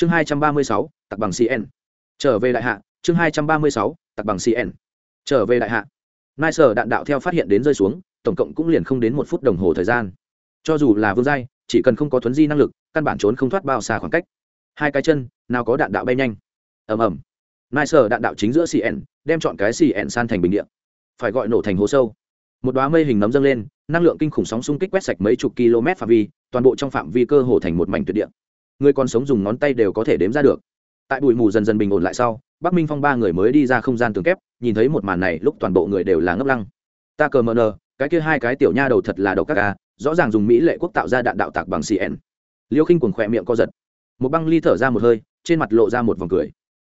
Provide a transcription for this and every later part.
chương hai trăm ba mươi sáu, tặc bằng cn trở về đại hạ, chương hai trăm ba mươi sáu, tặc bằng cn trở về đại hạ. Nai sở đạn đạo theo phát hiện đến rơi xuống, tổng cộng cũng liền không đến một phút đồng hồ thời gian. Cho dù là vương giai, chỉ cần không có thuấn di năng lực, căn bản trốn không thoát bao xa khoảng cách. Hai cái chân, nào có đạn đạo bay nhanh. Ầm ầm. Nai sở đạn đạo chính giữa cn đem chọn cái cn san thành bình điện phải gọi nổ thành hố sâu. Một đoá mây hình nấm dâng lên, năng lượng kinh khủng sóng xung kích quét sạch mấy chục km phạm vi, toàn bộ trong phạm vi cơ hồ thành một mảnh tuyệt địa người còn sống dùng ngón tay đều có thể đếm ra được. Tại bụi mù dần dần bình ổn lại sau, bắc minh phong ba người mới đi ra không gian tường kép, nhìn thấy một màn này, lúc toàn bộ người đều là ngấp lăng. Ta cờ mờ nờ, cái kia hai cái tiểu nha đầu thật là đầu các ca à, rõ ràng dùng mỹ lệ quốc tạo ra đạn đạo tạc bằng cn liêu khinh quần khỏe miệng co giật. Một băng ly thở ra một hơi, trên mặt lộ ra một vòng cười.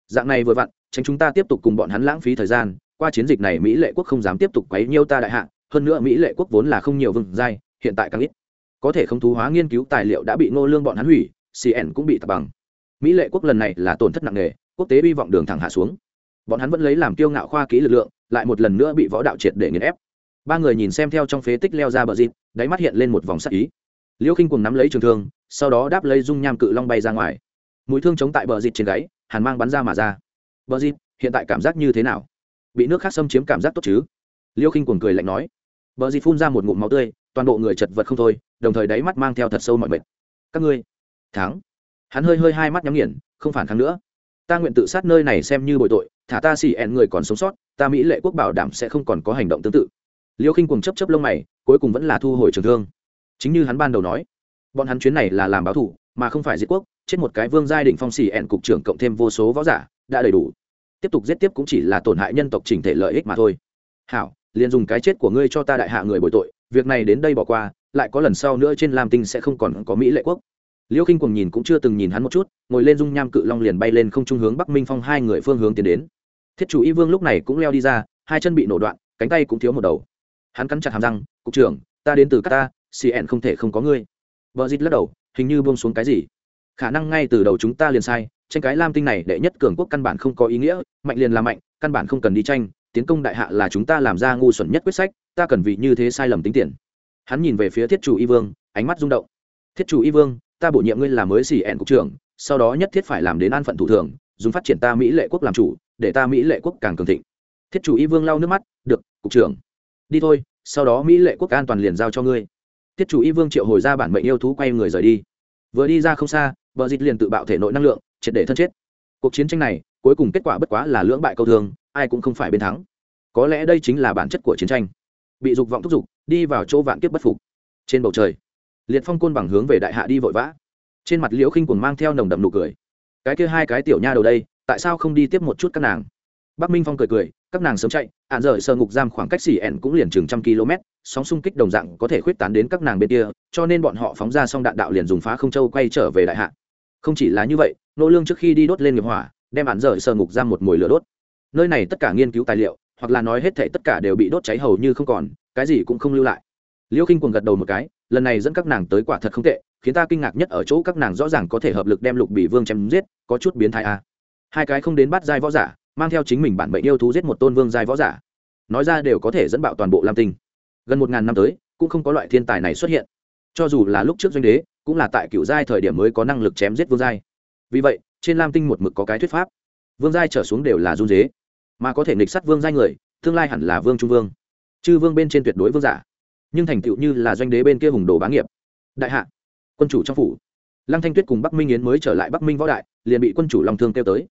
Dạng này vừa vặn, tránh chúng ta tiếp tục cùng bọn hắn lãng phí thời gian, qua chiến dịch này mỹ lệ quốc không dám tiếp tục quấy nhiêu ta đại hạ, hơn nữa mỹ lệ quốc vốn là không nhiều vừng dai hiện tại càng ít. Có thể không thú hóa nghiên cứu tài liệu đã bị ngô lương bọn hắn hủy cn cũng bị tập bằng. Mỹ lệ quốc lần này là tổn thất nặng nề, quốc tế hy vọng đường thẳng hạ xuống. Bọn hắn vẫn lấy làm kiêu ngạo khoa kỹ lực lượng, lại một lần nữa bị võ đạo triệt để nghiền ép. Ba người nhìn xem theo trong phế tích leo ra bờ dịp, đáy mắt hiện lên một vòng sắc ý. Liêu khinh cùng nắm lấy trường thương, sau đó đáp lấy dung nham cự long bay ra ngoài. Mũi thương chống tại bờ dịp trên gáy, hàn mang bắn ra mà ra. Bờ dịp, hiện tại cảm giác như thế nào? Bị nước khác xâm chiếm cảm giác tốt chứ? Liêu khinh cuồng cười lạnh nói. Bờ dịp phun ra một ngụm máu tươi, toàn bộ người chật vật không thôi, đồng thời đáy mắt mang theo thật sâu mọi mệt. Các ngươi thắng. Hắn hơi hơi hai mắt nhắm nghiền, không phản kháng nữa. Ta nguyện tự sát nơi này xem như bội tội, thả ta xì ẹn người còn sống sót, ta mỹ lệ quốc bảo đảm sẽ không còn có hành động tương tự. Liêu khinh cùng chấp chấp lông mày, cuối cùng vẫn là thu hồi trường thương. Chính như hắn ban đầu nói, bọn hắn chuyến này là làm báo thủ, mà không phải diệt quốc, chết một cái vương giai định phong xì ẹn cục trưởng cộng thêm vô số võ giả, đã đầy đủ. Tiếp tục giết tiếp cũng chỉ là tổn hại nhân tộc chỉnh thể lợi ích mà thôi. Hảo, liền dùng cái chết của ngươi cho ta đại hạ người bội tội, việc này đến đây bỏ qua, lại có lần sau nữa trên lam tinh sẽ không còn có mỹ lệ quốc liêu khinh cùng nhìn cũng chưa từng nhìn hắn một chút, ngồi lên dung nham cự long liền bay lên không trung hướng bắc minh phong hai người phương hướng tiến đến. Thiết chủ y vương lúc này cũng leo đi ra, hai chân bị nổ đoạn, cánh tay cũng thiếu một đầu. Hắn cắn chặt hàm răng, cục trưởng, ta đến từ qatar cn không thể không có ngươi. Vợ dịt lắc đầu, hình như buông xuống cái gì? Khả năng ngay từ đầu chúng ta liền sai, tranh cái lam tinh này đệ nhất cường quốc căn bản không có ý nghĩa, mạnh liền là mạnh, căn bản không cần đi tranh, tiến công đại hạ là chúng ta làm ra ngu xuẩn nhất quyết sách, ta cần vì như thế sai lầm tính tiền. Hắn nhìn về phía thiết chủ y vương, ánh mắt rung động. Thiết chủ y vương ta bổ nhiệm ngươi là mới xỉ ẹn cục trưởng, sau đó nhất thiết phải làm đến an phận thủ thường, dùng phát triển ta mỹ lệ quốc làm chủ, để ta mỹ lệ quốc càng cường thịnh. Thiết chủ y vương lau nước mắt, được, cục trưởng. Đi thôi, sau đó mỹ lệ quốc an toàn liền giao cho ngươi. Thiết chủ y vương triệu hồi ra bản mệnh yêu thú quay người rời đi. Vừa đi ra không xa, bờ dịch liền tự bạo thể nội năng lượng, triệt để thân chết. Cuộc chiến tranh này, cuối cùng kết quả bất quá là lưỡng bại câu thường ai cũng không phải bên thắng. Có lẽ đây chính là bản chất của chiến tranh. Bị dục vọng thúc giục, đi vào chỗ vạn kiếp bất phục. Trên bầu trời liệt phong côn bằng hướng về đại hạ đi vội vã. Trên mặt liễu khinh quần mang theo nồng đậm nụ cười. Cái kia hai cái tiểu nha đầu đây, tại sao không đi tiếp một chút các nàng? Bắc minh phong cười cười, các nàng sớm chạy, ạn rời sơ ngục giam khoảng cách xỉ ẻn cũng liền chừng trăm km, sóng xung kích đồng dạng có thể khuyết tán đến các nàng bên kia, cho nên bọn họ phóng ra xong đạn đạo liền dùng phá không châu quay trở về đại hạ. Không chỉ là như vậy, nô lương trước khi đi đốt lên nghiệp hỏa, đem ạn rời sơ ngục giam một mồi lửa đốt. Nơi này tất cả nghiên cứu tài liệu, hoặc là nói hết thảy tất cả đều bị đốt cháy hầu như không còn, cái gì cũng không lưu lại. Liễu khinh cuồng gật đầu một cái lần này dẫn các nàng tới quả thật không tệ, khiến ta kinh ngạc nhất ở chỗ các nàng rõ ràng có thể hợp lực đem lục bị vương chém giết, có chút biến thái a. À. hai cái không đến bắt giai võ giả, mang theo chính mình bản mệnh yêu thú giết một tôn vương giai võ giả. Nói ra đều có thể dẫn bạo toàn bộ lam tinh. Gần một ngàn năm tới, cũng không có loại thiên tài này xuất hiện. Cho dù là lúc trước doanh đế, cũng là tại cựu giai thời điểm mới có năng lực chém giết vương giai. Vì vậy, trên lam tinh một mực có cái thuyết pháp. Vương giai trở xuống đều là run dế mà có thể nghịch sắt vương giai người, tương lai hẳn là vương trung vương. Chư vương bên trên tuyệt đối vương giả nhưng thành tựu như là doanh đế bên kia hùng đồ bá nghiệp. Đại hạ, quân chủ trong phủ. Lăng thanh tuyết cùng bắc minh yến mới trở lại bắc minh võ đại, liền bị quân chủ long thương kêu tới.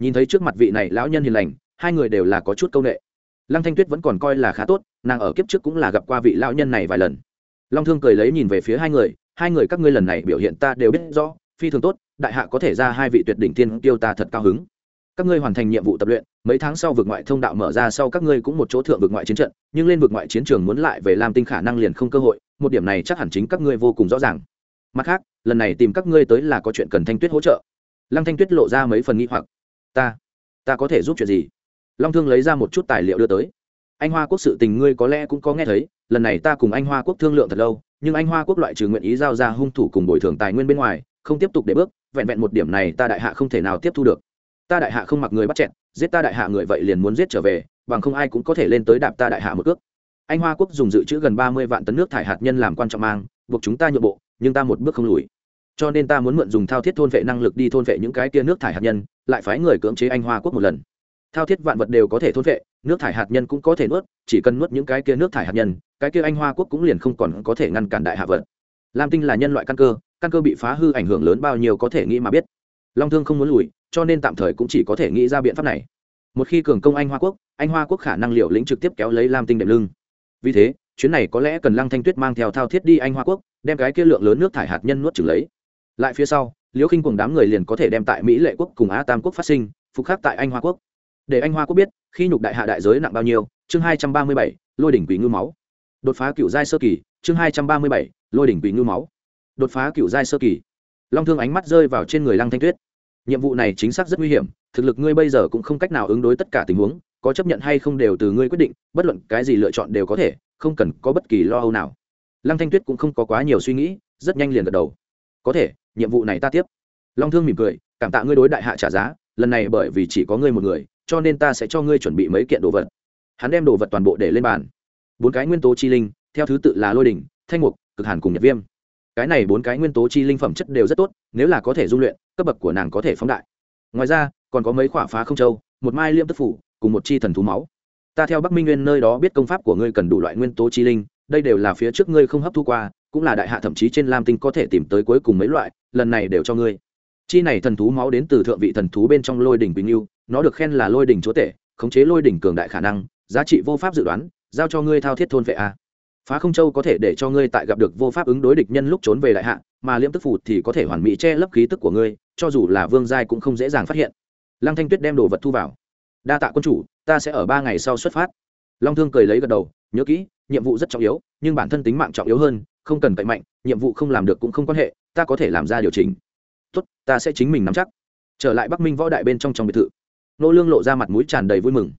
Nhìn thấy trước mặt vị này lão nhân hiền lành, hai người đều là có chút công â n ệ lăng thanh tuyết vẫn còn coi là khá tốt, nàng ở kiếp trước cũng là gặp qua vị lão nhân này vài lần. Long thương cười lấy nhìn về phía hai người hai người các ngươi lần này biểu hiện ta đều biết rõ, phi thường tốt, đại hạ có thể ra hai vị tuyệt đỉnh tiên tiêu ta thật cao hứng. Các ngươi hoàn thành nhiệm vụ tập luyện mấy tháng sau vực ngoại thông đạo mở ra sau các ngươi cũng một chỗ thượng vực ngoại chiến trận, nhưng lên vực ngoại chiến trường muốn lại về làm tinh khả năng liền không cơ hội, một điểm này chắc hẳn chính các ngươi vô cùng rõ ràng. Mặt khác, lần này tìm các ngươi tới là có chuyện cần thanh tuyết hỗ trợ. Lăng thanh tuyết lộ ra mấy phần nghi hoặc. Ta ta có thể giúp chuyện gì? Long thương lấy ra một chút tài liệu đưa tới. Anh hoa quốc sự tình ngươi có lẽ cũng có nghe thấy, lần này ta cùng anh hoa quốc thương lượng thật lâu, nhưng anh hoa quốc loại trừ nguyện ý giao ra hung thủ cùng bồi thường tài nguyên bên ngoài, không tiếp tục để bước, vẹn vẹn một điểm này ta đại hạ không thể nào tiếp thu được ta đại hạ không mặc người bắt chẹn giết ta đại hạ người vậy liền muốn giết trở về, bằng không ai cũng có thể lên tới đạp ta đại hạ một cước. Anh hoa quốc dùng dự trữ gần ba mươi vạn tấn nước thải hạt nhân làm quan trọng mang, buộc chúng ta nhượng bộ, nhưng ta một bước không lùi. Cho nên ta muốn mượn dùng thao thiết thôn vệ năng lực đi thôn vệ những cái kia nước thải hạt nhân, lại phái người cưỡng chế anh hoa quốc một lần. Thao thiết vạn vật đều có thể thôn vệ, nước thải hạt nhân cũng có thể nuốt, chỉ cần nuốt những cái kia nước thải hạt nhân, cái kia anh hoa quốc cũng liền không còn có thể ngăn cản đại hạ vật. Lam tinh là nhân loại căn cơ căn cơ bị phá hư ảnh hưởng lớn bao nhiêu có thể nghĩ mà biết. Long thương không muốn lùi cho nên tạm thời cũng chỉ có thể nghĩ ra biện pháp này. Một khi cường công anh hoa quốc, anh hoa quốc khả năng liệu lĩnh trực tiếp kéo lấy lam tinh đệm lưng. Vì thế, chuyến này có lẽ cần lăng thanh tuyết mang theo thao thiết đi anh hoa quốc, đem cái kia lượng lớn nước thải hạt nhân nuốt trừng lấy. Lại phía sau, liễu khinh cùng đám người liền có thể đem tại mỹ lệ quốc cùng á tam quốc phát sinh, phục khắc tại anh hoa quốc. Để anh hoa quốc biết, khi nhục đại hạ đại giới nặng bao nhiêu, chương hai trăm ba mươi bảy, lôi đỉnh quỷ ngư máu. Đột phá cựu giai sơ kỳ, chương hai trăm ba mươi bảy, lôi đỉnh quỷ ngư máu. Đột phá cựu giai sơ kỳ. Long thương ánh mắt rơi vào trên người lăng thanh tuyết nhiệm vụ này chính xác rất nguy hiểm thực lực ngươi bây giờ cũng không cách nào ứng đối tất cả tình huống có chấp nhận hay không đều từ ngươi quyết định bất luận cái gì lựa chọn đều có thể không cần có bất kỳ lo âu nào. Lăng thanh tuyết cũng không có quá nhiều suy nghĩ rất nhanh liền gật đầu. Có thể nhiệm vụ này ta tiếp. Long thương mỉm cười cảm tạ ngươi đối đại hạ trả giá lần này bởi vì chỉ có ngươi một người cho nên ta sẽ cho ngươi chuẩn bị mấy kiện đồ vật. Hắn đem đồ vật toàn bộ để lên bàn. Bốn cái nguyên tố chi linh theo thứ tự là lôi đình, thanh mục cực hàn cùng nhật viêm cái này bốn cái nguyên tố chi linh phẩm chất đều rất tốt, nếu là có thể dung luyện, cấp bậc của nàng có thể phóng đại. Ngoài ra, còn có mấy khỏa phá không châu, một mai liêm tức phủ, cùng một chi thần thú máu. Ta theo bắc minh nguyên nơi đó biết công pháp của ngươi cần đủ loại nguyên tố chi linh, đây đều là phía trước ngươi không hấp thu qua, cũng là đại hạ thậm chí trên lam tinh có thể tìm tới cuối cùng mấy loại, lần này đều cho ngươi. Chi này thần thú máu đến từ thượng vị thần thú bên trong lôi đỉnh bình yêu, nó được khen là lôi đỉnh chúa tể, khống chế lôi đỉnh cường đại khả năng, giá trị vô pháp dự đoán, giao cho ngươi thao thiết thôn vệ a phá không châu có thể để cho ngươi tại gặp được vô pháp ứng đối địch nhân lúc trốn về đại hạ, mà liễm tức phù thì có thể hoàn mỹ che lấp khí tức của ngươi, cho dù là vương giai cũng không dễ dàng phát hiện. Lăng thanh tuyết đem đồ vật thu vào. Đa tạ quân chủ, ta sẽ ở ba ngày sau xuất phát. Long thương cười lấy gật đầu, nhớ kỹ, nhiệm vụ rất trọng yếu, nhưng bản thân tính mạng trọng yếu hơn, không cần cậy mạnh, nhiệm vụ không làm được cũng không quan hệ, ta có thể làm ra điều chỉnh. Tốt, ta sẽ chính mình nắm chắc. Trở lại bắc minh võ đại bên trong trong biệt thự, nô lương lộ ra mặt mũi tràn đầy vui mừng.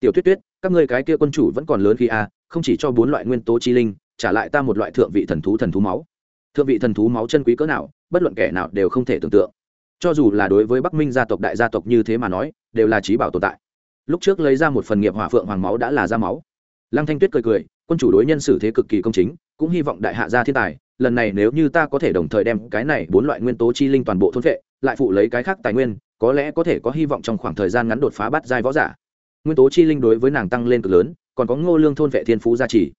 Tiểu tuyết tuyết, các ngươi cái kia quân chủ vẫn còn lớn khi a không chỉ cho bốn loại nguyên tố chi linh, trả lại ta một loại thượng vị thần thú thần thú máu. Thượng vị thần thú máu chân quý cỡ nào, bất luận kẻ nào đều không thể tưởng tượng. Cho dù là đối với bắc minh gia tộc đại gia tộc như thế mà nói, đều là trí bảo tồn tại. Lúc trước lấy ra một phần nghiệp hỏa phượng hoàng máu đã là ra máu. Lăng thanh tuyết cười cười, quân chủ đối nhân xử thế cực kỳ công chính, cũng hy vọng đại hạ gia thiên tài, lần này nếu như ta có thể đồng thời đem cái này bốn loại nguyên tố chi linh toàn bộ thôn vệ, lại phụ lấy cái khác tài nguyên, có lẽ có thể có hy vọng trong khoảng thời gian ngắn đột phá bắt giai võ giả. Nguyên tố chi linh đối với nàng tăng lên cực lớn còn có ngô lương thôn vệ thiên phú gia trì.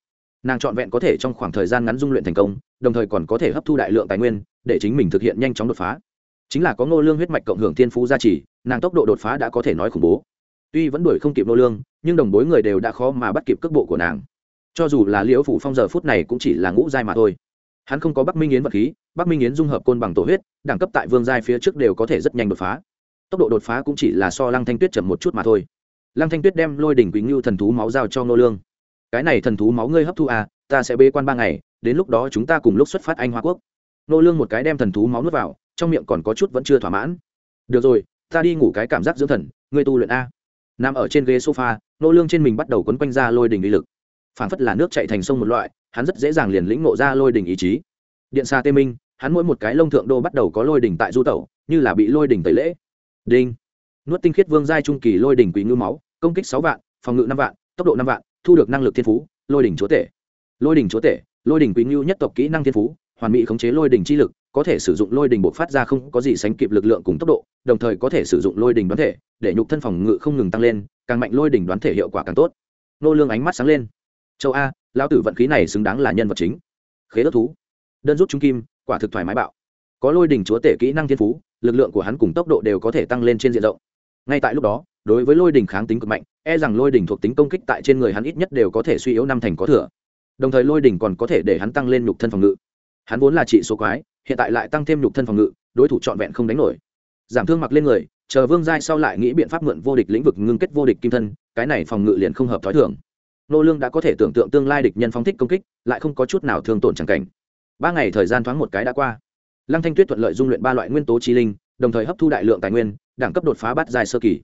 Nàng trọn vẹn có thể trong khoảng thời gian ngắn dung luyện thành công, đồng thời còn có thể hấp thu đại lượng tài nguyên, để chính mình thực hiện nhanh chóng đột phá. Chính là có ngô lương huyết mạch cộng hưởng thiên phú gia trì, nàng tốc độ đột phá đã có thể nói khủng bố. Tuy vẫn đuổi không kịp ngô lương, nhưng đồng bối người đều đã khó mà bắt kịp cước bộ của nàng. Cho dù là liễu phủ phong giờ phút này cũng chỉ là ngũ giai mà thôi. Hắn không có bắc minh yến vật khí, bắc minh yến dung hợp côn bằng tổ huyết, đẳng cấp tại vương giai phía trước đều có thể rất nhanh đột phá. Tốc độ đột phá cũng chỉ là so lăng thanh tuyết chậm một chút mà thôi lăng thanh tuyết đem lôi đỉnh quý ngưu thần thú máu giao cho ngô lương. Cái này thần thú máu ngươi hấp thu à ta sẽ bê quan ba ngày, đến lúc đó chúng ta cùng lúc xuất phát anh hoa quốc. Ngô lương một cái đem thần thú máu nuốt vào, trong miệng còn có chút vẫn chưa thỏa mãn. Được rồi, ta đi ngủ cái cảm giác dưỡng thần, ngươi tu luyện a. Nằm ở trên ghế sofa, ngô lương trên mình bắt đầu quấn quanh ra lôi đỉnh uy lực. Phảng phất là nước chảy thành sông một loại, hắn rất dễ dàng liền lĩnh ngộ ra lôi đỉnh ý chí. Điện xa tê minh, hắn mỗi một cái lông thượng đô bắt đầu có lôi đỉnh tại du tẩu, như là bị lôi đỉnh tẩy lễ. Đinh! Nuốt tinh khiết vương giai trung kỳ lôi đỉnh quỷ ngư máu, công kích sáu vạn, phòng ngự năm vạn, tốc độ năm vạn, thu được năng lực thiên phú, lôi đỉnh chúa tể. Lôi đỉnh chúa tể, lôi đỉnh quỷ ngư nhất tộc kỹ năng thiên phú, hoàn mỹ khống chế lôi đỉnh chi lực, có thể sử dụng lôi đỉnh bộc phát ra không có gì sánh kịp lực lượng cùng tốc độ, đồng thời có thể sử dụng lôi đỉnh đoán thể, để nhục thân phòng ngự không ngừng tăng lên, càng mạnh lôi đỉnh đoán thể hiệu quả càng tốt. Nô lương ánh mắt sáng lên. Châu a, lão tử vận khí này xứng đáng là nhân vật chính. Khế đất thú. Đơn rút trung kim, quả thực thoải mái bạo. Có lôi đỉnh chúa tể kỹ năng thiên phú, lực lượng của hắn cùng tốc độ đều có thể tăng lên trên diện rộng ngay tại lúc đó, đối với lôi đỉnh kháng tính cực mạnh e rằng lôi đỉnh thuộc tính công kích tại trên người hắn ít nhất đều có thể suy yếu năm thành có thừa. Đồng thời lôi đỉnh còn có thể để hắn tăng lên nhục thân phòng ngự. Hắn vốn là trị số quái, hiện tại lại tăng thêm nhục thân phòng ngự, đối thủ trọn vẹn không đánh nổi. Giảm thương mặc lên người, chờ vương giai sau lại nghĩ biện pháp mượn vô địch lĩnh vực ngưng kết vô địch kim thân, cái này phòng ngự liền không hợp t h ó i thường. Nô lương đã có thể tưởng tượng tương lai địch nhân phóng thích công kích, lại không có chút nào thương tổn chẳng cảnh. Ba ngày thời gian thoáng một cái đã qua. Lăng thanh tuyết thuận lợi dung luyện ba loại nguyên tố chi linh, đồng thời hấp thu đại lượng tài nguyên đẳng cấp đột phá bắt dài sơ kỳ.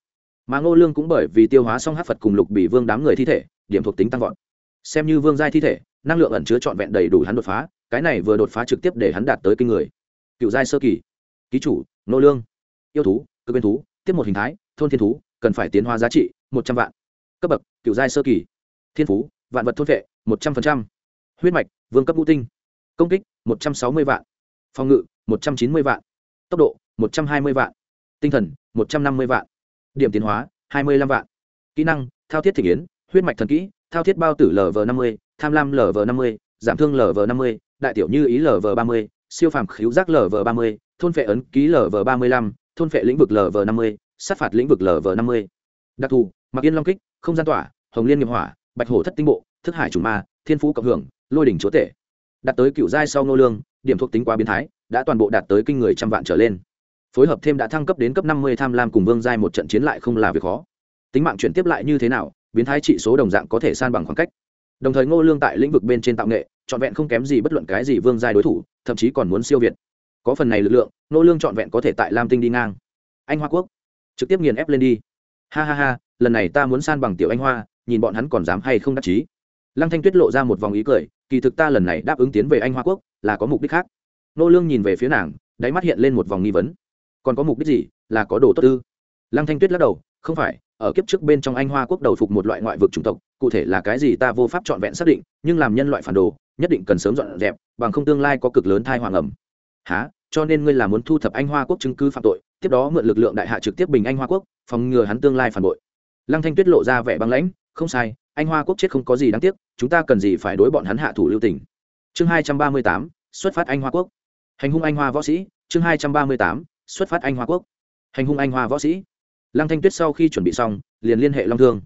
Mà ngô lương cũng bởi vì tiêu hóa xong hát phật cùng lục bị vương đám người thi thể, điểm thuộc tính tăng vọt. Xem như vương giai thi thể, năng lượng ẩn chứa trọn vẹn đầy đủ hắn đột phá, cái này vừa đột phá trực tiếp để hắn đạt tới kinh người. Cựu giai sơ kỳ. Ký chủ, ngô lương. Yêu thú, cơ bên thú, tiếp một hình thái, thôn thiên thú, cần phải tiến hóa giá trị một trăm vạn. Cấp bậc, cựu giai sơ kỳ. Thiên phú, vạn vật thôn vệ, một trăm linh huyết mạch, vương cấp ngũ tinh. Công kích, một trăm sáu mươi vạn. Phòng ngự, một trăm chín mươi vạn. Tốc độ, một trăm hai mươi vạn tinh thần, một trăm năm mươi vạn. Điểm tiến hóa, hai mươi lăm vạn. Kỹ năng, thao thiết thị kiến, huyết mạch thần kỹ, thao thiết bao tử lv năm mươi, tham lam lv năm mươi, giảm thương lv năm mươi, đại tiểu như ý lv ba mươi, siêu phàm khíu giác lv ba mươi, thôn phệ ấn ký lv ba mươi lăm, thôn phệ lĩnh vực lv năm mươi, sát phạt lĩnh vực lv năm mươi. Đặc thù, mặc yên long kích, không gian tỏa, hồng liên nghiệp hỏa, bạch hổ thất tinh bộ, thức hải chủ ma, thiên phú cộng hưởng, lôi đỉnh chúa tể. Đạt tới cựu giai sau nô lương, điểm thuộc tính quá biến thái, đã toàn bộ đạt tới kinh người trăm vạn trở lên phối hợp thêm đã thăng cấp đến cấp năm mươi tham lam cùng vương giai một trận chiến lại không là việc khó. Tính mạng chuyển tiếp lại như thế nào, biến thái trị số đồng dạng có thể san bằng khoảng cách. Đồng thời ngô lương tại lĩnh vực bên trên tạo nghệ, trọn vẹn không kém gì bất luận cái gì vương giai đối thủ, thậm chí còn muốn siêu việt. Có phần này lực lượng, ngô lương trọn vẹn có thể tại lam tinh đi ngang. Anh hoa quốc, trực tiếp nghiền ép lên đi. Ha ha ha, lần này ta muốn san bằng tiểu anh hoa, nhìn bọn hắn còn dám hay không đắc chí. Lăng thanh tuyết lộ ra một vòng ý cười, kỳ thực ta lần này đáp ứng tiến về anh hoa quốc là có mục đích khác. Nô lương nhìn về phía nàng, đáy mắt hiện lên một vòng nghi vấn còn có mục đích gì là có đồ tốt tư lăng thanh tuyết lắc đầu, không phải, ở kiếp trước bên trong anh hoa quốc đầu phục một loại ngoại vực chủng tộc, cụ thể là cái gì ta vô pháp trọn vẹn xác định, nhưng làm nhân loại phản đồ, nhất định cần sớm dọn dẹp, bằng không tương lai có cực lớn thai hoàng ẩm. Há cho nên ngươi là muốn thu thập anh hoa quốc chứng cứ phạm tội, tiếp đó mượn lực lượng đại hạ trực tiếp bình anh hoa quốc, phòng ngừa hắn tương lai phản bội. Lăng thanh tuyết lộ ra vẻ băng lãnh, không sai, anh hoa quốc chết không có gì đáng tiếc, chúng ta cần gì phải đối bọn hắn hạ thủ lưu tình. Chương hai trăm ba mươi tám, xuất phát anh hoa quốc. Hành hung anh hoa võ sĩ, chương hai trăm ba mươi tám xuất phát anh hoa quốc. Hành hung anh hoa võ sĩ. Lăng thanh tuyết sau khi chuẩn bị xong, liền liên hệ long thương.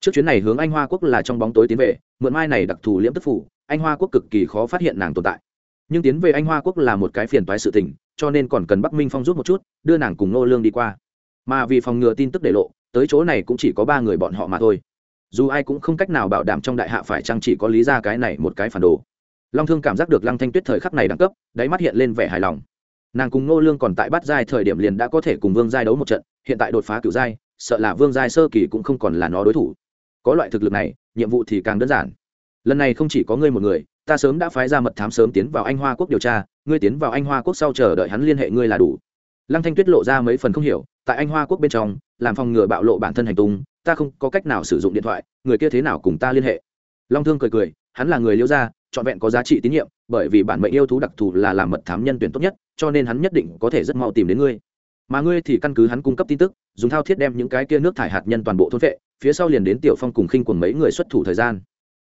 Trước chuyến này hướng anh hoa quốc là trong bóng tối tiến về, mượn mai này đặc thù liễm tức phủ, anh hoa quốc cực kỳ khó phát hiện nàng tồn tại. Nhưng tiến về anh hoa quốc là một cái phiền toái sự tình, cho nên còn cần bắc minh phong rút một chút, đưa nàng cùng nô lương đi qua. Mà vì phòng ngừa tin tức để lộ, tới chỗ này cũng chỉ có ba người bọn họ mà thôi. Dù ai cũng không cách nào bảo đảm trong đại hạ phải chăng chỉ có lý ra cái này một cái phản đồ. Long thương cảm giác được lăng thanh tuyết thời khắc này đẳng cấp, đáy mắt hiện lên vẻ hài lòng nàng cùng nô lương còn tại bát giai thời điểm liền đã có thể cùng vương giai đấu một trận, hiện tại đột phá cửu giai, sợ là vương giai sơ kỳ cũng không còn là nó đối thủ. Có loại thực lực này, nhiệm vụ thì càng đơn giản. Lần này không chỉ có ngươi một người, ta sớm đã phái ra mật thám sớm tiến vào anh hoa quốc điều tra, ngươi tiến vào anh hoa quốc sau chờ đợi hắn liên hệ ngươi là đủ. Lăng thanh tuyết lộ ra mấy phần không hiểu, tại anh hoa quốc bên trong, làm phòng ngừa bạo lộ bản thân hành tung, ta không có cách nào sử dụng điện thoại, người kia thế nào cùng ta liên hệ? Long thương cười cười, hắn là người liêu gia trọn vẹn có giá trị tín nhiệm, bởi vì bản mệnh yêu thú đặc thù là làm mật thám nhân tuyển tốt nhất, cho nên hắn nhất định có thể rất mau tìm đến ngươi. Mà ngươi thì căn cứ hắn cung cấp tin tức, dùng thao thiết đem những cái kia nước thải hạt nhân toàn bộ thôn vệ phía sau liền đến tiểu phong cùng khinh quần mấy người xuất thủ thời gian.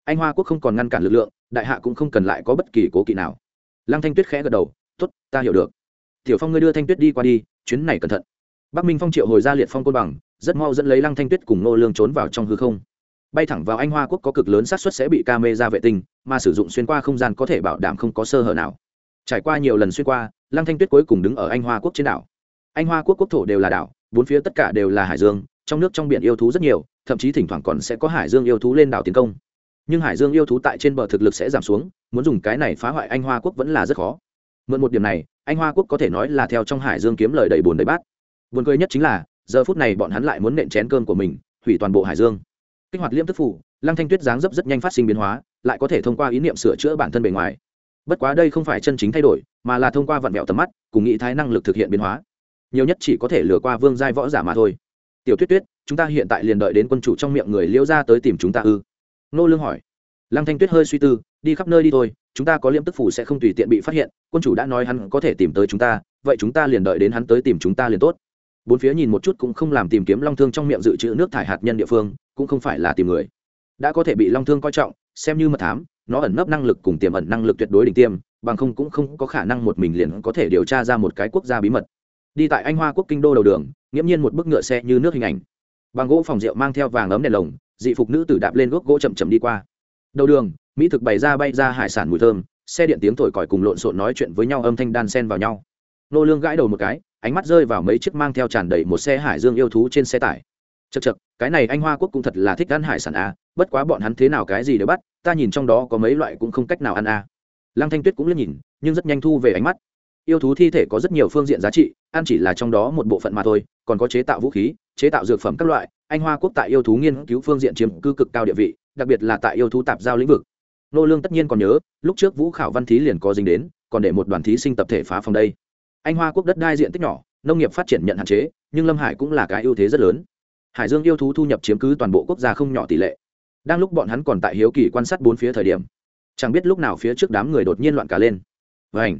Anh hoa quốc không còn ngăn cản lực lượng, đại hạ cũng không cần lại có bất kỳ cố kỵ nào. Lăng thanh tuyết khẽ gật đầu t ố t ta hiểu được. Tiểu phong ngươi đưa thanh tuyết đi qua đi, chuyến này cẩn thận. Bắc minh phong triệu hồi ra liệt phong côn bằng, rất mau dẫn lấy lăng thanh tuyết cùng nô lương trốn vào trong hư không bay thẳng vào anh hoa quốc có cực lớn xác suất sẽ bị ca mê ra vệ tinh mà sử dụng xuyên qua không gian có thể bảo đảm không có sơ hở nào. Trải qua nhiều lần xuyên qua, lăng thanh tuyết cuối cùng đứng ở anh hoa quốc trên đảo. Anh hoa quốc quốc thổ đều là đảo, bốn phía tất cả đều là hải dương, trong nước trong biển yêu thú rất nhiều, thậm chí thỉnh thoảng còn sẽ có hải dương yêu thú lên đảo tiến công. Nhưng hải dương yêu thú tại trên bờ thực lực sẽ giảm xuống, muốn dùng cái này phá hoại anh hoa quốc vẫn là rất khó. Mượn một điểm này, anh hoa quốc có thể nói là theo trong hải dương kiếm lời đầy bồn đầy bát. Buồn cười nhất chính là, giờ phút này bọn hắn lại muốn nện chén cơm của mình, hủy toàn bộ hải dương kích hoạt liêm tức phủ, lăng thanh tuyết dáng dấp rất nhanh phát sinh biến hóa, lại có thể thông qua ý niệm sửa chữa bản thân bề ngoài. Bất quá đây không phải chân chính thay đổi, mà là thông qua vận mẹo tầm mắt, cùng nghĩ thái năng lực thực hiện biến hóa. Nhiều nhất chỉ có thể lừa qua vương giai võ giả mà thôi. Tiểu tuyết tuyết, chúng ta hiện tại liền đợi đến quân chủ trong miệng người liễu ra tới tìm chúng ta ư? Nô lương hỏi. Lăng thanh tuyết hơi suy tư, đi khắp nơi đi thôi, chúng ta có liêm tức phủ sẽ không tùy tiện bị phát hiện, quân chủ đã nói hắn có thể tìm tới chúng ta, vậy chúng ta liền đợi đến hắn tới tìm chúng ta liền tốt bốn phía nhìn một chút cũng không làm tìm kiếm long thương trong miệng dự trữ nước thải hạt nhân địa phương, cũng không phải là tìm người. Đã có thể bị long thương coi trọng, xem như mật thám, nó ẩn nấp năng lực cùng tiềm ẩn năng lực tuyệt đối đỉnh tiêm, bằng không cũng không có khả năng một mình liền có thể điều tra ra một cái quốc gia bí mật. Đi tại anh hoa quốc kinh đô đầu đường, nghiễm nhiên một bức ngựa xe như nước hình ảnh. Bằng gỗ phòng rượu mang theo vàng ấm đèn lồng, dị phục nữ tử đạp lên gốc gỗ chậm chậm đi qua. Đầu đường, mỹ thực bày ra bay ra hải sản mùi thơm, xe điện tiếng thổi còi cùng lộn xộn nói chuyện với nhau âm thanh đan sen vào nhau. Nô lương gãi đầu một cái ánh mắt rơi vào mấy chiếc mang theo tràn đầy một xe hải dương yêu thú trên xe tải. Chật chật cái này anh hoa quốc cũng thật là thích ăn hải sản a à, bất quá bọn hắn thế nào cái gì để bắt ta nhìn trong đó có mấy loại cũng không cách nào ăn a à. lăng thanh tuyết cũng liếc nhìn nhưng rất nhanh thu về ánh mắt. Yêu thú thi thể có rất nhiều phương diện giá trị ăn chỉ là trong đó một bộ phận mà thôi còn có chế tạo vũ khí chế tạo dược phẩm các loại anh hoa quốc tại yêu thú nghiên cứu phương diện chiếm cư cực cao địa vị đặc biệt là tại yêu thú tạp giao lĩnh vực. Nô lương tất nhiên còn nhớ lúc trước vũ khảo văn thí liền có dính đến còn để một đoàn thí sinh tập thể phá phòng đây anh hoa quốc đất đai diện tích nhỏ, nông nghiệp phát triển nhận hạn chế, nhưng lâm hải cũng là cái ưu thế rất lớn. Hải dương yêu thú thu nhập chiếm cứ toàn bộ quốc gia không nhỏ tỷ lệ. Đang lúc bọn hắn còn tại hiếu kỳ quan sát bốn phía thời điểm, chẳng biết lúc nào phía trước đám người đột nhiên loạn cả lên. Vảnh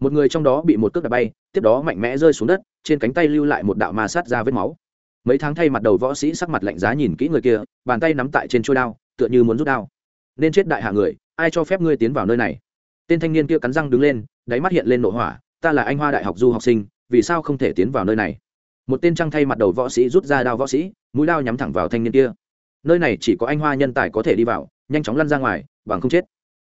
một người trong đó bị một cước đạp bay, tiếp đó mạnh mẽ rơi xuống đất, trên cánh tay lưu lại một đạo ma sát ra vết máu. Mấy tháng thay mặt đầu võ sĩ sắc mặt lạnh giá nhìn kỹ người kia, bàn tay nắm tại trên trôi đao, tựa như muốn rút đao. Nên chết đại hạ người, ai cho phép ngươi tiến vào nơi này? Tên thanh niên kia cắn răng đứng lên, đáy mắt hiện lên nổ hỏa ta là anh hoa đại học du học sinh, vì sao không thể tiến vào nơi này? Một tên trăng thay mặt đầu võ sĩ rút ra đao võ sĩ, mũi đao nhắm thẳng vào thanh niên kia. Nơi này chỉ có anh hoa nhân tài có thể đi vào, nhanh chóng lăn ra ngoài, bằng không chết.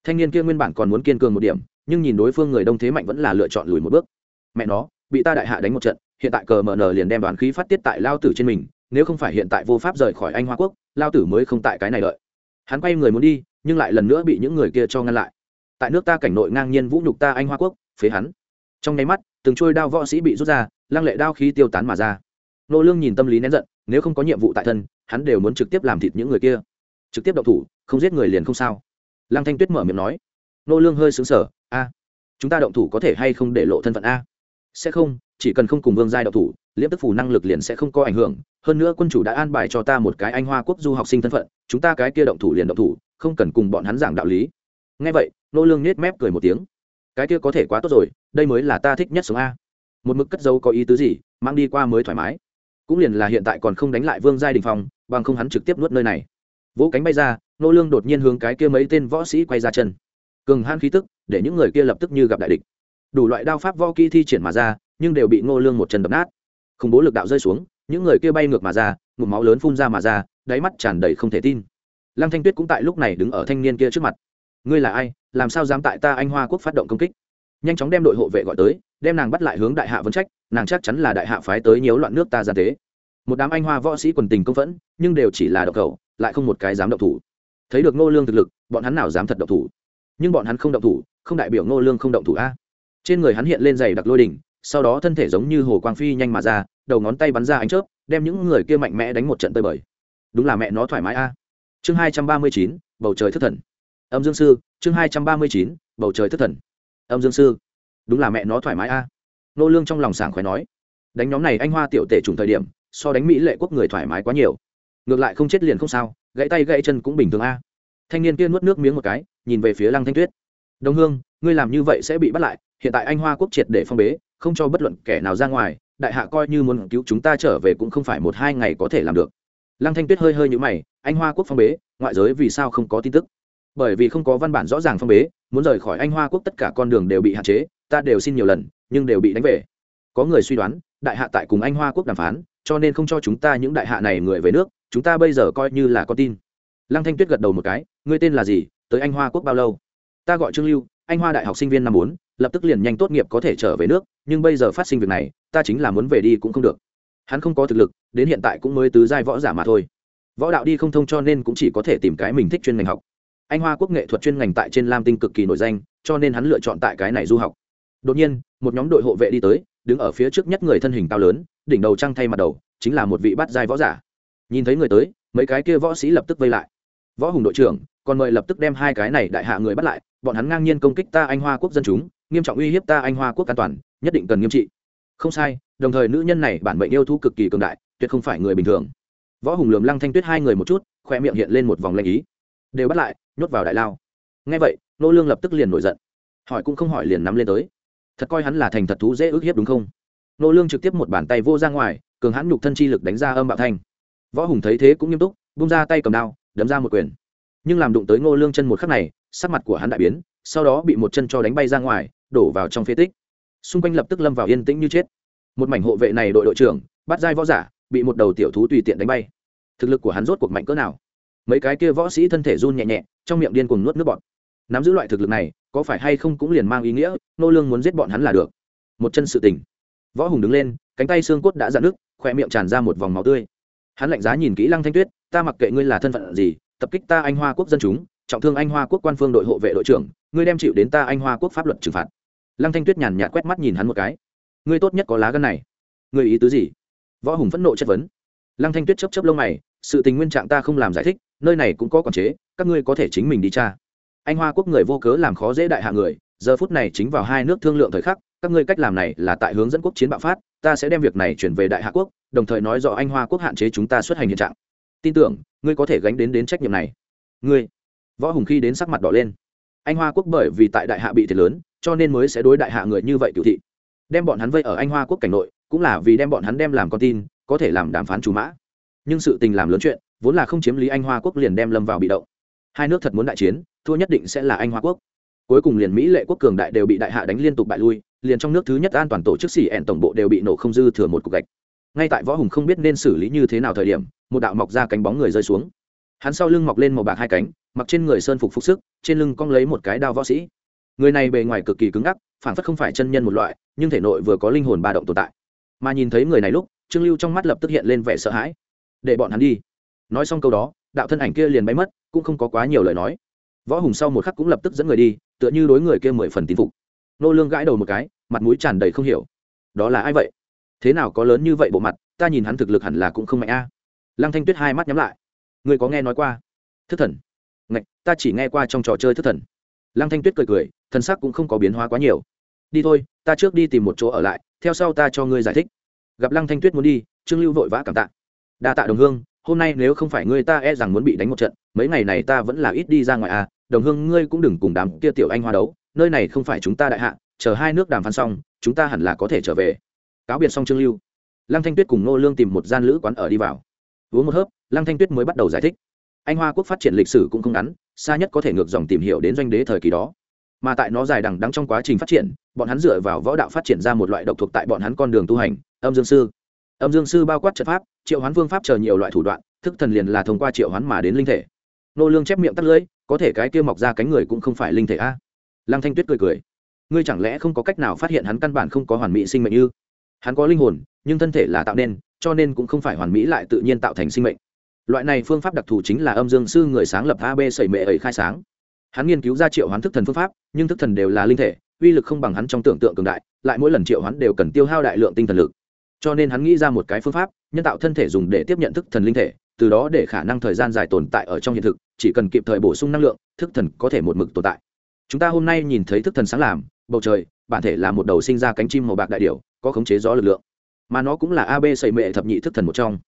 Thanh niên kia nguyên bản còn muốn kiên cường một điểm, nhưng nhìn đối phương người đông thế mạnh vẫn là lựa chọn lùi một bước. Mẹ nó, bị ta đại hạ đánh một trận, hiện tại cờ mờ nờ liền đem đoàn khí phát tiết tại lao tử trên mình, nếu không phải hiện tại vô pháp rời khỏi anh hoa quốc, lao tử mới không tại cái này đợi. Hắn quay người muốn đi, nhưng lại lần nữa bị những người kia cho ngăn lại. Tại nước ta cảnh nội ngang nhiên vũ nhục ta anh hoa quốc, phế hắn trong nháy mắt, từng trôi đao võ sĩ bị rút ra, lăng lệ đao khí tiêu tán mà ra. Nô lương nhìn tâm lý nén giận, nếu không có nhiệm vụ tại thân, hắn đều muốn trực tiếp làm thịt những người kia. Trực tiếp động thủ, không giết người liền không sao. Lăng thanh tuyết mở miệng nói. Nô lương hơi sướng sở a, chúng ta động thủ có thể hay không để lộ thân phận a? Sẽ không, chỉ cần không cùng vương giai động thủ, liễm tức phủ năng lực liền sẽ không có ảnh hưởng. Hơn nữa quân chủ đã an bài cho ta một cái anh hoa quốc du học sinh thân phận, chúng ta cái kia động thủ liền động thủ, không cần cùng bọn hắn giảng đạo lý. Nghe vậy, nô lương nết mép cười một tiếng cái kia có thể quá tốt rồi, đây mới là ta thích nhất sống a. Một mực cất dấu có ý tứ gì, mang đi qua mới thoải mái. Cũng liền là hiện tại còn không đánh lại vương giai đình phong bằng không hắn trực tiếp nuốt nơi này. Vỗ cánh bay ra, nô lương đột nhiên hướng cái kia mấy tên võ sĩ quay ra chân. Cường han khí tức, để những người kia lập tức như gặp đại địch. Đủ loại đao pháp võ kỹ thi triển mà ra, nhưng đều bị ngô lương một chân đập nát. Khủng bố lực đạo rơi xuống, những người kia bay ngược mà ra, ngụm máu lớn phun ra mà ra, đáy mắt tràn đầy không thể tin. Lăng thanh tuyết cũng tại lúc này đứng ở thanh niên kia trước mặt ngươi là ai, làm sao dám tại ta anh hoa quốc phát động công kích? Nhanh chóng đem đội hộ vệ gọi tới, đem nàng bắt lại hướng đại hạ vấn trách, nàng chắc chắn là đại hạ phái tới nhiễu loạn nước ta gian tế. Một đám anh hoa võ sĩ quần tình công phẫn, nhưng đều chỉ là độc cầu lại không một cái dám động thủ. Thấy được ngô lương thực lực, bọn hắn nào dám thật động thủ? Nhưng bọn hắn không động thủ, không đại biểu ngô lương không động thủ a. Trên người hắn hiện lên giày đặc lôi đỉnh, sau đó thân thể giống như hồ quang phi nhanh mà ra, đầu ngón tay bắn ra ánh chớp, đem những người kia mạnh mẽ đánh một trận tơi bời. Đúng là mẹ nó thoải mái a. Chương hai trăm ba mươi chín, bầu trời thất thần âm dương sư, chương hai trăm ba mươi chín, bầu trời thất thần. Âm dương sư, đúng là mẹ nó thoải mái a. Nô lương trong lòng sảng khoái nói, đánh nhóm này anh hoa tiểu tể trùng thời điểm, so đánh mỹ lệ quốc người thoải mái quá nhiều. Ngược lại không chết liền không sao, gãy tay gãy chân cũng bình thường a. Thanh niên kia nuốt nước miếng một cái, nhìn về phía lăng thanh tuyết. Đông hương, ngươi làm như vậy sẽ bị bắt lại, hiện tại anh hoa quốc triệt để phong bế, không cho bất luận kẻ nào ra ngoài, đại hạ coi như muốn cứu chúng ta trở về cũng không phải một hai ngày có thể làm được. Lăng thanh tuyết hơi hơi nhũ mày, anh hoa quốc phong bế, ngoại giới vì sao không có tin tức? Bởi vì không có văn bản rõ ràng phong bế, muốn rời khỏi anh hoa quốc tất cả con đường đều bị hạn chế, ta đều xin nhiều lần, nhưng đều bị đánh về. Có người suy đoán, đại hạ tại cùng anh hoa quốc đàm phán, cho nên không cho chúng ta những đại hạ này người về nước, chúng ta bây giờ coi như là con tin. Lăng thanh tuyết gật đầu một cái, ngươi tên là gì, tới anh hoa quốc bao lâu? Ta gọi trương lưu, anh hoa đại học sinh viên năm bốn, lập tức liền nhanh tốt nghiệp có thể trở về nước, nhưng bây giờ phát sinh việc này, ta chính là muốn về đi cũng không được. Hắn không có thực lực, đến hiện tại cũng mới tứ giai võ giả mà thôi. Võ đạo đi không thông cho nên cũng chỉ có thể tìm cái mình thích chuyên ngành học anh hoa quốc nghệ thuật chuyên ngành tại trên lam tinh cực kỳ nổi danh, cho nên hắn lựa chọn tại cái này du học. Đột nhiên, một nhóm đội hộ vệ đi tới, đứng ở phía trước nhất người thân hình cao lớn, đỉnh đầu trăng thay mặt đầu, chính là một vị bắt giai võ giả. Nhìn thấy người tới, mấy cái kia võ sĩ lập tức vây lại. Võ hùng đội trưởng, còn mời lập tức đem hai cái này đại hạ người bắt lại, bọn hắn ngang nhiên công kích ta anh hoa quốc dân chúng, nghiêm trọng uy hiếp ta anh hoa quốc an toàn, nhất định cần nghiêm trị. Không sai, đồng thời nữ nhân này bản mệnh yêu thú cực kỳ cường đại, tuyệt không phải người bình thường. Võ hùng lườm lăng thanh tuyết hai người một chút, khoe miệng hiện lên một vòng lanh ý. Đều bắt lại nhốt vào đại lao. Ngay vậy, nô lương lập tức liền nổi giận. Hỏi cũng không hỏi liền nắm lên tới. Thật coi hắn là thành thật thú dễ ước hiếp đúng không? Nô lương trực tiếp một bàn tay vô ra ngoài, cường hãn nhục thân chi lực đánh ra âm bạo thanh. Võ hùng thấy thế cũng nghiêm túc bung ra tay cầm đao, đấm ra một quyền. Nhưng làm đụng tới nô lương chân một khắc này, sắc mặt của hắn đại biến, sau đó bị một chân cho đánh bay ra ngoài, đổ vào trong phế tích. Xung quanh lập tức lâm vào yên tĩnh như chết. Một mảnh hộ vệ này đội đội trưởng, bắt giai võ giả, bị một đầu tiểu thú tùy tiện đánh bay. Thực lực của hắn rốt cuộc mạnh cỡ nào? Mấy cái kia võ sĩ thân thể run nhẹ nhẹ trong miệng điên cuồng nuốt nước bọt. Nắm giữ loại thực lực này, có phải hay không cũng liền mang ý nghĩa, nô lương muốn giết bọn hắn là được. Một chân sự tình. Võ hùng đứng lên, cánh tay xương cốt đã dạn nước khỏe miệng tràn ra một vòng máu tươi. Hắn lạnh giá nhìn kỹ lăng thanh tuyết, ta mặc kệ ngươi là thân phận gì, tập kích ta anh hoa quốc dân chúng, trọng thương anh hoa quốc quan phương đội hộ vệ đội trưởng, ngươi đem chịu đến ta anh hoa quốc pháp luật trừng phạt. Lăng thanh tuyết nhàn nhạt quét mắt nhìn hắn một cái. Ngươi tốt nhất có lá gân này. Ngươi ý tứ gì? Võ hùng phẫn nộ chất vấn. Lăng thanh tuyết chấp chấp lông mày sự tình nguyên trạng ta không làm giải thích, nơi này cũng có quản chế, các ngươi có thể chính mình đi tra. Anh hoa quốc người vô cớ làm khó dễ đại hạ người, giờ phút này chính vào hai nước thương lượng thời khắc, các ngươi cách làm này là tại hướng dẫn quốc chiến bạo phát, ta sẽ đem việc này chuyển về đại hạ quốc, đồng thời nói rõ anh hoa quốc hạn chế chúng ta xuất hành hiện trạng. Tin tưởng, ngươi có thể gánh đến đến trách nhiệm này. Ngươi, võ hùng khi đến sắc mặt đỏ lên. Anh hoa quốc bởi vì tại đại hạ bị thiệt lớn, cho nên mới sẽ đối đại hạ người như vậy cựu thị. Đem bọn hắn vây ở anh hoa quốc cảnh nội, cũng là vì đem bọn hắn đem làm con tin, có thể làm đàm phán chủ mã nhưng sự tình làm lớn chuyện, vốn là không chiếm lý anh hoa quốc liền đem lâm vào bị động. Hai nước thật muốn đại chiến, thua nhất định sẽ là anh hoa quốc. Cuối cùng liền mỹ lệ quốc cường đại đều bị đại hạ đánh liên tục bại lui, liền trong nước thứ nhất an toàn tổ chức xỉ ẹn tổng bộ đều bị nổ không dư thừa một cục gạch. Ngay tại võ hùng không biết nên xử lý như thế nào thời điểm, một đạo mọc ra cánh bóng người rơi xuống. Hắn sau lưng mọc lên màu bạc hai cánh, mặc trên người sơn phục phục sức, trên lưng cong lấy một cái đao võ sĩ. Người này bề ngoài cực kỳ cứng ngắc phản phất không phải chân nhân một loại, nhưng thể nội vừa có linh hồn ba động tồn tại. Mà nhìn thấy người này lúc, trương lưu trong mắt lập tức hiện lên vẻ sợ hãi để bọn hắn đi. Nói xong câu đó, đạo thân ảnh kia liền bay mất, cũng không có quá nhiều lời nói. Võ hùng sau một khắc cũng lập tức dẫn người đi, tựa như đối người kia mười phần tín phục. Nô lương gãi đầu một cái, mặt mũi tràn đầy không hiểu. Đó là ai vậy? Thế nào có lớn như vậy bộ mặt, ta nhìn hắn thực lực hẳn là cũng không mạnh a. Lăng thanh tuyết hai mắt nhắm lại. Người có nghe nói qua? Thức thần. Ngạch, ta chỉ nghe qua trong trò chơi thức thần. Lăng thanh tuyết cười cười, thần sắc cũng không có biến hóa quá nhiều. Đi thôi, ta trước đi tìm một chỗ ở lại, theo sau ta cho ngươi giải thích. Gặp lăng thanh tuyết muốn đi, trương lưu vội vã cảm tạ đa tạ đồng hương, hôm nay nếu không phải ngươi ta e rằng muốn bị đánh một trận, mấy ngày này ta vẫn là ít đi ra ngoài à đồng hương, ngươi cũng đừng cùng đám kia tiểu anh hoa đấu, nơi này không phải chúng ta đại hạ, chờ hai nước đàm phán xong, chúng ta hẳn là có thể trở về. Cáo biệt xong trương lưu. Lăng thanh tuyết cùng nô lương tìm một gian lữ quán ở đi vào. Uống một hớp, lăng thanh tuyết mới bắt đầu giải thích. Anh hoa quốc phát triển lịch sử cũng không ngắn, xa nhất có thể ngược dòng tìm hiểu đến doanh đế thời kỳ đó. Mà tại nó dài đằng đắng trong quá trình phát triển, bọn hắn dựa vào võ đạo phát triển ra một loại độc thuộc tại bọn hắn con đường tu hành, âm dương sư âm dương sư bao quát trận pháp, triệu hoán vương pháp chờ nhiều loại thủ đoạn, thức thần liền là thông qua triệu hoán mà đến linh thể. Nô lương chép miệng tắt lưỡi, có thể cái kia mọc ra cánh người cũng không phải linh thể a. Lăng thanh tuyết cười cười. Ngươi chẳng lẽ không có cách nào phát hiện hắn căn bản không có hoàn mỹ sinh mệnh ư? Hắn có linh hồn, nhưng thân thể là tạo nên, cho nên cũng không phải hoàn mỹ lại tự nhiên tạo thành sinh mệnh. Loại này phương pháp đặc thù chính là âm dương sư người sáng lập ab sẩy mệ ấy khai sáng. Hắn nghiên cứu ra triệu hoán thức thần phương pháp, nhưng thức thần đều là linh thể, uy lực không bằng hắn trong tưởng tượng cường đại, lại mỗi lần triệu hoán đều cần tiêu hao đại lượng tinh thần lực cho nên hắn nghĩ ra một cái phương pháp, nhân tạo thân thể dùng để tiếp nhận thức thần linh thể, từ đó để khả năng thời gian dài tồn tại ở trong hiện thực, chỉ cần kịp thời bổ sung năng lượng, thức thần có thể một mực tồn tại. Chúng ta hôm nay nhìn thấy thức thần sáng làm, bầu trời, bản thể là một đầu sinh ra cánh chim màu bạc đại điểu, có khống chế gió lực lượng. Mà nó cũng là ab xây mệ thập nhị thức thần một trong.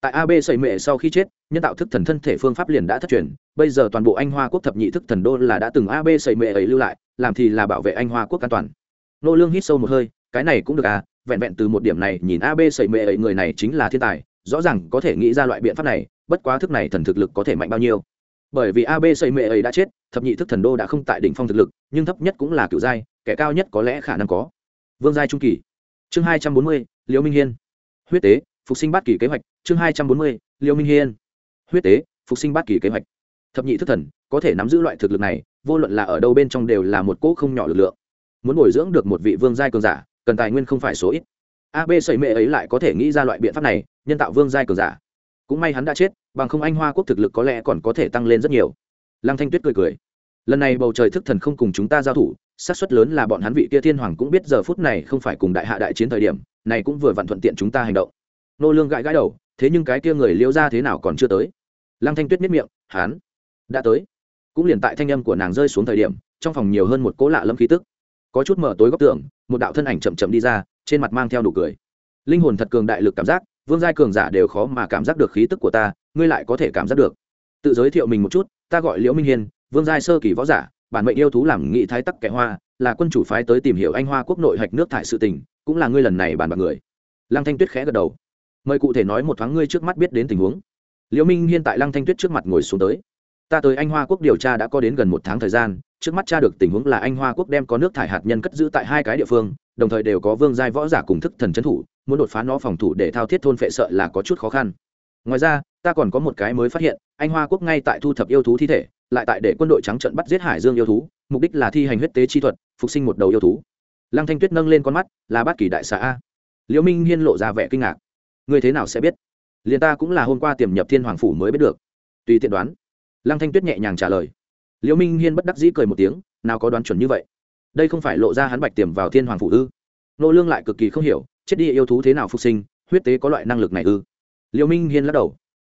Tại ab xây mệ sau khi chết, nhân tạo thức thần thân thể phương pháp liền đã thất truyền, bây giờ toàn bộ anh hoa quốc thập nhị thức thần đô là đã từng ab xây mệ ấy lưu lại, làm thì là bảo vệ anh hoa quốc an toàn. Nô lương hít sâu một hơi, cái này cũng được à vẹn vẹn từ một điểm này nhìn ab sầy mệ ấy người này chính là thiên tài, rõ ràng có thể nghĩ ra loại biện pháp này, bất quá thức này thần thực lực có thể mạnh bao nhiêu. Bởi vì ab sẩy mệ ấy đã chết, thập nhị thức thần đô đã không tại đỉnh phong thực lực, nhưng thấp nhất cũng là cựu giai, kẻ cao nhất có lẽ khả năng có. Vương giai trung kỳ. Chương hai trăm bốn mươi liễu minh hiên. Huyết tế, phục sinh bát kỳ kế hoạch, chương hai trăm bốn mươi liễu minh hiên. Huyết tế, phục sinh bát kỳ kế hoạch. Thập nhị thức thần, có thể nắm giữ loại thực lực này, vô luận là ở đâu bên trong đều là một cỗ không nhỏ lực lượng. Muốn bồi dưỡng được một vị vương giai cường giả cần tài nguyên không phải số ít. Ab sầy mệ ấy lại có thể nghĩ ra loại biện pháp này, nhân tạo vương giai cường giả. Cũng may hắn đã chết, bằng không anh hoa quốc thực lực có lẽ còn có thể tăng lên rất nhiều. Lăng thanh tuyết cười cười. Lần này bầu trời thức thần không cùng chúng ta giao thủ, xác suất lớn là bọn hắn vị kia thiên hoàng cũng biết giờ phút này không phải cùng đại hạ đại chiến thời điểm, này cũng vừa vặn thuận tiện chúng ta hành động. Nô lương gãi gãi đầu, thế nhưng cái kia người liêu ra thế nào còn chưa tới. Lăng thanh tuyết miết miệng hắn đã tới. Cũng liền tại thanh âm của nàng rơi xuống thời điểm, trong phòng nhiều hơn một cố lạ lâm khí tức có chút mở tối góc tường, một đạo thân ảnh chậm chậm đi ra, trên mặt mang theo nụ cười. Linh hồn thật cường đại lực cảm giác, vương giai cường giả đều khó mà cảm giác được khí tức của ta, ngươi lại có thể cảm giác được. Tự giới thiệu mình một chút, ta gọi liễu minh hiên, vương giai sơ kỳ võ giả, bản mệnh yêu thú làm nghị thái tắc kẻ hoa, là quân chủ phái tới tìm hiểu anh hoa quốc nội hạch nước thải sự tình, cũng là ngươi lần này bàn bạc người. Lăng thanh tuyết khẽ gật đầu. Mời cụ thể nói một thoáng ngươi trước mắt biết đến tình huống. Liễu minh hiên tại lăng thanh tuyết trước mặt ngồi xuống tới. Ta tới anh hoa quốc điều tra đã có đến gần một tháng thời gian trước mắt tra được tình huống là anh hoa quốc đem có nước thải hạt nhân cất giữ tại hai cái địa phương, đồng thời đều có vương giai võ giả cùng thức thần trấn thủ, muốn đột phá nó phòng thủ để thao thiết thôn phệ sợ là có chút khó khăn. Ngoài ra, ta còn có một cái mới phát hiện, anh hoa quốc ngay tại thu thập yêu thú thi thể, lại tại để quân đội trắng trận bắt giết hải dương yêu thú, mục đích là thi hành huyết tế chi thuật, phục sinh một đầu yêu thú. Lăng thanh tuyết nâng lên con mắt, là bát kỳ đại xã a. Liễu minh hiên lộ ra vẻ kinh ngạc. Người thế nào sẽ biết? Liền ta cũng là hôm qua tiềm nhập thiên hoàng phủ mới biết được. Tùy tiện đoán. Lăng thanh tuyết nhẹ nhàng trả lời liễu minh hiên bất đắc dĩ cười một tiếng, nào có đoán chuẩn như vậy? Đây không phải lộ ra hắn bạch tiềm vào thiên hoàng Phụ ư? Nô lương lại cực kỳ không hiểu, chết đi yêu thú thế nào phục sinh, huyết tế có loại năng lực này ư? Liễu minh hiên lắc đầu.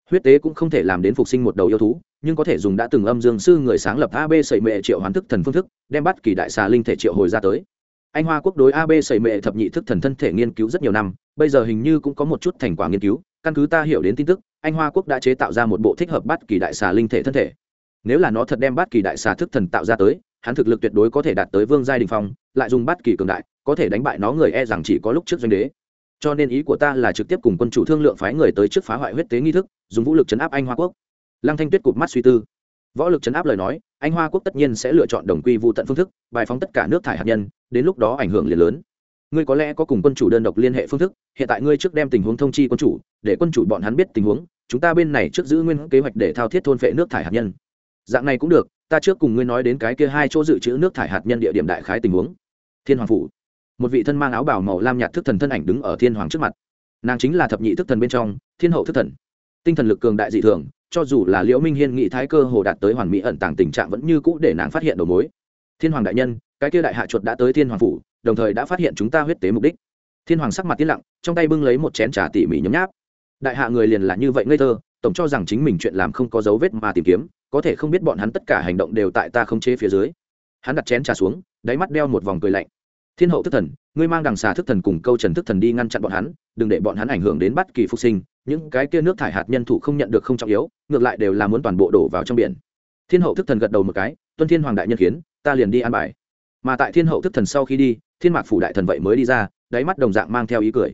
Huyết tế cũng không thể làm đến phục sinh một đầu yêu thú, nhưng có thể dùng đã từng âm dương sư người sáng lập ab sẩy mệ triệu hoán thức thần phương thức, đem bắt kỳ đại xà linh thể triệu hồi ra tới. Anh hoa quốc đối ab sẩy mệ thập nhị thức thần thân thể nghiên cứu rất nhiều năm, bây giờ hình như cũng có một chút thành quả nghiên cứu, căn cứ ta hiểu đến tin tức, anh hoa quốc đã chế tạo ra một bộ thích hợp bắt kỳ đại xà linh thể thân thể nếu là nó thật đem bát kỳ đại xà thức thần tạo ra tới, hắn thực lực tuyệt đối có thể đạt tới vương giai đình phong, lại dùng bát kỳ cường đại, có thể đánh bại nó người e rằng chỉ có lúc trước doanh đế. Cho nên ý của ta là trực tiếp cùng quân chủ thương lượng phái người tới trước phá hoại huyết tế nghi thức, dùng vũ lực chấn áp anh hoa quốc. Lăng thanh tuyết cụp mắt suy tư. Võ lực chấn áp lời nói, anh hoa quốc tất nhiên sẽ lựa chọn đồng quy vụ tận phương thức, bài phóng tất cả nước thải hạt nhân, đến lúc đó ảnh hưởng liền lớn. Ngươi có lẽ có cùng quân chủ đơn độc liên hệ phương thức, hiện tại ngươi trước đem tình huống thông chi quân chủ, để quân chủ bọn hắn biết tình huống, chúng ta bên này trước giữ nguyên kế hoạch để thao thiết thôn phệ nước thải hạt nhân dạng này cũng được, ta trước cùng ngươi nói đến cái kia hai chỗ dự trữ nước thải hạt nhân địa điểm đại khái tình huống. Thiên hoàng phủ. Một vị thân mang áo bào màu lam nhạt thức thần thân ảnh đứng ở thiên hoàng trước mặt. Nàng chính là thập nhị thức thần bên trong, thiên hậu thức thần. Tinh thần lực cường đại dị thường, cho dù là liễu minh hiên nghị thái cơ hồ đạt tới hoàn mỹ ẩn tàng tình trạng vẫn như cũ để nàng phát hiện đầu mối. Thiên hoàng đại nhân, cái kia đại hạ chuột đã tới thiên hoàng phủ, đồng thời đã phát hiện chúng ta huyết tế mục đích. Thiên hoàng sắc mặt tiết lặng, trong tay bưng lấy một chén trà tỉ mỉ nhấm nháp. Đại hạ người liền là như vậy ngây thơ tổng cho rằng chính mình chuyện làm không có dấu vết mà tìm kiếm, có thể không biết bọn hắn tất cả hành động đều tại ta không chế phía dưới. Hắn đặt chén trà xuống, đáy mắt đeo một vòng cười lạnh. Thiên hậu thức thần, ngươi mang đằng xà thức thần cùng câu trần thức thần đi ngăn chặn bọn hắn, đừng để bọn hắn ảnh hưởng đến bất kỳ phục sinh, những cái kia nước thải hạt nhân thủ không nhận được không trọng yếu, ngược lại đều là muốn toàn bộ đổ vào trong biển. Thiên hậu thức thần gật đầu một cái, tuân thiên hoàng đại nhân khiến ta liền đi an bài. Mà tại thiên hậu thức thần sau khi đi, thiên mạc phủ đại thần vậy mới đi ra, đáy mắt đồng dạng mang theo ý cười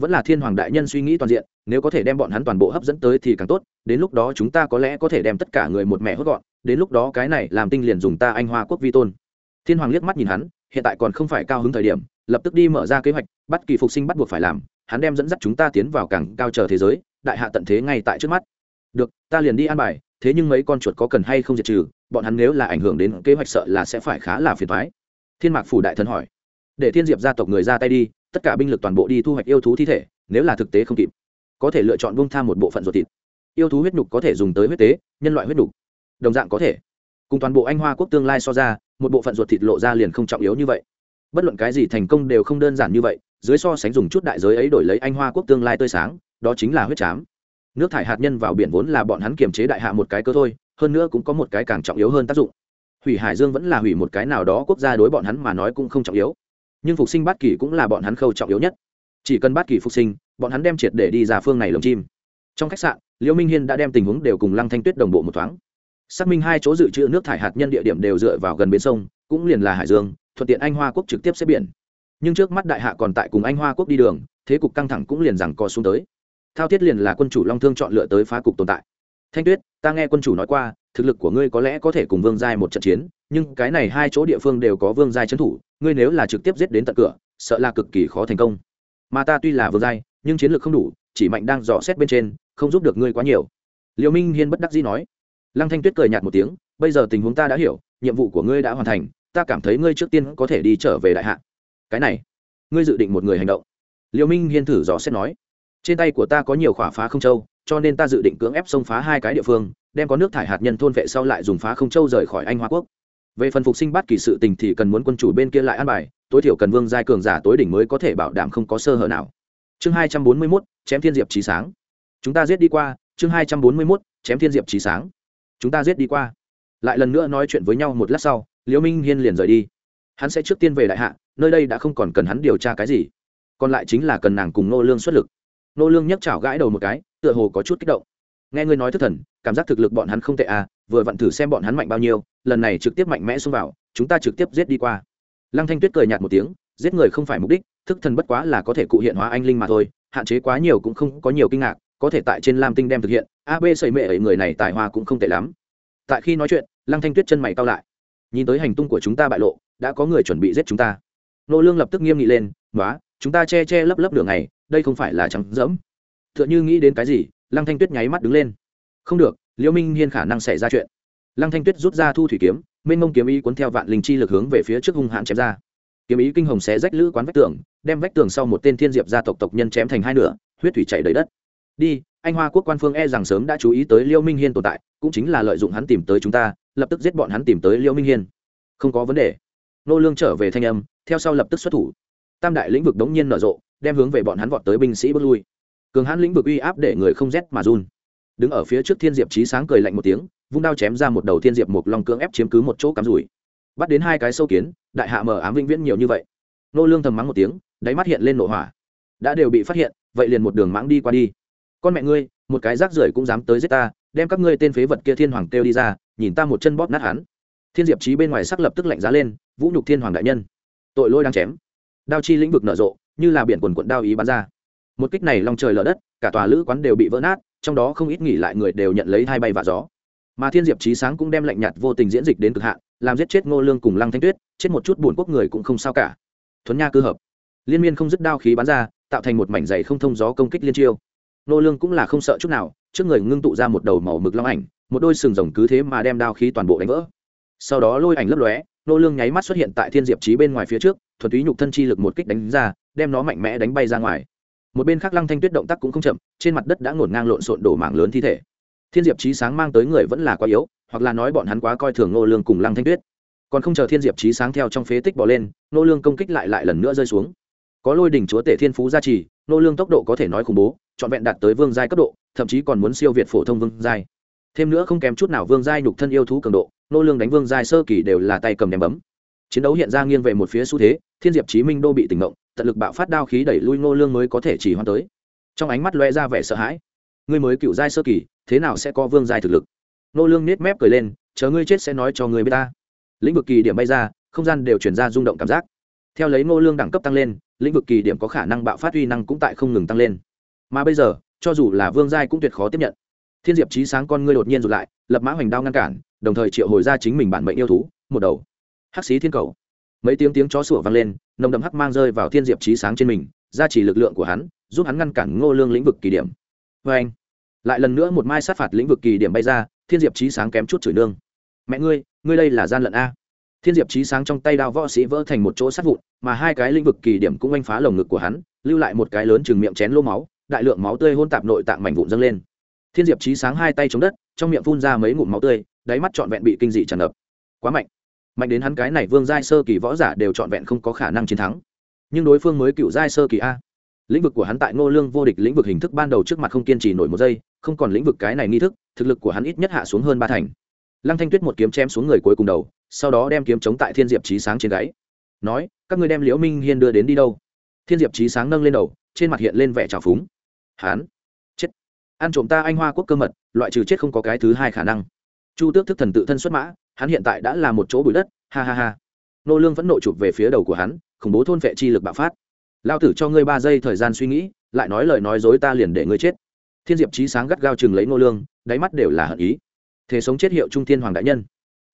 vẫn là thiên hoàng đại nhân suy nghĩ toàn diện, nếu có thể đem bọn hắn toàn bộ hấp dẫn tới thì càng tốt, đến lúc đó chúng ta có lẽ có thể đem tất cả người một mẹ hốt gọn, đến lúc đó cái này làm tinh liền dùng ta anh hoa quốc vi tôn. Thiên hoàng liếc mắt nhìn hắn, hiện tại còn không phải cao hứng thời điểm, lập tức đi mở ra kế hoạch, bắt kỳ phục sinh bắt buộc phải làm, hắn đem dẫn dắt chúng ta tiến vào càng cao chờ thế giới, đại hạ tận thế ngay tại trước mắt. Được, ta liền đi an bài, thế nhưng mấy con chuột có cần hay không diệt trừ, bọn hắn nếu là ảnh hưởng đến kế hoạch sợ là sẽ phải khá là phiền thoái thiên mạc phủ đại thần hỏi. Để thiên diệp gia tộc người ra tay đi tất cả binh lực toàn bộ đi thu hoạch yêu thú thi thể, nếu là thực tế không kịp, có thể lựa chọn bông tham một bộ phận ruột thịt. Yêu thú huyết nhục có thể dùng tới huyết tế, nhân loại huyết nhục. Đồng dạng có thể. Cùng toàn bộ anh hoa quốc tương lai so ra, một bộ phận ruột thịt lộ ra liền không trọng yếu như vậy. Bất luận cái gì thành công đều không đơn giản như vậy, dưới so sánh dùng chút đại giới ấy đổi lấy anh hoa quốc tương lai tươi sáng, đó chính là huyết chám. Nước thải hạt nhân vào biển vốn là bọn hắn kiềm chế đại hạ một cái cơ thôi, hơn nữa cũng có một cái càng trọng yếu hơn tác dụng. Hủy hải dương vẫn là hủy một cái nào đó quốc gia đối bọn hắn mà nói cũng không trọng yếu nhưng phục sinh bát kỳ cũng là bọn hắn khâu trọng yếu nhất. Chỉ cần bát kỳ phục sinh, bọn hắn đem triệt để đi ra phương này lồng chim. Trong khách sạn, liễu minh hiên đã đem tình huống đều cùng lăng thanh tuyết đồng bộ một thoáng. Xác minh hai chỗ dự trữ nước thải hạt nhân địa điểm đều dựa vào gần bến sông, cũng liền là hải dương, thuận tiện anh hoa quốc trực tiếp xếp biển. Nhưng trước mắt đại hạ còn tại cùng anh hoa quốc đi đường, thế cục căng thẳng cũng liền rằng co xuống tới. Thao thiết liền là quân chủ long thương chọn lựa tới phá cục tồn tại thanh tuyết, ta nghe quân chủ nói qua, thực lực của ngươi có lẽ có thể cùng vương giai một trận chiến, nhưng cái này hai chỗ địa phương đều có vương giai trấn thủ, ngươi nếu là trực tiếp giết đến tận cửa, sợ là cực kỳ khó thành công. Mà ta tuy là vương giai, nhưng chiến lược không đủ, chỉ mạnh đang dò xét bên trên, không giúp được ngươi quá nhiều. Liệu minh hiên bất đắc dĩ nói. Lăng thanh tuyết cười nhạt một tiếng, bây giờ tình huống ta đã hiểu, nhiệm vụ của ngươi đã hoàn thành, ta cảm thấy ngươi trước tiên có thể đi trở về đại hạ. Cái này, ngươi dự định một người hành động? Liệu minh hiên thử dò xét nói. Trên tay của ta có nhiều khỏa phá không châu cho nên ta dự định cưỡng ép xông phá hai cái địa phương, đem có nước thải hạt nhân thôn vệ sau lại dùng phá không châu rời khỏi anh hoa quốc. Về phần phục sinh bắt kỳ sự tình thì cần muốn quân chủ bên kia lại an bài, tối thiểu cần vương giai cường giả tối đỉnh mới có thể bảo đảm không có sơ hở nào. Chương hai trăm bốn mươi mốt, chém thiên diệp trí sáng. Chúng ta giết đi qua, chương hai trăm bốn mươi mốt, chém thiên diệp trí sáng. Chúng ta giết đi qua. Lại lần nữa nói chuyện với nhau một lát sau, liễu minh hiên liền rời đi. Hắn sẽ trước tiên về đại hạ, nơi đây đã không còn cần hắn điều tra cái gì. Còn lại chính là cần nàng cùng nô lương xuất lực nô lương nhấc chảo gãi đầu một cái, tựa hồ có chút kích động. Nghe ngươi nói thất thần, cảm giác thực lực bọn hắn không tệ à vừa vặn thử xem bọn hắn mạnh bao nhiêu, lần này trực tiếp mạnh mẽ xông vào, chúng ta trực tiếp giết đi qua. Lăng thanh tuyết cười nhạt một tiếng, giết người không phải mục đích, thức thần bất quá là có thể cụ hiện hóa anh linh mà thôi, hạn chế quá nhiều cũng không có nhiều kinh ngạc, có thể tại trên lam tinh đem thực hiện ab xây mệ ấy người này tài hoa cũng không tệ lắm. Tại khi nói chuyện, lăng thanh tuyết chân mày cao lại. Nhìn tới hành tung của chúng ta bại lộ, đã có người chuẩn bị giết chúng ta. Nô lương lập tức nghiêm nghị lên nói chúng ta che che lấp lấp đường này đây không phải là trắng dẫm. Tựa như nghĩ đến cái gì, lăng thanh tuyết nháy mắt đứng lên. Không được, liễu minh hiên khả năng xảy ra chuyện. Lăng thanh tuyết rút ra thu thủy kiếm minh mông kiếm ý cuốn theo vạn linh chi lực hướng về phía trước hung hãn chém ra. Kiếm ý kinh hồng xé rách lữ quán vách tường, đem vách tường sau một tên thiên diệp gia tộc tộc nhân chém thành hai nửa, huyết thủy chảy đầy đất. Đi, anh hoa quốc quan phương e rằng sớm đã chú ý tới liêu minh hiên tồn tại, cũng chính là lợi dụng hắn tìm tới chúng ta, lập tức giết bọn hắn tìm tới liêu minh hiên. Không có vấn đề. Nô lương trở về thanh âm, theo sau lập tức xuất thủ tam đại lĩnh vực đống nhiên nở rộ, đem hướng về bọn hắn vọt tới binh sĩ bước lui. Cường hãn lĩnh vực uy áp để người không rét mà run. Đứng ở phía trước thiên diệp trí sáng cười lạnh một tiếng, vung đao chém ra một đầu thiên diệp một long cưỡng ép chiếm cứ một chỗ cắm rủi. Bắt đến hai cái sâu kiến, đại hạ mờ ám vĩnh viễn nhiều như vậy. Nô lương thầm mắng một tiếng, đáy mắt hiện lên nổ hỏa. Đã đều bị phát hiện, vậy liền một đường mãng đi qua đi. Con mẹ ngươi, một cái rác rưởi cũng dám tới giết ta, đem các ngươi tên phế vật kia thiên hoàng kêu đi ra, nhìn ta một chân bóp nát hắn. Thiên diệp trí bên ngoài sắc lập tức lạnh giá lên, vũ nhục thiên hoàng đại nhân. Tội lôi đang chém đao chi lĩnh vực nở rộ, như là biển quần quận đao ý bắn ra. Một kích này lòng trời lở đất, cả tòa lữ quán đều bị vỡ nát, trong đó không ít nghỉ lại người đều nhận lấy hai bay và gió. Mà thiên diệp trí sáng cũng đem lạnh nhạt vô tình diễn dịch đến cực hạn, làm giết chết ngô lương cùng lăng thanh tuyết, chết một chút buồn quốc người cũng không sao cả. Thuấn nha cư hợp. Liên miên không dứt đao khí bắn ra, tạo thành một mảnh dày không thông gió công kích liên chiêu. Ngô lương cũng là không sợ chút nào, trước người ngưng tụ ra một đầu màu mực long ảnh, một đôi sừng rồng cứ thế mà đem đao khí toàn bộ đánh vỡ. Sau đó lôi ảnh lấp lóe Nô lương nháy mắt xuất hiện tại thiên diệp trí bên ngoài phía trước, thuần túy nhục thân chi lực một kích đánh ra, đem nó mạnh mẽ đánh bay ra ngoài. Một bên khác lăng thanh tuyết động tác cũng không chậm, trên mặt đất đã ngổn ngang lộn xộn đổ mảng lớn thi thể. Thiên diệp trí sáng mang tới người vẫn là quá yếu, hoặc là nói bọn hắn quá coi thường nô lương cùng lăng thanh tuyết. Còn không chờ thiên diệp trí sáng theo trong phế tích bỏ lên, nô lương công kích lại lại lần nữa rơi xuống. Có lôi đỉnh chúa tể thiên phú gia trì, nô lương tốc độ có thể nói khủng bố, trọn vẹn đạt tới vương giai cấp độ, thậm chí còn muốn siêu việt phổ thông vương giai. Thêm nữa không kém chút nào vương giai nhục thân yêu thú cường độ nô lương đánh vương giai sơ kỳ đều là tay cầm ném bấm. Chiến đấu hiện ra nghiêng về một phía xu thế, thiên diệp chí minh đô bị tỉnh ngộng, tận lực bạo phát đao khí đẩy lui nô lương mới có thể chỉ hoan tới. Trong ánh mắt lóe ra vẻ sợ hãi. Ngươi mới cựu giai sơ kỳ, thế nào sẽ có vương giai thực lực? Nô lương nết mép cười lên, chờ ngươi chết sẽ nói cho ngươi biết ta. Lĩnh vực kỳ điểm bay ra, không gian đều truyền ra rung động cảm giác. Theo lấy nô lương đẳng cấp tăng lên, lĩnh vực kỳ điểm có khả năng bạo phát uy năng cũng tại không ngừng tăng lên. Mà bây giờ, cho dù là vương giai cũng tuyệt khó tiếp nhận. Thiên diệp trí sáng con ngươi đột nhiên rụt lại, lập mã hoành đao ngăn cản đồng thời triệu hồi ra chính mình bản mệnh yêu thú, một đầu. Hắc xí thiên cầu. Mấy tiếng tiếng chó sủa vang lên, nồng đậm hắc mang rơi vào thiên diệp trí sáng trên mình, gia trì lực lượng của hắn, giúp hắn ngăn cản ngô lương lĩnh vực kỳ điểm. Vê anh, lại lần nữa một mai sát phạt lĩnh vực kỳ điểm bay ra, thiên diệp trí sáng kém chút chửi nương. Mẹ ngươi ngươi đây là gian lận a. Thiên diệp trí sáng trong tay đao võ sĩ vỡ thành một chỗ sát vụn, mà hai cái lĩnh vực kỳ điểm cũng oanh phá lồng ngực của hắn, lưu lại một cái lớn chừng miệng chén lô máu, đại lượng máu tươi hôn tạp nội tạng mảnh vụn dâng lên. Thiên diệp trí sáng hai tay chống đất, trong miệng phun ra mấy ngụm máu tươi đáy mắt trọn vẹn bị kinh dị tràn ngập. Quá mạnh. Mạnh đến hắn cái này vương giai sơ kỳ võ giả đều trọn vẹn không có khả năng chiến thắng. Nhưng đối phương mới cựu giai sơ kỳ a. Lĩnh vực của hắn tại ngô lương vô địch lĩnh vực hình thức ban đầu trước mặt không kiên trì nổi một giây, không còn lĩnh vực cái này nghi thức, thực lực của hắn ít nhất hạ xuống hơn ba thành. Lăng thanh tuyết một kiếm chém xuống người cuối cùng đầu, sau đó đem kiếm chống tại thiên diệp trí sáng trên gáy. Nói, các ngươi đem liễu minh hiên đưa đến đi đâu? Thiên diệp trí sáng nâng lên đầu, trên mặt hiện lên vẻ trào phúng. Hán chết! Ăn trộm ta anh hoa quốc cơ mật, loại trừ chết không có cái thứ hai khả năng chu tước thức thần tự thân xuất mã, hắn hiện tại đã là một chỗ bụi đất, ha ha ha. Nô lương vẫn nộ chụp về phía đầu của hắn, khủng bố thôn vệ chi lực bạo phát. Lao tử cho ngươi ba giây thời gian suy nghĩ, lại nói lời nói dối ta liền để ngươi chết. Thiên diệp trí sáng gắt gao chừng lấy nô lương, đáy mắt đều là hận ý. Thế sống chết hiệu trung thiên hoàng đại nhân.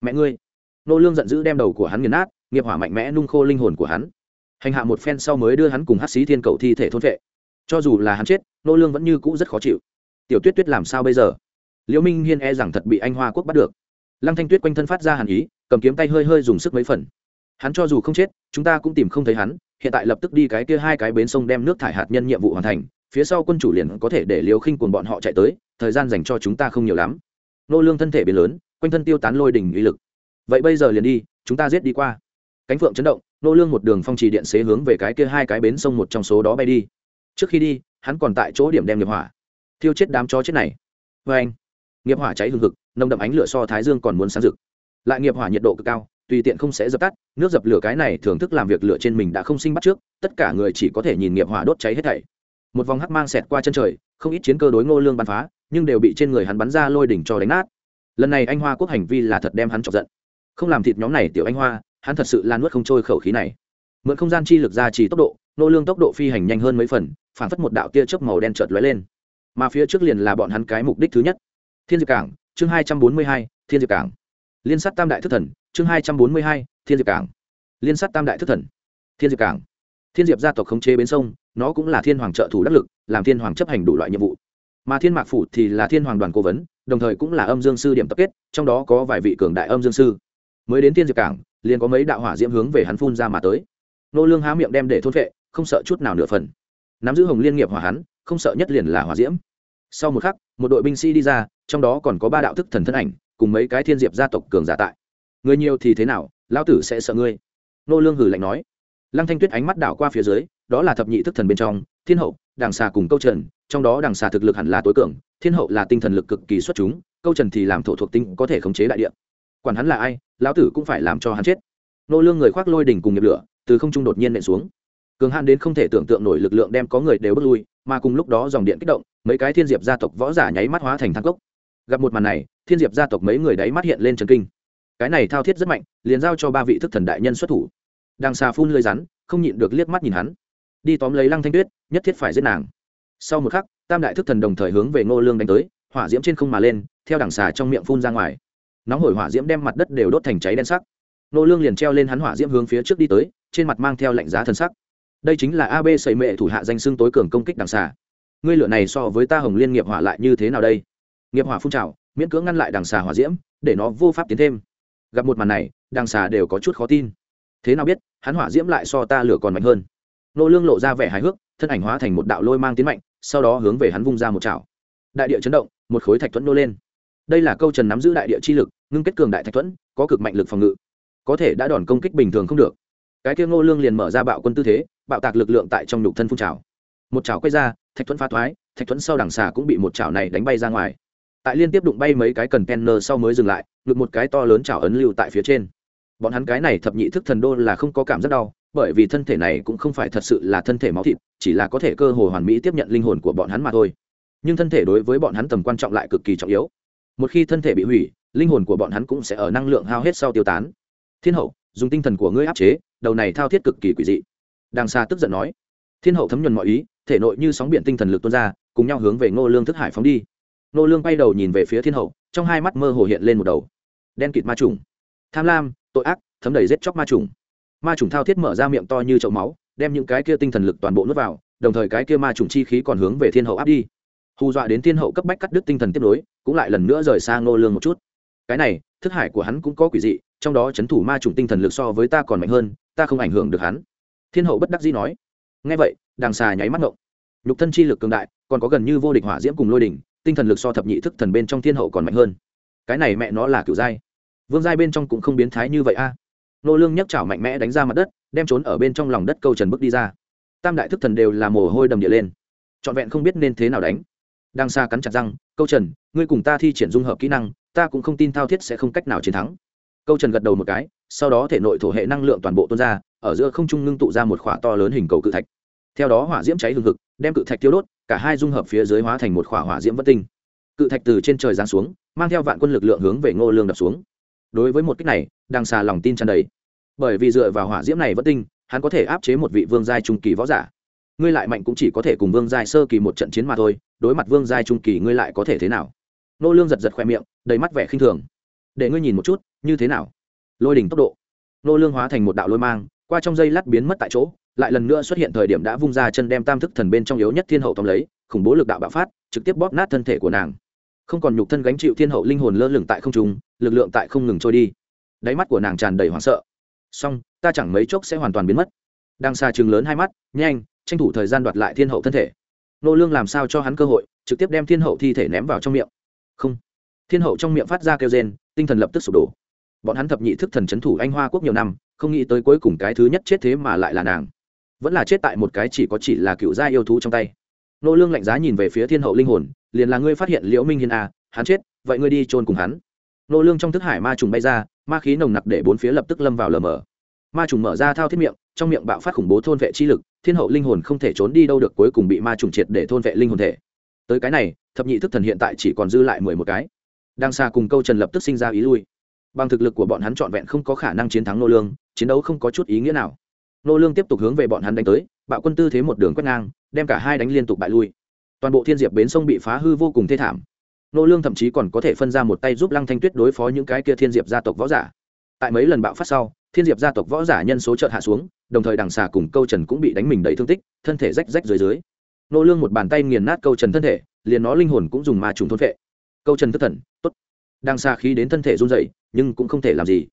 Mẹ ngươi. Nô lương giận dữ đem đầu của hắn nghiền nát, nghiệp hỏa mạnh mẽ nung khô linh hồn của hắn. Hành hạ một phen sau mới đưa hắn cùng hắc sĩ thiên cầu thi thể thôn vệ. Cho dù là hắn chết, nô lương vẫn như cũ rất khó chịu. Tiểu tuyết tuyết làm sao bây giờ? Liễu minh hiên e rằng thật bị anh hoa quốc bắt được. Lăng thanh tuyết quanh thân phát ra hàn ý, cầm kiếm tay hơi hơi dùng sức mấy phần. Hắn cho dù không chết, chúng ta cũng tìm không thấy hắn, hiện tại lập tức đi cái kia hai cái bến sông đem nước thải hạt nhân nhiệm vụ hoàn thành, phía sau quân chủ liền có thể để liều khinh cuồng bọn họ chạy tới, thời gian dành cho chúng ta không nhiều lắm. Nô lương thân thể biến lớn, quanh thân tiêu tán lôi đỉnh uy lực. Vậy bây giờ liền đi, chúng ta giết đi qua. Cánh phượng chấn động, nô lương một đường phong trì điện xế hướng về cái kia hai cái bến sông một trong số đó bay đi. Trước khi đi, hắn còn tại chỗ điểm đem nghiệp hỏa. Thiêu chết đám chó chết này. Với anh nghiệp hỏa cháy hừng hực, nồng đậm ánh lửa so thái dương còn muốn sáng rực. Lại nghiệp hỏa nhiệt độ cực cao, tùy tiện không sẽ dập tắt, nước dập lửa cái này thưởng thức làm việc lửa trên mình đã không sinh bắt trước, tất cả người chỉ có thể nhìn nghiệp hỏa đốt cháy hết thảy. Một vòng hắc mang xẹt qua chân trời, không ít chiến cơ đối ngô lương bắn phá, nhưng đều bị trên người hắn bắn ra lôi đỉnh cho đánh nát. Lần này anh hoa quốc hành vi là thật đem hắn chọc giận. Không làm thịt nhóm này tiểu anh hoa, hắn thật sự lan nuốt không trôi khẩu khí này. Mượn không gian chi lực ra chỉ tốc độ nô lương tốc độ phi hành nhanh hơn mấy phần, phản phất một đạo tia chớp màu đen chợt lóe lên. Mà phía trước liền là bọn hắn cái mục đích thứ nhất thiên diệp cảng, chương hai trăm bốn mươi hai, thiên diệp cảng. Liên sát tam đại thức thần, chương hai trăm bốn mươi hai, thiên diệp cảng. Liên sát tam đại thức thần. Thiên diệp cảng. Thiên diệp gia tộc khống chế bến sông, nó cũng là thiên hoàng trợ thủ đắc lực, làm thiên hoàng chấp hành đủ loại nhiệm vụ. Mà thiên mạc phủ thì là thiên hoàng đoàn cố vấn, đồng thời cũng là âm dương sư điểm tập kết, trong đó có vài vị cường đại âm dương sư. Mới đến thiên diệp cảng, liền có mấy đạo hỏa diễm hướng về hắn phun ra mà tới. Nô lương há miệng đem để thôn vệ, không sợ chút nào nửa phần. Nắm giữ hồng liên nghiệp hỏa hắn không sợ nhất liền là hỏa diễm. Sau một khắc một đội binh sĩ đi ra, trong đó còn có ba đạo thức thần thân ảnh, cùng mấy cái thiên diệp gia tộc cường giả tại. Người nhiều thì thế nào, lão tử sẽ sợ ngươi. Nô lương hử lạnh nói. Lăng thanh tuyết ánh mắt đảo qua phía dưới, đó là thập nhị thức thần bên trong, thiên hậu, đằng xà cùng câu trần, trong đó đằng xà thực lực hẳn là tối cường, thiên hậu là tinh thần lực cực kỳ xuất chúng, câu trần thì làm thổ thuộc tinh có thể khống chế đại địa. Quản hắn là ai, lão tử cũng phải làm cho hắn chết. Nô lương người khoác lôi đỉnh cùng nghiệp lửa, từ không trung đột nhiên nện xuống. Cường hạn đến không thể tưởng tượng nổi lực lượng đem có người đều bước lui mà cùng lúc đó dòng điện kích động, mấy cái thiên diệp gia tộc võ giả nháy mắt hóa thành thang cốc. Gặp một màn này, thiên diệp gia tộc mấy người đáy mắt hiện lên trần kinh. Cái này thao thiết rất mạnh, liền giao cho ba vị thức thần đại nhân xuất thủ. Đằng xà phun lưới rắn, không nhịn được liếc mắt nhìn hắn. Đi tóm lấy lăng thanh tuyết, nhất thiết phải giết nàng. Sau một khắc, tam đại thức thần đồng thời hướng về ngô lương đánh tới, hỏa diễm trên không mà lên, theo đằng xà trong miệng phun ra ngoài. Nóng hổi hỏa diễm đem mặt đất đều đốt thành cháy đen sắc. Ngô lương liền treo lên hắn hỏa diễm hướng phía trước đi tới, trên mặt mang theo lạnh giá thân sắc đây chính là ab sầy mệ thủ hạ danh xưng tối cường công kích đằng xà ngươi lửa này so với ta hồng liên nghiệp hỏa lại như thế nào đây? Nghiệp hỏa phun trào, miễn cưỡng ngăn lại đằng xà hỏa diễm, để nó vô pháp tiến thêm. Gặp một màn này, đằng xà đều có chút khó tin. Thế nào biết, hắn hỏa diễm lại so ta lửa còn mạnh hơn. Nô lương lộ ra vẻ hài hước, thân ảnh hóa thành một đạo lôi mang tiến mạnh, sau đó hướng về hắn vung ra một chảo. Đại địa chấn động, một khối thạch thuẫn nô lên. Đây là câu trần nắm giữ đại địa chi lực, ngưng kết cường đại thạch thuẫn, có cực mạnh lực phòng ngự. Có thể đã đòn công kích bình thường không được cái kia ngô lương liền mở ra bạo quân tư thế, bạo tạc lực lượng tại trong nhục thân phun trào. Một chảo quay ra, thạch thuẫn phá thoái, thạch thuẫn sau đằng xà cũng bị một chảo này đánh bay ra ngoài. Tại liên tiếp đụng bay mấy cái cần penner sau mới dừng lại, ngực một cái to lớn chảo ấn lưu tại phía trên. Bọn hắn cái này thập nhị thức thần đô là không có cảm giác đau, bởi vì thân thể này cũng không phải thật sự là thân thể máu thịt, chỉ là có thể cơ hồ hoàn mỹ tiếp nhận linh hồn của bọn hắn mà thôi. Nhưng thân thể đối với bọn hắn tầm quan trọng lại cực kỳ trọng yếu. Một khi thân thể bị hủy, linh hồn của bọn hắn cũng sẽ ở năng lượng hao hết sau tiêu tán. Thiên hậu dùng tinh thần của ngươi áp chế, đầu này thao thiết cực kỳ quỷ dị. Đàng xa tức giận nói. Thiên hậu thấm nhuần mọi ý, thể nội như sóng biển tinh thần lực tuôn ra, cùng nhau hướng về ngô lương thức hải phóng đi. Ngô lương bay đầu nhìn về phía thiên hậu, trong hai mắt mơ hồ hiện lên một đầu đen kịt ma trùng. Tham lam, tội ác, thấm đầy giết chóc ma trùng. Ma trùng thao thiết mở ra miệng to như chậu máu, đem những cái kia tinh thần lực toàn bộ nuốt vào, đồng thời cái kia ma trùng chi khí còn hướng về thiên hậu áp đi. Hù dọa đến thiên hậu cấp bách cắt đứt tinh thần tiếp nối, cũng lại lần nữa rời sang ngô lương một chút. Cái này thức hải của hắn cũng có quỷ dị trong đó chấn thủ ma trùng tinh thần lực so với ta còn mạnh hơn ta không ảnh hưởng được hắn. Thiên hậu bất đắc dĩ nói. Ngay vậy đàng xà nháy mắt ngộng. Nhục thân chi lực cường đại còn có gần như vô địch hỏa diễm cùng lôi đình, tinh thần lực so thập nhị thức thần bên trong thiên hậu còn mạnh hơn. Cái này mẹ nó là kiểu giai vương giai bên trong cũng không biến thái như vậy a. Nô lương nhấc chảo mạnh mẽ đánh ra mặt đất đem trốn ở bên trong lòng đất câu trần bước đi ra. Tam đại thức thần đều là mồ hôi đầm địa lên. Trọn vẹn không biết nên thế nào đánh. Đang xa cắn chặt răng câu trần ngươi cùng ta thi triển dung hợp kỹ năng ta cũng không tin thao thiết sẽ không cách nào chiến thắng. Câu trần gật đầu một cái, sau đó thể nội thổ hệ năng lượng toàn bộ tuôn ra, ở giữa không trung ngưng tụ ra một khỏa to lớn hình cầu cự thạch. Theo đó hỏa diễm cháy hừng hực, đem cự thạch tiêu đốt, cả hai dung hợp phía dưới hóa thành một khỏa hỏa diễm vất tinh. Cự thạch từ trên trời giáng xuống, mang theo vạn quân lực lượng hướng về ngô lương đập xuống. Đối với một cách này, đang xà lòng tin tràn đầy. Bởi vì dựa vào hỏa diễm này vất tinh, hắn có thể áp chế một vị vương giai trung kỳ võ giả. Ngươi lại mạnh cũng chỉ có thể cùng vương giai sơ kỳ một trận chiến mà thôi, đối mặt vương giai trung kỳ ngươi lại có thể thế nào? Nô lương giật giật khoe miệng, đầy mắt vẻ khinh thường. Để ngươi nhìn một chút, như thế nào? Lôi đỉnh tốc độ. Nô lương hóa thành một đạo lôi mang, qua trong dây lát biến mất tại chỗ, lại lần nữa xuất hiện thời điểm đã vung ra chân đem tam thức thần bên trong yếu nhất thiên hậu tóm lấy, khủng bố lực đạo bạo phát, trực tiếp bóp nát thân thể của nàng. Không còn nhục thân gánh chịu thiên hậu linh hồn lơ lửng tại không trung, lực lượng tại không ngừng trôi đi. Đáy mắt của nàng tràn đầy hoảng sợ. Song ta chẳng mấy chốc sẽ hoàn toàn biến mất. Đang xa chừng lớn hai mắt, nhanh, tranh thủ thời gian đoạt lại thiên hậu thân thể. Nô lương làm sao cho hắn cơ hội, trực tiếp đem thiên hậu thi thể ném vào trong miệng không. Thiên hậu trong miệng phát ra kêu rên, tinh thần lập tức sụp đổ. Bọn hắn thập nhị thức thần chấn thủ anh hoa quốc nhiều năm, không nghĩ tới cuối cùng cái thứ nhất chết thế mà lại là nàng. Vẫn là chết tại một cái chỉ có chỉ là cựu gia yêu thú trong tay. Nô lương lạnh giá nhìn về phía thiên hậu linh hồn, liền là ngươi phát hiện liễu minh hiên à hắn chết, vậy ngươi đi chôn cùng hắn. Nô lương trong thức hải ma trùng bay ra, ma khí nồng nặc để bốn phía lập tức lâm vào lờ mờ. Ma trùng mở ra thao thiết miệng, trong miệng bạo phát khủng bố thôn vệ chi lực, thiên hậu linh hồn không thể trốn đi đâu được, cuối cùng bị ma trùng triệt để thôn vệ linh hồn thể tới cái này, thập nhị thức thần hiện tại chỉ còn dư lại mười một cái. Đang xa cùng câu trần lập tức sinh ra ý lui. Bằng thực lực của bọn hắn trọn vẹn không có khả năng chiến thắng nô lương, chiến đấu không có chút ý nghĩa nào. Nô lương tiếp tục hướng về bọn hắn đánh tới, bạo quân tư thế một đường quét ngang, đem cả hai đánh liên tục bại lui. Toàn bộ thiên diệp bến sông bị phá hư vô cùng thê thảm. Nô lương thậm chí còn có thể phân ra một tay giúp lăng thanh tuyết đối phó những cái kia thiên diệp gia tộc võ giả. Tại mấy lần bạo phát sau, thiên diệp gia tộc võ giả nhân số chợt hạ xuống, đồng thời đằng xà cùng câu trần cũng bị đánh mình đầy thương tích, thân thể rách rách dưới dưới nô lương một bàn tay nghiền nát câu trần thân thể, liền nó linh hồn cũng dùng ma trùng thôn phệ. Câu trần thất thần, tốt. Đang xa khí đến thân thể run rẩy, nhưng cũng không thể làm gì.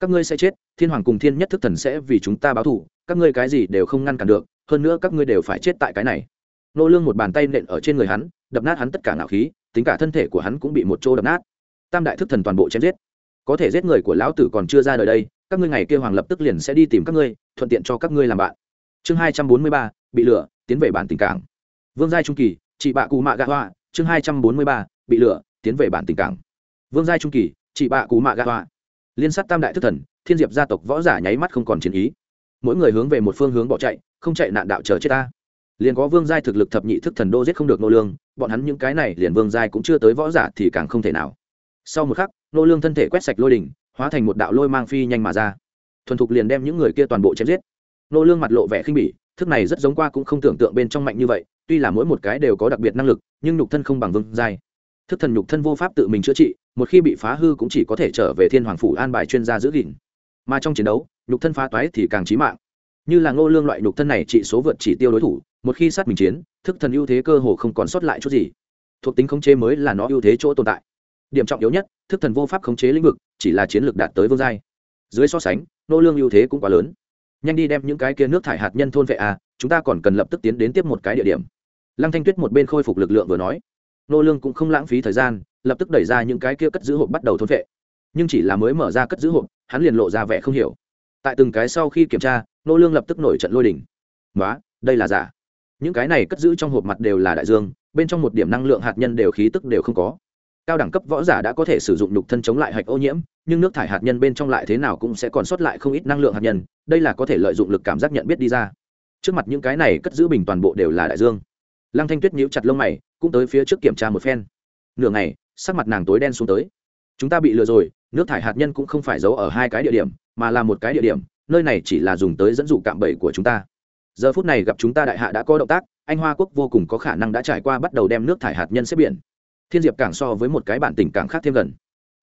Các ngươi sẽ chết, thiên hoàng cùng thiên nhất thức thần sẽ vì chúng ta báo thù, các ngươi cái gì đều không ngăn cản được, hơn nữa các ngươi đều phải chết tại cái này. Nô lương một bàn tay nện ở trên người hắn, đập nát hắn tất cả ngạo khí, tính cả thân thể của hắn cũng bị một chỗ đập nát. Tam đại thức thần toàn bộ chém giết. Có thể giết người của lão tử còn chưa ra đời đây, các ngươi ngày kia hoàng lập tức liền sẽ đi tìm các ngươi, thuận tiện cho các ngươi làm bạn. Chương hai trăm bốn mươi ba, bị lửa, tiến về bản tình cảng vương giai trung kỳ, chị bạ cù mạ gạ hoa, chương hai trăm bốn mươi ba, bị lửa tiến về bản tình cảng. Vương giai trung kỳ, chị bạ cù mạ gạ hoa. Liên sát tam đại thức thần, thiên diệp gia tộc võ giả nháy mắt không còn chiến ý. Mỗi người hướng về một phương hướng bỏ chạy, không chạy nạn đạo chờ chết ta. Liền có vương giai thực lực thập nhị thức thần đô giết không được nô lương, bọn hắn những cái này liền vương giai cũng chưa tới võ giả thì càng không thể nào. Sau một khắc, nô lương thân thể quét sạch lôi đỉnh, hóa thành một đạo lôi mang phi nhanh mà ra. Thuần thục liền đem những người kia toàn bộ chém giết. Nô lương mặt lộ vẻ khinh bỉ thức này rất giống qua cũng không tưởng tượng bên trong mạnh như vậy, tuy là mỗi một cái đều có đặc biệt năng lực, nhưng nhục thân không bằng vương giai. Thức thần nhục thân vô pháp tự mình chữa trị, một khi bị phá hư cũng chỉ có thể trở về thiên hoàng phủ an bài chuyên gia giữ gìn. Mà trong chiến đấu, nhục thân phá toái thì càng chí mạng. Như là ngô lương loại nhục thân này trị số vượt chỉ tiêu đối thủ, một khi sát mình chiến, thức thần ưu thế cơ hồ không còn sót lại chút gì. Thuộc tính khống chế mới là nó ưu thế chỗ tồn tại. Điểm trọng yếu nhất, thức thần vô pháp khống chế lĩnh vực, chỉ là chiến lược đạt tới vương giai. Dưới so sánh nô lương ưu thế cũng quá lớn nhanh đi đem những cái kia nước thải hạt nhân thôn vệ à chúng ta còn cần lập tức tiến đến tiếp một cái địa điểm. Lăng thanh tuyết một bên khôi phục lực lượng vừa nói. Nô lương cũng không lãng phí thời gian, lập tức đẩy ra những cái kia cất giữ hộp bắt đầu thôn vệ. Nhưng chỉ là mới mở ra cất giữ hộp, hắn liền lộ ra vẻ không hiểu. Tại từng cái sau khi kiểm tra, nô lương lập tức nổi trận lôi đình. Quá đây là giả. Những cái này cất giữ trong hộp mặt đều là đại dương, bên trong một điểm năng lượng hạt nhân đều khí tức đều không có cao đẳng cấp võ giả đã có thể sử dụng nhục thân chống lại hạch ô nhiễm, nhưng nước thải hạt nhân bên trong lại thế nào cũng sẽ còn sót lại không ít năng lượng hạt nhân, đây là có thể lợi dụng lực cảm giác nhận biết đi ra. Trước mặt những cái này cất giữ bình toàn bộ đều là đại dương. Lăng thanh tuyết nhíu chặt lông mày, cũng tới phía trước kiểm tra một phen. Nửa ngày, sắc mặt nàng tối đen xuống tới. Chúng ta bị lừa rồi, nước thải hạt nhân cũng không phải giấu ở hai cái địa điểm, mà là một cái địa điểm, nơi này chỉ là dùng tới dẫn dụ cạm bẫy của chúng ta. Giờ phút này gặp chúng ta đại hạ đã có động tác, anh hoa quốc vô cùng có khả năng đã trải qua bắt đầu đem nước thải hạt nhân xếp biển thiên diệp cảng so với một cái bản tỉnh cảng khác thêm gần.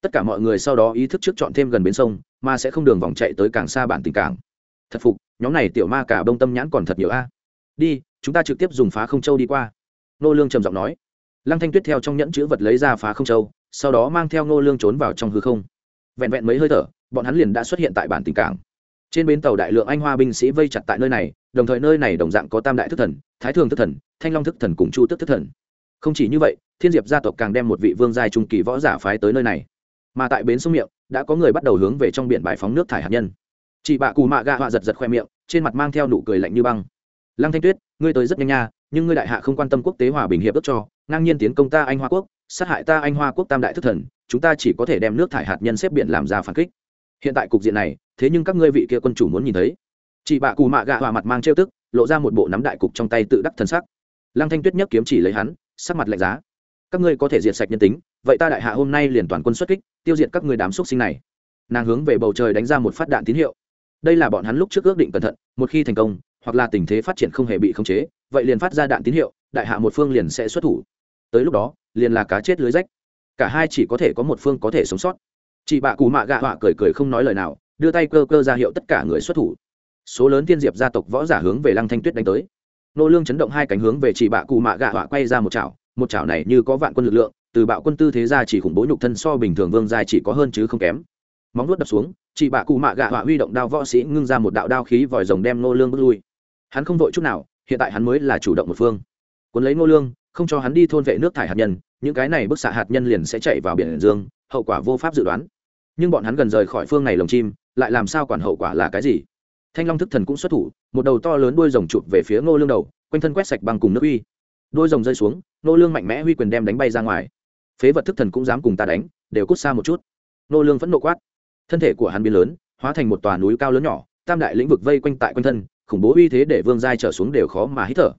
Tất cả mọi người sau đó ý thức trước chọn thêm gần bến sông, mà sẽ không đường vòng chạy tới càng xa bản tỉnh cảng thật phục, nhóm này tiểu ma cả bông tâm nhãn còn thật nhiều a. Đi, chúng ta trực tiếp dùng phá không châu đi qua. Nô lương trầm giọng nói. Lăng thanh tuyết theo trong nhẫn chữ vật lấy ra phá không châu, sau đó mang theo nô lương trốn vào trong hư không. Vẹn vẹn mấy hơi thở, bọn hắn liền đã xuất hiện tại bản tỉnh cảng trên bến tàu đại lượng anh hoa binh sĩ vây chặt tại nơi này, đồng thời nơi này đồng dạng có tam đại thức thần, thái thường thức thần, thanh long thức thần cùng chu tức thức thần. Không chỉ như vậy thiên diệp gia tộc càng đem một vị vương giai trung kỳ võ giả phái tới nơi này. Mà tại bến sông miệng, đã có người bắt đầu hướng về trong biển bài phóng nước thải hạt nhân. Chị bạ cù mạ gạ họa giật giật khoe miệng, trên mặt mang theo nụ cười lạnh như băng. Lăng thanh tuyết, ngươi tới rất nhanh nha, nhưng ngươi đại hạ không quan tâm quốc tế hòa bình hiệp ước cho, ngang nhiên tiến công ta anh hoa quốc, sát hại ta anh hoa quốc tam đại thức thần, chúng ta chỉ có thể đem nước thải hạt nhân xếp biển làm ra phản kích. Hiện tại cục diện này, thế nhưng các ngươi vị kia quân chủ muốn nhìn thấy. Chị bạ cù mạ gạ họa mặt mang trêu tức, lộ ra một bộ nắm đại cục trong tay tự đắc thần sắc. Lăng thanh tuyết nhất kiếm chỉ lấy hắn, sắc mặt lạnh giá các ngươi có thể diệt sạch nhân tính, vậy ta đại hạ hôm nay liền toàn quân xuất kích, tiêu diệt các ngươi đám xúc sinh này. Nàng hướng về bầu trời đánh ra một phát đạn tín hiệu. Đây là bọn hắn lúc trước ước định cẩn thận, một khi thành công, hoặc là tình thế phát triển không hề bị khống chế, vậy liền phát ra đạn tín hiệu, đại hạ một phương liền sẽ xuất thủ. Tới lúc đó, liền là cá chết lưới rách. Cả hai chỉ có thể có một phương có thể sống sót. Chị bạ cù mạ gạ họa cười cười không nói lời nào, đưa tay cơ cơ ra hiệu tất cả người xuất thủ. Số lớn tiên diệp gia tộc võ giả hướng về lăng thanh tuyết đánh tới. Nô lương chấn động hai cánh hướng về chị bạ cù mạ gạ họa quay ra một chảo một chảo này như có vạn quân lực lượng, từ bạo quân tư thế ra chỉ khủng bố nhục thân so bình thường vương dài chỉ có hơn chứ không kém. Móng vuốt đập xuống, chị bạ cụ mạ gạ họa huy động đao võ sĩ ngưng ra một đạo đao khí vòi rồng đem nô lương bước lui. Hắn không vội chút nào, hiện tại hắn mới là chủ động một phương. Cuốn lấy nô lương, không cho hắn đi thôn vệ nước thải hạt nhân, những cái này bức xạ hạt nhân liền sẽ chạy vào biển dương, hậu quả vô pháp dự đoán. Nhưng bọn hắn gần rời khỏi phương này lồng chim, lại làm sao quản hậu quả là cái gì? Thanh long thức thần cũng xuất thủ, một đầu to lớn đuôi rồng chụp về phía nô lương đầu, quanh thân quét sạch bằng cùng nước uy. Đuôi rồng rơi xuống nô lương mạnh mẽ huy quyền đem đánh bay ra ngoài. Phế vật thức thần cũng dám cùng ta đánh, đều cút xa một chút. Nô lương vẫn nộ quát. Thân thể của hắn biến lớn, hóa thành một tòa núi cao lớn nhỏ, tam đại lĩnh vực vây quanh tại quanh thân, khủng bố uy thế để vương giai trở xuống đều khó mà hít thở.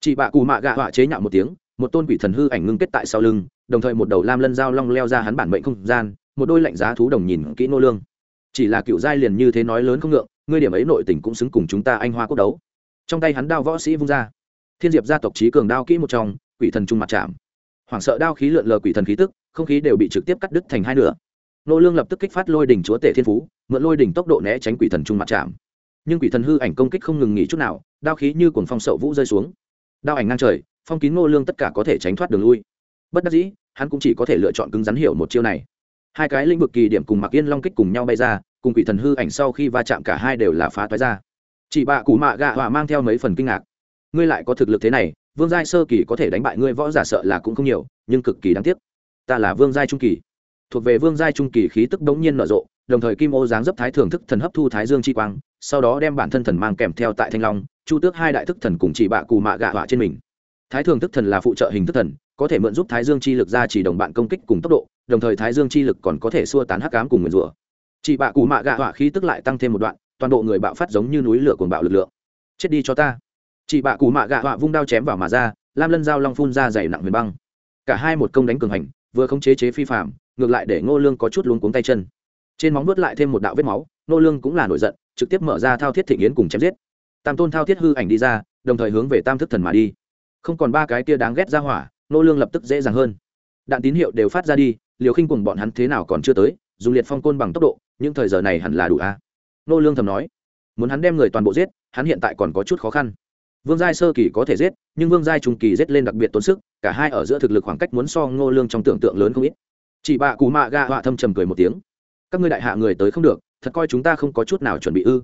Chị bạ cù mạ gạ họa chế nhạo một tiếng, một tôn quỷ thần hư ảnh ngưng kết tại sau lưng, đồng thời một đầu lam lân dao long leo ra hắn bản mệnh không gian, một đôi lạnh giá thú đồng nhìn kỹ nô lương. Chỉ là cựu giai liền như thế nói lớn không ngượng, ngươi điểm ấy nội tình cũng xứng cùng chúng ta anh hoa quốc đấu. Trong tay hắn đao võ sĩ vung ra. Thiên diệp gia tộc trí cường đao kỹ một trong quỷ thần trung mặt chạm hoảng sợ đao khí lượn lờ quỷ thần khí tức, không khí đều bị trực tiếp cắt đứt thành hai nửa. Nô lương lập tức kích phát lôi đỉnh chúa tể thiên phú, mượn lôi đỉnh tốc độ né tránh quỷ thần trung mặt chạm nhưng quỷ thần hư ảnh công kích không ngừng nghỉ chút nào, đao khí như cuồng phong sậu vũ rơi xuống. Đao ảnh ngang trời, phong kín nô lương tất cả có thể tránh thoát đường lui. Bất đắc dĩ, hắn cũng chỉ có thể lựa chọn cứng rắn hiểu một chiêu này. Hai cái lĩnh vực kỳ điểm cùng mặc yên long kích cùng nhau bay ra, cùng quỷ thần hư ảnh sau khi va chạm cả hai đều là phá toái ra. Chỉ bạ cụ mạ gạ hỏa mang theo mấy phần kinh ngạc. Ngươi lại có thực lực thế này vương giai sơ kỳ có thể đánh bại ngươi võ giả sợ là cũng không nhiều, nhưng cực kỳ đáng tiếc. Ta là vương giai trung kỳ. Thuộc về vương giai trung kỳ khí tức đống nhiên nở rộ, đồng thời kim ô dáng dấp thái thưởng thức thần hấp thu thái dương chi quang, sau đó đem bản thân thần mang kèm theo tại thanh long, chu tước hai đại thức thần cùng chỉ bạ cù mạ gạ họa trên mình. Thái thường thức thần là phụ trợ hình thức thần, có thể mượn giúp thái dương chi lực ra chỉ đồng bạn công kích cùng tốc độ, đồng thời thái dương chi lực còn có thể xua tán hắc cám cùng nguyền rủa. Chị bạ cù mạ gạ họa khí tức lại tăng thêm một đoạn, toàn bộ người bạo phát giống như núi lửa cuồng bạo lực lượng. Chết đi cho ta chị bạ cù mạ gạ họa vung đao chém vào mà ra, lam lân dao long phun ra dày nặng huyền băng. Cả hai một công đánh cường hành, vừa không chế chế phi phạm ngược lại để ngô lương có chút luống cuống tay chân. Trên móng nuốt lại thêm một đạo vết máu, ngô lương cũng là nổi giận, trực tiếp mở ra thao thiết thịnh yến cùng chém giết. Tam tôn thao thiết hư ảnh đi ra, đồng thời hướng về tam thức thần mà đi. Không còn ba cái kia đáng ghét ra hỏa, ngô lương lập tức dễ dàng hơn. Đạn tín hiệu đều phát ra đi, liều khinh cùng bọn hắn thế nào còn chưa tới, dùng liệt phong côn bằng tốc độ, những thời giờ này hẳn là đủ a. Ngô lương thầm nói, muốn hắn đem người toàn bộ giết, hắn hiện tại còn có chút khó khăn vương giai sơ kỳ có thể giết nhưng vương giai trung kỳ giết lên đặc biệt tốn sức cả hai ở giữa thực lực khoảng cách muốn so ngô lương trong tưởng tượng lớn không ít. Chị bạ cù mạ gạ họa thâm trầm cười một tiếng. Các ngươi đại hạ người tới không được thật coi chúng ta không có chút nào chuẩn bị ư.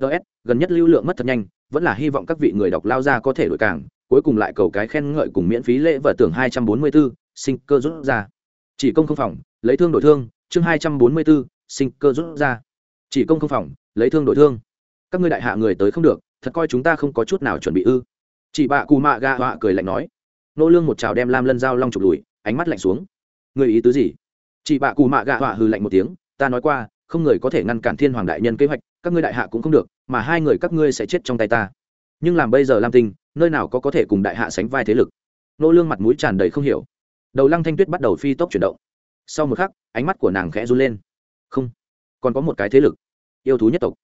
Ts gần nhất lưu lượng mất thật nhanh vẫn là hy vọng các vị người đọc lao ra có thể đổi cảng. cuối cùng lại cầu cái khen ngợi cùng miễn phí lễ và tưởng hai trăm bốn mươi 244, sinh cơ rút ra. Chỉ công không phòng lấy thương đổi thương chương hai trăm bốn mươi 244, sinh cơ rút ra. Chỉ công không phòng lấy thương đổi thương. Các ngươi đại hạ người tới không được thật coi chúng ta không có chút nào chuẩn bị ư? Chị bạ cù mạ Gà họa cười lạnh nói. Nô lương một chảo đem lam lân dao long chụp lùi, ánh mắt lạnh xuống. Người ý tứ gì? Chị bạ cù mạ gạ họa hừ lạnh một tiếng, ta nói qua, không người có thể ngăn cản thiên hoàng đại nhân kế hoạch, các ngươi đại hạ cũng không được, mà hai người các ngươi sẽ chết trong tay ta. Nhưng làm bây giờ lam tinh, nơi nào có có thể cùng đại hạ sánh vai thế lực? Nô lương mặt mũi tràn đầy không hiểu. Đầu lăng thanh tuyết bắt đầu phi tốc chuyển động. Sau một khắc, ánh mắt của nàng khẽ run lên. Không, còn có một cái thế lực. Yêu thú nhất tộc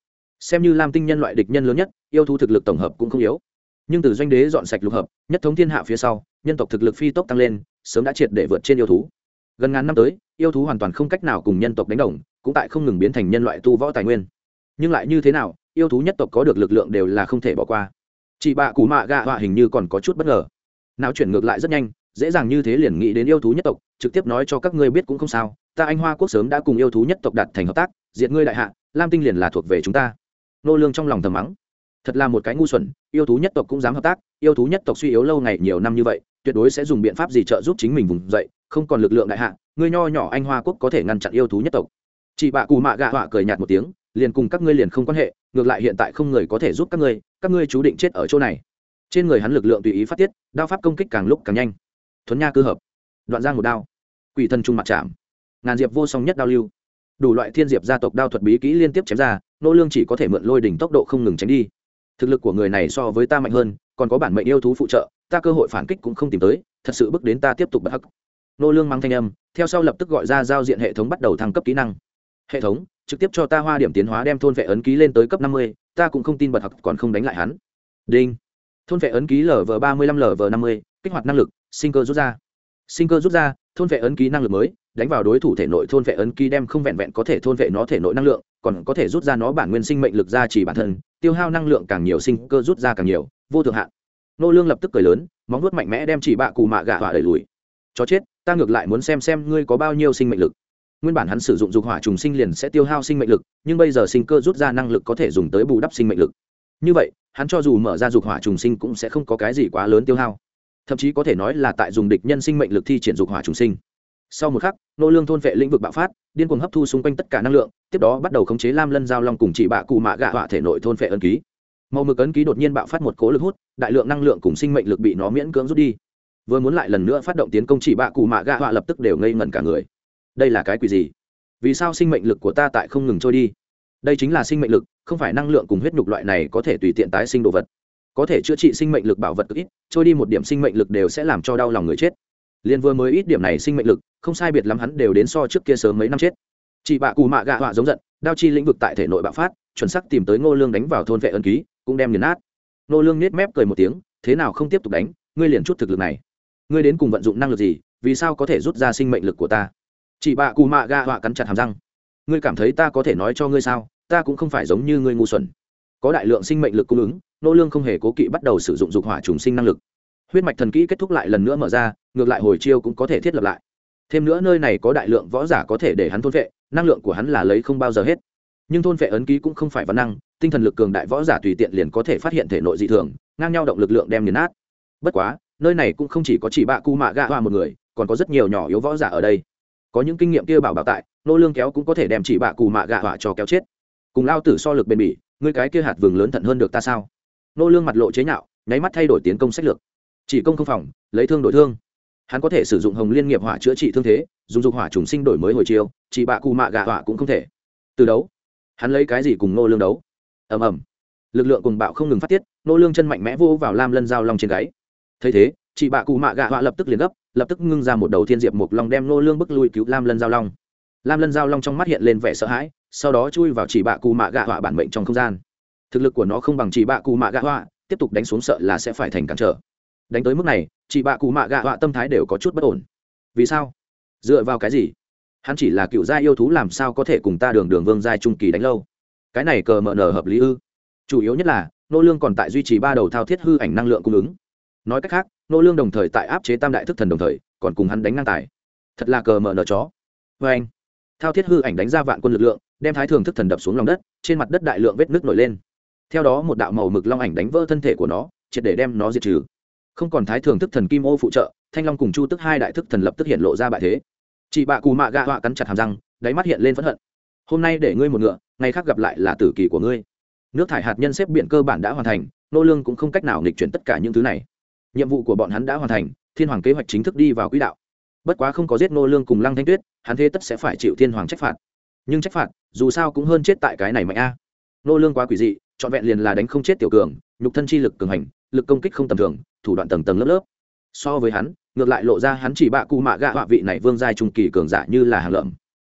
xem như lam tinh nhân loại địch nhân lớn nhất, yêu thú thực lực tổng hợp cũng không yếu. Nhưng từ doanh đế dọn sạch lục hợp, nhất thống thiên hạ phía sau, nhân tộc thực lực phi tốc tăng lên, sớm đã triệt để vượt trên yêu thú. Gần ngàn năm tới, yêu thú hoàn toàn không cách nào cùng nhân tộc đánh đồng, cũng tại không ngừng biến thành nhân loại tu võ tài nguyên. Nhưng lại như thế nào, yêu thú nhất tộc có được lực lượng đều là không thể bỏ qua. Chị bạ cù mạ gạ họa hình như còn có chút bất ngờ. Não chuyển ngược lại rất nhanh, dễ dàng như thế liền nghĩ đến yêu thú nhất tộc, trực tiếp nói cho các ngươi biết cũng không sao, ta anh hoa quốc sớm đã cùng yêu thú nhất tộc đạt thành hợp tác, diệt ngươi đại hạ, lam tinh liền là thuộc về chúng ta nô lương trong lòng thầm mắng. Thật là một cái ngu xuẩn, yêu thú nhất tộc cũng dám hợp tác, yêu thú nhất tộc suy yếu lâu ngày nhiều năm như vậy, tuyệt đối sẽ dùng biện pháp gì trợ giúp chính mình vùng dậy, không còn lực lượng đại hạ, ngươi nho nhỏ anh hoa quốc có thể ngăn chặn yêu thú nhất tộc. Chị bạ cù mạ gạ họa cười nhạt một tiếng, liền cùng các ngươi liền không quan hệ, ngược lại hiện tại không người có thể giúp các ngươi các ngươi chú định chết ở chỗ này. Trên người hắn lực lượng tùy ý phát tiết, đao pháp công kích càng lúc càng nhanh. Thuấn nha cơ hợp. Đoạn giang một đao. Quỷ thân trung mặt chạm. Ngàn diệp vô song nhất đao lưu đủ loại thiên diệp gia tộc đao thuật bí kỹ liên tiếp chém ra, nô lương chỉ có thể mượn lôi đỉnh tốc độ không ngừng tránh đi. Thực lực của người này so với ta mạnh hơn, còn có bản mệnh yêu thú phụ trợ, ta cơ hội phản kích cũng không tìm tới, thật sự bước đến ta tiếp tục bất hắc. Nô lương mang thanh âm, theo sau lập tức gọi ra giao diện hệ thống bắt đầu thăng cấp kỹ năng. Hệ thống, trực tiếp cho ta hoa điểm tiến hóa đem thôn vệ ấn ký lên tới cấp năm mươi, ta cũng không tin bật hắc còn không đánh lại hắn. Đinh. Thôn vệ ấn ký lv ba mươi lăm lv năm mươi, kích hoạt năng lực, sinh cơ rút ra. Sinh cơ rút ra thôn vệ ấn ký năng lực mới, đánh vào đối thủ thể nội thôn vệ ấn ký đem không vẹn vẹn có thể thôn vệ nó thể nội năng lượng, còn có thể rút ra nó bản nguyên sinh mệnh lực ra chỉ bản thân, tiêu hao năng lượng càng nhiều sinh cơ rút ra càng nhiều, vô thượng hạn. Nô lương lập tức cười lớn, móng vuốt mạnh mẽ đem chỉ bạ cụ mạ gạ hỏa đẩy lùi. Chó chết, ta ngược lại muốn xem xem ngươi có bao nhiêu sinh mệnh lực. Nguyên bản hắn sử dụng dục hỏa trùng sinh liền sẽ tiêu hao sinh mệnh lực, nhưng bây giờ sinh cơ rút ra năng lực có thể dùng tới bù đắp sinh mệnh lực. Như vậy, hắn cho dù mở ra dục hỏa trùng sinh cũng sẽ không có cái gì quá lớn tiêu hao thậm chí có thể nói là tại dùng địch nhân sinh mệnh lực thi triển dục hỏa trùng sinh. Sau một khắc, nô lương thôn vệ lĩnh vực bạo phát, điên cuồng hấp thu xung quanh tất cả năng lượng, tiếp đó bắt đầu khống chế lam lân giao long cùng chỉ bạ cụ mạ gạ họa thể nội thôn vệ ấn ký. Màu mực ấn ký đột nhiên bạo phát một cố lực hút, đại lượng năng lượng cùng sinh mệnh lực bị nó miễn cưỡng rút đi. Vừa muốn lại lần nữa phát động tiến công chỉ bạ cụ mạ gạ họa lập tức đều ngây ngẩn cả người. Đây là cái quỷ gì? Vì sao sinh mệnh lực của ta tại không ngừng trôi đi? Đây chính là sinh mệnh lực, không phải năng lượng cùng huyết nhục loại này có thể tùy tiện tái sinh đồ vật có thể chữa trị sinh mệnh lực bảo vật cực ít, trôi đi một điểm sinh mệnh lực đều sẽ làm cho đau lòng người chết. Liền vừa mới ít điểm này sinh mệnh lực, không sai biệt lắm hắn đều đến so trước kia sớm mấy năm chết. Chị bạ cù mạ gạ họa giống giận, đao chi lĩnh vực tại thể nội bạo phát, chuẩn sắc tìm tới ngô lương đánh vào thôn vệ ân ký, cũng đem nghiền nát. Ngô lương nết mép cười một tiếng, thế nào không tiếp tục đánh, ngươi liền chút thực lực này. Ngươi đến cùng vận dụng năng lực gì, vì sao có thể rút ra sinh mệnh lực của ta? Chị bạ cù mạ gạ họa cắn chặt hàm răng. Ngươi cảm thấy ta có thể nói cho ngươi sao? Ta cũng không phải giống như ngươi ngu xuẩn. Có đại lượng sinh mệnh lực cung ứng nô lương không hề cố kỵ bắt đầu sử dụng dục hỏa trùng sinh năng lực. Huyết mạch thần kỹ kết thúc lại lần nữa mở ra, ngược lại hồi chiêu cũng có thể thiết lập lại. Thêm nữa nơi này có đại lượng võ giả có thể để hắn thôn vệ, năng lượng của hắn là lấy không bao giờ hết. Nhưng thôn vệ ấn ký cũng không phải văn năng, tinh thần lực cường đại võ giả tùy tiện liền có thể phát hiện thể nội dị thường, ngang nhau động lực lượng đem nghiền nát. Bất quá, nơi này cũng không chỉ có chỉ bạ cu mạ gạ hoa một người, còn có rất nhiều nhỏ yếu võ giả ở đây. Có những kinh nghiệm kia bảo bảo tại, nô lương kéo cũng có thể đem chỉ bạ cù mạ gạ hoa cho kéo chết. Cùng lao tử so lực bền bỉ, ngươi cái kia hạt vừng lớn thận hơn được ta sao? Nô lương mặt lộ chế nhạo, nháy mắt thay đổi tiến công sách lược. Chỉ công không phòng, lấy thương đổi thương. Hắn có thể sử dụng hồng liên nghiệp hỏa chữa trị thương thế, dùng dục hỏa trùng sinh đổi mới hồi chiêu, chỉ bạ cù mạ gạ họa cũng không thể. Từ đấu, hắn lấy cái gì cùng nô lương đấu? Ầm ầm. Lực lượng cùng bạo không ngừng phát tiết, nô lương chân mạnh mẽ vô vào lam lân dao long trên gáy. Thấy thế chị bạ cù mạ gạ họa lập tức liền gấp, lập tức ngưng ra một đầu thiên diệp mục long đem nô lương bức lui cứu lam lân giao long. Lam lân giao long trong mắt hiện lên vẻ sợ hãi, sau đó chui vào chỉ bạ cù mạ gạ họa bản mệnh trong không gian thực lực của nó không bằng chỉ bạ cù mạ gạ họa, tiếp tục đánh xuống sợ là sẽ phải thành cản trở. Đánh tới mức này chỉ bạ cù mạ gạ họa tâm thái đều có chút bất ổn. Vì sao? Dựa vào cái gì? Hắn chỉ là cựu gia yêu thú làm sao có thể cùng ta đường đường vương giai trung kỳ đánh lâu? Cái này cờ mờ nở hợp lý ư? Chủ yếu nhất là, nô lương còn tại duy trì ba đầu thao thiết hư ảnh năng lượng cung ứng. Nói cách khác, nô lương đồng thời tại áp chế tam đại thức thần đồng thời, còn cùng hắn đánh ngang tài. Thật là cờ mờ nở chó. Với anh, thao thiết hư ảnh đánh ra vạn quân lực lượng, đem thái thường thức thần đập xuống lòng đất, trên mặt đất đại lượng vết nước nổi lên theo đó một đạo màu mực long ảnh đánh vỡ thân thể của nó, triệt để đem nó diệt trừ. Không còn thái thường thức thần kim ô phụ trợ, thanh long cùng chu tức hai đại thức thần lập tức hiện lộ ra bại thế. Chị bạ cù mạ gạ họa cắn chặt hàm răng, đáy mắt hiện lên phẫn hận. Hôm nay để ngươi một ngựa, ngày khác gặp lại là tử kỳ của ngươi. Nước thải hạt nhân xếp biện cơ bản đã hoàn thành, nô lương cũng không cách nào nghịch chuyển tất cả những thứ này. Nhiệm vụ của bọn hắn đã hoàn thành, thiên hoàng kế hoạch chính thức đi vào quỹ đạo. Bất quá không có giết nô lương cùng lăng thanh tuyết, hắn thế tất sẽ phải chịu thiên hoàng trách phạt. Nhưng trách phạt, dù sao cũng hơn chết tại cái này mạnh a nô lương quá quỷ dị chọn vẹn liền là đánh không chết tiểu cường, nhục thân chi lực cường hành, lực công kích không tầm thường, thủ đoạn tầng tầng lớp lớp. So với hắn, ngược lại lộ ra hắn chỉ bạ cụ mạ gạ họa vị này vương giai trung kỳ cường giả như là hàng lợm.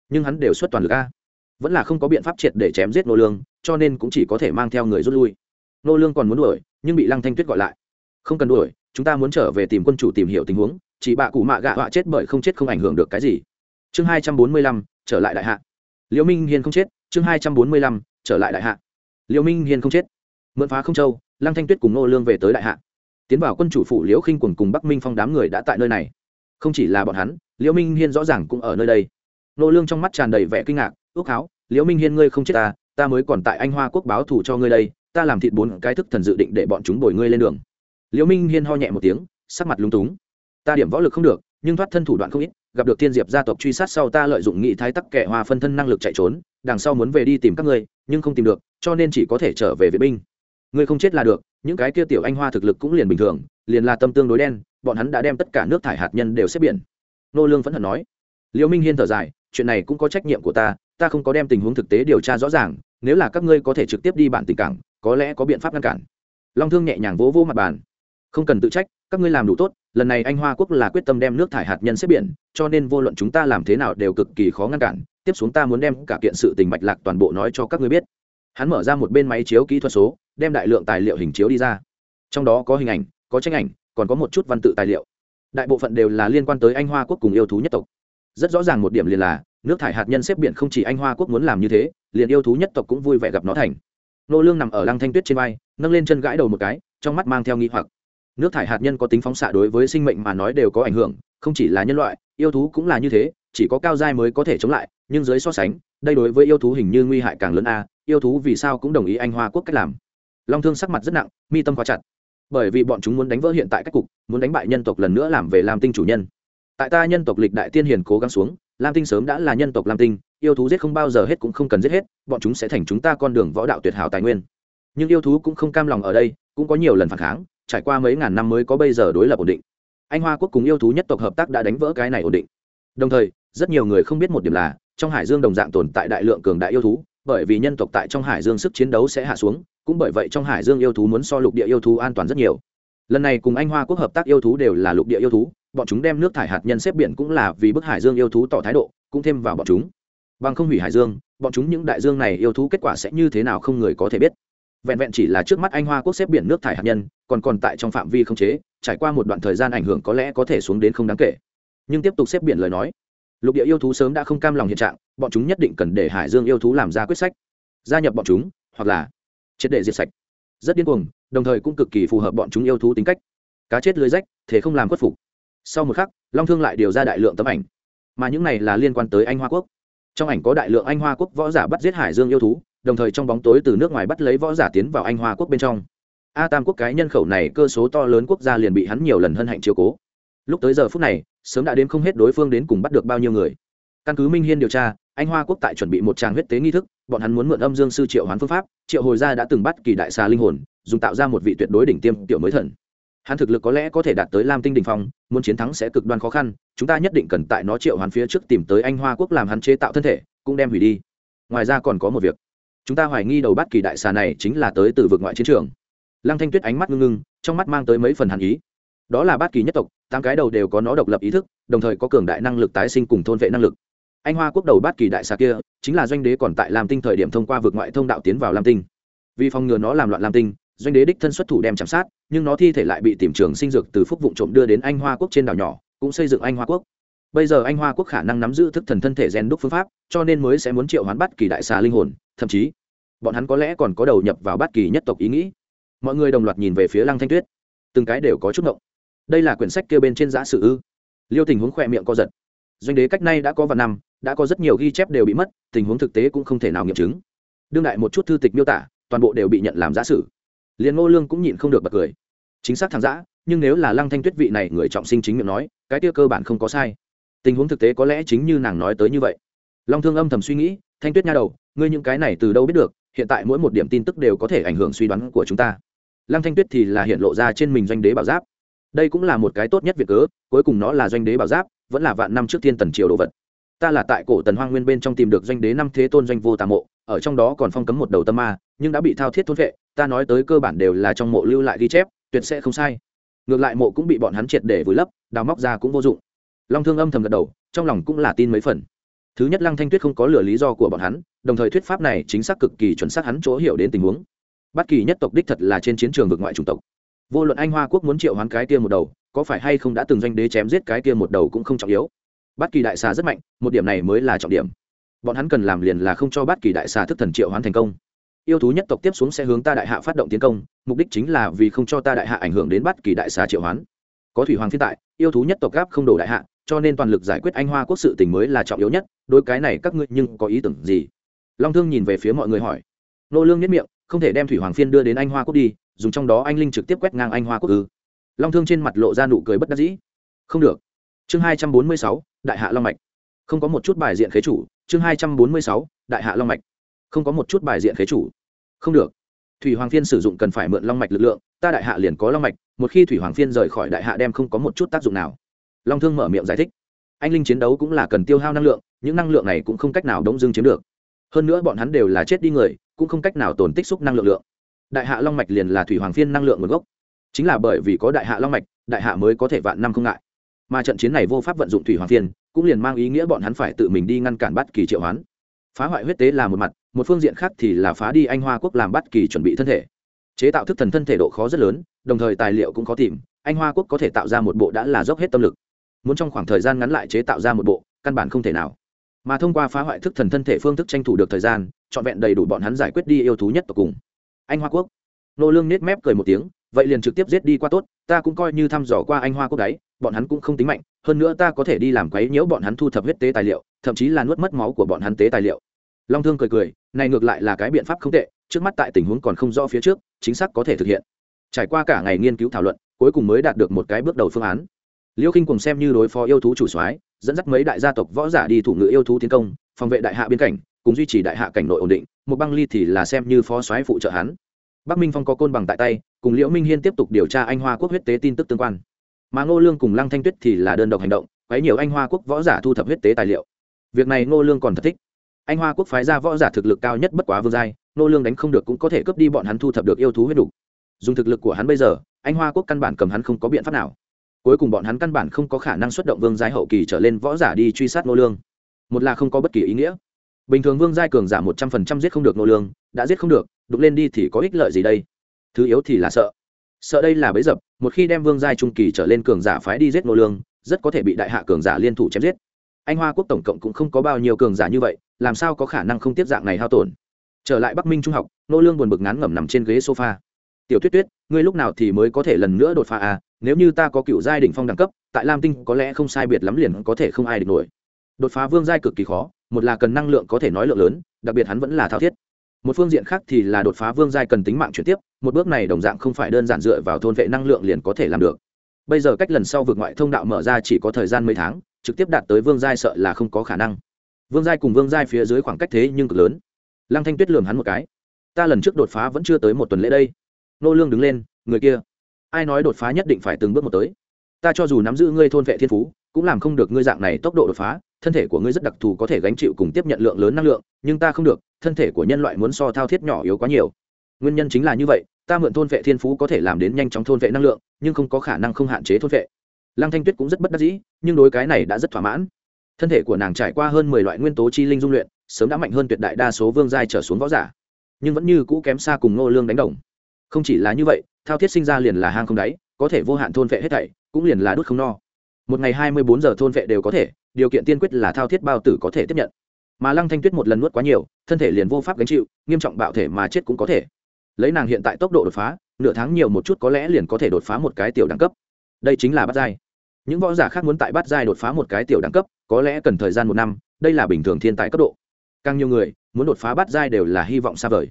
Nhưng hắn đều xuất toàn lực a. Vẫn là không có biện pháp triệt để chém giết nô lương, cho nên cũng chỉ có thể mang theo người rút lui. Nô lương còn muốn đuổi, nhưng bị lăng thanh tuyết gọi lại. Không cần đuổi, chúng ta muốn trở về tìm quân chủ tìm hiểu tình huống, chỉ bạ cụ mạ gạ họa chết bởi không chết không ảnh hưởng được cái gì. Chương hai trăm bốn mươi lăm, trở lại đại hạ. Liễu minh hiên không chết, chương hai trăm bốn mươi lăm trở lại đại hạ. Liễu minh hiên không chết. Mượn phá không châu, lăng thanh tuyết cùng nô lương về tới đại hạ. Tiến vào quân chủ phủ liễu khinh quần cùng bắc minh phong đám người đã tại nơi này. Không chỉ là bọn hắn, liễu minh hiên rõ ràng cũng ở nơi đây. Nô lương trong mắt tràn đầy vẻ kinh ngạc, ước háo liễu minh hiên ngươi không chết ta ta mới còn tại anh hoa quốc báo thù cho ngươi đây, ta làm thịt bốn cái thức thần dự định để bọn chúng bồi ngươi lên đường. Liễu minh hiên ho nhẹ một tiếng, sắc mặt lúng túng. Ta điểm võ lực không được, nhưng thoát thân thủ đoạn không ít gặp được thiên diệp gia tộc truy sát sau ta lợi dụng nghị thái tắc kẻ hoa phân thân năng lực chạy trốn, đằng sau muốn về đi tìm các ngươi, nhưng không tìm được, cho nên chỉ có thể trở về vệ binh. Ngươi không chết là được, những cái kia tiểu anh hoa thực lực cũng liền bình thường, liền là tâm tương đối đen, bọn hắn đã đem tất cả nước thải hạt nhân đều xếp biển. Nô lương phẫn hận nói. Liễu minh hiên thở dài, chuyện này cũng có trách nhiệm của ta ta không có đem tình huống thực tế điều tra rõ ràng, nếu là các ngươi có thể trực tiếp đi bản tình cảng, có lẽ có biện pháp ngăn cản. Long thương nhẹ nhàng vỗ vỗ mặt bàn. Không cần tự trách, các ngươi làm đủ tốt lần này anh hoa quốc là quyết tâm đem nước thải hạt nhân xếp biển, cho nên vô luận chúng ta làm thế nào đều cực kỳ khó ngăn cản. Tiếp xuống ta muốn đem cả kiện sự tình mạch lạc toàn bộ nói cho các ngươi biết. Hắn mở ra một bên máy chiếu kỹ thuật số, đem đại lượng tài liệu hình chiếu đi ra. Trong đó có hình ảnh, có tranh ảnh, còn có một chút văn tự tài liệu. Đại bộ phận đều là liên quan tới anh hoa quốc cùng yêu thú nhất tộc. Rất rõ ràng một điểm liền là, nước thải hạt nhân xếp biển không chỉ anh hoa quốc muốn làm như thế, liền yêu thú nhất tộc cũng vui vẻ gặp nó thành. Nô lương nằm ở lăng thanh tuyết trên vai, nâng lên chân gãi đầu một cái, trong mắt mang theo nghi hoặc nước thải hạt nhân có tính phóng xạ đối với sinh mệnh mà nói đều có ảnh hưởng, không chỉ là nhân loại, yêu thú cũng là như thế, chỉ có cao dai mới có thể chống lại, nhưng dưới so sánh, đây đối với yêu thú hình như nguy hại càng lớn a, yêu thú vì sao cũng đồng ý anh hoa quốc cách làm. Long thương sắc mặt rất nặng, mi tâm quá chặt. Bởi vì bọn chúng muốn đánh vỡ hiện tại cách cục, muốn đánh bại nhân tộc lần nữa làm về làm tinh chủ nhân. Tại ta nhân tộc lịch đại tiên hiền cố gắng xuống, lam tinh sớm đã là nhân tộc lam tinh, yêu thú giết không bao giờ hết cũng không cần giết hết, bọn chúng sẽ thành chúng ta con đường võ đạo tuyệt hảo tài nguyên. Nhưng yêu thú cũng không cam lòng ở đây, cũng có nhiều lần phản kháng trải qua mấy ngàn năm mới có bây giờ đối lập ổn định. Anh hoa quốc cùng yêu thú nhất tộc hợp tác đã đánh vỡ cái này ổn định. Đồng thời, rất nhiều người không biết một điểm là, trong hải dương đồng dạng tồn tại đại lượng cường đại yêu thú, bởi vì nhân tộc tại trong hải dương sức chiến đấu sẽ hạ xuống, cũng bởi vậy trong hải dương yêu thú muốn so lục địa yêu thú an toàn rất nhiều. Lần này cùng anh hoa quốc hợp tác yêu thú đều là lục địa yêu thú, bọn chúng đem nước thải hạt nhân xếp biển cũng là vì bức hải dương yêu thú tỏ thái độ, cũng thêm vào bọn chúng. Bằng không hủy hải dương, bọn chúng những đại dương này yêu thú kết quả sẽ như thế nào không người có thể biết. Vẹn vẹn chỉ là trước mắt anh hoa quốc xếp biển nước thải hạt nhân còn còn tại trong phạm vi không chế, trải qua một đoạn thời gian ảnh hưởng có lẽ có thể xuống đến không đáng kể. Nhưng tiếp tục xếp biển lời nói, lục địa yêu thú sớm đã không cam lòng hiện trạng, bọn chúng nhất định cần để hải dương yêu thú làm ra quyết sách. Gia nhập bọn chúng, hoặc là triệt để diệt sạch. Rất điên cuồng, đồng thời cũng cực kỳ phù hợp bọn chúng yêu thú tính cách. Cá chết lưới rách, thế không làm khuất phục. Sau một khắc, long thương lại điều ra đại lượng tấm ảnh. Mà những này là liên quan tới anh hoa quốc. Trong ảnh có đại lượng anh hoa quốc võ giả bắt giết hải dương yêu thú, đồng thời trong bóng tối từ nước ngoài bắt lấy võ giả tiến vào anh hoa quốc bên trong a tam quốc cái nhân khẩu này cơ số to lớn quốc gia liền bị hắn nhiều lần hân hạnh chiếu cố. Lúc tới giờ phút này, sớm đã đến không hết đối phương đến cùng bắt được bao nhiêu người. Căn cứ minh hiên điều tra, anh hoa quốc tại chuẩn bị một tràng huyết tế nghi thức, bọn hắn muốn mượn âm dương sư triệu hoán phương pháp, triệu hồi gia đã từng bắt kỳ đại xà linh hồn, dùng tạo ra một vị tuyệt đối đỉnh tiêm tiểu mới thần. Hắn thực lực có lẽ có thể đạt tới lam tinh đình phong, muốn chiến thắng sẽ cực đoan khó khăn, chúng ta nhất định cần tại nó triệu hoán phía trước tìm tới anh hoa quốc làm hắn chế tạo thân thể, cũng đem hủy đi. Ngoài ra còn có một việc. Chúng ta hoài nghi đầu bắt kỳ đại xà này chính là tới từ vực ngoại chiến trường lăng thanh tuyết ánh mắt ngưng ngưng, trong mắt mang tới mấy phần hàn ý. Đó là bát kỳ nhất tộc, tám cái đầu đều có nó độc lập ý thức, đồng thời có cường đại năng lực tái sinh cùng thôn vệ năng lực. Anh hoa quốc đầu bát kỳ đại xà kia, chính là doanh đế còn tại lam tinh thời điểm thông qua vượt ngoại thông đạo tiến vào lam tinh. Vì phòng ngừa nó làm loạn lam tinh, doanh đế đích thân xuất thủ đem chạm sát, nhưng nó thi thể lại bị tìm trường sinh dược từ phúc vụ trộm đưa đến anh hoa quốc trên đảo nhỏ, cũng xây dựng anh hoa quốc. Bây giờ anh hoa quốc khả năng nắm giữ thức thần thân thể gen đúc phương pháp, cho nên mới sẽ muốn triệu hoán bắt kỳ đại xà linh hồn, thậm chí, bọn hắn có lẽ còn có đầu nhập vào Bát kỳ nhất tộc ý nghĩ mọi người đồng loạt nhìn về phía lăng thanh tuyết. Từng cái đều có chút ngộng. Đây là quyển sách kêu bên trên giã sử ư? Liêu tình huống khỏe miệng co giật. Doanh đế cách nay đã có vài năm, đã có rất nhiều ghi chép đều bị mất, tình huống thực tế cũng không thể nào nghiệm chứng. Đương đại một chút thư tịch miêu tả, toàn bộ đều bị nhận làm giã sử liền ngô lương cũng nhịn không được bật cười. Chính xác thằng giã, nhưng nếu là lăng thanh tuyết vị này người trọng sinh chính miệng nói, cái tiêu cơ bản không có sai. Tình huống thực tế có lẽ chính như nàng nói tới như vậy. Long thương âm thầm suy nghĩ, thanh tuyết nha đầu, ngươi những cái này từ đâu biết được hiện tại mỗi một điểm tin tức đều có thể ảnh hưởng suy đoán của chúng ta. Lăng thanh tuyết thì là hiện lộ ra trên mình doanh đế bảo giáp. Đây cũng là một cái tốt nhất việc cớ, cuối cùng nó là doanh đế bảo giáp, vẫn là vạn năm trước thiên tần triều đồ vật. Ta là tại cổ tần hoang nguyên bên trong tìm được doanh đế năm thế tôn doanh vô tà mộ, ở trong đó còn phong cấm một đầu tâm ma, nhưng đã bị thao thiết thôn vệ, ta nói tới cơ bản đều là trong mộ lưu lại ghi chép, tuyệt sẽ không sai. Ngược lại mộ cũng bị bọn hắn triệt để vùi lấp, đào móc ra cũng vô dụng. Long thương âm thầm gật đầu, trong lòng cũng là tin mấy phần thứ nhất lăng thanh tuyết không có lừa lý do của bọn hắn, đồng thời thuyết pháp này chính xác cực kỳ chuẩn xác hắn chỗ hiểu đến tình huống. Bất kỳ nhất tộc đích thật là trên chiến trường vực ngoại chủng tộc. Vô luận anh hoa quốc muốn triệu hoán cái kia một đầu, có phải hay không đã từng doanh đế chém giết cái kia một đầu cũng không trọng yếu. Bất kỳ đại xà rất mạnh, một điểm này mới là trọng điểm. Bọn hắn cần làm liền là không cho bất kỳ đại xà thức thần triệu hoán thành công. Yêu thú nhất tộc tiếp xuống sẽ hướng ta đại hạ phát động tiến công, mục đích chính là vì không cho ta đại hạ ảnh hưởng đến bất kỳ đại xà triệu hoán. Có thủy hoàng thiên tại, yêu thú nhất tộc gáp không đổ đại hạ cho nên toàn lực giải quyết anh hoa quốc sự tình mới là trọng yếu nhất đôi cái này các ngươi nhưng có ý tưởng gì? Long thương nhìn về phía mọi người hỏi. Nô lương nhất miệng, không thể đem thủy hoàng phiên đưa đến anh hoa quốc đi, dùng trong đó anh linh trực tiếp quét ngang anh hoa quốc ư? Long thương trên mặt lộ ra nụ cười bất đắc dĩ. Không được. Chương hai trăm bốn mươi sáu, đại hạ long mạch. Không có một chút bài diện khế chủ, chương hai trăm bốn mươi sáu, đại hạ long mạch. Không có một chút bài diện khế chủ. Không được. Thủy hoàng phiên sử dụng cần phải mượn long mạch lực lượng, ta đại hạ liền có long mạch, một khi thủy hoàng phiên rời khỏi đại hạ đem không có một chút tác dụng nào long thương mở miệng giải thích. Anh linh chiến đấu cũng là cần tiêu hao năng lượng, những năng lượng này cũng không cách nào đống dưng chiếm được. Hơn nữa bọn hắn đều là chết đi người, cũng không cách nào tồn tích xúc năng lượng lượng. Đại hạ long mạch liền là thủy hoàng phiên năng lượng nguồn gốc. Chính là bởi vì có đại hạ long mạch, đại hạ mới có thể vạn năm không ngại. Mà trận chiến này vô pháp vận dụng thủy hoàng phiên, cũng liền mang ý nghĩa bọn hắn phải tự mình đi ngăn cản bắt kỳ triệu hoán. Phá hoại huyết tế là một mặt, một phương diện khác thì là phá đi anh hoa quốc làm bắt kỳ chuẩn bị thân thể. Chế tạo thức thần thân thể độ khó rất lớn, đồng thời tài liệu cũng khó tìm, anh hoa quốc có thể tạo ra một bộ đã là dốc hết tâm lực muốn trong khoảng thời gian ngắn lại chế tạo ra một bộ, căn bản không thể nào. Mà thông qua phá hoại thức thần thân thể phương thức tranh thủ được thời gian, trọn vẹn đầy đủ bọn hắn giải quyết đi yêu thú nhất tộc cùng. Anh hoa quốc. Nô lương nết mép cười một tiếng, vậy liền trực tiếp giết đi qua tốt, ta cũng coi như thăm dò qua anh hoa quốc đấy, bọn hắn cũng không tính mạnh, hơn nữa ta có thể đi làm quấy nhiễu bọn hắn thu thập huyết tế tài liệu, thậm chí là nuốt mất máu của bọn hắn tế tài liệu. Long thương cười cười, này ngược lại là cái biện pháp không tệ, trước mắt tại tình huống còn không rõ phía trước, chính xác có thể thực hiện. Trải qua cả ngày nghiên cứu thảo luận, cuối cùng mới đạt được một cái bước đầu phương án liêu khinh cùng xem như đối phó yêu thú chủ soái, dẫn dắt mấy đại gia tộc võ giả đi thủ ngự yêu thú tiến công, phòng vệ đại hạ biên cảnh, cùng duy trì đại hạ cảnh nội ổn định, một băng ly thì là xem như phó soái phụ trợ hắn. Bắc minh phong có côn bằng tại tay, cùng liễu minh hiên tiếp tục điều tra anh hoa quốc huyết tế tin tức tương quan. Mà ngô lương cùng lăng thanh tuyết thì là đơn độc hành động, quấy nhiều anh hoa quốc võ giả thu thập huyết tế tài liệu. Việc này ngô lương còn thật thích. Anh hoa quốc phái ra võ giả thực lực cao nhất bất quá vương giai, ngô lương đánh không được cũng có thể cướp đi bọn hắn thu thập được yêu thú huyết đủ. Dùng thực lực của hắn bây giờ, anh hoa quốc căn bản cầm hắn không có biện pháp nào cuối cùng bọn hắn căn bản không có khả năng xuất động vương giai hậu kỳ trở lên võ giả đi truy sát nô lương. Một là không có bất kỳ ý nghĩa. Bình thường vương giai cường giả một trăm phần trăm giết không được nô lương, đã giết không được đục lên đi thì có ích lợi gì đây? Thứ yếu thì là sợ. Sợ đây là bấy dập, một khi đem vương giai trung kỳ trở lên cường giả phái đi giết nô lương, rất có thể bị đại hạ cường giả liên thủ chém giết. Anh hoa quốc tổng cộng cũng không có bao nhiêu cường giả như vậy, làm sao có khả năng không tiếp dạng này hao tổn? Trở lại bắc minh trung học nô lương buồn bực ngán ngẩm nằm trên ghế sofa. Tiểu tuyết tuyết, ngươi lúc nào thì mới có thể lần nữa đột phá à? Nếu như ta có cựu giai đỉnh phong đẳng cấp, tại lam tinh có lẽ không sai biệt lắm liền có thể không ai địch nổi. Đột phá vương giai cực kỳ khó, một là cần năng lượng có thể nói lượng lớn, đặc biệt hắn vẫn là thao thiết. Một phương diện khác thì là đột phá vương giai cần tính mạng chuyển tiếp, một bước này đồng dạng không phải đơn giản dựa vào thôn vệ năng lượng liền có thể làm được. Bây giờ cách lần sau vượt ngoại thông đạo mở ra chỉ có thời gian mấy tháng, trực tiếp đạt tới vương giai sợ là không có khả năng. Vương giai cùng vương giai phía dưới khoảng cách thế nhưng cực lớn. Lăng thanh tuyết lường hắn một cái. Ta lần trước đột phá vẫn chưa tới một tuần lễ đây. Nô lương đứng lên, người kia ai nói đột phá nhất định phải từng bước một tới. Ta cho dù nắm giữ ngươi thôn vệ thiên phú, cũng làm không được ngươi dạng này tốc độ đột phá, thân thể của ngươi rất đặc thù có thể gánh chịu cùng tiếp nhận lượng lớn năng lượng, nhưng ta không được, thân thể của nhân loại muốn so thao thiết nhỏ yếu quá nhiều. Nguyên nhân chính là như vậy, ta mượn thôn vệ thiên phú có thể làm đến nhanh chóng thôn vệ năng lượng, nhưng không có khả năng không hạn chế thôn vệ. Lăng thanh tuyết cũng rất bất đắc dĩ, nhưng đối cái này đã rất thỏa mãn. Thân thể của nàng trải qua hơn mười loại nguyên tố chi linh dung luyện, sớm đã mạnh hơn tuyệt đại đa số vương giai trở xuống võ giả, nhưng vẫn như cũ kém xa cùng ngô lương đánh đồng. Không chỉ là như vậy thao thiết sinh ra liền là hang không đáy, có thể vô hạn thôn vệ hết thảy, cũng liền là đốt không no. Một ngày hai mươi bốn giờ thôn vệ đều có thể, điều kiện tiên quyết là thao thiết bao tử có thể tiếp nhận. Mà lăng thanh tuyết một lần nuốt quá nhiều, thân thể liền vô pháp gánh chịu, nghiêm trọng bạo thể mà chết cũng có thể. Lấy nàng hiện tại tốc độ đột phá, nửa tháng nhiều một chút có lẽ liền có thể đột phá một cái tiểu đẳng cấp. Đây chính là bát giai. Những võ giả khác muốn tại bát giai đột phá một cái tiểu đẳng cấp, có lẽ cần thời gian một năm, đây là bình thường thiên tài cấp độ. Càng nhiều người, muốn đột phá bát giai đều là hy vọng xa vời.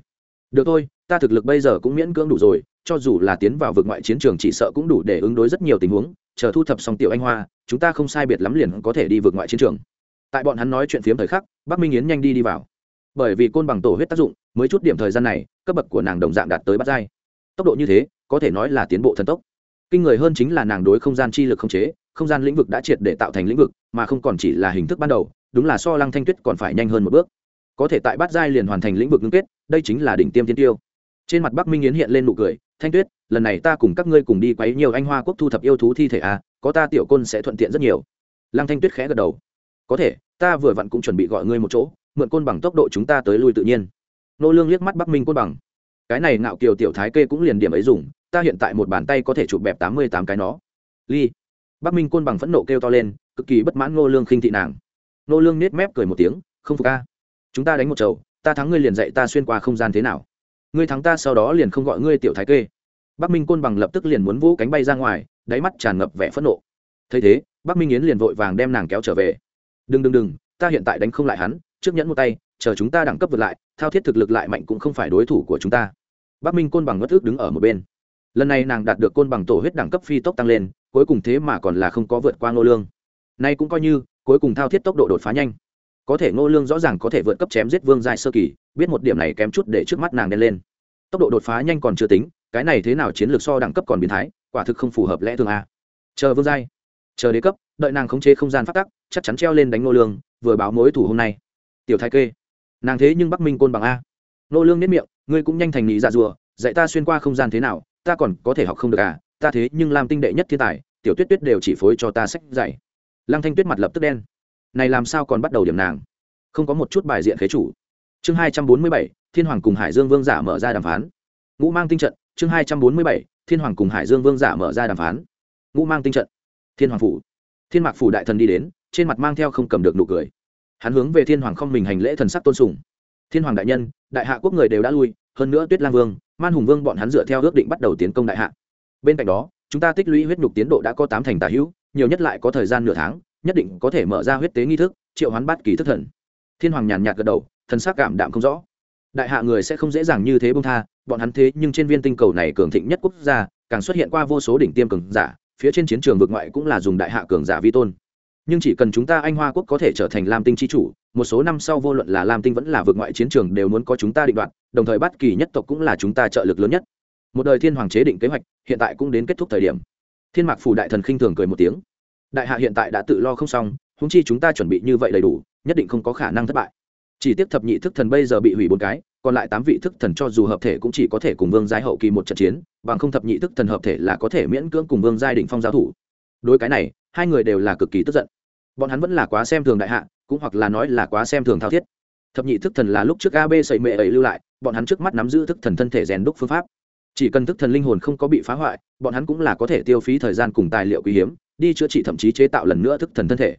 Được thôi, ta thực lực bây giờ cũng miễn cưỡng đủ rồi cho dù là tiến vào vực ngoại chiến trường chỉ sợ cũng đủ để ứng đối rất nhiều tình huống, chờ thu thập xong tiểu anh hoa, chúng ta không sai biệt lắm liền có thể đi vượt ngoại chiến trường. Tại bọn hắn nói chuyện phiếm thời khắc, bắc minh yến nhanh đi đi vào. Bởi vì côn bằng tổ huyết tác dụng, mới chút điểm thời gian này, cấp bậc của nàng đồng dạng đạt tới bắt giai. Tốc độ như thế, có thể nói là tiến bộ thần tốc. Kinh người hơn chính là nàng đối không gian chi lực không chế, không gian lĩnh vực đã triệt để tạo thành lĩnh vực, mà không còn chỉ là hình thức ban đầu, đúng là so lăng thanh tuyết còn phải nhanh hơn một bước. Có thể tại bát giai liền hoàn thành lĩnh vực ngưng kết, đây chính là đỉnh tiêm tiên tiêu. Trên mặt bắc minh yến hiện lên nụ cười thanh tuyết lần này ta cùng các ngươi cùng đi quấy nhiều anh hoa quốc thu thập yêu thú thi thể à có ta tiểu côn sẽ thuận tiện rất nhiều. Lăng thanh tuyết khẽ gật đầu. Có thể ta vừa vặn cũng chuẩn bị gọi ngươi một chỗ mượn côn bằng tốc độ chúng ta tới lui tự nhiên. Nô lương liếc mắt bắc minh côn bằng. Cái này ngạo kiều tiểu thái kê cũng liền điểm ấy dùng ta hiện tại một bàn tay có thể chụp bẹp tám mươi tám cái nó. Ly. Bắc minh côn bằng phẫn nộ kêu to lên cực kỳ bất mãn nô lương khinh thị nàng. Nô lương nết mép cười một tiếng không phục ta, chúng ta đánh một chầu ta thắng ngươi liền dạy ta xuyên qua không gian thế nào ngươi thắng ta sau đó liền không gọi ngươi tiểu thái kê. Bắc minh côn bằng lập tức liền muốn vũ cánh bay ra ngoài, đáy mắt tràn ngập vẻ phẫn nộ. Thấy thế, bắc minh yến liền vội vàng đem nàng kéo trở về. Đừng đừng đừng, ta hiện tại đánh không lại hắn, trước nhẫn một tay, chờ chúng ta đẳng cấp vượt lại, thao thiết thực lực lại mạnh cũng không phải đối thủ của chúng ta. Bắc minh côn bằng ngất ước đứng ở một bên. Lần này nàng đạt được côn bằng tổ huyết đẳng cấp phi tốc tăng lên, cuối cùng thế mà còn là không có vượt qua ngô lương. Nay cũng coi như, cuối cùng thao thiết tốc độ đột phá nhanh có thể ngô lương rõ ràng có thể vượt cấp chém giết vương giai sơ kỳ, biết một điểm này kém chút để trước mắt nàng đen lên. Tốc độ đột phá nhanh còn chưa tính, cái này thế nào chiến lược so đẳng cấp còn biến thái, quả thực không phù hợp lẽ thường a. Chờ vương giai, chờ đế cấp, đợi nàng khống chế không gian phát tắc, chắc chắn treo lên đánh ngô lương, vừa báo mối thủ hôm nay. Tiểu thái kê, nàng thế nhưng bắc minh côn bằng a. Ngô lương nếp miệng, ngươi cũng nhanh thành nghĩ dạ rùa, dạy ta xuyên qua không gian thế nào, ta còn có thể học không được à ta thế nhưng làm tinh đệ nhất thiên tài, tiểu tuyết tuyết đều chỉ phối cho ta sách dạy. Lăng thanh tuyết mặt lập tức đen này làm sao còn bắt đầu điểm nàng? Không có một chút bài diện khế chủ. Chương hai trăm bốn mươi bảy, thiên hoàng cùng hải dương vương giả mở ra đàm phán. Ngũ mang tinh trận, chương hai trăm bốn mươi bảy, thiên hoàng cùng hải dương vương giả mở ra đàm phán. Ngũ mang tinh trận, thiên hoàng phủ. Thiên mạc phủ đại thần đi đến, trên mặt mang theo không cầm được nụ cười. Hắn hướng về thiên hoàng không mình hành lễ thần sắc tôn sùng. Thiên hoàng đại nhân, đại hạ quốc người đều đã lui, hơn nữa tuyết lang vương, man hùng vương bọn hắn dựa theo ước định bắt đầu tiến công đại hạ. Bên cạnh đó, chúng ta tích lũy huyết nhục tiến độ đã có tám thành tà hữu, nhiều nhất lại có thời gian nửa tháng nhất định có thể mở ra huyết tế nghi thức, triệu hoán bát kỳ thức thần. Thiên hoàng nhàn nhạt gật đầu, thần sắc cảm đạm không rõ. Đại hạ người sẽ không dễ dàng như thế bông tha, bọn hắn thế nhưng trên viên tinh cầu này cường thịnh nhất quốc gia, càng xuất hiện qua vô số đỉnh tiêm cường giả, phía trên chiến trường vực ngoại cũng là dùng đại hạ cường giả vi tôn. Nhưng chỉ cần chúng ta anh hoa quốc có thể trở thành lam tinh chi chủ, một số năm sau vô luận là lam tinh vẫn là vực ngoại chiến trường đều muốn có chúng ta định đoạt, đồng thời bất kỳ nhất tộc cũng là chúng ta trợ lực lớn nhất. Một đời thiên hoàng chế định kế hoạch, hiện tại cũng đến kết thúc thời điểm. Thiên mạc phủ đại thần khinh thường cười một tiếng đại hạ hiện tại đã tự lo không xong húng chi chúng ta chuẩn bị như vậy đầy đủ, nhất định không có khả năng thất bại. Chỉ tiếp thập nhị thức thần bây giờ bị hủy bốn cái, còn lại tám vị thức thần cho dù hợp thể cũng chỉ có thể cùng vương giai hậu kỳ một trận chiến, bằng không thập nhị thức thần hợp thể là có thể miễn cưỡng cùng vương giai đỉnh phong giao thủ. Đối cái này, hai người đều là cực kỳ tức giận. Bọn hắn vẫn là quá xem thường đại hạ, cũng hoặc là nói là quá xem thường thao thiết. Thập nhị thức thần là lúc trước ab sậy mệ ấy lưu lại, bọn hắn trước mắt nắm giữ thức thần thân thể rèn đúc phương pháp. Chỉ cần thức thần linh hồn không có bị phá hoại, bọn hắn cũng là có thể tiêu phí thời gian cùng tài liệu quý hiếm đi chữa trị thậm chí chế tạo lần nữa thức thần thân thể.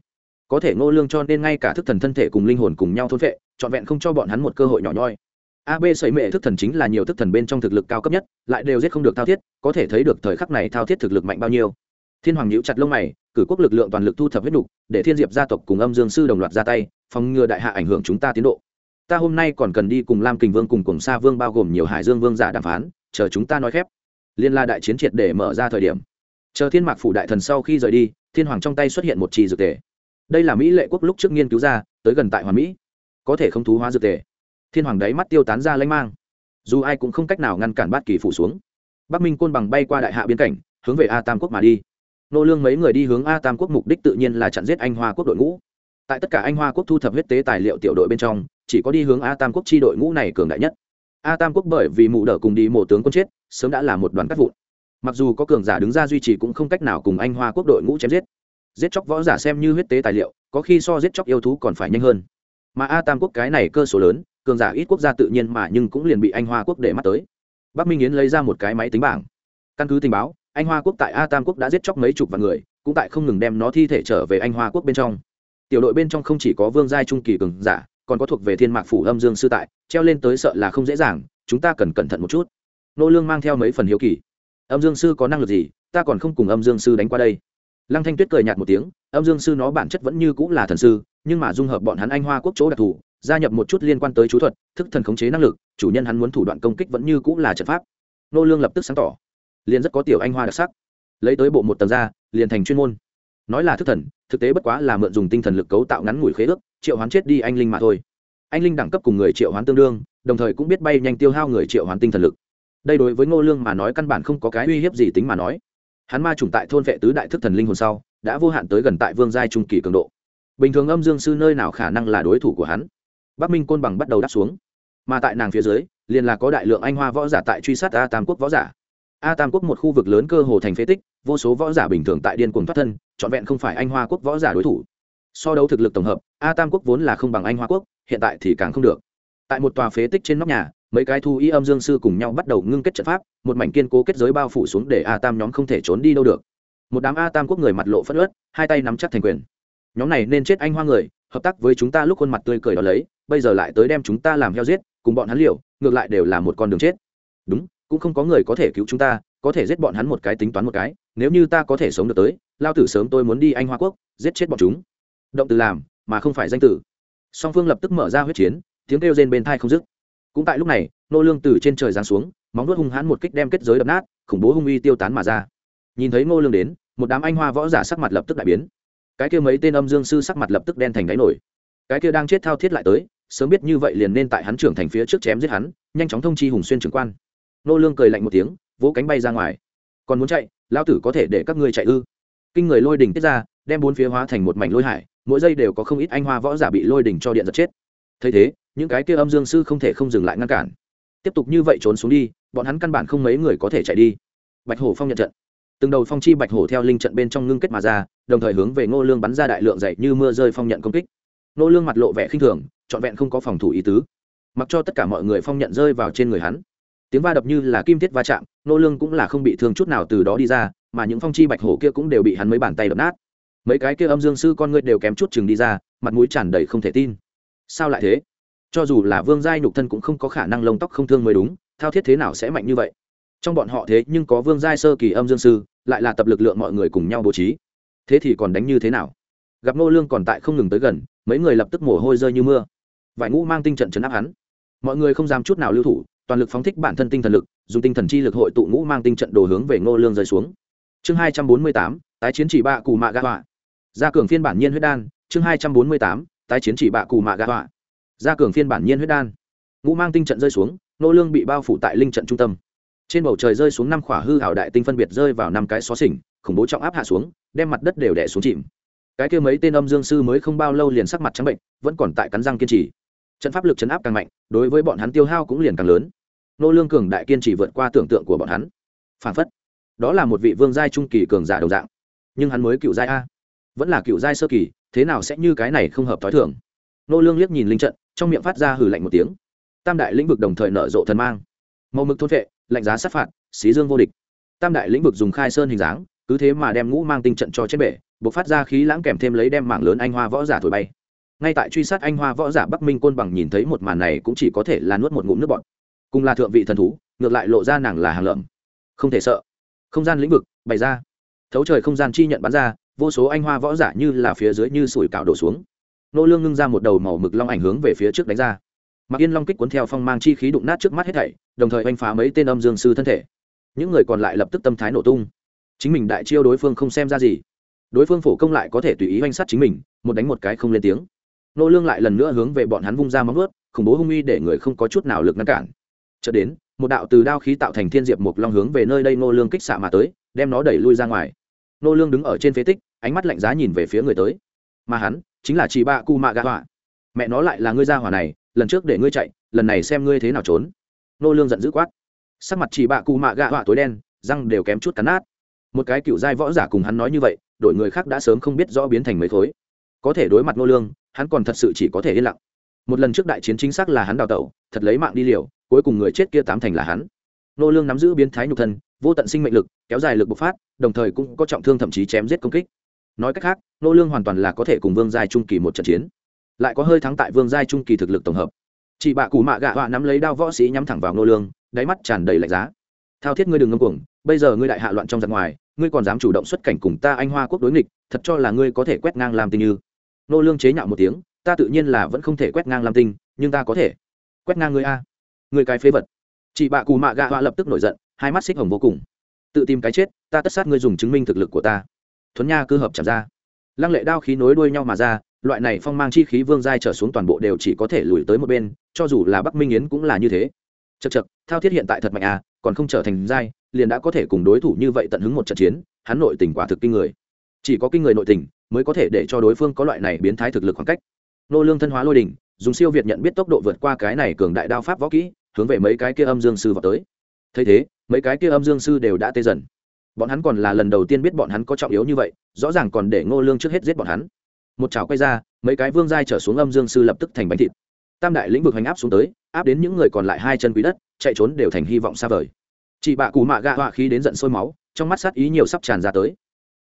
Có thể ngô lương cho nên ngay cả thức thần thân thể cùng linh hồn cùng nhau thôn vệ trọn vẹn không cho bọn hắn một cơ hội nhỏ nhoi. Ab sợi mệ thức thần chính là nhiều thức thần bên trong thực lực cao cấp nhất lại đều giết không được thao thiết có thể thấy được thời khắc này thao thiết thực lực mạnh bao nhiêu. Thiên hoàng nhíu chặt lông mày cử quốc lực lượng toàn lực thu thập huyết nục để thiên diệp gia tộc cùng âm dương sư đồng loạt ra tay phòng ngừa đại hạ ảnh hưởng chúng ta tiến độ. Ta hôm nay còn cần đi cùng lam kình vương cùng cùng sa vương bao gồm nhiều hải dương vương giả đàm phán chờ chúng ta nói khép, liên la đại chiến triệt để mở ra thời điểm chờ thiên mạc phủ đại thần sau khi rời đi, thiên hoàng trong tay xuất hiện một trì dược tề. Đây là mỹ lệ quốc lúc trước nghiên cứu ra, tới gần tại hoàn mỹ. Có thể không thú hóa dược tề. Thiên hoàng đáy mắt tiêu tán ra lanh mang. Dù ai cũng không cách nào ngăn cản bát kỳ phủ xuống. Bắc minh côn bằng bay qua đại hạ biên cảnh, hướng về a tam quốc mà đi. Nô lương mấy người đi hướng a tam quốc mục đích tự nhiên là chặn giết anh hoa quốc đội ngũ. Tại tất cả anh hoa quốc thu thập huyết tế tài liệu tiểu đội bên trong, chỉ có đi hướng a tam quốc chi đội ngũ này cường đại nhất. A tam quốc bởi vì mụ đỡ cùng đi mộ tướng quân chết, sớm đã là một đoàn cắt vụn mặc dù có cường giả đứng ra duy trì cũng không cách nào cùng anh hoa quốc đội ngũ chém giết. Giết chóc võ giả xem như huyết tế tài liệu, có khi so giết chóc yêu thú còn phải nhanh hơn. Mà a tam quốc cái này cơ số lớn, cường giả ít quốc gia tự nhiên mà nhưng cũng liền bị anh hoa quốc để mắt tới. Bắc minh yến lấy ra một cái máy tính bảng. Căn cứ tình báo, anh hoa quốc tại a tam quốc đã giết chóc mấy chục vạn người, cũng tại không ngừng đem nó thi thể trở về anh hoa quốc bên trong. Tiểu đội bên trong không chỉ có vương giai trung kỳ cường giả, còn có thuộc về thiên mạc phủ âm dương sư tại, treo lên tới sợ là không dễ dàng, chúng ta cần cẩn thận một chút. Nô lương mang theo mấy phần hiếu kỳ âm dương sư có năng lực gì, ta còn không cùng âm dương sư đánh qua đây. Lăng thanh tuyết cười nhạt một tiếng, âm dương sư nó bản chất vẫn như cũng là thần sư, nhưng mà dung hợp bọn hắn anh hoa quốc chỗ đặc thù, gia nhập một chút liên quan tới chú thuật, thức thần khống chế năng lực, chủ nhân hắn muốn thủ đoạn công kích vẫn như cũng là trận pháp. Nô lương lập tức sáng tỏ. Liền rất có tiểu anh hoa đặc sắc. Lấy tới bộ một tầng ra, liền thành chuyên môn. Nói là thức thần, thực tế bất quá là mượn dùng tinh thần lực cấu tạo ngắn ngủi khế ước, triệu hoán chết đi anh linh mà thôi. Anh linh đẳng cấp cùng người triệu hoán tương đương, đồng thời cũng biết bay nhanh tiêu hao người triệu hoán tinh thần lực đây đối với ngô lương mà nói căn bản không có cái uy hiếp gì tính mà nói. Hắn ma trùng tại thôn vệ tứ đại thức thần linh hồn sau, đã vô hạn tới gần tại vương giai trung kỳ cường độ. Bình thường âm dương sư nơi nào khả năng là đối thủ của hắn? Bắc minh côn bằng bắt đầu đáp xuống. Mà tại nàng phía dưới, liền là có đại lượng anh hoa võ giả tại truy sát a tam quốc võ giả. A tam quốc một khu vực lớn cơ hồ thành phế tích, vô số võ giả bình thường tại điên cuồng thoát thân, trọn vẹn không phải anh hoa quốc võ giả đối thủ. So đấu thực lực tổng hợp, a tam quốc vốn là không bằng anh hoa quốc, hiện tại thì càng không được. Tại một tòa phế tích trên nóc nhà mấy cái thu y âm dương sư cùng nhau bắt đầu ngưng kết trận pháp, một mảnh kiên cố kết giới bao phủ xuống để a tam nhóm không thể trốn đi đâu được. Một đám a tam quốc người mặt lộ phất ớt hai tay nắm chắc thành quyền. Nhóm này nên chết anh hoa người, hợp tác với chúng ta lúc khuôn mặt tươi cười đó lấy, bây giờ lại tới đem chúng ta làm heo giết, cùng bọn hắn liều, ngược lại đều là một con đường chết. Đúng, cũng không có người có thể cứu chúng ta, có thể giết bọn hắn một cái tính toán một cái, nếu như ta có thể sống được tới, lao tử sớm tôi muốn đi anh hoa quốc, giết chết bọn chúng. Động từ làm, mà không phải danh tử. Song phương lập tức mở ra huyết chiến, tiếng kêu rên bên thai không dứt cũng tại lúc này, nô lương từ trên trời giáng xuống, móng nuốt hung hãn một kích đem kết giới đập nát, khủng bố hung uy tiêu tán mà ra. Nhìn thấy nô lương đến, một đám anh hoa võ giả sắc mặt lập tức đại biến. Cái kia mấy tên âm dương sư sắc mặt lập tức đen thành đáy nổi. Cái kia đang chết thao thiết lại tới, sớm biết như vậy liền nên tại hắn trưởng thành phía trước chém giết hắn, nhanh chóng thông chi hùng xuyên trưởng quan. Nô lương cười lạnh một tiếng, vỗ cánh bay ra ngoài. Còn muốn chạy, lão tử có thể để các ngươi chạy ư? Kinh người lôi đỉnh tiết ra, đem bốn phía hóa thành một mảnh lôi hải, mỗi giây đều có không ít anh hoa võ giả bị lôi đỉnh cho điện giật chết. Thấy thế những cái kia âm dương sư không thể không dừng lại ngăn cản. Tiếp tục như vậy trốn xuống đi, bọn hắn căn bản không mấy người có thể chạy đi. Bạch hổ phong nhận trận. Từng đầu phong chi bạch hổ theo linh trận bên trong ngưng kết mà ra, đồng thời hướng về ngô lương bắn ra đại lượng dậy như mưa rơi phong nhận công kích. Ngô lương mặt lộ vẻ khinh thường, trọn vẹn không có phòng thủ ý tứ. Mặc cho tất cả mọi người phong nhận rơi vào trên người hắn. Tiếng va đập như là kim thiết va chạm, ngô lương cũng là không bị thương chút nào từ đó đi ra, mà những phong chi bạch hổ kia cũng đều bị hắn mấy bàn tay đập nát. Mấy cái kia âm dương sư con ngươi đều kém chút chừng đi ra, mặt mũi tràn đầy không thể tin. Sao lại thế? Cho dù là vương giai nhục thân cũng không có khả năng lông tóc không thương mới đúng, thao thiết thế nào sẽ mạnh như vậy? Trong bọn họ thế nhưng có vương giai sơ kỳ âm dương sư, lại là tập lực lượng mọi người cùng nhau bố trí. Thế thì còn đánh như thế nào? Gặp ngô lương còn tại không ngừng tới gần, mấy người lập tức mồ hôi rơi như mưa. Vải ngũ mang tinh trận chấn áp hắn. Mọi người không dám chút nào lưu thủ, toàn lực phóng thích bản thân tinh thần lực, dùng tinh thần chi lực hội tụ ngũ mang tinh trận đồ hướng về ngô lương rơi xuống. Chương hai trăm bốn mươi tám, tái chiến chỉ bạ cù mạ gạ họa. Gia cường phiên bản nhiên huyết đan, chương hai trăm bốn mươi tám, tái chiến chỉ bạ cù mạ gạ họa gia cường phiên bản nhiên huyết đan. Ngũ mang tinh trận rơi xuống, nô lương bị bao phủ tại linh trận trung tâm. Trên bầu trời rơi xuống năm khỏa hư hảo đại tinh phân biệt rơi vào năm cái xó xỉnh, khủng bố trọng áp hạ xuống, đem mặt đất đều đè xuống chìm. Cái kia mấy tên âm dương sư mới không bao lâu liền sắc mặt trắng bệnh, vẫn còn tại cắn răng kiên trì. Trận pháp lực chấn áp càng mạnh, đối với bọn hắn tiêu hao cũng liền càng lớn. Nô lương cường đại kiên trì vượt qua tưởng tượng của bọn hắn. Phản phất, đó là một vị vương giai trung kỳ cường giả đầu dạng. Nhưng hắn mới cựu giai a. Vẫn là cựu giai sơ kỳ, thế nào sẽ như cái này không hợp thói thường? Nô lương liếc nhìn linh trận, trong miệng phát ra hừ lạnh một tiếng. Tam đại lĩnh vực đồng thời nở rộ thần mang. Màu mực thôn vệ, lạnh giá sát phạt, xí dương vô địch. Tam đại lĩnh vực dùng khai sơn hình dáng, cứ thế mà đem ngũ mang tinh trận cho chết bể buộc phát ra khí lãng kèm thêm lấy đem mảng lớn anh hoa võ giả thổi bay. Ngay tại truy sát anh hoa võ giả bắc minh côn bằng nhìn thấy một màn này cũng chỉ có thể là nuốt một ngụm nước bọt. Cùng là thượng vị thần thú, ngược lại lộ ra nàng là hàng lợm. Không thể sợ. Không gian lĩnh vực, bày ra. Thấu trời không gian chi nhận bắn ra, vô số anh hoa võ giả như là phía dưới như sủi cảo đổ xuống nô lương ngưng ra một đầu màu mực long ảnh hướng về phía trước đánh ra. Mặc yên long kích cuốn theo phong mang chi khí đụng nát trước mắt hết thảy, đồng thời oanh phá mấy tên âm dương sư thân thể. Những người còn lại lập tức tâm thái nổ tung. Chính mình đại chiêu đối phương không xem ra gì. Đối phương phổ công lại có thể tùy ý oanh sát chính mình, một đánh một cái không lên tiếng. Nô lương lại lần nữa hướng về bọn hắn vung ra móng ướt khủng bố hung uy để người không có chút nào lực ngăn cản. Chợt đến, một đạo từ đao khí tạo thành thiên diệp một long hướng về nơi đây nô lương kích xạ mà tới, đem nó đẩy lui ra ngoài. Nô lương đứng ở trên phế tích, ánh mắt lạnh giá nhìn về phía người tới. Mà hắn chính là chị bạ cu mạ gạ họa. Mẹ nó lại là ngươi ra hỏa này, lần trước để ngươi chạy, lần này xem ngươi thế nào trốn. Nô lương giận dữ quát. Sắc mặt chị bạ cu mạ gạ họa tối đen, răng đều kém chút cắn nát. Một cái cựu giai võ giả cùng hắn nói như vậy đội người khác đã sớm không biết rõ biến thành mấy khối. Có thể đối mặt nô lương, hắn còn thật sự chỉ có thể yên lặng. Một lần trước đại chiến chính xác là hắn đào tẩu, thật lấy mạng đi liều, cuối cùng người chết kia tám thành là hắn. Nô lương nắm giữ biến thái nhục thân, vô tận sinh mệnh lực, kéo dài lực bộc phát, đồng thời cũng có trọng thương thậm chí chém giết công kích nói cách khác nô lương hoàn toàn là có thể cùng vương giai trung kỳ một trận chiến. Lại có hơi thắng tại vương giai trung kỳ thực lực tổng hợp. Chị bạ cụ mạ gạ họa nắm lấy đao võ sĩ nhắm thẳng vào nô lương đáy mắt tràn đầy lạnh giá. Thao thiết ngươi đừng ngâm cuồng bây giờ ngươi đại hạ loạn trong giặc ngoài ngươi còn dám chủ động xuất cảnh cùng ta anh hoa quốc đối nghịch thật cho là ngươi có thể quét ngang làm tình như. Nô lương chế nhạo một tiếng ta tự nhiên là vẫn không thể quét ngang làm tình, nhưng ta có thể. Quét ngang ngươi a. Ngươi cái phế vật. Chị bạ cù mạ gạ họa lập tức nổi giận hai mắt xích hồng vô cùng. Tự tìm cái chết ta tất sát ngươi dùng chứng minh thực lực của ta thuấn nha cơ hợp chạm ra. Lăng lệ đao khí nối đuôi nhau mà ra, loại này phong mang chi khí vương giai trở xuống toàn bộ đều chỉ có thể lùi tới một bên, cho dù là bắc minh yến cũng là như thế. Chật chật thao thiết hiện tại thật mạnh à còn không trở thành giai, liền đã có thể cùng đối thủ như vậy tận hứng một trận chiến, hắn nội tình quả thực kinh người. Chỉ có kinh người nội tình, mới có thể để cho đối phương có loại này biến thái thực lực khoảng cách. Nô lương thân hóa lôi đỉnh, dùng siêu việt nhận biết tốc độ vượt qua cái này cường đại đao pháp võ kỹ, hướng về mấy cái kia âm dương sư vào tới. Thấy thế, mấy cái kia âm dương sư đều đã tê dần bọn hắn còn là lần đầu tiên biết bọn hắn có trọng yếu như vậy, rõ ràng còn để ngô lương trước hết giết bọn hắn. Một chảo quay ra, mấy cái vương giai trở xuống âm dương sư lập tức thành bánh thịt. Tam đại lĩnh vực hành áp xuống tới, áp đến những người còn lại hai chân quý đất, chạy trốn đều thành hy vọng xa vời. Chị bạ cù mạ gạ họa khí đến giận sôi máu, trong mắt sát ý nhiều sắp tràn ra tới.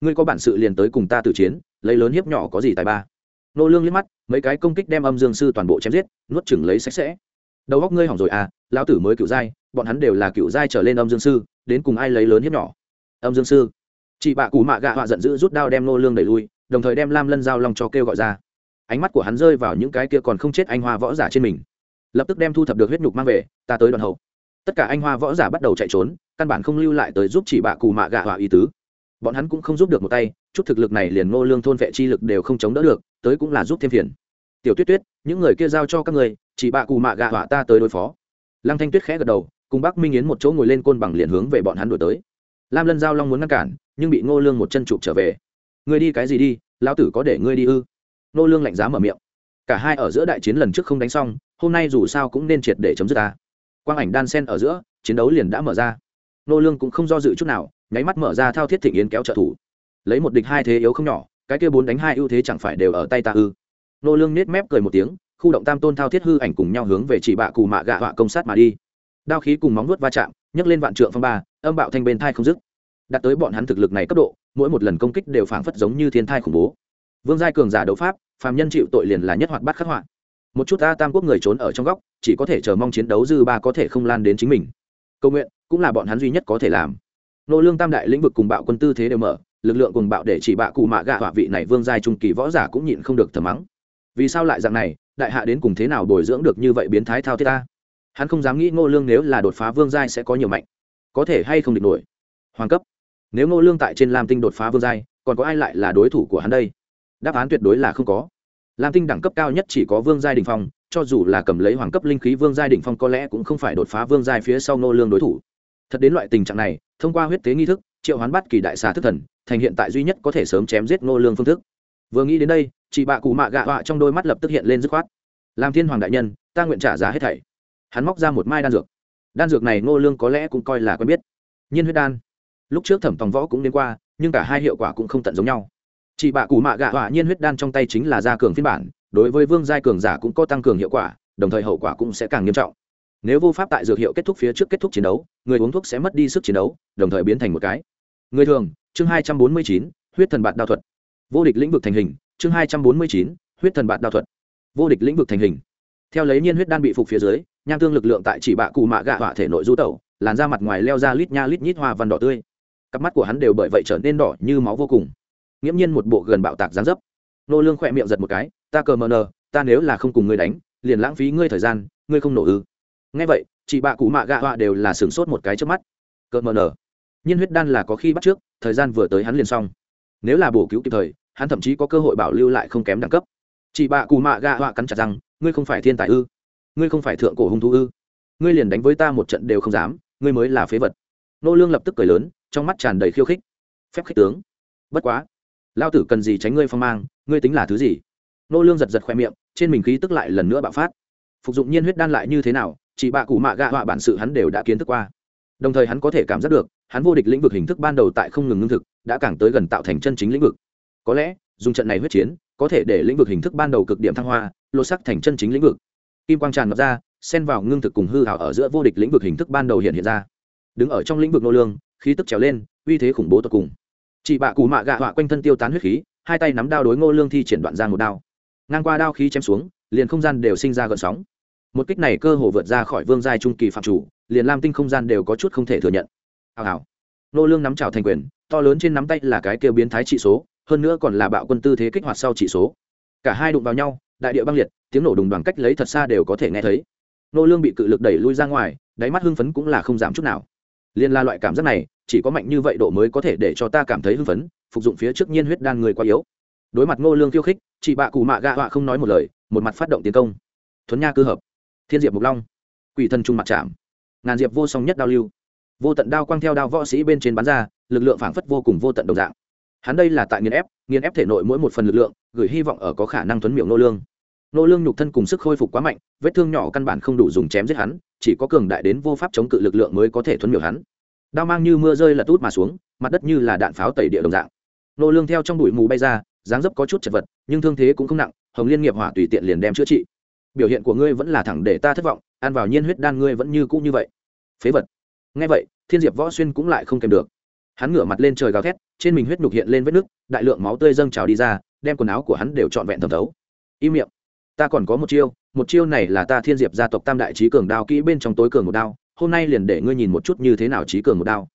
Ngươi có bản sự liền tới cùng ta tử chiến, lấy lớn hiếp nhỏ có gì tài ba? Nô lương liếc mắt, mấy cái công kích đem âm dương sư toàn bộ chém giết, nuốt chửng lấy sạch sẽ. Đầu góc ngươi hỏng rồi à lão tử mới cựu giai, bọn hắn đều là cựu giai trở lên âm dương sư, đến cùng ai lấy lớn hiếp nhỏ? Âm dương sư. Chị bạ cù mạ gạ họa giận dữ rút đao đem nô lương đẩy lui, đồng thời đem lam lân giao long cho kêu gọi ra. Ánh mắt của hắn rơi vào những cái kia còn không chết anh hoa võ giả trên mình. Lập tức đem thu thập được huyết nhục mang về, ta tới đoàn hậu. Tất cả anh hoa võ giả bắt đầu chạy trốn, căn bản không lưu lại tới giúp chị bạ cù mạ gạ họa ý tứ. Bọn hắn cũng không giúp được một tay, chút thực lực này liền ngô lương thôn vệ chi lực đều không chống đỡ được, tới cũng là giúp thêm phiền. Tiểu tuyết tuyết, những người kia giao cho các người, chị bạ cù mạ gạ họa ta tới đối phó. Lăng thanh tuyết khẽ gật đầu, cùng Bác minh yến một chỗ ngồi lên côn bằng liền hướng về bọn hắn đuổi tới lam lân giao long muốn ngăn cản, nhưng bị ngô lương một chân chụp trở về. Ngươi đi cái gì đi, lão tử có để ngươi đi ư? Ngô lương lạnh giá mở miệng. Cả hai ở giữa đại chiến lần trước không đánh xong, hôm nay dù sao cũng nên triệt để chấm dứt ta. Quang ảnh đan sen ở giữa, chiến đấu liền đã mở ra. Ngô lương cũng không do dự chút nào, nháy mắt mở ra thao thiết thịnh yến kéo trợ thủ. Lấy một địch hai thế yếu không nhỏ, cái kia bốn đánh hai ưu thế chẳng phải đều ở tay ta ư? Nô lương nết mép cười một tiếng, khu động tam tôn thao thiết hư ảnh cùng nhau hướng về chỉ bạ cù mạ gạ họa công sát mà đi. Đao khí cùng móng nuốt va chạm nhấc lên vạn trượng phong ba, âm bạo thanh bên thai không dứt. Đạt tới bọn hắn thực lực này cấp độ, mỗi một lần công kích đều phảng phất giống như thiên thai khủng bố. Vương giai cường giả đấu pháp, phàm nhân chịu tội liền là nhất hoạt bắt khắc họa. Một chút ta tam quốc người trốn ở trong góc, chỉ có thể chờ mong chiến đấu dư ba có thể không lan đến chính mình. Cầu nguyện, cũng là bọn hắn duy nhất có thể làm. Nô lương tam đại lĩnh vực cùng bạo quân tư thế đều mở, lực lượng cùng bạo để chỉ bạ cụ mạ gạ họa vị này vương giai trung kỳ võ giả cũng nhịn không được thầm mắng. Vì sao lại dạng này, đại hạ đến cùng thế nào bồi dưỡng được như vậy biến thái thao thiết ta hắn không dám nghĩ ngô lương nếu là đột phá vương giai sẽ có nhiều mạnh. Có thể hay không địch nổi? Hoàng cấp. Nếu ngô lương tại trên lam tinh đột phá vương giai, còn có ai lại là đối thủ của hắn đây? Đáp án tuyệt đối là không có. Lam tinh đẳng cấp cao nhất chỉ có vương giai đình phong, cho dù là cầm lấy hoàng cấp linh khí vương giai đình phong có lẽ cũng không phải đột phá vương giai phía sau ngô lương đối thủ. Thật đến loại tình trạng này, thông qua huyết tế nghi thức, triệu hoán bắt kỳ đại xà thức thần, thành hiện tại duy nhất có thể sớm chém giết ngô lương phương thức. Vừa nghĩ đến đây, chị bạ cụ mạ gạ họa trong đôi mắt lập tức hiện lên dứt khoát. Làm thiên hoàng đại nhân, ta nguyện trả giá hết thảy hắn móc ra một mai đan dược. Đan dược này ngô lương có lẽ cũng coi là quen biết. Nhiên huyết đan. Lúc trước thẩm tòng võ cũng đến qua, nhưng cả hai hiệu quả cũng không tận giống nhau. Chị bạ cù mạ gạ hỏa nhiên huyết đan trong tay chính là gia cường phiên bản, đối với vương giai cường giả cũng có tăng cường hiệu quả, đồng thời hậu quả cũng sẽ càng nghiêm trọng. Nếu vô pháp tại dược hiệu kết thúc phía trước kết thúc chiến đấu, người uống thuốc sẽ mất đi sức chiến đấu, đồng thời biến thành một cái. Người thường, chương hai trăm bốn mươi chín, huyết thần bạt đao thuật. Vô địch lĩnh vực thành hình, chương hai trăm bốn mươi chín, huyết thần bạt đao thuật. Vô địch lĩnh vực thành hình. Theo lấy nhiên huyết đan bị phục phía dưới nham tương lực lượng tại chỉ bạ cụ mạ gạ họa thể nội du tẩu, làn da mặt ngoài leo ra lít nha lít nhít hoa văn đỏ tươi. Cặp mắt của hắn đều bởi vậy trở nên đỏ như máu vô cùng. Nghiễm nhiên một bộ gần bạo tạc gián dấp. Nô lương khỏe miệng giật một cái, ta cờ mờ nờ, ta nếu là không cùng ngươi đánh, liền lãng phí ngươi thời gian, ngươi không nổ ư? Ngay vậy chị bạ cụ mạ gạ họa đều là sửng sốt một cái trước mắt. Cờ mờ nờ. Nhiên huyết đan là có khi bắt trước, thời gian vừa tới hắn liền xong. Nếu là bổ cứu kịp thời, hắn thậm chí có cơ hội bảo lưu lại không kém đẳng cấp. Chị bạ cụ mạ gạ họa cắn chặt rằng ngươi không phải thiên tài ư? Ngươi không phải thượng cổ hung thú ư? Ngươi liền đánh với ta một trận đều không dám, ngươi mới là phế vật. Nô lương lập tức cười lớn, trong mắt tràn đầy khiêu khích. Phép khích tướng. Bất quá. Lao tử cần gì tránh ngươi phong mang, ngươi tính là thứ gì? Nô lương giật giật khoe miệng, trên mình khí tức lại lần nữa bạo phát. Phục dụng nhiên huyết đan lại như thế nào, Chỉ bạ cụ mạ gạ họa bản sự hắn đều đã kiến thức qua. Đồng thời hắn có thể cảm giác được, hắn vô địch lĩnh vực hình thức ban đầu tại không ngừng ngưng thực, đã càng tới gần tạo thành chân chính lĩnh vực. Có lẽ, dùng trận này huyết chiến, có thể để lĩnh vực hình thức ban đầu cực điểm thăng hoa, lột sắc thành chân chính lĩnh vực kim quang tràn ngập ra, xen vào ngưng thực cùng hư hảo ở giữa vô địch lĩnh vực hình thức ban đầu hiện hiện ra. Đứng ở trong lĩnh vực nô lương, khí tức trèo lên, uy thế khủng bố tột cùng. Chị bạ cù mạ gạ họa quanh thân tiêu tán huyết khí, hai tay nắm đao đối ngô lương thi triển đoạn ra một đao. Ngang qua đao khí chém xuống, liền không gian đều sinh ra gợn sóng. Một kích này cơ hồ vượt ra khỏi vương giai trung kỳ phạm chủ, liền lam tinh không gian đều có chút không thể thừa nhận. Hào hào. Nô lương nắm chảo thành quyền, to lớn trên nắm tay là cái kêu biến thái trị số, hơn nữa còn là bạo quân tư thế kích hoạt sau trị số. Cả hai đụng vào nhau đại địa băng liệt, tiếng nổ đùng đoàn cách lấy thật xa đều có thể nghe thấy. Nô lương bị cự lực đẩy lui ra ngoài, đáy mắt hưng phấn cũng là không giảm chút nào. Liên la loại cảm giác này, chỉ có mạnh như vậy độ mới có thể để cho ta cảm thấy hưng phấn, phục dụng phía trước nhiên huyết đan người quá yếu. Đối mặt ngô lương khiêu khích, chị bạ cù mạ gạ họa không nói một lời, một mặt phát động tiến công. Thuấn nha cư hợp. Thiên diệp mục long. Quỷ thần trung mặt chạm ngàn diệp vô song nhất đao lưu. Vô tận đao quang theo đao võ sĩ bên trên bắn ra, lực lượng phảng phất vô cùng vô tận đồng dạng. Hắn đây là tại nghiền ép nghiền ép thể nội mỗi một phần lực lượng, gửi hy vọng ở có khả năng tuấn miệng nô lương nô lương nhục thân cùng sức khôi phục quá mạnh vết thương nhỏ căn bản không đủ dùng chém giết hắn chỉ có cường đại đến vô pháp chống cự lực lượng mới có thể thuấn miểu hắn. Đao mang như mưa rơi là tút mà xuống mặt đất như là đạn pháo tẩy địa đồng dạng. Nô lương theo trong bụi mù bay ra dáng dấp có chút chật vật nhưng thương thế cũng không nặng hồng liên nghiệp hỏa tùy tiện liền đem chữa trị. Biểu hiện của ngươi vẫn là thẳng để ta thất vọng ăn vào nhiên huyết đan ngươi vẫn như cũ như vậy. Phế vật. Nghe vậy thiên diệp võ xuyên cũng lại không kèm được. Hắn ngửa mặt lên trời gào thét trên mình huyết nhục hiện lên vết nước, đại lượng máu tươi dâng trào đi ra đem quần áo của hắn đều trọn vẹn thẩm thấu. Im miệng ta còn có một chiêu một chiêu này là ta thiên diệp gia tộc tam đại trí cường đao kỹ bên trong tối cường một đao, hôm nay liền để ngươi nhìn một chút như thế nào trí cường một đao.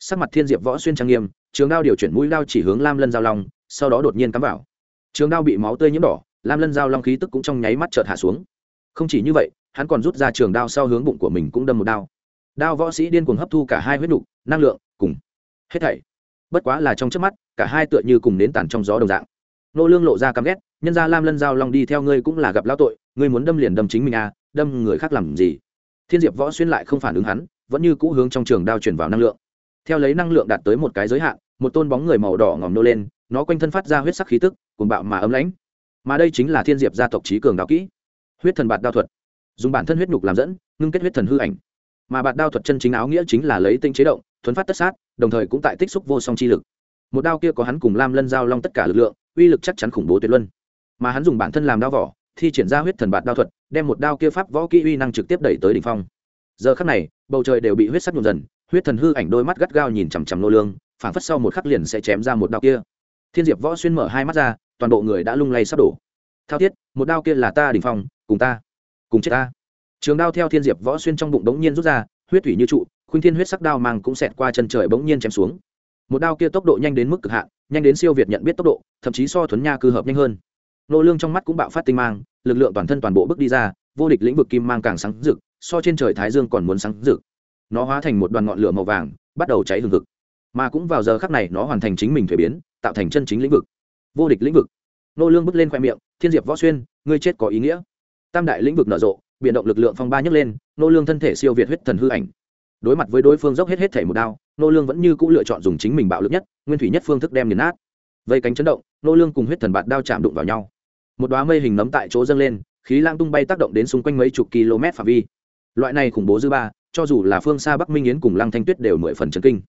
Sắc mặt thiên diệp võ xuyên trang nghiêm, trường đao điều chuyển mũi đao chỉ hướng lam lân giao long, sau đó đột nhiên cắm vào. Trường đao bị máu tươi nhiễm đỏ, lam lân giao long khí tức cũng trong nháy mắt chợt hạ xuống. Không chỉ như vậy, hắn còn rút ra trường đao sau hướng bụng của mình cũng đâm một đao. Đao võ sĩ điên cuồng hấp thu cả hai huyết đục năng lượng, cùng hết thảy. Bất quá là trong trước mắt, cả hai tựa như cùng nến tàn trong gió đồng dạng. Nô lương lộ ra căm ghét nhân gia lam lân giao long đi theo ngươi cũng là gặp lão tội, ngươi muốn đâm liền đâm chính mình à đâm người khác làm gì? Thiên diệp võ xuyên lại không phản ứng hắn, vẫn như cũ hướng trong trường đao chuyển vào năng lượng. Theo lấy năng lượng đạt tới một cái giới hạn, một tôn bóng người màu đỏ ngòm nô lên, nó quanh thân phát ra huyết sắc khí tức cùng bạo mà ấm lãnh. Mà đây chính là thiên diệp gia tộc trí cường đạo kỹ. Huyết thần bạt đao thuật. Dùng bản thân huyết nhục làm dẫn, ngưng kết huyết thần hư ảnh. Mà bạt đao thuật chân chính áo nghĩa chính là lấy tinh chế động, thuấn phát tất sát, đồng thời cũng tại tích xúc vô song chi lực. Một đao kia có hắn cùng lam lân giao long tất cả lực lượng, uy lực chắc chắn khủng bố tuyệt luân mà hắn dùng bản thân làm đao vỏ, thi triển ra huyết thần bạt đao thuật, đem một đao kia pháp võ kỹ uy năng trực tiếp đẩy tới đỉnh phong. Giờ khắc này, bầu trời đều bị huyết sắc nhuộm dần, huyết thần hư ảnh đôi mắt gắt gao nhìn chằm chằm nô lương, phảng phất sau một khắc liền sẽ chém ra một đao kia. Thiên diệp võ xuyên mở hai mắt ra, toàn bộ người đã lung lay sắp đổ. Thao thiết, một đao kia là ta đỉnh phong, cùng ta, cùng chết ta. Trường đao theo thiên diệp võ xuyên trong bụng đống nhiên rút ra, huyết thủy như trụ, khuynh thiên huyết sắc đao mang cũng xẹt qua chân trời bỗng nhiên chém xuống. Một đao kia tốc độ nhanh đến mức cực hạn, nhanh đến siêu việt nhận biết tốc độ, thậm chí so thuấn nha cư hợp nhanh hơn nô lương trong mắt cũng bạo phát tinh mang, lực lượng toàn thân toàn bộ bước đi ra, vô địch lĩnh vực kim mang càng sáng rực, so trên trời thái dương còn muốn sáng rực. Nó hóa thành một đoàn ngọn lửa màu vàng, bắt đầu cháy hừng hực. Mà cũng vào giờ khắc này, nó hoàn thành chính mình thuế biến, tạo thành chân chính lĩnh vực. Vô địch lĩnh vực. Nô lương bước lên khoe miệng, thiên diệp võ xuyên, ngươi chết có ý nghĩa. Tam đại lĩnh vực nở rộ biến động lực lượng phong ba nhấc lên, nô lương thân thể siêu việt huyết thần hư ảnh. Đối mặt với đối phương dốc hết hết thể một đao, nô lương vẫn như cũ lựa chọn dùng chính mình bạo lực nhất, nguyên thủy nhất phương thức đem nghiền nát. Vây cánh chấn động, nô lương cùng huyết thần bạt đao chạm đụng vào nhau một đóa mây hình nấm tại chỗ dâng lên, khí lang tung bay tác động đến xung quanh mấy chục km phạm vi. Loại này khủng bố dư ba, cho dù là phương xa bắc minh yến cùng lăng thanh tuyết đều mười phần chấn kinh.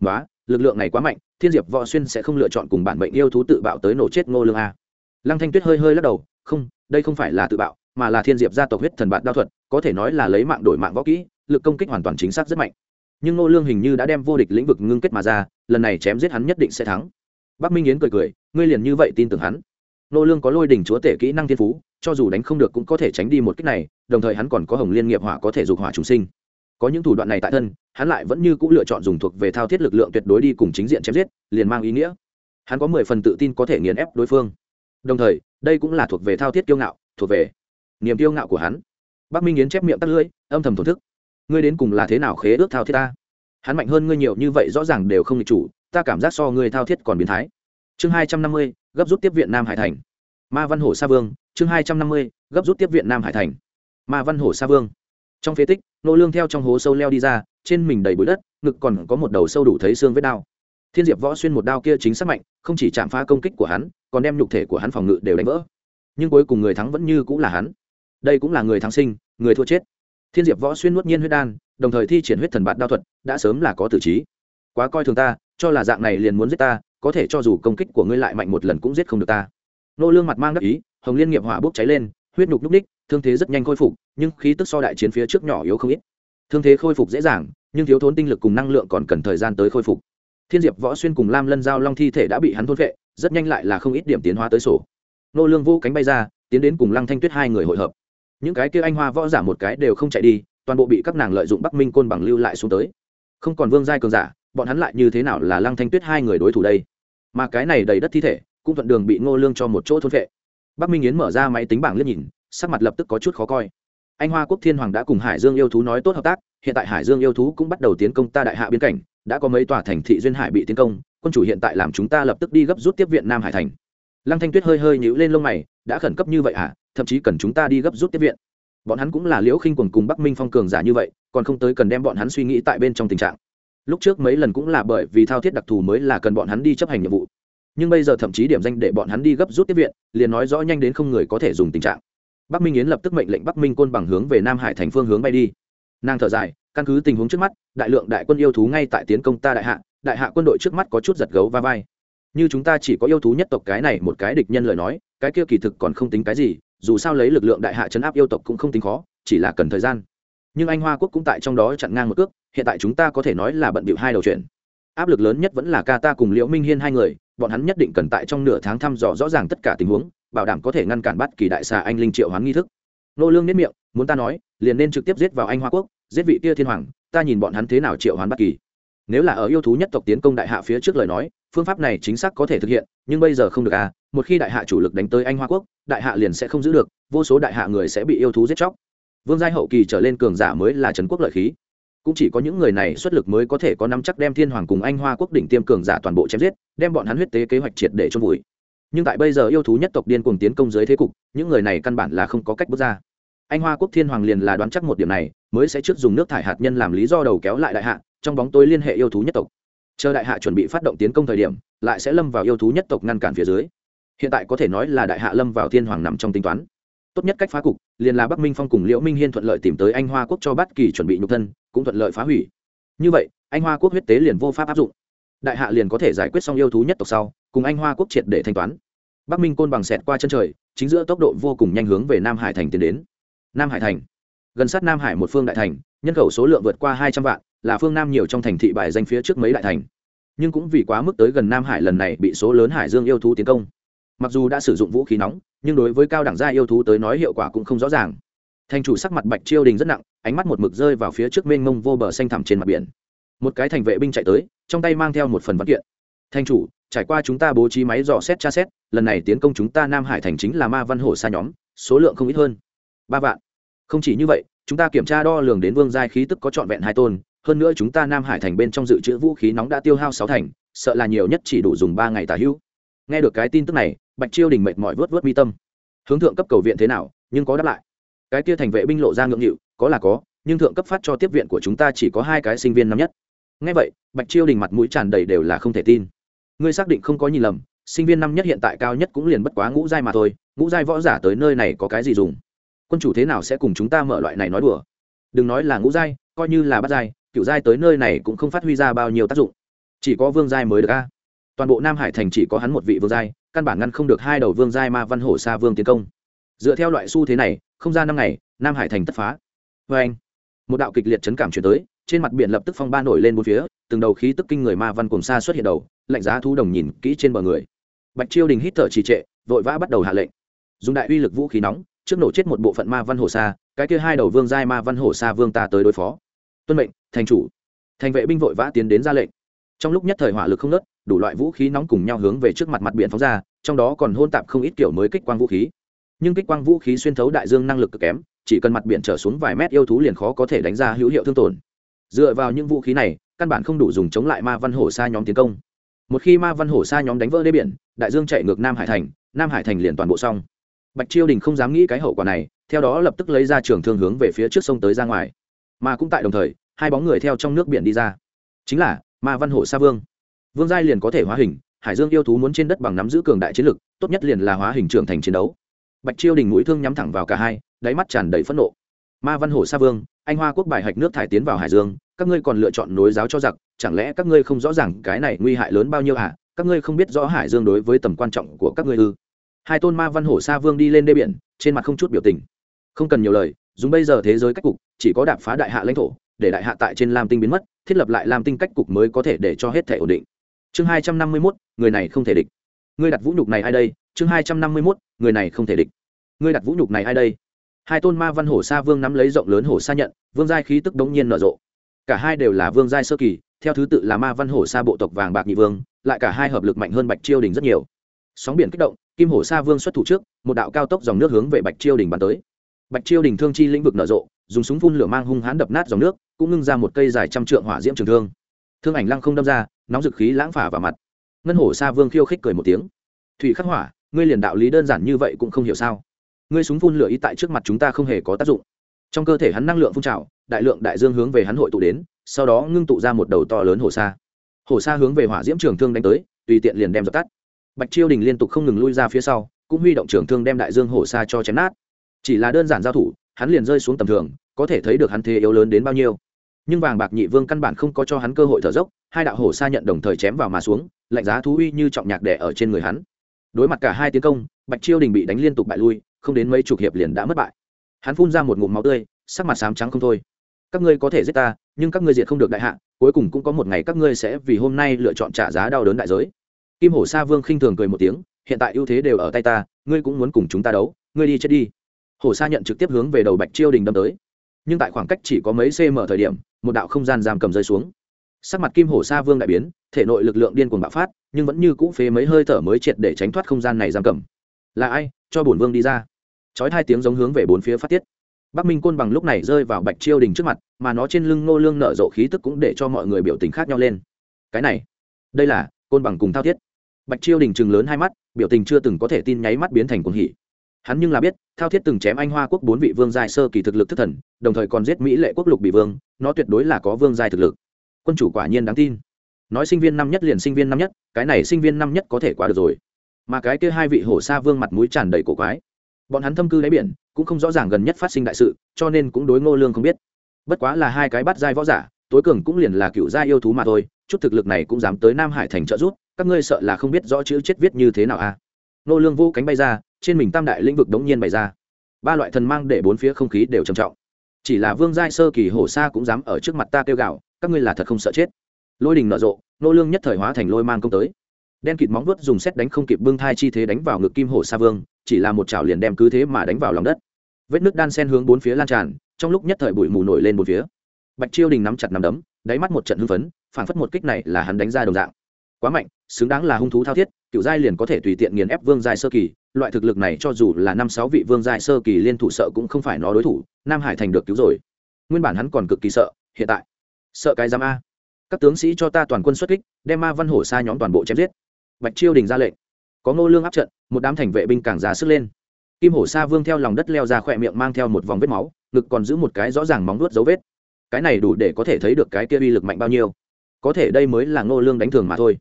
Quá lực lượng này quá mạnh, thiên diệp võ xuyên sẽ không lựa chọn cùng bản bệnh yêu thú tự bạo tới nổ chết ngô lương a. Lăng thanh tuyết hơi hơi lắc đầu, không, đây không phải là tự bạo, mà là thiên diệp gia tộc huyết thần bạn đao thuật, có thể nói là lấy mạng đổi mạng võ kỹ, lực công kích hoàn toàn chính xác rất mạnh. Nhưng ngô lương hình như đã đem vô địch lĩnh vực ngưng kết mà ra, lần này chém giết hắn nhất định sẽ thắng. Bắc minh yến cười cười, ngươi liền như vậy tin tưởng hắn? Nô lương có lôi đỉnh chúa tể kỹ năng thiên phú, cho dù đánh không được cũng có thể tránh đi một kích này, đồng thời hắn còn có hồng liên nghiệp hỏa có thể dục hỏa trùng sinh. Có những thủ đoạn này tại thân, hắn lại vẫn như c ũ lựa chọn dùng thuộc về thao thiết lực lượng tuyệt đối đi cùng chính diện chém giết, liền mang ý nghĩa. Hắn có mười phần tự tin có thể nghiền ép đối phương. Đồng thời, đây cũng là thuộc về thao thiết kiêu ngạo, thuộc về niềm kiêu ngạo của hắn. Bác minh yến chép miệng tắt lưỡi, âm thầm thổn thức. Ngươi đến cùng là thế nào khế ước thao thiết ta? Hắn mạnh hơn ngươi nhiều như vậy rõ ràng đều không lịch chủ, ta cảm giác so ngươi thao thiết còn biến thái chương hai trăm năm mươi, gấp rút tiếp viện nam hải thành. Ma văn hổ sa vương, chương hai trăm năm mươi, gấp rút tiếp viện nam hải thành. Ma văn hổ sa vương. Trong phế tích, nô lương theo trong hố sâu leo đi ra, trên mình đầy bụi đất, ngực còn có một đầu sâu đủ thấy xương vết đao. Thiên diệp võ xuyên một đao kia chính xác mạnh, không chỉ chạm phá công kích của hắn, còn đem nhục thể của hắn phòng ngự đều đánh vỡ. Nhưng cuối cùng người thắng vẫn như cũng là hắn. Đây cũng là người thắng sinh, người thua chết. Thiên diệp võ xuyên nuốt nhiên huyết đan, đồng thời thi triển huyết thần bạt đao thuật, đã sớm là có tử trí. Quá coi thường ta, cho là dạng này liền muốn giết ta có thể cho dù công kích của ngươi lại mạnh một lần cũng giết không được ta. Nô lương mặt mang đắc ý, hồng liên nghiệp hỏa bốc cháy lên, huyết nhục núc ních thương thế rất nhanh khôi phục, nhưng khí tức so đại chiến phía trước nhỏ yếu không ít. Thương thế khôi phục dễ dàng, nhưng thiếu thốn tinh lực cùng năng lượng còn cần thời gian tới khôi phục. Thiên diệp võ xuyên cùng lam lân giao long thi thể đã bị hắn thôn vệ rất nhanh lại là không ít điểm tiến hóa tới sổ. Nô lương vô cánh bay ra, tiến đến cùng lăng thanh tuyết hai người hội hợp. Những cái kia anh hoa võ giả một cái đều không chạy đi, toàn bộ bị các nàng lợi dụng bắc minh côn bằng lưu lại xuống tới. Không còn vương giai cường giả bọn hắn lại như thế nào là lăng thanh tuyết hai người đối thủ đây? Mà cái này đầy đất thi thể, cũng thuận đường bị ngô lương cho một chỗ thôn vệ. Bắc minh yến mở ra máy tính bảng liếc nhìn, sắc mặt lập tức có chút khó coi. Anh hoa quốc thiên hoàng đã cùng hải dương yêu thú nói tốt hợp tác, hiện tại hải dương yêu thú cũng bắt đầu tiến công ta đại hạ biên cảnh, đã có mấy tòa thành thị duyên hải bị tiến công, quân chủ hiện tại làm chúng ta lập tức đi gấp rút tiếp viện nam hải thành. Lăng thanh tuyết hơi hơi nhíu lên lông mày, đã khẩn cấp như vậy à? Thậm chí cần chúng ta đi gấp rút tiếp viện. Bọn hắn cũng là liễu khinh quần cùng bắc minh phong cường giả như vậy, còn không tới cần đem bọn hắn suy nghĩ tại bên trong tình trạng lúc trước mấy lần cũng là bởi vì thao thiết đặc thù mới là cần bọn hắn đi chấp hành nhiệm vụ. Nhưng bây giờ thậm chí điểm danh để bọn hắn đi gấp rút tiếp viện, liền nói rõ nhanh đến không người có thể dùng tình trạng. Bắc minh yến lập tức mệnh lệnh bắc minh côn bằng hướng về nam hải thành phương hướng bay đi. Nàng thở dài, căn cứ tình huống trước mắt, đại lượng đại quân yêu thú ngay tại tiến công ta đại hạ đại hạ quân đội trước mắt có chút giật gấu va vai. Như chúng ta chỉ có yêu thú nhất tộc cái này một cái địch nhân lời nói, cái kia kỳ thực còn không tính cái gì, dù sao lấy lực lượng đại hạ chấn áp yêu tộc cũng không tính khó, chỉ là cần thời gian nhưng anh hoa quốc cũng tại trong đó chặn ngang một cước, hiện tại chúng ta có thể nói là bận bịu hai đầu chuyện. Áp lực lớn nhất vẫn là ca ta cùng liễu minh hiên hai người, bọn hắn nhất định cần tại trong nửa tháng thăm dò rõ ràng tất cả tình huống, bảo đảm có thể ngăn cản bắt kỳ đại xà anh linh triệu hoán nghi thức. Nô lương nếp miệng, muốn ta nói, liền nên trực tiếp giết vào anh hoa quốc, giết vị kia thiên hoàng, ta nhìn bọn hắn thế nào triệu hoán bắt kỳ. Nếu là ở yêu thú nhất tộc tiến công đại hạ phía trước lời nói, phương pháp này chính xác có thể thực hiện, nhưng bây giờ không được à một khi đại hạ chủ lực đánh tới anh hoa quốc, đại hạ liền sẽ không giữ được, vô số đại hạ người sẽ bị yêu thú giết chóc vương giai hậu kỳ trở lên cường giả mới là trấn quốc lợi khí. Cũng chỉ có những người này xuất lực mới có thể có nắm chắc đem thiên hoàng cùng anh hoa quốc đỉnh tiêm cường giả toàn bộ chém giết, đem bọn hắn huyết tế kế hoạch triệt để chôn vùi. Nhưng tại bây giờ yêu thú nhất tộc điên cuồng tiến công dưới thế cục, những người này căn bản là không có cách bước ra. Anh hoa quốc thiên hoàng liền là đoán chắc một điểm này, mới sẽ trước dùng nước thải hạt nhân làm lý do đầu kéo lại đại hạ, trong bóng tối liên hệ yêu thú nhất tộc. Chờ đại hạ chuẩn bị phát động tiến công thời điểm, lại sẽ lâm vào yêu thú nhất tộc ngăn cản phía dưới. Hiện tại có thể nói là đại hạ lâm vào thiên hoàng nằm trong tính toán tốt nhất cách phá cục, liền là bắc minh phong cùng liễu minh hiên thuận lợi tìm tới anh hoa quốc cho bất kỳ chuẩn bị nhục thân, cũng thuận lợi phá hủy. Như vậy, anh hoa quốc huyết tế liền vô pháp áp dụng. Đại hạ liền có thể giải quyết xong yêu thú nhất tộc sau, cùng anh hoa quốc triệt để thanh toán. Bắc minh côn bằng xẹt qua chân trời, chính giữa tốc độ vô cùng nhanh hướng về nam hải thành tiến đến. Nam hải thành. Gần sát nam hải một phương đại thành, nhân khẩu số lượng vượt qua hai trăm vạn, là phương nam nhiều trong thành thị bài danh phía trước mấy đại thành. Nhưng cũng vì quá mức tới gần nam hải lần này bị số lớn hải dương yêu thú tiến công mặc dù đã sử dụng vũ khí nóng, nhưng đối với cao đẳng gia yêu thú tới nói hiệu quả cũng không rõ ràng. Thành chủ sắc mặt bạch chiêu đình rất nặng, ánh mắt một mực rơi vào phía trước mênh mông vô bờ xanh thẳm trên mặt biển. Một cái thành vệ binh chạy tới, trong tay mang theo một phần văn kiện. Thành chủ, trải qua chúng ta bố trí máy dò xét tra xét, lần này tiến công chúng ta nam hải thành chính là ma văn hổ xa nhóm, số lượng không ít hơn. Ba vạn. Không chỉ như vậy, chúng ta kiểm tra đo lường đến vương giai khí tức có trọn vẹn hai tôn, hơn nữa chúng ta nam hải thành bên trong dự trữ vũ khí nóng đã tiêu hao sáu thành, sợ là nhiều nhất chỉ đủ dùng ba ngày tả hữu. Nghe được cái tin tức này bạch chiêu đình mệt mỏi vớt vớt mi tâm. Hướng thượng cấp cầu viện thế nào, nhưng có đáp lại. Cái kia thành vệ binh lộ ra ngưỡng nghịu, có là có, nhưng thượng cấp phát cho tiếp viện của chúng ta chỉ có hai cái sinh viên năm nhất. Ngay vậy, bạch chiêu đình mặt mũi tràn đầy đều là không thể tin. Ngươi xác định không có nhìn lầm, sinh viên năm nhất hiện tại cao nhất cũng liền bất quá ngũ giai mà thôi, ngũ giai võ giả tới nơi này có cái gì dùng? Quân chủ thế nào sẽ cùng chúng ta mở loại này nói đùa? Đừng nói là ngũ giai, coi như là bắt giai cựu giai tới nơi này cũng không phát huy ra bao nhiêu tác dụng. Chỉ có vương giai mới được a. Toàn bộ nam hải thành chỉ có hắn một vị vương giai căn bản ngăn không được hai đầu vương giai ma văn hổ xa vương tiến công. Dựa theo loại xu thế này, không ra năm ngày, nam hải thành tất phá. Vê anh, một đạo kịch liệt chấn cảm chuyển tới, trên mặt biển lập tức phong ba nổi lên bốn phía, từng đầu khí tức kinh người ma văn cùng xa xuất hiện đầu, lạnh giá thu đồng nhìn kỹ trên bờ người. Bạch chiêu đình hít thở trì trệ, vội vã bắt đầu hạ lệnh. Dùng đại uy lực vũ khí nóng, trước nổ chết một bộ phận ma văn hổ xa cái kia hai đầu vương giai ma văn hổ xa vương ta tới đối phó. Tuân mệnh, thành chủ. Thành vệ binh vội vã tiến đến ra lệnh. Trong lúc nhất thời hỏa lực không nớt đủ loại vũ khí nóng cùng nhau hướng về trước mặt mặt biển phóng ra, trong đó còn hôn tạp không ít kiểu mới kích quang vũ khí. Nhưng kích quang vũ khí xuyên thấu đại dương năng lực cực kém, chỉ cần mặt biển trở xuống vài mét yêu thú liền khó có thể đánh ra hữu hiệu thương tổn. Dựa vào những vũ khí này, căn bản không đủ dùng chống lại ma văn hổ xa nhóm tiến công. Một khi ma văn hổ xa nhóm đánh vỡ đê biển, đại dương chạy ngược nam hải thành, nam hải thành liền toàn bộ xong. Bạch chiêu đình không dám nghĩ cái hậu quả này, theo đó lập tức lấy ra trường thương hướng về phía trước sông tới ra ngoài. Mà cũng tại đồng thời, hai bóng người theo trong nước biển đi ra. Chính là ma văn hổ sa vương vương giai liền có thể hóa hình, hải dương yêu thú muốn trên đất bằng nắm giữ cường đại chiến lực, tốt nhất liền là hóa hình trưởng thành chiến đấu. Bạch chiêu đình mũi thương nhắm thẳng vào cả hai, đáy mắt tràn đầy phẫn nộ. Ma văn hổ sa vương, anh hoa quốc bài hạch nước thải tiến vào hải dương, các ngươi còn lựa chọn nối giáo cho giặc, chẳng lẽ các ngươi không rõ ràng cái này nguy hại lớn bao nhiêu à các ngươi không biết rõ hải dương đối với tầm quan trọng của các ngươi ư? Hai tôn ma văn hổ sa vương đi lên đê biển, trên mặt không chút biểu tình. Không cần nhiều lời, dùng bây giờ thế giới cách cục, chỉ có đạp phá đại hạ lãnh thổ, để đại hạ tại trên lam tinh biến mất, thiết lập lại lam tinh cách cục mới có thể để cho hết thể ổn định chương hai trăm năm mươi mốt, người này không thể địch. Ngươi đặt vũ nhục này ai đây? Chương hai trăm năm mươi mốt, người này không thể địch. Ngươi đặt vũ nhục này ai đây? Hai tôn ma văn hổ sa vương nắm lấy rộng lớn hổ sa nhận, vương giai khí tức đống nhiên nở rộ. Cả hai đều là vương giai sơ kỳ, theo thứ tự là ma văn hổ sa bộ tộc vàng bạc nhị vương, lại cả hai hợp lực mạnh hơn bạch chiêu đình rất nhiều. Sóng biển kích động, kim hổ sa vương xuất thủ trước, một đạo cao tốc dòng nước hướng về bạch chiêu đình bắn tới. Bạch chiêu đình thương chi lĩnh vực nở rộ, dùng súng phun lửa mang hung hãn đập nát dòng nước, cũng ngưng ra một cây dài trăm trượng hỏa diễm trường thương thương ảnh lăng không đâm ra, nóng dực khí lãng phả vào mặt. Ngân hổ sa vương khiêu khích cười một tiếng. Thủy khắc hỏa, ngươi liền đạo lý đơn giản như vậy cũng không hiểu sao? Ngươi súng phun lửa ý tại trước mặt chúng ta không hề có tác dụng. Trong cơ thể hắn năng lượng phun trào, đại lượng đại dương hướng về hắn hội tụ đến, sau đó ngưng tụ ra một đầu to lớn hổ sa. Hổ sa hướng về hỏa diễm trường thương đánh tới, tùy tiện liền đem dập tắt. Bạch chiêu đình liên tục không ngừng lui ra phía sau, cũng huy động trường thương đem đại dương hổ sa cho chém nát. Chỉ là đơn giản giao thủ, hắn liền rơi xuống tầm thường, có thể thấy được hắn thế yếu lớn đến bao nhiêu nhưng vàng bạc nhị vương căn bản không có cho hắn cơ hội thở dốc, hai đạo hổ sa nhận đồng thời chém vào mà xuống, lạnh giá thú uy như trọng nhạc đẻ ở trên người hắn. Đối mặt cả hai tiến công, bạch chiêu đình bị đánh liên tục bại lui, không đến mấy chục hiệp liền đã mất bại. Hắn phun ra một ngụm máu tươi, sắc mặt sám trắng không thôi. Các ngươi có thể giết ta, nhưng các ngươi diệt không được đại hạ, cuối cùng cũng có một ngày các ngươi sẽ vì hôm nay lựa chọn trả giá đau đớn đại giới. Kim hổ sa vương khinh thường cười một tiếng, hiện tại ưu thế đều ở tay ta, ngươi cũng muốn cùng chúng ta đấu, ngươi đi chết đi. Hổ sa nhận trực tiếp hướng về đầu bạch chiêu đình đâm tới nhưng tại khoảng cách chỉ có mấy cm thời điểm, một đạo không gian giam cầm rơi xuống. Sắc mặt kim hổ sa vương đại biến, thể nội lực lượng điên cuồng bạo phát, nhưng vẫn như cũ phế mấy hơi thở mới triệt để tránh thoát không gian này giam cầm. Là ai? Cho bổn vương đi ra. Chói hai tiếng giống hướng về bốn phía phát tiết. Bắc minh côn bằng lúc này rơi vào bạch chiêu đình trước mặt, mà nó trên lưng ngô lương nở rộ khí tức cũng để cho mọi người biểu tình khác nhau lên. Cái này, đây là côn bằng cùng thao thiết. Bạch chiêu đình chừng lớn hai mắt, biểu tình chưa từng có thể tin nháy mắt biến thành cuồng hỉ hắn nhưng là biết, thao thiết từng chém anh hoa quốc bốn vị vương giai sơ kỳ thực lực thất thần, đồng thời còn giết mỹ lệ quốc lục bị vương, nó tuyệt đối là có vương giai thực lực. Quân chủ quả nhiên đáng tin. Nói sinh viên năm nhất liền sinh viên năm nhất, cái này sinh viên năm nhất có thể quá được rồi. Mà cái kia hai vị hổ sa vương mặt mũi tràn đầy cổ quái. Bọn hắn thâm cư đáy biển, cũng không rõ ràng gần nhất phát sinh đại sự, cho nên cũng đối ngô lương không biết. Bất quá là hai cái bắt giai võ giả, tối cường cũng liền là cựu gia yêu thú mà thôi, chút thực lực này cũng dám tới nam hải thành trợ giúp, các ngươi sợ là không biết rõ chữ chết viết như thế nào à? Nô lương vô cánh bay ra, trên mình tam đại lĩnh vực đống nhiên bày ra. Ba loại thần mang để bốn phía không khí đều trầm trọng. Chỉ là vương giai sơ kỳ hổ sa cũng dám ở trước mặt ta kêu gạo các ngươi là thật không sợ chết. Lôi đình nở rộ, nô lương nhất thời hóa thành lôi mang công tới. Đen kịt móng vuốt dùng xét đánh không kịp bưng thai chi thế đánh vào ngực kim hổ sa vương, chỉ là một chảo liền đem cứ thế mà đánh vào lòng đất. Vết nước đan sen hướng bốn phía lan tràn, trong lúc nhất thời bụi mù nổi lên bốn phía. Bạch chiêu đình nắm chặt nắm đấm, đáy mắt một trận hưng phấn phản phất một kích này là hắn đánh ra đồng dạng quá mạnh, xứng đáng là hung thú thao thiết cựu giai liền có thể tùy tiện nghiền ép vương giai sơ kỳ. Loại thực lực này cho dù là năm sáu vị vương giai sơ kỳ liên thủ sợ cũng không phải nó đối thủ, nam hải thành được cứu rồi. Nguyên bản hắn còn cực kỳ sợ, hiện tại, sợ cái giám a. Các tướng sĩ cho ta toàn quân xuất kích, đem ma văn hổ xa nhóm toàn bộ chém giết. Bạch chiêu đình ra lệnh. Có ngô lương áp trận, một đám thành vệ binh càng ra sức lên. Kim hổ sa vương theo lòng đất leo ra khỏe miệng mang theo một vòng vết máu, ngực còn giữ một cái rõ ràng móng nuốt dấu vết. Cái này đủ để có thể thấy được cái kia uy lực mạnh bao nhiêu. Có thể đây mới là ngô lương đánh thường mà thôi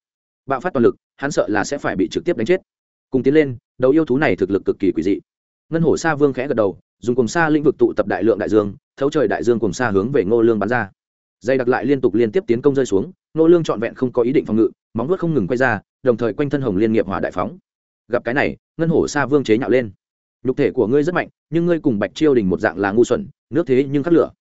bạo phát toàn lực, hắn sợ là sẽ phải bị trực tiếp đánh chết. Cùng tiến lên đấu yêu thú này thực lực cực kỳ quỷ dị. Ngân hổ sa vương khẽ gật đầu, dùng cùng xa lĩnh vực tụ tập đại lượng đại dương, thấu trời đại dương cùng xa hướng về ngô lương bắn ra. Dây đặc lại liên tục liên tiếp tiến công rơi xuống, ngô lương trọn vẹn không có ý định phòng ngự, móng vuốt không ngừng quay ra, đồng thời quanh thân hồng liên nghiệp hỏa đại phóng. Gặp cái này, ngân hổ sa vương chế nhạo lên. Nhục thể của ngươi rất mạnh, nhưng ngươi cùng bạch chiêu đình một dạng là ngu xuẩn, nước thế nhưng khắc lửa.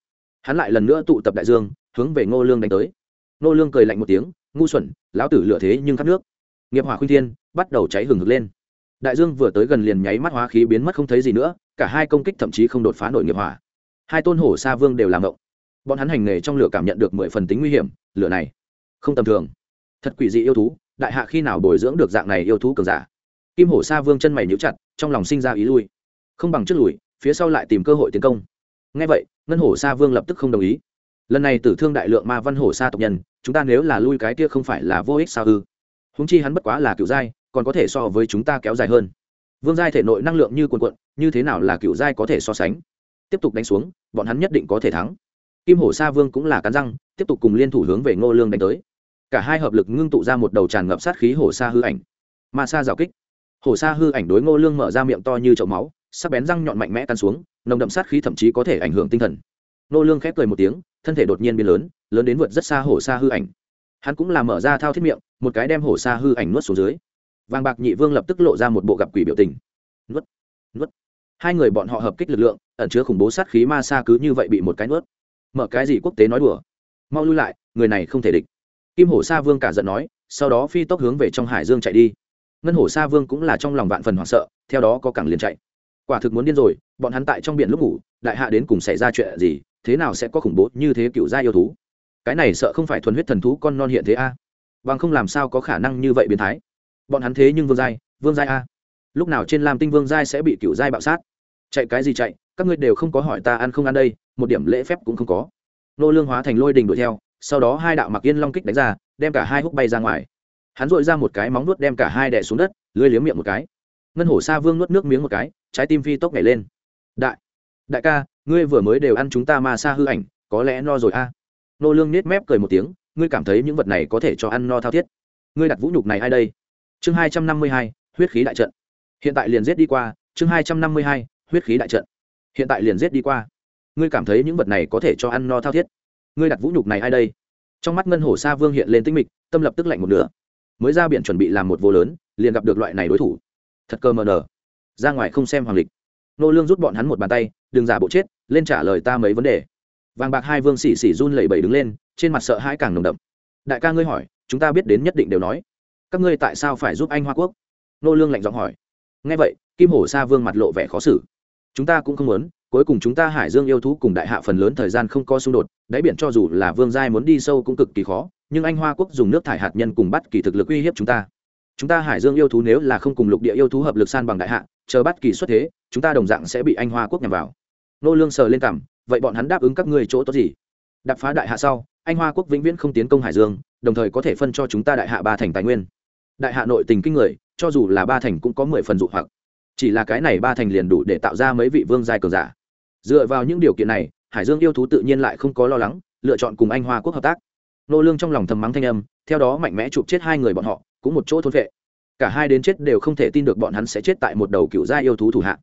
Hắn lại lần nữa tụ tập đại dương, hướng về ngô lương đánh tới. Nô lương cười lạnh một tiếng, ngu xuẩn, lão tử lửa thế nhưng khát nước. Nghiệp hỏa khuyên thiên, bắt đầu cháy hừng hực lên. Đại dương vừa tới gần liền nháy mắt hóa khí biến mất không thấy gì nữa, cả hai công kích thậm chí không đột phá nổi nghiệp hỏa. Hai tôn hổ sa vương đều làm động bọn hắn hành nghề trong lửa cảm nhận được mười phần tính nguy hiểm, lửa này không tầm thường. Thật quỷ dị yêu thú, đại hạ khi nào bồi dưỡng được dạng này yêu thú cường giả? Kim hổ sa vương chân mày nhíu chặt, trong lòng sinh ra ý lui. Không bằng trước lùi, phía sau lại tìm cơ hội tiến công. Ngay vậy, ngân hổ sa vương lập tức không đồng ý lần này tử thương đại lượng ma văn hổ sa tộc nhân, chúng ta nếu là lui cái kia không phải là vô ích sao ư? Húng chi hắn bất quá là cựu giai, còn có thể so với chúng ta kéo dài hơn. Vương giai thể nội năng lượng như quần quận như thế nào là cựu giai có thể so sánh? Tiếp tục đánh xuống, bọn hắn nhất định có thể thắng. Kim hổ sa vương cũng là cắn răng, tiếp tục cùng liên thủ hướng về ngô lương đánh tới. Cả hai hợp lực ngưng tụ ra một đầu tràn ngập sát khí hổ sa hư ảnh. Ma sa rào kích. Hổ sa hư ảnh đối ngô lương mở ra miệng to như chậu máu, sắc bén răng nhọn mạnh mẽ cắn xuống, nồng đậm sát khí thậm chí có thể ảnh hưởng tinh thần. Ngô lương khép cười một tiếng thân thể đột nhiên biến lớn lớn đến vượt rất xa hổ xa hư ảnh. Hắn cũng làm mở ra thao thiết miệng, một cái đem hổ xa hư ảnh nuốt xuống dưới. Vàng bạc nhị vương lập tức lộ ra một bộ gặp quỷ biểu tình. Nuốt nuốt. Hai người bọn họ hợp kích lực lượng, ẩn chứa khủng bố sát khí ma xa cứ như vậy bị một cái nuốt. Mở cái gì quốc tế nói đùa? Mau lui lại, người này không thể địch. Kim hổ sa vương cả giận nói, sau đó phi tốc hướng về trong hải dương chạy đi. Ngân hổ sa vương cũng là trong lòng vạn phần hoảng sợ, theo đó có cảng liền chạy. Quả thực muốn điên rồi, bọn hắn tại trong biển lúc ngủ, đại hạ đến cùng xảy ra chuyện gì thế nào sẽ có khủng bố như thế cựu gia yêu thú? Cái này sợ không phải thuần huyết thần thú con non hiện thế a. Bằng không làm sao có khả năng như vậy biến thái? Bọn hắn thế nhưng vương giai vương giai a. Lúc nào trên lam tinh vương giai sẽ bị cựu giai bạo sát? Chạy cái gì chạy? Các ngươi đều không có hỏi ta ăn không ăn đây, một điểm lễ phép cũng không có. Nô lương hóa thành lôi đình đuổi theo, sau đó hai đạo mặc yên long kích đánh ra, đem cả hai húc bay ra ngoài. Hắn dội ra một cái móng nuốt đem cả hai đè xuống đất, lưới liếm miệng một cái. Ngân hổ sa vương nuốt nước miếng một cái, trái tim phi tốc nhảy lên. Đại đại ca ngươi vừa mới đều ăn chúng ta mà sa hư ảnh, có lẽ no rồi a. Nô lương nết mép cười một tiếng, ngươi cảm thấy những vật này có thể cho ăn no thao thiết. Ngươi đặt vũ nhục này ai đây? Chương hai trăm năm mươi hai, huyết khí đại trận. Hiện tại liền giết đi qua, chương hai trăm năm mươi hai, huyết khí đại trận. Hiện tại liền giết đi qua. Ngươi cảm thấy những vật này có thể cho ăn no thao thiết. Ngươi đặt vũ nhục này ai đây? Trong mắt ngân hổ sa vương hiện lên tinh mịch, tâm lập tức lạnh một nửa. Mới ra biển chuẩn bị làm một vô lớn, liền gặp được loại này đối thủ. Thật cơ mờ nở. Ra ngoài không xem hoàng lịch. Nô lương rút bọn hắn một bàn tay đừng giả bộ chết, lên trả lời ta mấy vấn đề. Vàng bạc hai vương xỉ xỉ run lẩy bẩy đứng lên, trên mặt sợ hãi càng nồng đậm. Đại ca ngươi hỏi, chúng ta biết đến nhất định đều nói. Các ngươi tại sao phải giúp anh hoa quốc? Nô lương lạnh giọng hỏi. Nghe vậy, kim hổ sa vương mặt lộ vẻ khó xử. Chúng ta cũng không muốn, cuối cùng chúng ta hải dương yêu thú cùng đại hạ phần lớn thời gian không có xung đột, đáy biển cho dù là vương giai muốn đi sâu cũng cực kỳ khó, nhưng anh hoa quốc dùng nước thải hạt nhân cùng bắt kỳ thực lực uy hiếp chúng ta. Chúng ta hải dương yêu thú nếu là không cùng lục địa yêu thú hợp lực san bằng đại hạ, chờ bắt kỳ xuất thế, chúng ta đồng dạng sẽ bị anh hoa quốc nhằm vào nô lương sờ lên cằm vậy bọn hắn đáp ứng các ngươi chỗ tốt gì? Đập phá đại hạ sau, anh hoa quốc vĩnh viễn không tiến công hải dương, đồng thời có thể phân cho chúng ta đại hạ ba thành tài nguyên. Đại hạ nội tình kinh người, cho dù là ba thành cũng có mười phần dụ hoặc. Chỉ là cái này ba thành liền đủ để tạo ra mấy vị vương giai cường giả. Dựa vào những điều kiện này, hải dương yêu thú tự nhiên lại không có lo lắng, lựa chọn cùng anh hoa quốc hợp tác. Nô lương trong lòng thầm mắng thanh âm, theo đó mạnh mẽ chụp chết hai người bọn họ, cũng một chỗ thôn vệ cả hai đến chết đều không thể tin được bọn hắn sẽ chết tại một đầu cựu gia yêu thú thủ hạ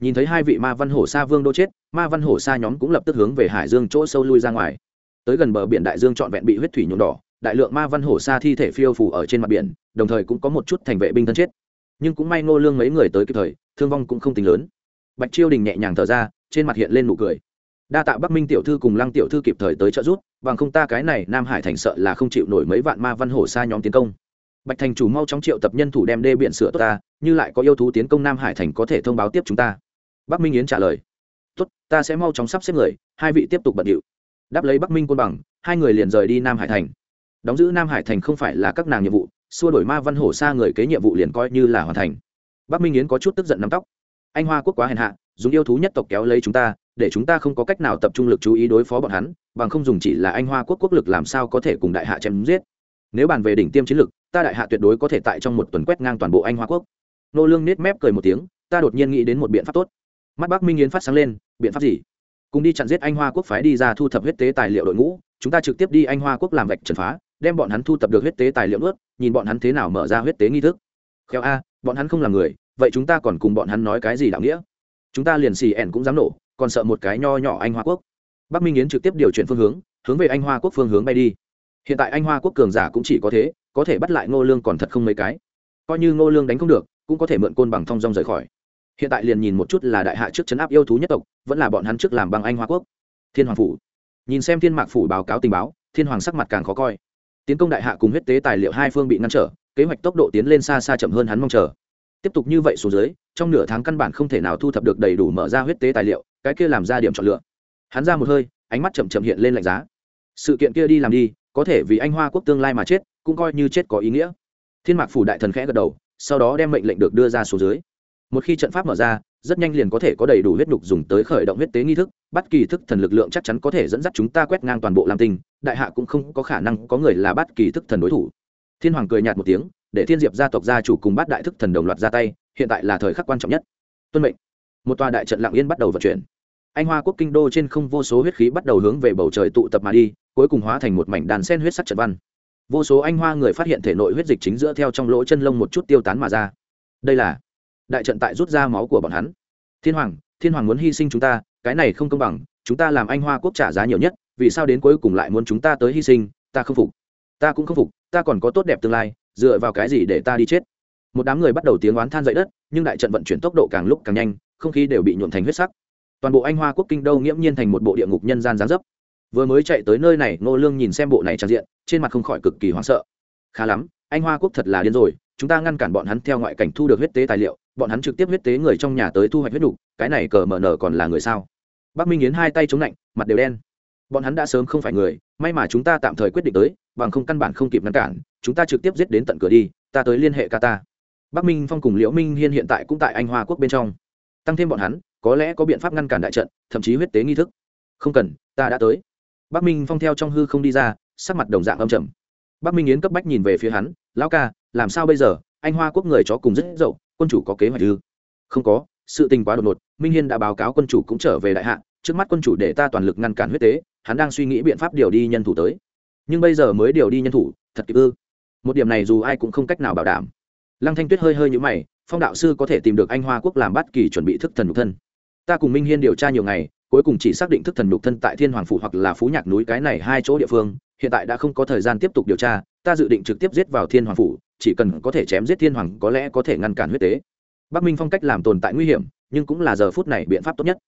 nhìn thấy hai vị ma văn hổ sa vương đô chết, ma văn hổ sa nhóm cũng lập tức hướng về hải dương chỗ sâu lui ra ngoài. Tới gần bờ biển đại dương trọn vẹn bị huyết thủy nhuộm đỏ, đại lượng ma văn hổ sa thi thể phiêu phủ ở trên mặt biển, đồng thời cũng có một chút thành vệ binh thân chết. Nhưng cũng may ngô lương mấy người tới kịp thời, thương vong cũng không tính lớn. Bạch chiêu đình nhẹ nhàng thở ra, trên mặt hiện lên nụ cười. Đa tạ bắc minh tiểu thư cùng lăng tiểu thư kịp thời tới trợ giúp, bằng không ta cái này nam hải thành sợ là không chịu nổi mấy vạn ma văn hổ sa nhóm tiến công. Bạch thành chủ mau chóng triệu tập nhân thủ đem đê biện sửa tốt ta, như lại có yêu thú tiến công nam hải thành có thể thông báo tiếp chúng ta bắc minh yến trả lời. Tốt, ta sẽ mau chóng sắp xếp người, hai vị tiếp tục bận điệu. Đáp lấy bắc minh côn bằng, hai người liền rời đi nam hải thành. Đóng giữ nam hải thành không phải là các nàng nhiệm vụ, xua đổi ma văn hổ xa người kế nhiệm vụ liền coi như là hoàn thành. Bắc minh yến có chút tức giận nắm tóc. Anh hoa quốc quá hèn hạ, dùng yêu thú nhất tộc kéo lấy chúng ta, để chúng ta không có cách nào tập trung lực chú ý đối phó bọn hắn, bằng không dùng chỉ là anh hoa quốc quốc lực làm sao có thể cùng đại hạ chém giết. Nếu bàn về đỉnh tiêm chiến lực, ta đại hạ tuyệt đối có thể tại trong một tuần quét ngang toàn bộ anh hoa quốc. Nô lương nết mép cười một tiếng, ta đột nhiên nghĩ đến một biện pháp tốt mắt bắc minh yến phát sáng lên biện pháp gì cùng đi chặn giết anh hoa quốc phái đi ra thu thập huyết tế tài liệu đội ngũ chúng ta trực tiếp đi anh hoa quốc làm vạch trần phá đem bọn hắn thu thập được huyết tế tài liệu nuốt nhìn bọn hắn thế nào mở ra huyết tế nghi thức khéo a bọn hắn không làm người vậy chúng ta còn cùng bọn hắn nói cái gì đạo nghĩa chúng ta liền xì ẻn cũng dám nổ còn sợ một cái nho nhỏ anh hoa quốc bắc minh yến trực tiếp điều chuyển phương hướng hướng về anh hoa quốc phương hướng bay đi hiện tại anh hoa quốc cường giả cũng chỉ có thế có thể bắt lại ngô lương còn thật không mấy cái coi như ngô lương đánh không được cũng có thể mượn côn bằng thong dong rời khỏi hiện tại liền nhìn một chút là đại hạ trước chấn áp yêu thú nhất tộc, vẫn là bọn hắn trước làm bằng anh hoa quốc. Thiên hoàng phủ. Nhìn xem thiên mạc phủ báo cáo tình báo, thiên hoàng sắc mặt càng khó coi. Tiến công đại hạ cùng huyết tế tài liệu hai phương bị ngăn trở, kế hoạch tốc độ tiến lên xa xa chậm hơn hắn mong chờ. Tiếp tục như vậy xuống dưới, trong nửa tháng căn bản không thể nào thu thập được đầy đủ mở ra huyết tế tài liệu, cái kia làm ra điểm chọn lựa. Hắn ra một hơi, ánh mắt chậm chậm hiện lên lạnh giá. Sự kiện kia đi làm đi, có thể vì anh hoa quốc tương lai mà chết, cũng coi như chết có ý nghĩa. Thiên mạc phủ đại thần khẽ gật đầu, sau đó đem mệnh lệnh được đưa ra xuống dưới một khi trận pháp mở ra, rất nhanh liền có thể có đầy đủ huyết nhục dùng tới khởi động huyết tế nghi thức bắt kỳ thức thần lực lượng chắc chắn có thể dẫn dắt chúng ta quét ngang toàn bộ lam tinh, đại hạ cũng không có khả năng có người là bắt kỳ thức thần đối thủ. Thiên hoàng cười nhạt một tiếng, để thiên diệp gia tộc gia chủ cùng bắt đại thức thần đồng loạt ra tay, hiện tại là thời khắc quan trọng nhất. Tuân mệnh. Một tòa đại trận lặng yên bắt đầu vận chuyển. Anh hoa quốc kinh đô trên không vô số huyết khí bắt đầu hướng về bầu trời tụ tập mà đi, cuối cùng hóa thành một mảnh đàn sen huyết sắc trận văn. Vô số anh hoa người phát hiện thể nội huyết dịch chính giữa theo trong lỗ chân lông một chút tiêu tán mà ra. Đây là đại trận tại rút ra máu của bọn hắn. Thiên hoàng thiên hoàng muốn hy sinh chúng ta, cái này không công bằng, chúng ta làm anh hoa quốc trả giá nhiều nhất, vì sao đến cuối cùng lại muốn chúng ta tới hy sinh, ta không phục. Ta cũng không phục, ta còn có tốt đẹp tương lai, dựa vào cái gì để ta đi chết? Một đám người bắt đầu tiếng oán than dậy đất, nhưng đại trận vận chuyển tốc độ càng lúc càng nhanh, không khí đều bị nhuộn thành huyết sắc. Toàn bộ anh hoa quốc kinh đô nghiễm nhiên thành một bộ địa ngục nhân gian gián dấp. Vừa mới chạy tới nơi này, ngô lương nhìn xem bộ này trang diện, trên mặt không khỏi cực kỳ hoảng sợ. Khá lắm, anh hoa quốc thật là điên rồi, chúng ta ngăn cản bọn hắn theo ngoại cảnh thu được huyết tế tài liệu bọn hắn trực tiếp huyết tế người trong nhà tới thu hoạch huyết đủ, cái này cờ mở nở còn là người sao? Bắc minh yến hai tay chống lạnh mặt đều đen. Bọn hắn đã sớm không phải người may mà chúng ta tạm thời quyết định tới bằng không căn bản không kịp ngăn cản chúng ta trực tiếp giết đến tận cửa đi ta tới liên hệ ca ta. bắc minh phong cùng liễu minh hiên hiện tại cũng tại anh hoa quốc bên trong. Tăng thêm bọn hắn có lẽ có biện pháp ngăn cản đại trận thậm chí huyết tế nghi thức. Không cần ta đã tới. Bắc minh phong theo trong hư không đi ra sắc mặt đồng dạng âm trầm. Bắc minh yến cấp bách nhìn về phía hắn lão ca làm sao bây giờ? Anh hoa quốc người chó cùng rất dậu quân chủ có kế hoạch ư? Không có, sự tình quá đột ngột, minh hiên đã báo cáo quân chủ cũng trở về đại hạ, trước mắt quân chủ để ta toàn lực ngăn cản huyết tế, hắn đang suy nghĩ biện pháp điều đi nhân thủ tới. Nhưng bây giờ mới điều đi nhân thủ, thật kịp ư? Một điểm này dù ai cũng không cách nào bảo đảm. Lăng thanh tuyết hơi hơi nhũ mày, phong đạo sư có thể tìm được anh hoa quốc làm bắt kỳ chuẩn bị thức thần nhục thân. Ta cùng minh hiên điều tra nhiều ngày, cuối cùng chỉ xác định thức thần nhục thân tại thiên hoàng phủ hoặc là phú nhạc núi cái này hai chỗ địa phương, hiện tại đã không có thời gian tiếp tục điều tra, ta dự định trực tiếp giết vào thiên hoàng phủ chỉ cần có thể chém giết thiên hoàng có lẽ có thể ngăn cản huyết tế. Bắc minh phong cách làm tồn tại nguy hiểm, nhưng cũng là giờ phút này biện pháp tốt nhất.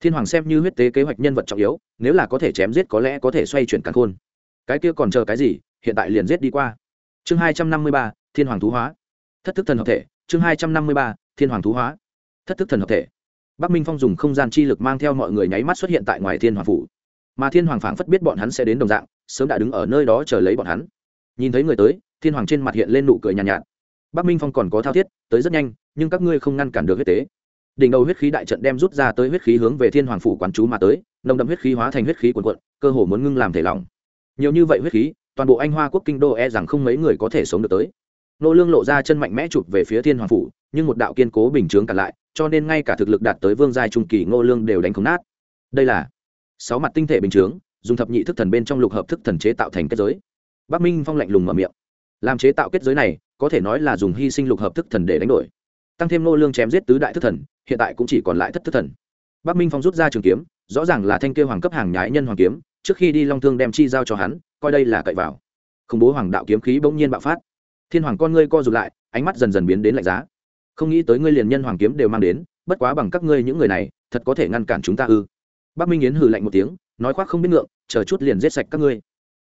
Thiên hoàng xem như huyết tế kế hoạch nhân vật trọng yếu, nếu là có thể chém giết có lẽ có thể xoay chuyển càn khôn. Cái kia còn chờ cái gì? Hiện tại liền giết đi qua. Chương hai trăm năm mươi ba, thiên hoàng thú hóa. Thất thức thần hợp thể, chương hai trăm năm mươi ba, thiên hoàng thú hóa. Thất thức thần hợp thể. Bắc minh phong dùng không gian chi lực mang theo mọi người nháy mắt xuất hiện tại ngoài thiên hoàng phủ. Mà thiên hoàng phảng phất biết bọn hắn sẽ đến đồng dạng, sớm đã đứng ở nơi đó chờ lấy bọn hắn. Nhìn thấy người tới thiên hoàng trên mặt hiện lên nụ cười nhàn nhạt, nhạt. Bắc minh phong còn có thao thiết tới rất nhanh nhưng các ngươi không ngăn cản được huyết tế. Đỉnh đầu huyết khí đại trận đem rút ra tới huyết khí hướng về thiên hoàng phủ quán chú mà tới nồng đậm huyết khí hóa thành huyết khí quần quận cơ hồ muốn ngưng làm thể lỏng. Nhiều như vậy huyết khí toàn bộ anh hoa quốc kinh đô e rằng không mấy người có thể sống được tới. Nô lương lộ ra chân mạnh mẽ chụp về phía thiên hoàng phủ nhưng một đạo kiên cố bình chướng cản lại cho nên ngay cả thực lực đạt tới vương giai trung kỳ ngô lương đều đánh không nát. Đây là sáu mặt tinh thể bình chướng dùng thập nhị thức thần bên trong lục hợp thức thần chế tạo thành kết giới. Bắc minh phong lạnh lùng mở miệng làm chế tạo kết giới này, có thể nói là dùng hy sinh lục hợp thức thần để đánh đổi. Tăng thêm nô lương chém giết tứ đại thức thần, hiện tại cũng chỉ còn lại thất thức thần. Bắc minh phong rút ra trường kiếm, rõ ràng là thanh kêu hoàng cấp hàng nhái nhân hoàng kiếm, trước khi đi long thương đem chi giao cho hắn, coi đây là cậy vào. Khủng bố hoàng đạo kiếm khí bỗng nhiên bạo phát. Thiên hoàng con ngươi co rụt lại, ánh mắt dần dần biến đến lạnh giá. Không nghĩ tới ngươi liền nhân hoàng kiếm đều mang đến, bất quá bằng các ngươi những người này, thật có thể ngăn cản chúng ta ư. Bắc minh yến hừ lạnh một tiếng, nói khoác không biết ngượng, chờ chút liền giết sạch các ngươi.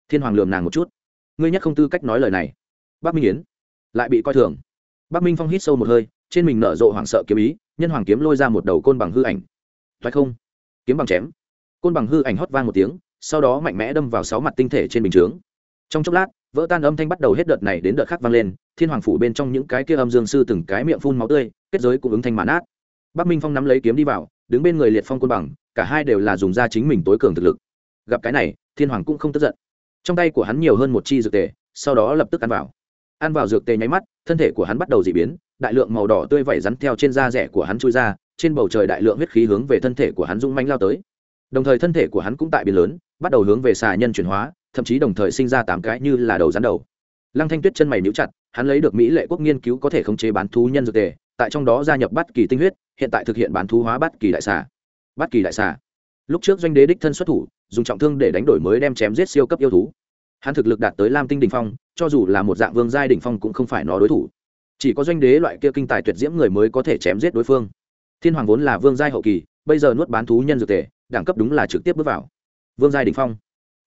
Thiên hoàng lườm nàng một chút. Ngươi nhất không tư cách nói lời này bắc minh yến. Lại bị coi thường. Bắc minh phong hít sâu một hơi, trên mình nở rộ hoảng sợ kiếm ý, nhân hoàng kiếm lôi ra một đầu côn bằng hư ảnh. Thoái không? Kiếm bằng chém. Côn bằng hư ảnh hót vang một tiếng, sau đó mạnh mẽ đâm vào sáu mặt tinh thể trên bình chướng. Trong chốc lát, vỡ tan âm thanh bắt đầu hết đợt này đến đợt khác vang lên, thiên hoàng phủ bên trong những cái kia âm dương sư từng cái miệng phun máu tươi, kết giới cũng ứng thanh mãn át bắc minh phong nắm lấy kiếm đi vào, đứng bên người liệt phong côn bằng, cả hai đều là dùng ra chính mình tối cường thực lực. Gặp cái này, thiên hoàng cũng không tức giận. Trong tay của hắn nhiều hơn một chi dược tề, sau đó lập tức ăn vào ăn vào dược tề nháy mắt, thân thể của hắn bắt đầu dị biến, đại lượng màu đỏ tươi vẩy rắn theo trên da rẻ của hắn chui ra, trên bầu trời đại lượng huyết khí hướng về thân thể của hắn rung manh lao tới. Đồng thời thân thể của hắn cũng tại biến lớn, bắt đầu hướng về xà nhân chuyển hóa, thậm chí đồng thời sinh ra tám cái như là đầu rắn đầu. Lăng thanh tuyết chân mày níu chặt, hắn lấy được mỹ lệ quốc nghiên cứu có thể khống chế bán thú nhân dược tề, tại trong đó gia nhập bất kỳ tinh huyết, hiện tại thực hiện bán thú hóa bất kỳ đại xà. Bất kỳ đại xà. Lúc trước doanh đế đích thân xuất thủ, dùng trọng thương để đánh đổi mới đem chém giết siêu cấp yêu thú hắn thực lực đạt tới lam tinh đình phong, cho dù là một dạng vương giai đình phong cũng không phải nó đối thủ. Chỉ có doanh đế loại kia kinh tài tuyệt diễm người mới có thể chém giết đối phương. Thiên hoàng vốn là vương giai hậu kỳ, bây giờ nuốt bán thú nhân dược tề, đẳng cấp đúng là trực tiếp bước vào. Vương giai đình phong.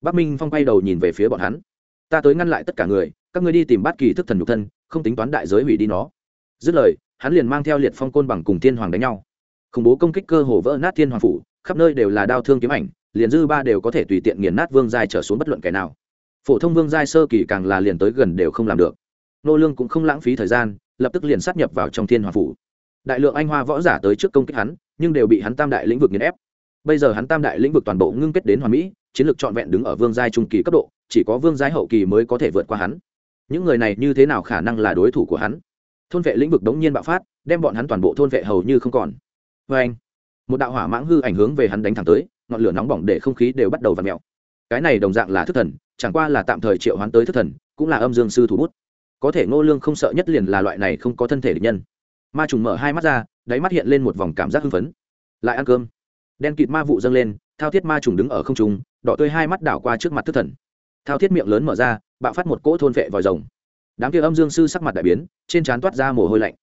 Bắc minh phong quay đầu nhìn về phía bọn hắn. Ta tới ngăn lại tất cả người, các ngươi đi tìm bát kỳ thức thần nhục thân, không tính toán đại giới hủy đi nó. Dứt lời, hắn liền mang theo liệt phong côn bằng cùng thiên hoàng đánh nhau. Khủng bố công kích cơ hồ vỡ nát thiên hoàng phủ, khắp nơi đều là đao thương kiếm ảnh, liền dư ba đều có thể tùy tiện nghiền nát vương giai trở xuống bất luận kẻ nào phổ thông vương giai sơ kỳ càng là liền tới gần đều không làm được. Nô lương cũng không lãng phí thời gian, lập tức liền sát nhập vào trong thiên hoàng phủ. Đại lượng anh hoa võ giả tới trước công kích hắn, nhưng đều bị hắn tam đại lĩnh vực nghiền ép. Bây giờ hắn tam đại lĩnh vực toàn bộ ngưng kết đến hoàn mỹ, chiến lược trọn vẹn đứng ở vương giai trung kỳ cấp độ, chỉ có vương giai hậu kỳ mới có thể vượt qua hắn. Những người này như thế nào khả năng là đối thủ của hắn? Thôn vệ lĩnh vực đống nhiên bạo phát, đem bọn hắn toàn bộ thôn vệ hầu như không còn. Vê anh một đạo hỏa mãng hư ảnh hướng về hắn đánh thẳng tới, ngọn lửa nóng bỏng để không khí đều bắt đầu v ặ mẹo cái này đồng dạng là thức thần, chẳng qua là tạm thời triệu hoán tới thức thần, cũng là âm dương sư thủ bút. Có thể ngô lương không sợ nhất liền là loại này không có thân thể địch nhân. Ma trùng mở hai mắt ra, đáy mắt hiện lên một vòng cảm giác hưng phấn. Lại ăn cơm. Đen kịt ma vụ dâng lên, thao thiết ma trùng đứng ở không trung, đỏ tươi hai mắt đảo qua trước mặt thức thần. Thao thiết miệng lớn mở ra, bạo phát một cỗ thôn vệ vòi rồng. Đám kia âm dương sư sắc mặt đại biến, trên trán toát ra mồ hôi lạnh.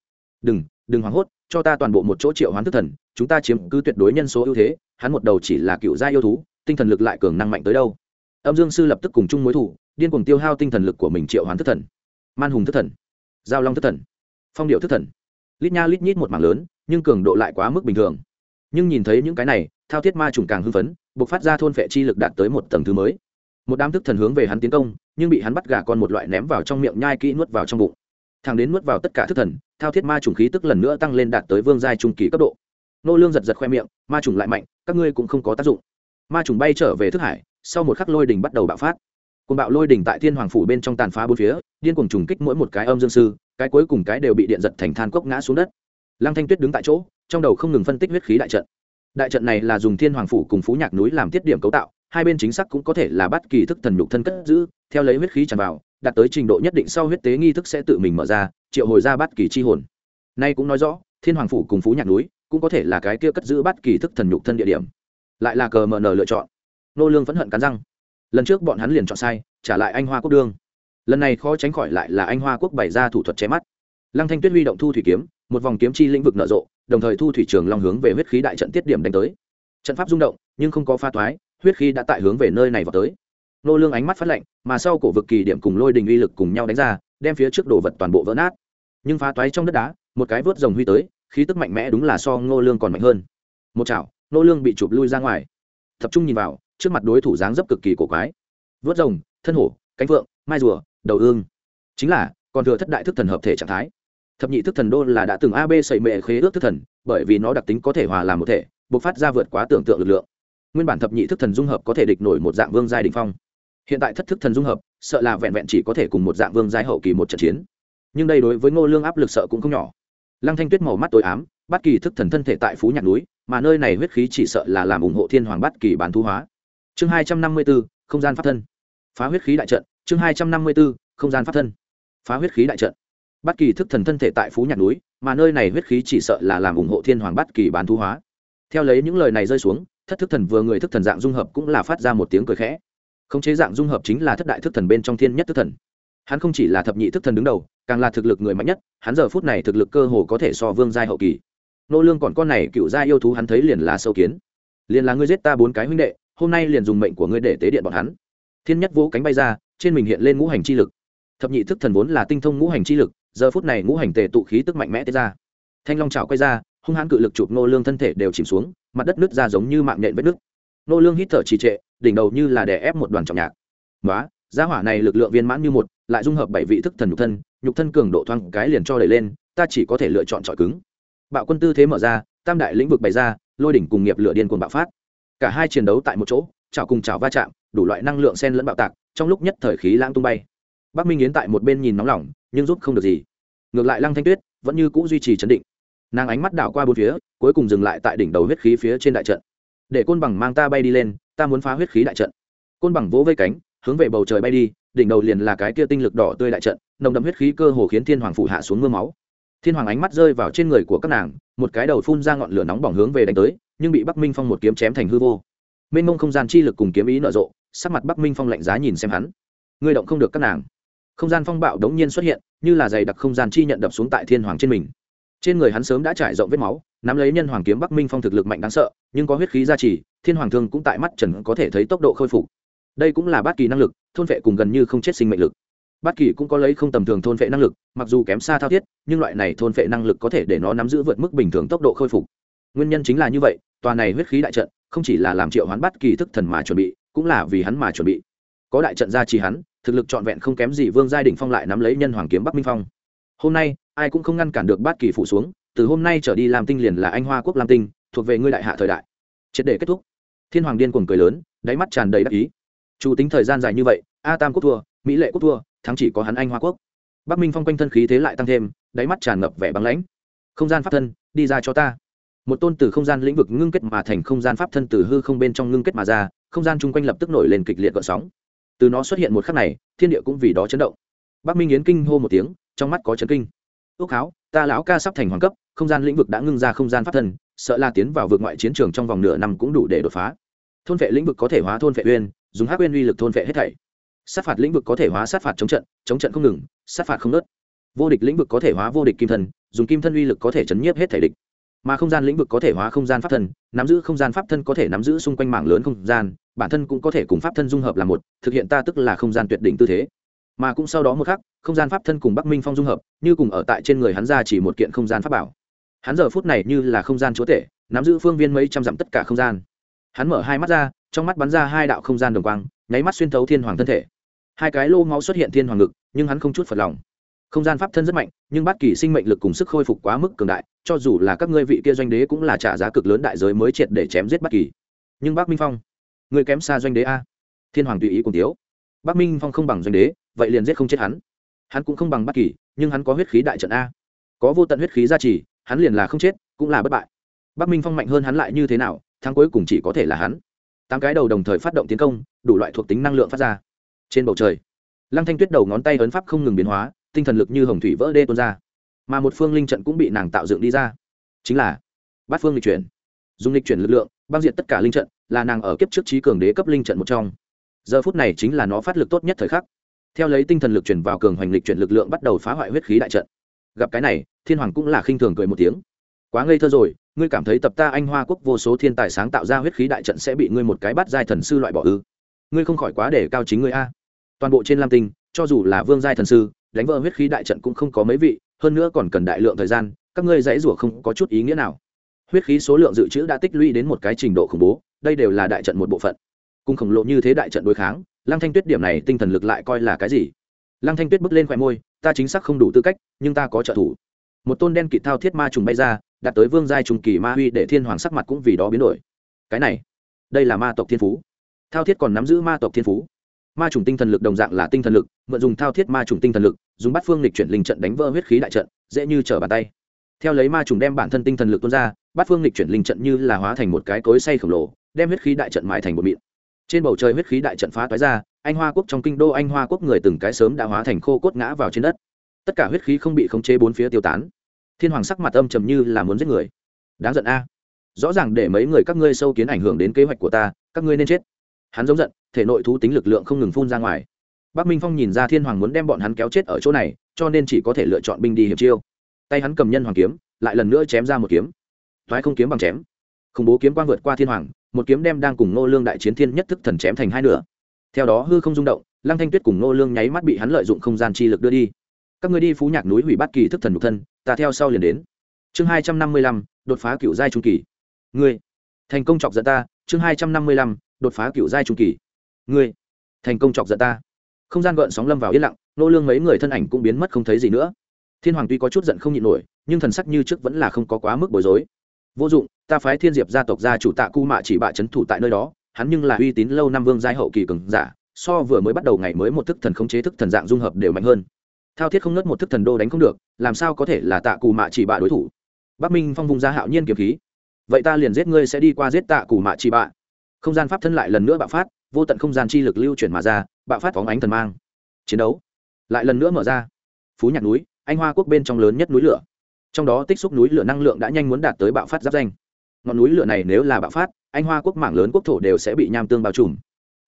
Đừng đừng hoảng hốt, cho ta toàn bộ một chỗ triệu hoán thức thần, chúng ta chiếm cứ tuyệt đối nhân số ưu thế, hắn một đầu chỉ là cựu gia yêu thú, tinh thần lực lại cường năng mạnh tới đâu? Âm dương sư lập tức cùng chung mối thủ điên cuồng tiêu hao tinh thần lực của mình triệu hoán thất thần, man hùng thất thần, giao long thất thần, phong điệu thất thần. Lít nha lít nhít một mảng lớn, nhưng cường độ lại quá mức bình thường. Nhưng nhìn thấy những cái này, thao thiết ma trùng càng hưng phấn buộc phát ra thôn phệ chi lực đạt tới một tầng thứ mới. Một đám thức thần hướng về hắn tiến công, nhưng bị hắn bắt gà con một loại ném vào trong miệng nhai kỹ nuốt vào trong bụng. Thằng đến nuốt vào tất cả thức thần, thao thiết ma trùng khí tức lần nữa tăng lên đạt tới vương giai trung kỳ cấp độ. Nô lương giật giật khoe miệng, ma trùng lại mạnh, các ngươi cũng không có tác dụng ma trùng bay trở về thức hải, sau một khắc lôi đình bắt đầu bạo phát. Côn bạo lôi đình tại thiên hoàng phủ bên trong tàn phá bốn phía, điên cuồng trùng kích mỗi một cái âm dương sư, cái cuối cùng cái đều bị điện giật thành than cốc ngã xuống đất. Lăng thanh tuyết đứng tại chỗ, trong đầu không ngừng phân tích huyết khí đại trận. Đại trận này là dùng thiên hoàng phủ cùng phú nhạc núi làm tiết điểm cấu tạo, hai bên chính xác cũng có thể là bắt kỳ thức thần nhục thân cất giữ, theo lấy huyết khí tràn vào, đạt tới trình độ nhất định sau huyết tế nghi thức sẽ tự mình mở ra, triệu hồi ra bắt kỳ chi hồn. Nay cũng nói rõ, thiên hoàng phủ cùng phú nhạc núi cũng có thể là cái kia cất giữ bắt kỳ thức thần nhục thân địa điểm lại là cờ mờ nờ lựa chọn. Nô lương phẫn hận cắn răng. Lần trước bọn hắn liền chọn sai, trả lại anh hoa quốc đương. Lần này khó tránh khỏi lại là anh hoa quốc bày ra thủ thuật che mắt. Lăng thanh tuyết huy động thu thủy kiếm, một vòng kiếm chi lĩnh vực nở rộ, đồng thời thu thủy trường long hướng về huyết khí đại trận tiết điểm đánh tới. Trận pháp rung động, nhưng không có pha toái, huyết khí đã tại hướng về nơi này vào tới. Nô lương ánh mắt phát lạnh, mà sau cổ vực kỳ điểm cùng lôi đình uy lực cùng nhau đánh ra, đem phía trước đồ vật toàn bộ vỡ nát. Nhưng phá toái trong đất đá, một cái vớt rồng huy tới, khí tức mạnh mẽ đúng là so Ngô lương còn mạnh hơn. Một chảo nô lương bị chụp lui ra ngoài. Tập trung nhìn vào, trước mặt đối thủ dáng dấp cực kỳ cổ quái. Vớt rồng, thân hổ, cánh vượng mai rùa, đầu ương. Chính là, còn thừa thất đại thức thần hợp thể trạng thái. Thập nhị thức thần đô là đã từng ab sậy mệ khế ước thức thần, bởi vì nó đặc tính có thể hòa làm một thể bộc phát ra vượt quá tưởng tượng lực lượng. Nguyên bản thập nhị thức thần dung hợp có thể địch nổi một dạng vương giai đình phong. Hiện tại thất thức thần dung hợp, sợ là vẹn vẹn chỉ có thể cùng một dạng vương giai hậu kỳ một trận chiến. Nhưng đây đối với ngô lương áp lực sợ cũng không nhỏ. Lăng thanh tuyết màu mắt tối ám bất kỳ thức thần thân thể tại phú nhạc núi mà nơi này huyết khí chỉ sợ là làm ủng hộ thiên hoàng bất kỳ bán thu hóa. Chương hai trăm năm mươi 254, không gian pháp thân. Phá huyết khí đại trận. Chương hai trăm năm mươi 254, không gian pháp thân. Phá huyết khí đại trận. Bất kỳ thức thần thân thể tại phú nhạc núi mà nơi này huyết khí chỉ sợ là làm ủng hộ thiên hoàng bất kỳ bán thu hóa. Theo lấy những lời này rơi xuống thất thức thần vừa người thức thần dạng dung hợp cũng là phát ra một tiếng cười khẽ. Khống chế dạng dung hợp chính là thất đại thức thần bên trong thiên nhất thức thần. Hắn không chỉ là thập nhị thức thần đứng đầu càng là thực lực người mạnh nhất hắn giờ phút này thực lực cơ hồ có thể so vương giai hậu kỳ nô lương còn con này cựu gia yêu thú hắn thấy liền là sâu kiến. Liền là ngươi giết ta bốn cái huynh đệ, hôm nay liền dùng mệnh của ngươi để tế điện bọn hắn. Thiên nhất vỗ cánh bay ra, trên mình hiện lên ngũ hành chi lực. Thập nhị thức thần vốn là tinh thông ngũ hành chi lực, giờ phút này ngũ hành tề tụ khí tức mạnh mẽ tiết ra. Thanh long trào quay ra, hung hãn cự lực chụp nô lương thân thể đều chìm xuống, mặt đất nứt ra giống như mạng nhện vết nứt. Nô lương hít thở trì trệ, đỉnh đầu như là đè ép một đoàn trọng nhạc. Quá gia hỏa này lực lượng viên mãn như một, lại dung hợp bảy vị thức thần nhục thân nhục thân cường độ thoáng cái liền cho đẩy lên, ta chỉ có thể lựa chọn trọi cứng bạo quân tư thế mở ra, tam đại lĩnh vực bày ra, lôi đỉnh cùng nghiệp lửa điên cuồng bạo phát. Cả hai chiến đấu tại một chỗ, chảo cùng chảo va chạm, đủ loại năng lượng xen lẫn bạo tạc, trong lúc nhất thời khí lãng tung bay. Bắc minh yến tại một bên nhìn nóng lòng, nhưng giúp không được gì. Ngược lại lăng thanh tuyết vẫn như cũ duy trì chấn định. Nàng ánh mắt đảo qua bốn phía, cuối cùng dừng lại tại đỉnh đầu huyết khí phía trên đại trận. Để côn bằng mang ta bay đi lên, ta muốn phá huyết khí đại trận. Côn bằng vỗ vây cánh, hướng về bầu trời bay đi, đỉnh đầu liền là cái kia tinh lực đỏ tươi đại trận, nồng đậm huyết khí cơ hồ khiến thiên hoàng phủ hạ xuống mưa máu thiên hoàng ánh mắt rơi vào trên người của các nàng, một cái đầu phun ra ngọn lửa nóng bỏng hướng về đánh tới, nhưng bị bắc minh phong một kiếm chém thành hư vô. Mênh mông không gian chi lực cùng kiếm ý nở rộ, sắc mặt bắc minh phong lạnh giá nhìn xem hắn. Ngươi động không được các nàng. Không gian phong bạo đống nhiên xuất hiện, như là giày đặc không gian chi nhận đập xuống tại thiên hoàng trên mình. Trên người hắn sớm đã trải rộng vết máu, nắm lấy nhân hoàng kiếm bắc minh phong thực lực mạnh đáng sợ, nhưng có huyết khí gia trì, thiên hoàng thương cũng tại mắt trần có thể thấy tốc độ khôi phục. Đây cũng là bát kỳ năng lực, thôn vệ cùng gần như không chết sinh mệnh lực bát kỳ cũng có lấy không tầm thường thôn vệ năng lực, mặc dù kém xa thao thiết, nhưng loại này thôn vệ năng lực có thể để nó nắm giữ vượt mức bình thường tốc độ khôi phục. Nguyên nhân chính là như vậy, tòa này huyết khí đại trận không chỉ là làm triệu hoán bát kỳ thức thần mà chuẩn bị, cũng là vì hắn mà chuẩn bị. Có đại trận ra trì hắn, thực lực trọn vẹn không kém gì vương giai đỉnh phong lại nắm lấy nhân hoàng kiếm bắc minh phong. Hôm nay, ai cũng không ngăn cản được bát kỳ phủ xuống, từ hôm nay trở đi làm tinh liền là anh hoa quốc lam tinh, thuộc về ngươi đại hạ thời đại. Triệt để kết thúc. Thiên hoàng điên cuồng cười lớn, đáy mắt tràn đầy đắc ý. Chủ tính thời gian dài như vậy, a tam quốc thua, mỹ lệ quốc thua thắng chỉ có hắn anh hoa quốc. Bắc minh phong quanh thân khí thế lại tăng thêm, đáy mắt tràn ngập vẻ băng lãnh. Không gian pháp thân, đi ra cho ta. Một tôn từ không gian lĩnh vực ngưng kết mà thành không gian pháp thân từ hư không bên trong ngưng kết mà ra, không gian chung quanh lập tức nổi lên kịch liệt gợn sóng. Từ nó xuất hiện một khắc này, thiên địa cũng vì đó chấn động. Bắc minh yến kinh hô một tiếng, trong mắt có chấn kinh. Ước háo ta lão ca sắp thành hoàng cấp, không gian lĩnh vực đã ngưng ra không gian pháp thân, sợ là tiến vào vượt ngoại chiến trường trong vòng nửa năm cũng đủ để đột phá. Thôn vệ lĩnh vực có thể hóa thôn vệ uyên, dùng hắc uyên uy lực thôn vệ hết thảy sát phạt lĩnh vực có thể hóa sát phạt chống trận chống trận không ngừng, sát phạt không nớt vô địch lĩnh vực có thể hóa vô địch kim thân, dùng kim thân uy lực có thể chấn nhiếp hết thể địch. Mà không gian lĩnh vực có thể hóa không gian pháp thân, nắm giữ không gian pháp thân có thể nắm giữ xung quanh mảng lớn không gian, bản thân cũng có thể cùng pháp thân dung hợp là một, thực hiện ta tức là không gian tuyệt đỉnh tư thế. Mà cũng sau đó một khắc, không gian pháp thân cùng bắc minh phong dung hợp, như cùng ở tại trên người hắn ra chỉ một kiện không gian pháp bảo. Hắn giờ phút này như là không gian chúa tể, nắm giữ phương viên mấy trăm dặm tất cả không gian hắn mở hai mắt ra, trong mắt bắn ra hai đạo không gian đồng quang, nháy mắt xuyên thấu thiên hoàng thân thể. Hai cái lô máu xuất hiện thiên hoàng ngực, nhưng hắn không chút phật lòng. Không gian pháp thân rất mạnh, nhưng bất kỳ sinh mệnh lực cùng sức khôi phục quá mức cường đại, cho dù là các ngươi vị kia doanh đế cũng là trả giá cực lớn đại giới mới triệt để chém giết bất kỳ. Nhưng bác minh phong người kém xa doanh đế a. Thiên hoàng tùy ý cùng tiếu bắc minh phong không bằng doanh đế, vậy liền giết không chết hắn. Hắn cũng không bằng bất kỳ, nhưng hắn có huyết khí đại trận a. Có vô tận huyết khí gia trì, hắn liền là không chết, cũng là bất bại. Bắc minh phong mạnh hơn hắn lại như thế nào thắng cuối cùng chỉ có thể là hắn. Tám cái đầu đồng thời phát động tiến công, đủ loại thuộc tính năng lượng phát ra. Trên bầu trời, lăng thanh tuyết đầu ngón tay ấn pháp không ngừng biến hóa, tinh thần lực như hồng thủy vỡ đê tuôn ra. Mà một phương linh trận cũng bị nàng tạo dựng đi ra. Chính là bát phương lịch chuyển. Dùng lịch chuyển lực lượng, băng diện tất cả linh trận, là nàng ở kiếp trước trí cường đế cấp linh trận một trong. Giờ phút này chính là nó phát lực tốt nhất thời khắc. Theo lấy tinh thần lực chuyển vào cường hoành lịch chuyển lực lượng bắt đầu phá hoại huyết khí đại trận. Gặp cái này, thiên hoàng cũng là khinh thường cười một tiếng quá ngây thơ rồi, ngươi cảm thấy tập ta anh hoa quốc vô số thiên tài sáng tạo ra huyết khí đại trận sẽ bị ngươi một cái bắt giai thần sư loại bỏ ư? Ngươi không khỏi quá để cao chính ngươi a. Toàn bộ trên lam tinh, cho dù là vương giai thần sư, đánh vỡ huyết khí đại trận cũng không có mấy vị, hơn nữa còn cần đại lượng thời gian, các ngươi dãy rủa không có chút ý nghĩa nào. Huyết khí số lượng dự trữ đã tích lũy đến một cái trình độ khủng bố, đây đều là đại trận một bộ phận. Cùng khổng lộ như thế đại trận đối kháng, lăng thanh tuyết điểm này tinh thần lực lại coi là cái gì? Lăng thanh tuyết bước lên khoe môi, ta chính xác không đủ tư cách, nhưng ta có trợ thủ một tôn đen kịt thao thiết ma trùng bay ra, đạt tới vương giai trùng kỳ ma huy để thiên hoàng sắc mặt cũng vì đó biến đổi. Cái này, đây là ma tộc thiên phú. Thao thiết còn nắm giữ ma tộc thiên phú. Ma trùng tinh thần lực đồng dạng là tinh thần lực, mượn dùng thao thiết ma trùng tinh thần lực, dùng bắt phương lịch chuyển linh trận đánh vỡ huyết khí đại trận, dễ như trở bàn tay. Theo lấy ma trùng đem bản thân tinh thần lực tuôn ra, bắt phương lịch chuyển linh trận như là hóa thành một cái cối say khổng lồ, đem huyết khí đại trận mài thành một mịn trên bầu trời huyết khí đại trận phá toái ra, anh hoa quốc trong kinh đô anh hoa quốc người từng cái sớm đã hóa thành khô cốt ngã vào trên đất tất cả huyết khí không bị khống chế bốn phía tiêu tán. Thiên hoàng sắc mặt âm trầm như là muốn giết người. Đáng giận a. Rõ ràng để mấy người các ngươi sâu kiến ảnh hưởng đến kế hoạch của ta, các ngươi nên chết. Hắn giống giận, thể nội thú tính lực lượng không ngừng phun ra ngoài. Bắc minh phong nhìn ra thiên hoàng muốn đem bọn hắn kéo chết ở chỗ này, cho nên chỉ có thể lựa chọn binh đi hiểm chiêu. Tay hắn cầm nhân hoàng kiếm, lại lần nữa chém ra một kiếm. Thoái không kiếm bằng chém. Khủng bố kiếm quang vượt qua thiên hoàng, một kiếm đem đang cùng nô lương đại chiến thiên nhất thức thần chém thành hai nửa. Theo đó hư không rung động, lăng thanh tuyết cùng nô lương nháy mắt bị hắn lợi dụng không gian chi lực đưa đi các ngươi đi phú nhạc núi hủy bát kỳ thức thần nhục thân, ta theo sau liền đến. Chương hai trăm năm mươi lăm, đột phá cựu giai trung kỳ. Ngươi, thành công chọc giận ta, chương hai trăm năm mươi lăm, đột phá cựu giai trung kỳ. Ngươi, thành công chọc giận ta. Không gian gợn sóng lâm vào yên lặng, nô lương mấy người thân ảnh cũng biến mất không thấy gì nữa. Thiên hoàng tuy có chút giận không nhịn nổi, nhưng thần sắc như trước vẫn là không có quá mức bối rối. Vô dụng, ta phái thiên diệp gia tộc gia chủ tạ cu mạ chỉ bạ c thủ tại nơi đó, hắn nhưng là uy tín lâu năm vương giai hậu kỳ cường giả, so vừa mới bắt đầu ngày mới một thức thần khống chế thức thần dạng dung hợp đều mạnh hơn thao thiết không nớt một thức thần đô đánh không được, làm sao có thể là tạ cù mạ chỉ bạ đối thủ? Bắc minh phong vùng ra hạo nhiên kiếm khí. Vậy ta liền giết ngươi sẽ đi qua giết tạ cù mạ chỉ bạ. Không gian pháp thân lại lần nữa bạo phát, vô tận không gian chi lực lưu chuyển mà ra, bạo phát phóng ánh thần mang. Chiến đấu lại lần nữa mở ra. Phú nhạc núi, anh hoa quốc bên trong lớn nhất núi lửa. Trong đó tích xúc núi lửa năng lượng đã nhanh muốn đạt tới bạo phát giáp danh. Ngọn núi lửa này nếu là bạo phát, anh hoa quốc mảng lớn quốc thổ đều sẽ bị nham tương bao trùm.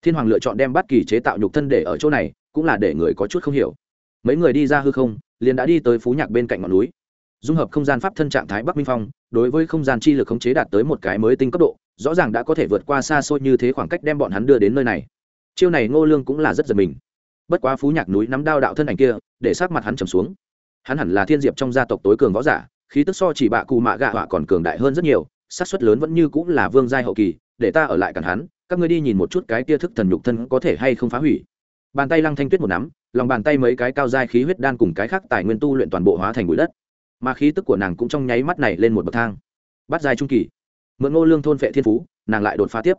Thiên hoàng lựa chọn đem bát kỳ chế tạo nhục thân để ở chỗ này, cũng là để người có chút không hiểu mấy người đi ra hư không, liền đã đi tới phú nhạc bên cạnh ngọn núi. Dung hợp không gian pháp thân trạng thái bắc minh phong, đối với không gian chi lực khống chế đạt tới một cái mới tinh cấp độ, rõ ràng đã có thể vượt qua xa xôi như thế khoảng cách đem bọn hắn đưa đến nơi này. Chiêu này ngô lương cũng là rất giật mình. Bất quá phú nhạc núi nắm đao đạo thân ảnh kia, để sát mặt hắn trầm xuống. Hắn hẳn là thiên diệp trong gia tộc tối cường võ giả, khí tức so chỉ bạ cù mạ gạ họa còn cường đại hơn rất nhiều sát suất lớn vẫn như cũng là vương giai hậu kỳ, để ta ở lại cản hắn, các ngươi đi nhìn một chút cái tia thức thần nhục thân có thể hay không phá hủy bàn tay lăng thanh tuyết một nắm, lòng bàn tay mấy cái cao dai khí huyết đan cùng cái khác tài nguyên tu luyện toàn bộ hóa thành bụi đất. Mà khí tức của nàng cũng trong nháy mắt này lên một bậc thang. Bắt giai trung kỳ, mượn ngô lương thôn vệ thiên phú, nàng lại đột phá tiếp.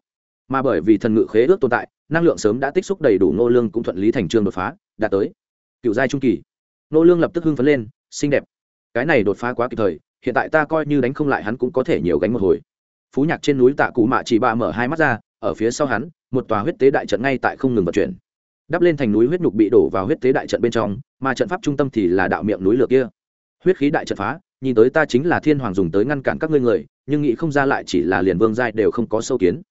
Mà bởi vì thần ngự khế ước tồn tại, năng lượng sớm đã tích xúc đầy đủ ngô lương cũng thuận lý thành trương đột phá, đạt tới cựu giai trung kỳ. Ngô lương lập tức hưng phấn lên, xinh đẹp. Cái này đột phá quá kịp thời, hiện tại ta coi như đánh không lại hắn cũng có thể nhiều gánh một hồi. Phú nhạc trên núi tạ cụ mạ chỉ ba mở hai mắt ra, ở phía sau hắn, một tòa huyết tế đại trận ngay tại không ngừng vận chuyển đắp lên thành núi huyết nhục bị đổ vào huyết tế đại trận bên trong, mà trận pháp trung tâm thì là đạo miệng núi lửa kia. Huyết khí đại trận phá, nhìn tới ta chính là thiên hoàng dùng tới ngăn cản các ngươi người, nhưng nghĩ không ra lại chỉ là liền vương giai đều không có sâu kiến.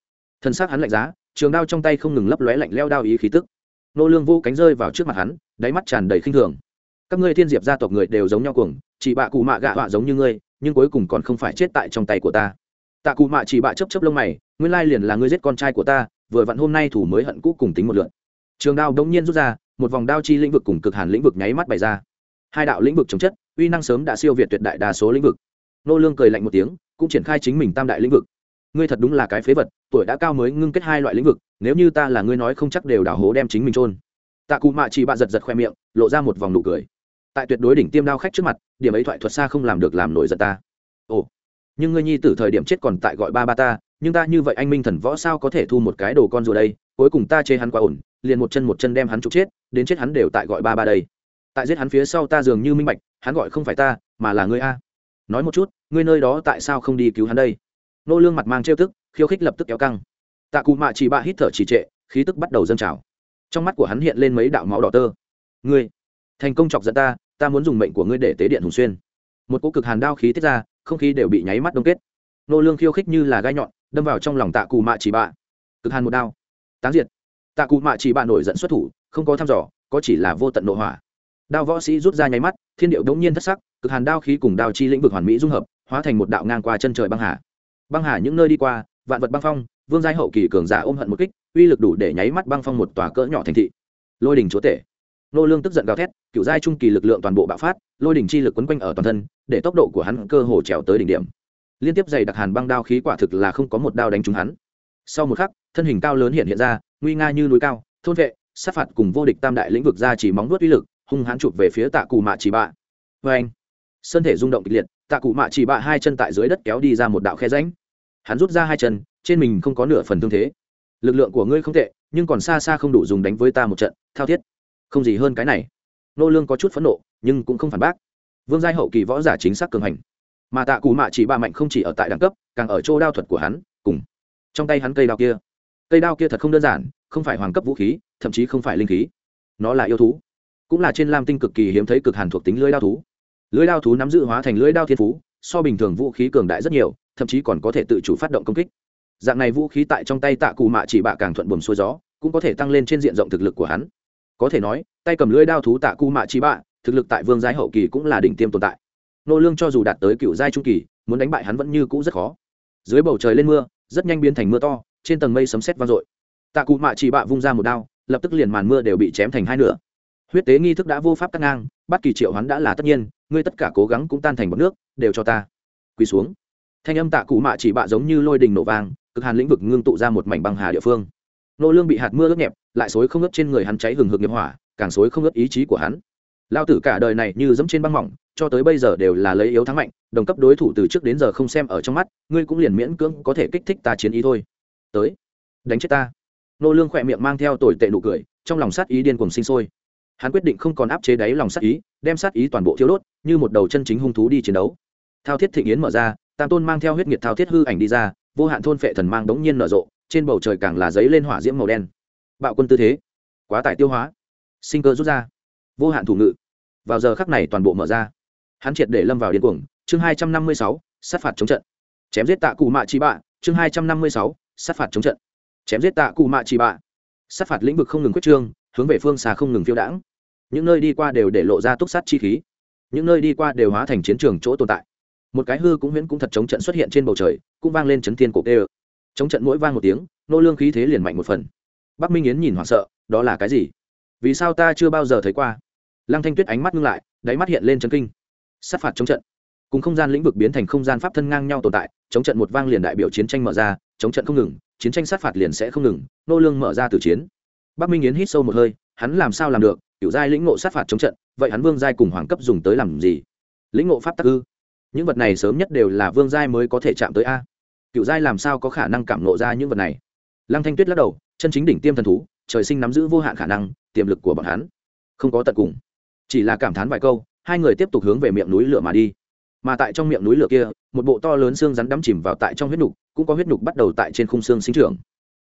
Thân xác hắn lạnh giá, trường đao trong tay không ngừng lấp lóe lạnh leo đao ý khí tức. Nô lương vô cánh rơi vào trước mặt hắn, đáy mắt tràn đầy khinh thường. Các ngươi thiên diệp gia tộc người đều giống nhau cuồng, chỉ bạ cụ mạ gạ họa giống như ngươi, nhưng cuối cùng còn không phải chết tại trong tay của ta. Tạ cụ mạ chỉ bạ chấp chấp lông mày, nguyên lai liền là ngươi giết con trai của ta, vừa vặn hôm nay thủ mới hận cũ cùng tính một lượt trường đao đông nhiên rút ra, một vòng đao chi lĩnh vực cùng cực hàn lĩnh vực nháy mắt bày ra. Hai đạo lĩnh vực chống chất, uy năng sớm đã siêu việt tuyệt đại đa số lĩnh vực. Nô lương cười lạnh một tiếng, cũng triển khai chính mình tam đại lĩnh vực. Ngươi thật đúng là cái phế vật, tuổi đã cao mới ngưng kết hai loại lĩnh vực, nếu như ta là ngươi nói không chắc đều đảo hố đem chính mình trôn tạ cụ mạ chỉ bạ giật giật khoe miệng, lộ ra một vòng nụ cười. Tại tuyệt đối đỉnh tiêm đao khách trước mặt, điểm ấy thoại thuật xa không làm được làm nổi giận ta. Ồ, nhưng ngươi nhi tử thời điểm chết còn tại gọi ba ba ta, nhưng ta như vậy anh minh thần võ sao có thể thu một cái đồ con rùa đây, cuối cùng ta chê hắn quá ổn liền một chân một chân đem hắn trục chết, đến chết hắn đều tại gọi ba ba đây. Tại giết hắn phía sau ta dường như minh bạch, hắn gọi không phải ta, mà là ngươi a. Nói một chút, ngươi nơi đó tại sao không đi cứu hắn đây? Nô lương mặt mang trêu tức, khiêu khích lập tức kéo căng. Tạ cụ mạ chỉ bạ hít thở trì trệ, khí tức bắt đầu dâng trào. Trong mắt của hắn hiện lên mấy đạo máu đỏ tơ. Ngươi, thành công chọc giận ta ta muốn dùng mệnh của ngươi để tế điện hùng xuyên. Một cỗ cực hàn đao khí tiết ra, không khí đều bị nháy mắt đông kết. Nô lương khiêu khích như là gai nhọn, đâm vào trong lòng tạ cụ mạ chỉ bạ. Cực hàn một đao. Tán diệt tạ cụ mạ chỉ bạ nổi giận xuất thủ, không có thăm dò, có chỉ là vô tận nội hỏa. Đao võ sĩ rút ra nháy mắt, thiên điệu đống nhiên thất sắc, cực hàn đao khí cùng đao chi lĩnh vực hoàn mỹ dung hợp, hóa thành một đạo ngang qua chân trời băng hà. Băng hà những nơi đi qua, vạn vật băng phong, vương giai hậu kỳ cường giả ôm hận một kích, uy lực đủ để nháy mắt băng phong một tòa cỡ nhỏ thành thị. Lôi đình chúa tể. Nô lương tức giận gào thét cựu giai trung kỳ lực lượng toàn bộ bạo phát, lôi đỉnh chi lực quấn quanh ở toàn thân, để tốc độ của hắn cơ hồ trèo tới đỉnh điểm. Liên tiếp dày đặc hàn băng đao khí quả thực là không có một đao đánh trúng hắn. Sau một khắc, thân hình cao lớn hiện hiện ra nguy nga như núi cao, thôn vệ, sát phạt cùng vô địch tam đại lĩnh vực ra chỉ móng nuốt uy lực, hung hãn chụp về phía tạ cụ mạ chỉ bạ. Vê thể rung động kịch liệt, tạ cụ mạ chỉ bạ hai chân tại dưới đất kéo đi ra một đạo khe rãnh. Hắn rút ra hai chân, trên mình không có nửa phần thương thế. Lực lượng của ngươi không tệ, nhưng còn xa xa không đủ dùng đánh với ta một trận, thao thiết. Không gì hơn cái này. Nô lương có chút phẫn nộ, nhưng cũng không phản bác. Vương giai hậu kỳ võ giả chính xác cường hành. Mà tạ cù mạ chỉ ba mạnh không chỉ ở tại đẳng cấp, càng ở chỗ đao thuật của hắn, cùng trong tay hắn cây đao kia cây đao kia thật không đơn giản, không phải hoàng cấp vũ khí, thậm chí không phải linh khí. Nó là yêu thú, cũng là trên lam tinh cực kỳ hiếm thấy cực hàn thuộc tính lưới đao thú. Lưới đao thú nắm giữ hóa thành lưới đao thiên phú, so bình thường vũ khí cường đại rất nhiều, thậm chí còn có thể tự chủ phát động công kích. Dạng này vũ khí tại trong tay tạ cù mạ chỉ bạ càng thuận buồm xuôi gió, cũng có thể tăng lên trên diện rộng thực lực của hắn. Có thể nói, tay cầm lưới đao thú tạ cù mạ chỉ bạ, thực lực tại vương giai hậu kỳ cũng là đỉnh tiêm tồn tại. Nô lương cho dù đạt tới cựu giai trung kỳ, muốn đánh bại hắn vẫn như cũ rất khó. Dưới bầu trời lên mưa, rất nhanh biến thành mưa to trên tầng mây sấm sét vang dội. Tạ cụ mạ chỉ bạ vung ra một đao, lập tức liền màn mưa đều bị chém thành hai nửa. Huyết tế nghi thức đã vô pháp cắt ngang bắt kỳ triệu hắn đã là tất nhiên, ngươi tất cả cố gắng cũng tan thành bọt nước, đều cho ta. Quỳ xuống. Thanh âm tạ cụ mạ chỉ bạ giống như lôi đình nổ vang, cực hàn lĩnh vực ngưng tụ ra một mảnh băng hà địa phương. Nô lương bị hạt mưa ướt nhẹp, lại xối không ướt trên người hắn cháy hừng hực nghiệp hỏa, càng xối không ướt ý chí của hắn. Lao tử cả đời này như dẫm trên băng mỏng, cho tới bây giờ đều là lấy yếu thắng mạnh, đồng cấp đối thủ từ trước đến giờ không xem ở trong mắt, ngươi cũng liền miễn cưỡng có thể kích thích ta chiến ý thôi tới. Đánh chết ta. Nô lương khỏe miệng mang theo tồi tệ nụ cười, trong lòng sát ý điên cuồng sinh sôi. Hắn quyết định không còn áp chế đáy lòng sát ý, đem sát ý toàn bộ thiếu đốt, như một đầu chân chính hung thú đi chiến đấu. Thao thiết thịnh yến mở ra, tam tôn mang theo huyết nhiệt thao thiết hư ảnh đi ra, vô hạn thôn phệ thần mang đống nhiên nở rộ, trên bầu trời càng là giấy lên hỏa diễm màu đen. Bạo quân tư thế, quá tải tiêu hóa. Sinh cơ rút ra. Vô hạn thủ ngự. Vào giờ khắc này toàn bộ mở ra. Hắn triệt để lâm vào điên cuồng. Chương hai trăm năm mươi sáu, sát phạt chống trận. Chém giết tạ cụ mạ chi bạ. Chương hai trăm năm mươi sáu sát phạt chống trận. Chém giết tạ cụ mạ chỉ bạ. Sát phạt lĩnh vực không ngừng quyết trương, hướng về phương xa không ngừng phiêu đãng. Những nơi đi qua đều để lộ ra túc sát chi khí. Những nơi đi qua đều hóa thành chiến trường chỗ tồn tại. Một cái hư cũng huyễn cũng thật chống trận xuất hiện trên bầu trời, cũng vang lên chấn thiên cổ tê ơ. Chống trận mỗi vang một tiếng, nô lương khí thế liền mạnh một phần. Bắc minh yến nhìn hoảng sợ, đó là cái gì? Vì sao ta chưa bao giờ thấy qua? Lăng thanh tuyết ánh mắt ngưng lại, đáy mắt hiện lên chấn kinh. Sát phạt chống trận. Cùng không gian lĩnh vực biến thành không gian pháp thân ngang nhau tồn tại, chống trận một vang liền đại biểu chiến tranh mở ra chống trận không ngừng, chiến tranh sát phạt liền sẽ không ngừng, nô lương mở ra từ chiến. Bắc minh yến hít sâu một hơi, hắn làm sao làm được? Cựu giai lĩnh ngộ sát phạt chống trận, vậy hắn vương giai cùng hoàng cấp dùng tới làm gì? Lĩnh ngộ pháp tắc ư? Những vật này sớm nhất đều là vương giai mới có thể chạm tới a. Cựu giai làm sao có khả năng cảm ngộ ra những vật này? Lăng thanh tuyết lắc đầu, chân chính đỉnh tiêm thần thú, trời sinh nắm giữ vô hạn khả năng, tiềm lực của bọn hắn không có tận cùng. Chỉ là cảm thán vài câu, hai người tiếp tục hướng về miệng núi lửa mà đi mà tại trong miệng núi lửa kia, một bộ to lớn xương rắn đắm chìm vào tại trong huyết nục, cũng có huyết nục bắt đầu tại trên khung xương sinh trưởng.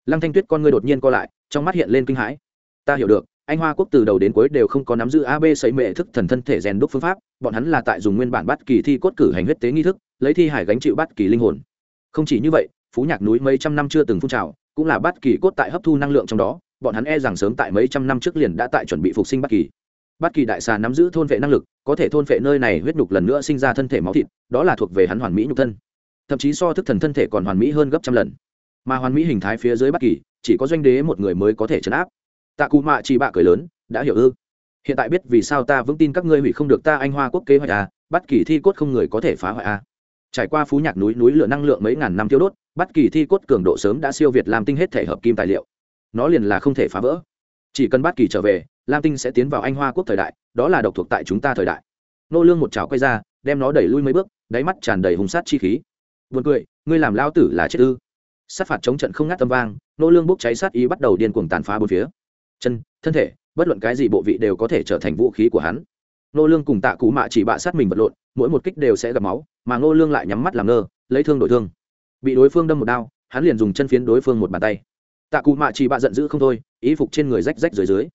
Lăng thanh tuyết con ngươi đột nhiên co lại, trong mắt hiện lên kinh hãi. Ta hiểu được, anh hoa quốc từ đầu đến cuối đều không có nắm giữ ab xây mệ thức thần thân thể rèn đúc phương pháp, bọn hắn là tại dùng nguyên bản bắt kỳ thi cốt cử hành huyết tế nghi thức, lấy thi hải gánh chịu bắt kỳ linh hồn. Không chỉ như vậy, phú nhạc núi mấy trăm năm chưa từng phun trào, cũng là bất kỳ cốt tại hấp thu năng lượng trong đó, bọn hắn e rằng sớm tại mấy trăm năm trước liền đã tại chuẩn bị phục sinh bất kỳ bất kỳ đại xà nắm giữ thôn vệ năng lực, có thể thôn vệ nơi này huyết nhục lần nữa sinh ra thân thể máu thịt, đó là thuộc về hắn hoàn mỹ nhục thân. Thậm chí so thức thần thân thể còn hoàn mỹ hơn gấp trăm lần. Mà hoàn mỹ hình thái phía dưới bất kỳ, chỉ có doanh đế một người mới có thể chấn áp. Tạ cụ mạ chỉ bạ cười lớn, đã hiểu ư? Hiện tại biết vì sao ta vững tin các ngươi hủy không được ta anh hoa quốc kế hoạch à bất kỳ thi cốt không người có thể phá hoại à. Trải qua phú nhạc núi núi lửa năng lượng mấy ngàn năm tiêu đốt, bất kỳ thi cốt cường độ sớm đã siêu việt làm tinh hết thể hợp kim tài liệu. Nó liền là không thể phá vỡ. Chỉ cần bất kỳ trở về lam tinh sẽ tiến vào anh hoa quốc thời đại, đó là độc thuộc tại chúng ta thời đại. Nô lương một chảo quay ra, đem nó đẩy lui mấy bước, đáy mắt tràn đầy hùng sát chi khí. Buồn cười, ngươi làm lao tử là chết ư? Sát phạt chống trận không ngắt tâm vang, nô lương bốc cháy sát ý bắt đầu điên cuồng tàn phá bốn phía. Chân, thân thể, bất luận cái gì bộ vị đều có thể trở thành vũ khí của hắn. Nô lương cùng tạ cụ mạ chỉ bạ sát mình vật lộn, mỗi một kích đều sẽ gặp máu, mà nô lương lại nhắm mắt làm ngơ, lấy thương đổi thương. Bị đối phương đâm một đao, hắn liền dùng chân phiến đối phương một bàn tay. Tạ cụ mạ chỉ bạ giận dữ không thôi, ý phục trên người rách rách dưới dưới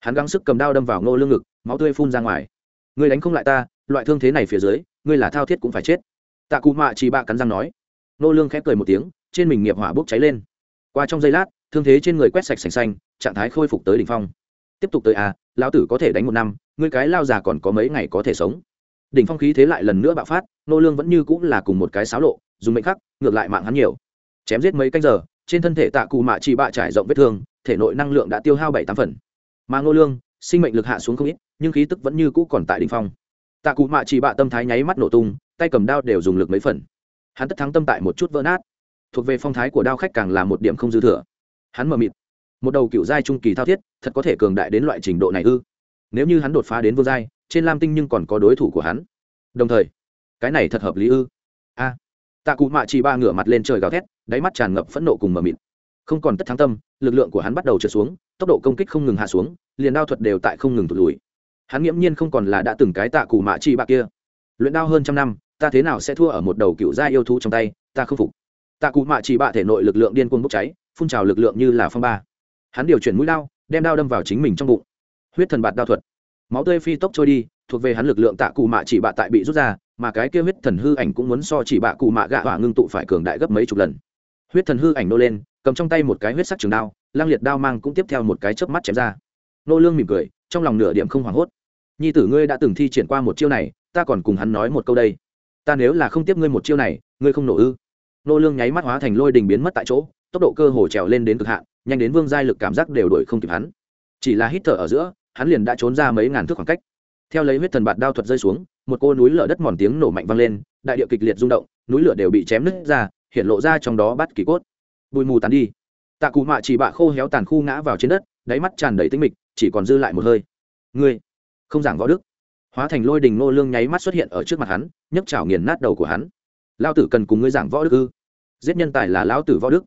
hắn gắng sức cầm đao đâm vào Ngô lương ngực, máu tươi phun ra ngoài. Ngươi đánh không lại ta, loại thương thế này phía dưới, ngươi là thao thiết cũng phải chết. Tạ cụ mạ chỉ bạ cắn răng nói. Ngô lương khép cười một tiếng, trên mình nghiệp hỏa bốc cháy lên. Qua trong giây lát, thương thế trên người quét sạch sành xanh, trạng thái khôi phục tới đỉnh phong. Tiếp tục tới à lão tử có thể đánh một năm, ngươi cái lao già còn có mấy ngày có thể sống. Đỉnh phong khí thế lại lần nữa bạo phát nô lương vẫn như cũng là cùng một cái sáo lộ, dùng mệnh khắc, ngược lại mạng hắn nhiều. Chém giết mấy canh giờ, trên thân thể tạ cụ mạ chỉ bạ trải rộng vết thương, thể nội năng lượng đã tiêu hao bảy tám phần mà Ngô lương, sinh mệnh lực hạ xuống không ít, nhưng khí tức vẫn như cũ còn tại đỉnh phong. Tạ cụ mạ chỉ bạ tâm thái nháy mắt nổ tung, tay cầm đao đều dùng lực mấy phần. Hắn tất thắng tâm tại một chút vỡ nát. Thuộc về phong thái của đao khách càng là một điểm không dư thừa. Hắn mờ mịt. Một đầu cựu giai trung kỳ thao thiết, thật có thể cường đại đến loại trình độ này ư? Nếu như hắn đột phá đến vương giai, trên lam tinh nhưng còn có đối thủ của hắn. Đồng thời, cái này thật hợp lý ư? A. Tạ cụ mạ chỉ ba ngửa mặt lên trời gào thét, đáy mắt tràn ngập phẫn nộ cùng mờ mịt. Không còn tất thắng tâm, lực lượng của hắn bắt đầu trượt xuống tốc độ công kích không ngừng hạ xuống, liền đao thuật đều tại không ngừng tụt lùi. Hắn nghiễm nhiên không còn là đã từng cái tạ cù mạ chi bạc kia. Luyện đao hơn trăm năm, ta thế nào sẽ thua ở một đầu cựu gia yêu thú trong tay, ta không phục. Tạ cụ mạ chỉ bạ thể nội lực lượng điên cuồng bốc cháy, phun trào lực lượng như là phong ba. Hắn điều chuyển mũi đao, đem đao đâm vào chính mình trong bụng. Huyết thần bạt đao thuật. Máu tươi phi tốc trôi đi, thuộc về hắn lực lượng tạ cụ mạ chỉ bạ tại bị rút ra, mà cái kia huyết thần hư ảnh cũng muốn so chỉ bạ cụ mạ gạ hỏa ngưng tụ phải cường đại gấp mấy chục lần. Huyết thần hư ảnh nô lên cầm trong tay một cái huyết sắc trường đao, lang liệt đao mang cũng tiếp theo một cái chớp mắt chém ra. Nô lương mỉm cười, trong lòng nửa điểm không hoảng hốt. Nhi tử ngươi đã từng thi triển qua một chiêu này, ta còn cùng hắn nói một câu đây. Ta nếu là không tiếp ngươi một chiêu này, ngươi không nổ ư? Nô lương nháy mắt hóa thành lôi đình biến mất tại chỗ, tốc độ cơ hồ trèo lên đến cực hạn, nhanh đến vương giai lực cảm giác đều đuổi không kịp hắn. Chỉ là hít thở ở giữa, hắn liền đã trốn ra mấy ngàn thước khoảng cách. Theo lấy huyết thần bạt đao thuật rơi xuống, một cô núi lửa đất mòn tiếng nổ mạnh vang lên, đại địa kịch liệt rung động, núi lửa đều bị chém nứt ra, hiện lộ ra trong đó bát kỳ cốt bụi mù tàn đi. Tạ cụ mạ chỉ bạ khô héo tàn khu ngã vào trên đất, đáy mắt tràn đầy tinh mịch, chỉ còn dư lại một hơi. Ngươi, không giảng võ đức. Hóa thành lôi đình nô lương nháy mắt xuất hiện ở trước mặt hắn, nhấc chảo nghiền nát đầu của hắn. Lao tử cần cùng ngươi giảng võ đức ư? Giết nhân tài là lão tử võ đức.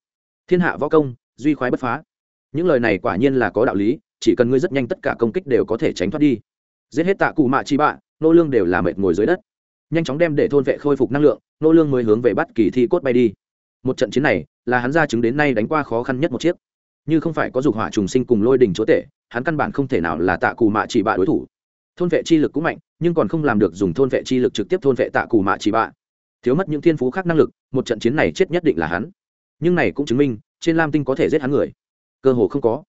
Thiên hạ võ công, duy khoái bất phá. Những lời này quả nhiên là có đạo lý, chỉ cần ngươi rất nhanh tất cả công kích đều có thể tránh thoát đi. Giết hết tạ cụ mạ chi bạ nô lương đều là mệt ngồi dưới đất. Nhanh chóng đem để thôn vệ khôi phục năng lượng nô lương mới hướng về bắt kỳ thi cốt bay đi. Một trận chiến này là hắn ra chứng đến nay đánh qua khó khăn nhất một chiếc. Như không phải có dục hỏa trùng sinh cùng lôi đỉnh chúa tể, hắn căn bản không thể nào là tạ cù mạ chỉ bạ đối thủ. Thôn vệ chi lực cũng mạnh, nhưng còn không làm được dùng thôn vệ chi lực trực tiếp thôn vệ tạ cù mạ chỉ bạ. Thiếu mất những thiên phú khác năng lực, một trận chiến này chết nhất định là hắn. Nhưng này cũng chứng minh, trên lam tinh có thể giết hắn người. Cơ hồ không có.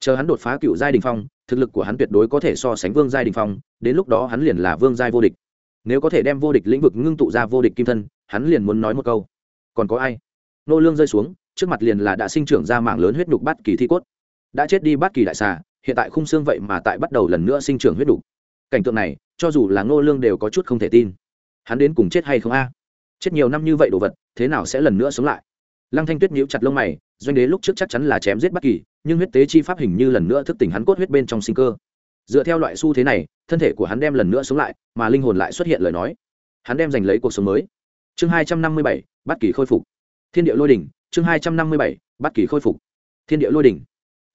Chờ hắn đột phá cựu giai đình phong, thực lực của hắn tuyệt đối có thể so sánh vương giai đình phong, đến lúc đó hắn liền là vương giai vô địch. Nếu có thể đem vô địch lĩnh vực ngưng tụ ra vô địch kim thân, hắn liền muốn nói một câu. Còn có ai? Nô lương rơi xuống, trước mặt liền là đã sinh trưởng ra mạng lớn huyết nhục bát kỳ thi cốt. Đã chết đi bát kỳ đại xà, hiện tại khung xương vậy mà tại bắt đầu lần nữa sinh trưởng huyết nhục. Cảnh tượng này, cho dù là nô lương đều có chút không thể tin. Hắn đến cùng chết hay không a? Chết nhiều năm như vậy đồ vật, thế nào sẽ lần nữa sống lại? Lăng thanh tuyết nhíu chặt lông mày, doanh đế lúc trước chắc chắn là chém giết bất kỳ, nhưng huyết tế chi pháp hình như lần nữa thức tỉnh hắn cốt huyết bên trong sinh cơ. Dựa theo loại xu thế này, thân thể của hắn đem lần nữa sống lại, mà linh hồn lại xuất hiện lời nói. Hắn đem giành lấy cuộc sống mới. Chương hai trăm năm mươi bảy bất kỳ khôi phục thiên địa lôi đỉnh, chương hai trăm năm mươi bảy, bắt kỳ khôi phục. Thiên địa lôi đỉnh.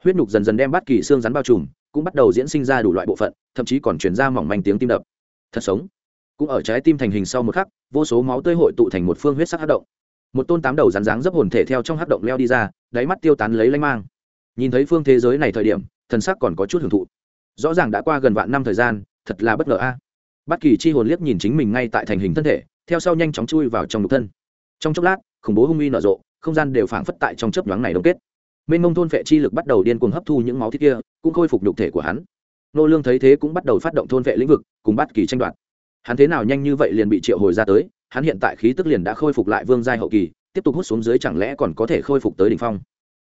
Huyết nhục dần dần đem bắt kỳ xương rắn bao trùm, cũng bắt đầu diễn sinh ra đủ loại bộ phận, thậm chí còn chuyển ra mỏng manh tiếng tim đập. Thật sống. Cũng ở trái tim thành hình sau một khắc, vô số máu tươi hội tụ thành một phương huyết sắc hát động. Một tôn tám đầu rắn dáng dấp hồn thể theo trong hát động leo đi ra, đáy mắt tiêu tán lấy lanh mang. Nhìn thấy phương thế giới này thời điểm, thần sắc còn có chút hưởng thụ. Rõ ràng đã qua gần vạn năm thời gian, thật là bất ngờ a. À. bất kỳ chi hồn liếc nhìn chính mình ngay tại thành hình thân thể, theo sau nhanh chóng chui vào trong nhục thân. Trong chốc lát khủng bố hung uy nở rộ, không gian đều phảng phất tại trong chớp nhoáng này đông kết. Mênh mông thôn vệ chi lực bắt đầu điên cuồng hấp thu những máu thịt kia, cũng khôi phục nhục thể của hắn. Nô lương thấy thế cũng bắt đầu phát động thôn vệ lĩnh vực, cùng bắt kỳ tranh đoạt. Hắn thế nào nhanh như vậy liền bị triệu hồi ra tới, hắn hiện tại khí tức liền đã khôi phục lại vương giai hậu kỳ, tiếp tục hút xuống dưới chẳng lẽ còn có thể khôi phục tới đỉnh phong?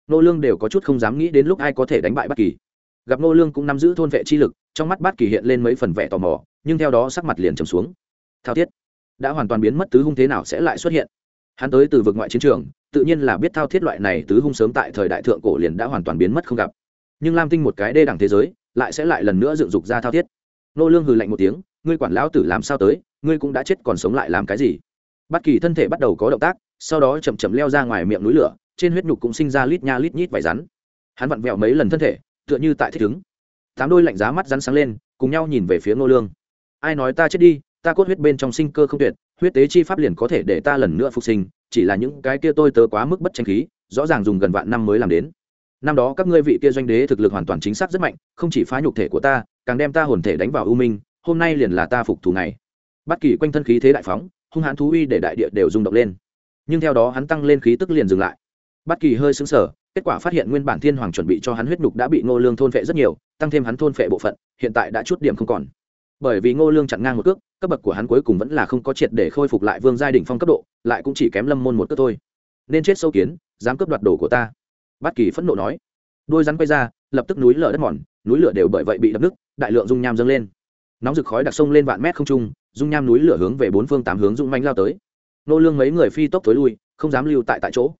Nô lương đều có chút không dám nghĩ đến lúc ai có thể đánh bại bất kỳ. Gặp nô lương cũng nắm giữ thôn vệ chi lực, trong mắt bất kỳ hiện lên mấy phần vẻ tò mò, nhưng theo đó sắc mặt liền trầm xuống. Thao thiết, đã hoàn toàn biến mất, tứ hung thế nào sẽ lại xuất hiện? Hắn tới từ vực ngoại chiến trường, tự nhiên là biết thao thiết loại này tứ hung sớm tại thời đại thượng cổ liền đã hoàn toàn biến mất không gặp. Nhưng lam tinh một cái đê đẳng thế giới, lại sẽ lại lần nữa dựng dục ra thao thiết. Nô lương hừ lạnh một tiếng, ngươi quản lão tử làm sao tới, ngươi cũng đã chết còn sống lại làm cái gì? Bất kỳ thân thể bắt đầu có động tác, sau đó chậm chậm leo ra ngoài miệng núi lửa, trên huyết nhục cũng sinh ra lít nha lít nhít vảy rắn. Hắn vặn vẹo mấy lần thân thể, tựa như tại thích ứng. Tám đôi lạnh giá mắt rắn sáng lên, cùng nhau nhìn về phía nô lương. Ai nói ta chết đi, ta cốt huyết bên trong sinh cơ không tuyệt huyết tế chi pháp liền có thể để ta lần nữa phục sinh, chỉ là những cái kia tôi tớ quá mức bất tranh khí, rõ ràng dùng gần vạn năm mới làm đến. Năm đó các ngươi vị kia doanh đế thực lực hoàn toàn chính xác rất mạnh, không chỉ phá nhục thể của ta, càng đem ta hồn thể đánh vào u minh, hôm nay liền là ta phục thù này bất kỳ quanh thân khí thế đại phóng, hung hãn thú uy để đại địa đều rung động lên. Nhưng theo đó hắn tăng lên khí tức liền dừng lại. Bất kỳ hơi sững sờ, kết quả phát hiện nguyên bản thiên hoàng chuẩn bị cho hắn huyết nhục đã bị ngô lương thôn phệ rất nhiều, tăng thêm hắn thôn phệ bộ phận, hiện tại đã chút điểm không còn. Bởi vì ngô lương chặn ngang một cước cấp bậc của hắn cuối cùng vẫn là không có triệt để khôi phục lại vương giai đỉnh phong cấp độ, lại cũng chỉ kém lâm môn một cước thôi. Nên chết sâu kiến, dám cướp đoạt đồ của ta. Bát kỳ phẫn nộ nói. Đôi rắn quay ra, lập tức núi lở đất mòn, núi lửa đều bởi vậy bị đập nứt, đại lượng dung nham dâng lên. Nóng rực khói đặc sông lên vạn mét không trung, dung nham núi lửa hướng về bốn phương tám hướng dung manh lao tới. Nô lương mấy người phi tốc tối lui, không dám lưu tại tại chỗ.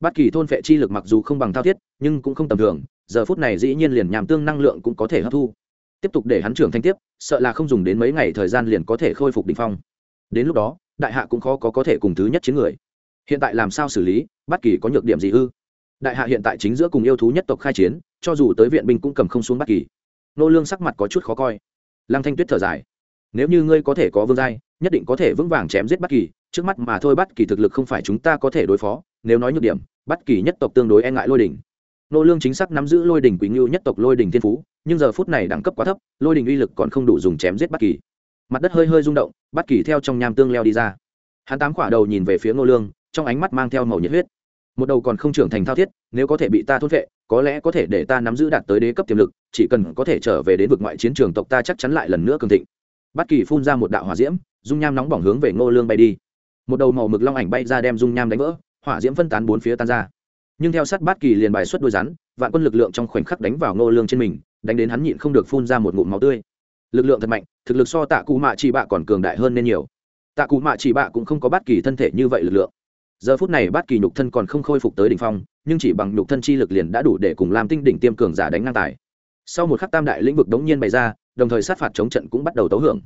Bất kỳ thôn phệ chi lực mặc dù không bằng thao thiết, nhưng cũng không tầm thường, giờ phút này dĩ nhiên liền nhàm tương năng lượng cũng có thể hấp thu tiếp tục để hắn trưởng thanh tiếp, sợ là không dùng đến mấy ngày thời gian liền có thể khôi phục đỉnh phong. Đến lúc đó, đại hạ cũng khó có có thể cùng thứ nhất chiến người. Hiện tại làm sao xử lý, bất kỳ có nhược điểm gì ư? Đại hạ hiện tại chính giữa cùng yêu thú nhất tộc khai chiến, cho dù tới viện binh cũng cầm không xuống bất kỳ. Nô lương sắc mặt có chút khó coi. Lăng thanh tuyết thở dài. Nếu như ngươi có thể có vương giai, nhất định có thể vững vàng chém giết bất kỳ, trước mắt mà thôi bất kỳ thực lực không phải chúng ta có thể đối phó, nếu nói nhược điểm, bất kỳ nhất tộc tương đối e ngại lôi đỉnh. Nô lương chính xác nắm giữ lôi đỉnh quý ngưu nhất tộc lôi đỉnh thiên phú nhưng giờ phút này đẳng cấp quá thấp, lôi đình uy lực còn không đủ dùng chém giết bất kỳ. Mặt đất hơi hơi rung động bất kỳ theo trong nham tương leo đi ra. Hắn tám quả đầu nhìn về phía Ngô lương, trong ánh mắt mang theo màu nhiệt huyết. Một đầu còn không trưởng thành thao thiết, nếu có thể bị ta thôn vệ có lẽ có thể để ta nắm giữ đạt tới đế cấp tiềm lực, chỉ cần có thể trở về đến vực ngoại chiến trường tộc ta chắc chắn lại lần nữa cường thịnh. Bất kỳ phun ra một đạo hỏa diễm, dung nham nóng bỏng hướng về ngô lương bay đi. Một đầu màu mực long ảnh bay ra đem dung nham đánh vỡ, hỏa diễm phân tán bốn phía tan ra nhưng theo sát bát kỳ liền bài xuất đôi rắn, vạn quân lực lượng trong khoảnh khắc đánh vào ngô lương trên mình, đánh đến hắn nhịn không được phun ra một ngụm máu tươi. Lực lượng thật mạnh, thực lực so tạ cụ mạ chỉ bạ còn cường đại hơn nên nhiều. Tạ cụ mạ chỉ bạ cũng không có bát kỳ thân thể như vậy lực lượng. Giờ phút này bát kỳ nhục thân còn không khôi phục tới đỉnh phong, nhưng chỉ bằng nhục thân chi lực liền đã đủ để cùng làm tinh đỉnh tiêm cường giả đánh ngang tài. Sau một khắc tam đại lĩnh vực đống nhiên bày ra, đồng thời sát phạt chống trận cũng bắt đầu tấu hưởng.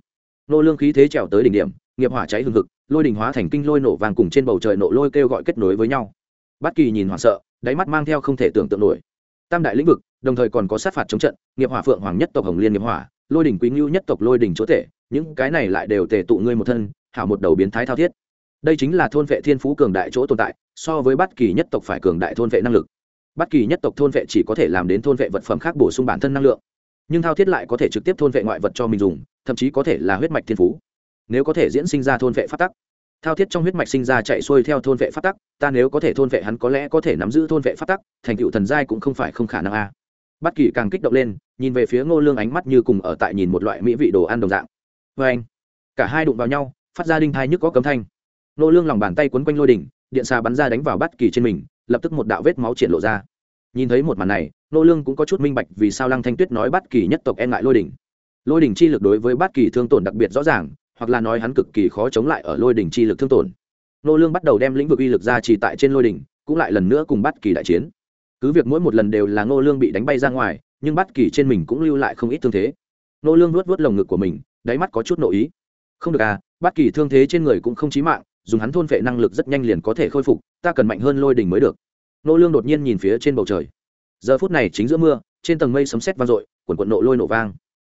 Nô lương khí thế trèo tới đỉnh điểm, nghiệp hỏa cháy hừng hực, lôi đỉnh hóa thành kinh lôi nổ vàng cùng trên bầu trời nổ lôi kêu gọi kết nối với nhau bát kỳ nhìn hoảng sợ, đáy mắt mang theo không thể tưởng tượng nổi. Tam đại lĩnh vực, đồng thời còn có sát phạt chống trận, nghiệp hỏa phượng hoàng nhất tộc hồng liên nghiệp hỏa, lôi đỉnh quý ngưu nhất tộc lôi đỉnh chúa tể, những cái này lại đều tề tụ ngươi một thân, hảo một đầu biến thái thao thiết. Đây chính là thôn vệ thiên phú cường đại chỗ tồn tại, so với bất kỳ nhất tộc phải cường đại thôn vệ năng lực. Bất kỳ nhất tộc thôn vệ chỉ có thể làm đến thôn vệ vật phẩm khác bổ sung bản thân năng lượng. Nhưng thao thiết lại có thể trực tiếp thôn vệ ngoại vật cho mình dùng, thậm chí có thể là huyết mạch thiên phú. Nếu có thể diễn sinh ra thôn vệ phát tắc thao thiết trong huyết mạch sinh ra chạy xuôi theo thôn vệ phát tắc, ta nếu có thể thôn vệ hắn có lẽ có thể nắm giữ thôn vệ phát tắc, thành tựu thần giai cũng không phải không khả năng a. À. bất kỳ càng kích động lên, nhìn về phía ngô lương ánh mắt như cùng ở tại nhìn một loại mỹ vị đồ ăn đồng dạng. Vê anh, cả hai đụng vào nhau, phát ra đinh thai nhức có cấm thanh. Ngô lương lòng bàn tay quấn quanh lôi đỉnh, điện xà bắn ra đánh vào bất kỳ trên mình, lập tức một đạo vết máu triển lộ ra. Nhìn thấy một màn này, Ngô lương cũng có chút minh bạch vì sao lăng thanh tuyết nói bất kỳ nhất tộc e ngại lôi đỉnh. Lôi đỉnh chi lực đối với bất kỳ thương tổn đặc biệt rõ ràng hoặc là nói hắn cực kỳ khó chống lại ở lôi đỉnh chi lực thương tổn. Nô lương bắt đầu đem lĩnh vực uy lực ra trì tại trên lôi đỉnh, cũng lại lần nữa cùng bất kỳ đại chiến. Cứ việc mỗi một lần đều là nô lương bị đánh bay ra ngoài, nhưng bất kỳ trên mình cũng lưu lại không ít thương thế. Nô lương nuốt nuốt lồng ngực của mình, đáy mắt có chút nội ý. Không được à bất kỳ thương thế trên người cũng không chí mạng, dùng hắn thôn phệ năng lực rất nhanh liền có thể khôi phục, ta cần mạnh hơn lôi đỉnh mới được. Nô lương đột nhiên nhìn phía trên bầu trời. Giờ phút này chính giữa mưa, trên tầng mây sấm sét vang dội, quần quần nộ lôi nổ vang.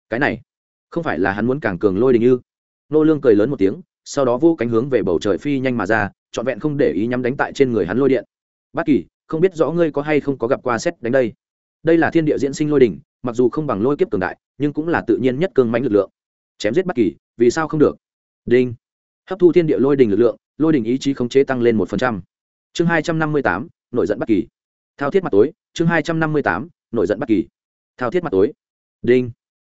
Cái này, không phải là hắn muốn càng cường lôi đỉnh ư? Nô lương cười lớn một tiếng, sau đó vô cánh hướng về bầu trời phi nhanh mà ra, trọn vẹn không để ý nhắm đánh tại trên người hắn lôi điện. Bát kỳ, không biết rõ ngươi có hay không có gặp qua xét đánh đây? Đây là thiên địa diễn sinh lôi đỉnh, mặc dù không bằng lôi kiếp cường đại, nhưng cũng là tự nhiên nhất cường mãnh lực lượng. Chém giết bất kỳ, vì sao không được? Đinh. Hấp thu thiên địa lôi đỉnh lực lượng, lôi đỉnh ý chí khống chế tăng lên một phần trăm. Chương hai trăm năm mươi tám, nổi giận bất kỳ. Thao thiết mặt tối. Chương hai trăm năm mươi tám, nổi giận bất kỳ. Thao thiết mặt tối. Đinh.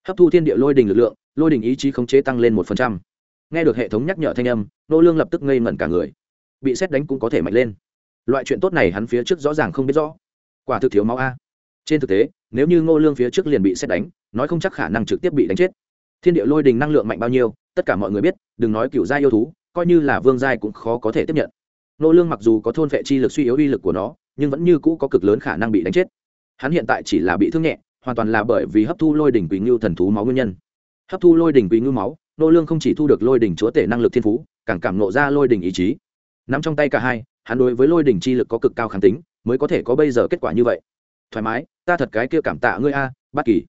Hấp thu thiên địa lôi đỉnh lực lượng lôi đình ý chí khống chế tăng lên một phần trăm. Nghe được hệ thống nhắc nhở thanh âm, nô lương lập tức ngây ngẩn cả người. Bị xét đánh cũng có thể mạnh lên. Loại chuyện tốt này hắn phía trước rõ ràng không biết rõ. Quả thực thiếu máu a. Trên thực tế, nếu như ngô lương phía trước liền bị xét đánh, nói không chắc khả năng trực tiếp bị đánh chết. Thiên địa lôi đình năng lượng mạnh bao nhiêu, tất cả mọi người biết, đừng nói cựu gia yêu thú, coi như là vương giai cũng khó có thể tiếp nhận. Ngô lương mặc dù có thôn vệ chi lực suy yếu uy lực của nó, nhưng vẫn như cũ có cực lớn khả năng bị đánh chết. Hắn hiện tại chỉ là bị thương nhẹ, hoàn toàn là bởi vì hấp thu lôi đỉnh quỳnh lưu thần thú máu nguyên nhân hấp thu lôi đỉnh quý ngư máu, nô lương không chỉ thu được lôi đỉnh chúa tể năng lực thiên phú, càng cảm nộ ra lôi đỉnh ý chí. Nắm trong tay cả hai, hắn đối với lôi đỉnh chi lực có cực cao kháng tính, mới có thể có bây giờ kết quả như vậy. Thoải mái, ta thật cái kia cảm tạ ngươi a bất kỳ.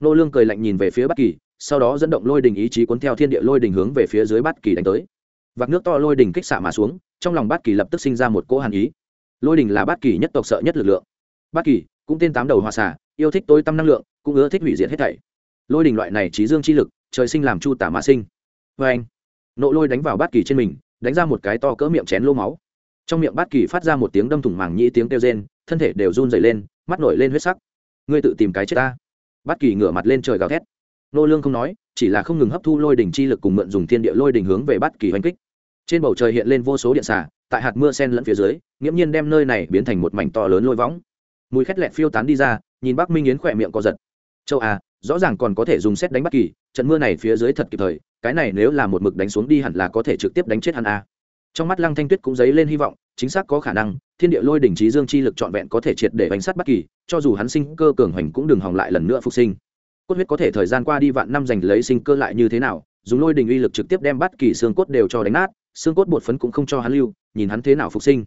Nô lương cười lạnh nhìn về phía bất kỳ, sau đó dẫn động lôi đỉnh ý chí cuốn theo thiên địa lôi đỉnh hướng về phía dưới bất kỳ đánh tới. Vạc nước to lôi đỉnh kích xạ mà xuống, trong lòng bất kỳ lập tức sinh ra một cỗ hàn ý. Lôi đỉnh là bất kỳ nhất tộc sợ nhất lực lượng. Bất kỳ, cũng tên tám đầu hòa xả yêu thích tối tâm năng lượng, cũng ưa thích hủy diệt hết thảy lôi đỉnh loại này trí dương chi lực, trời sinh làm chu tả mà sinh. Vê anh, nộ lôi đánh vào bát kỳ trên mình, đánh ra một cái to cỡ miệng chén lô máu. Trong miệng bát kỳ phát ra một tiếng đâm thủng màng nhĩ tiếng kêu rên, thân thể đều run dày lên, mắt nổi lên huyết sắc. Ngươi tự tìm cái chết ta. Bát kỳ ngửa mặt lên trời gào thét. Nô lương không nói, chỉ là không ngừng hấp thu lôi đỉnh chi lực cùng mượn dùng thiên địa lôi đỉnh hướng về bát kỳ hoành kích. Trên bầu trời hiện lên vô số điện xả tại hạt mưa sen lẫn phía dưới, nghiễm nhiên đem nơi này biến thành một mảnh to lớn lôi võng. Mùi khét lẹt phiêu tán đi ra, nhìn bác minh yến khỏe miệng co giật. Châu à rõ ràng còn có thể dùng xét đánh bất kỳ, trận mưa này phía dưới thật kịp thời, cái này nếu là một mực đánh xuống đi hẳn là có thể trực tiếp đánh chết hắn a. Trong mắt lăng thanh tuyết cũng dấy lên hy vọng, chính xác có khả năng, thiên địa lôi đỉnh trí dương chi lực trọn vẹn có thể triệt để bánh sát bất kỳ, cho dù hắn sinh cơ cường hoành cũng đừng hòng lại lần nữa phục sinh. Cốt huyết có thể thời gian qua đi vạn năm giành lấy sinh cơ lại như thế nào, dùng lôi đỉnh uy lực trực tiếp đem bất kỳ xương cốt đều cho đánh nát, xương cốt bột phấn cũng không cho hắn lưu, nhìn hắn thế nào phục sinh.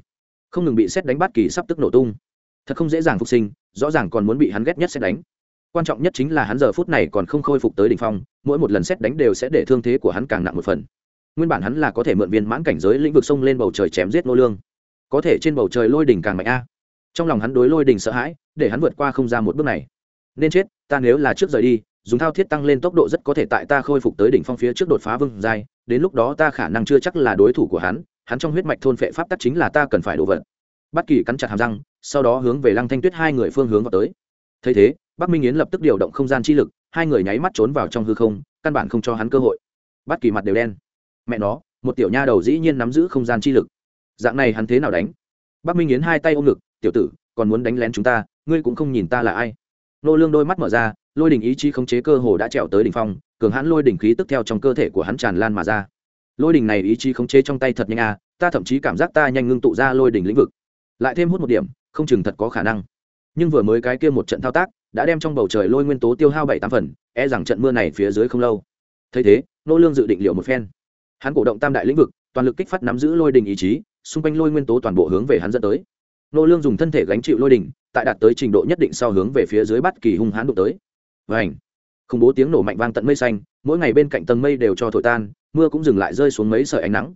Không ngừng bị xét đánh bất kỳ sắp tức nổ tung. Thật không dễ dàng phục sinh, rõ ràng còn muốn bị hắn ghét nhất xét đánh quan trọng nhất chính là hắn giờ phút này còn không khôi phục tới đỉnh phong, mỗi một lần xét đánh đều sẽ để thương thế của hắn càng nặng một phần. Nguyên bản hắn là có thể mượn viên mãn cảnh giới lĩnh vực sông lên bầu trời chém giết nô lương. Có thể trên bầu trời lôi đỉnh càng mạnh a. Trong lòng hắn đối lôi đỉnh sợ hãi, để hắn vượt qua không ra một bước này. Nên chết, ta nếu là trước rời đi, dùng thao thiết tăng lên tốc độ rất có thể tại ta khôi phục tới đỉnh phong phía trước đột phá vương giai, đến lúc đó ta khả năng chưa chắc là đối thủ của hắn hắn trong huyết mạch thôn phệ pháp tắc chính là ta cần phải đổ vật. Bất kỳ cắn chặt hàm răng, sau đó hướng về lăng thanh tuyết hai người phương hướng vào tới. Thấy thế bắc minh yến lập tức điều động không gian chi lực, hai người nháy mắt trốn vào trong hư không, căn bản không cho hắn cơ hội. Bắt kỳ mặt đều đen. Mẹ nó, một tiểu nha đầu dĩ nhiên nắm giữ không gian chi lực. Dạng này hắn thế nào đánh? Bắc minh yến hai tay ôm ngực, tiểu tử, còn muốn đánh lén chúng ta, ngươi cũng không nhìn ta là ai? Nô lương đôi mắt mở ra, lôi đỉnh ý chí khống chế cơ hồ đã trèo tới đỉnh phong, cường hãn lôi đỉnh khí tức theo trong cơ thể của hắn tràn lan mà ra. Lôi đỉnh này ý chí khống chế trong tay thật nhanh à ta thậm chí cảm giác ta nhanh ngưng tụ ra lôi đỉnh lĩnh vực. Lại thêm hút một điểm, không chừng thật có khả năng. Nhưng vừa mới cái kia một trận thao tác đã đem trong bầu trời lôi nguyên tố tiêu hao bảy tám phần e rằng trận mưa này phía dưới không lâu. Thấy thế, nô lương dự định liệu một phen. Hắn cổ động tam đại lĩnh vực, toàn lực kích phát nắm giữ lôi đình ý chí, xung quanh lôi nguyên tố toàn bộ hướng về hắn dẫn tới. Nô lương dùng thân thể gánh chịu lôi đình, tại đạt tới trình độ nhất định sau hướng về phía dưới bắt kỳ hung hãn đụng tới. Vành. khủng bố tiếng nổ mạnh vang tận mây xanh, mỗi ngày bên cạnh tầng mây đều cho thổi tan, mưa cũng dừng lại rơi xuống mấy sợi ánh nắng.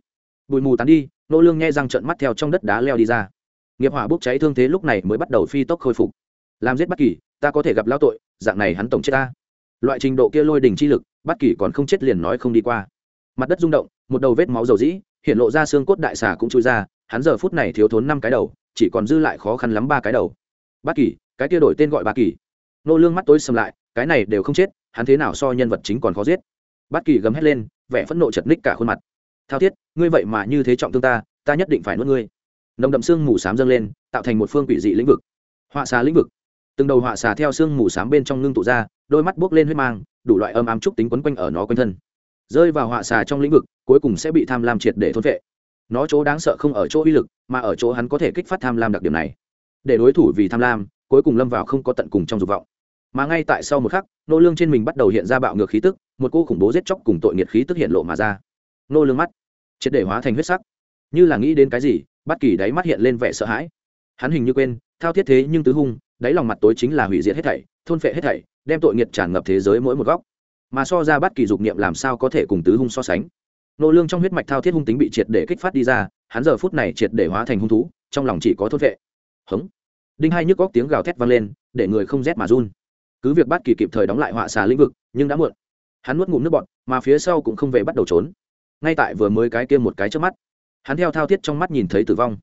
Bụi mù tán đi, nô lương nghe răng trợn mắt theo trong đất đá leo đi ra. Nghiệp hỏa bốc cháy thương thế lúc này mới bắt đầu phi tốc khôi phục. Làm giết bất kỳ ta có thể gặp lao tội, dạng này hắn tổng chết ta. Loại trình độ kia lôi đình chi lực, bất kỳ còn không chết liền nói không đi qua. Mặt đất rung động, một đầu vết máu dầu dĩ, hiện lộ ra xương cốt đại xà cũng chui ra, hắn giờ phút này thiếu thốn năm cái đầu, chỉ còn dư lại khó khăn lắm ba cái đầu. Bất kỳ, cái kia đổi tên gọi bà kỳ. Nô lương mắt tối sầm lại, cái này đều không chết, hắn thế nào so nhân vật chính còn khó giết. Bất kỳ gầm hét lên, vẻ phẫn nộ chật ních cả khuôn mặt. Thao thiết, ngươi vậy mà như thế trọng thương ta ta nhất định phải nuốt ngươi. Nồng đậm xương mù sám dâng lên, tạo thành một phương quỷ dị lĩnh vực. Họa xà lĩnh vực từng đầu họa xà theo xương mù s á m bên trong ngưng tụ ra, đôi mắt buốc lên huyết mang, đủ loại âm ám trúc tính quấn quanh ở nó quanh thân. Rơi vào họa xà trong lĩnh vực, cuối cùng sẽ bị tham lam triệt để thôn vệ nó chỗ đáng sợ không ở chỗ uy lực, mà ở chỗ hắn có thể kích phát tham lam đặc điểm này. Để đối thủ vì tham lam, cuối cùng lâm vào không có tận cùng trong dục vọng. Mà ngay tại sau một khắc, nô lương trên mình bắt đầu hiện ra bạo ngược khí tức, một cô khủng bố giết chóc cùng tội nghiệt khí tức hiện lộ mà ra. Nô lương mắt triệt để hóa thành huyết sắc. Như là nghĩ đến cái gì, bất kỳ đáy mắt hiện lên vẻ sợ hãi. Hắn hình như quên, thao thiết thế nhưng tứ hung đáy lòng mặt tối chính là hủy diệt hết thảy, thôn phệ hết thảy, đem tội nghiệt tràn ngập thế giới mỗi một góc. Mà so ra bất kỳ dục niệm làm sao có thể cùng tứ hung so sánh. Nô lương trong huyết mạch thao thiết hung tính bị triệt để kích phát đi ra, hắn giờ phút này triệt để hóa thành hung thú, trong lòng chỉ có thôn phệ. Hống. Đinh hai nhức góc tiếng gào thét vang lên, để người không rét mà run. Cứ việc bất kỳ kịp thời đóng lại họa xà lĩnh vực, nhưng đã muộn. Hắn nuốt ngụm nước bọt, mà phía sau cũng không về bắt đầu trốn. Ngay tại vừa mới cái kia một cái trước mắt, hắn theo thao thiết trong mắt nhìn thấy tử vong.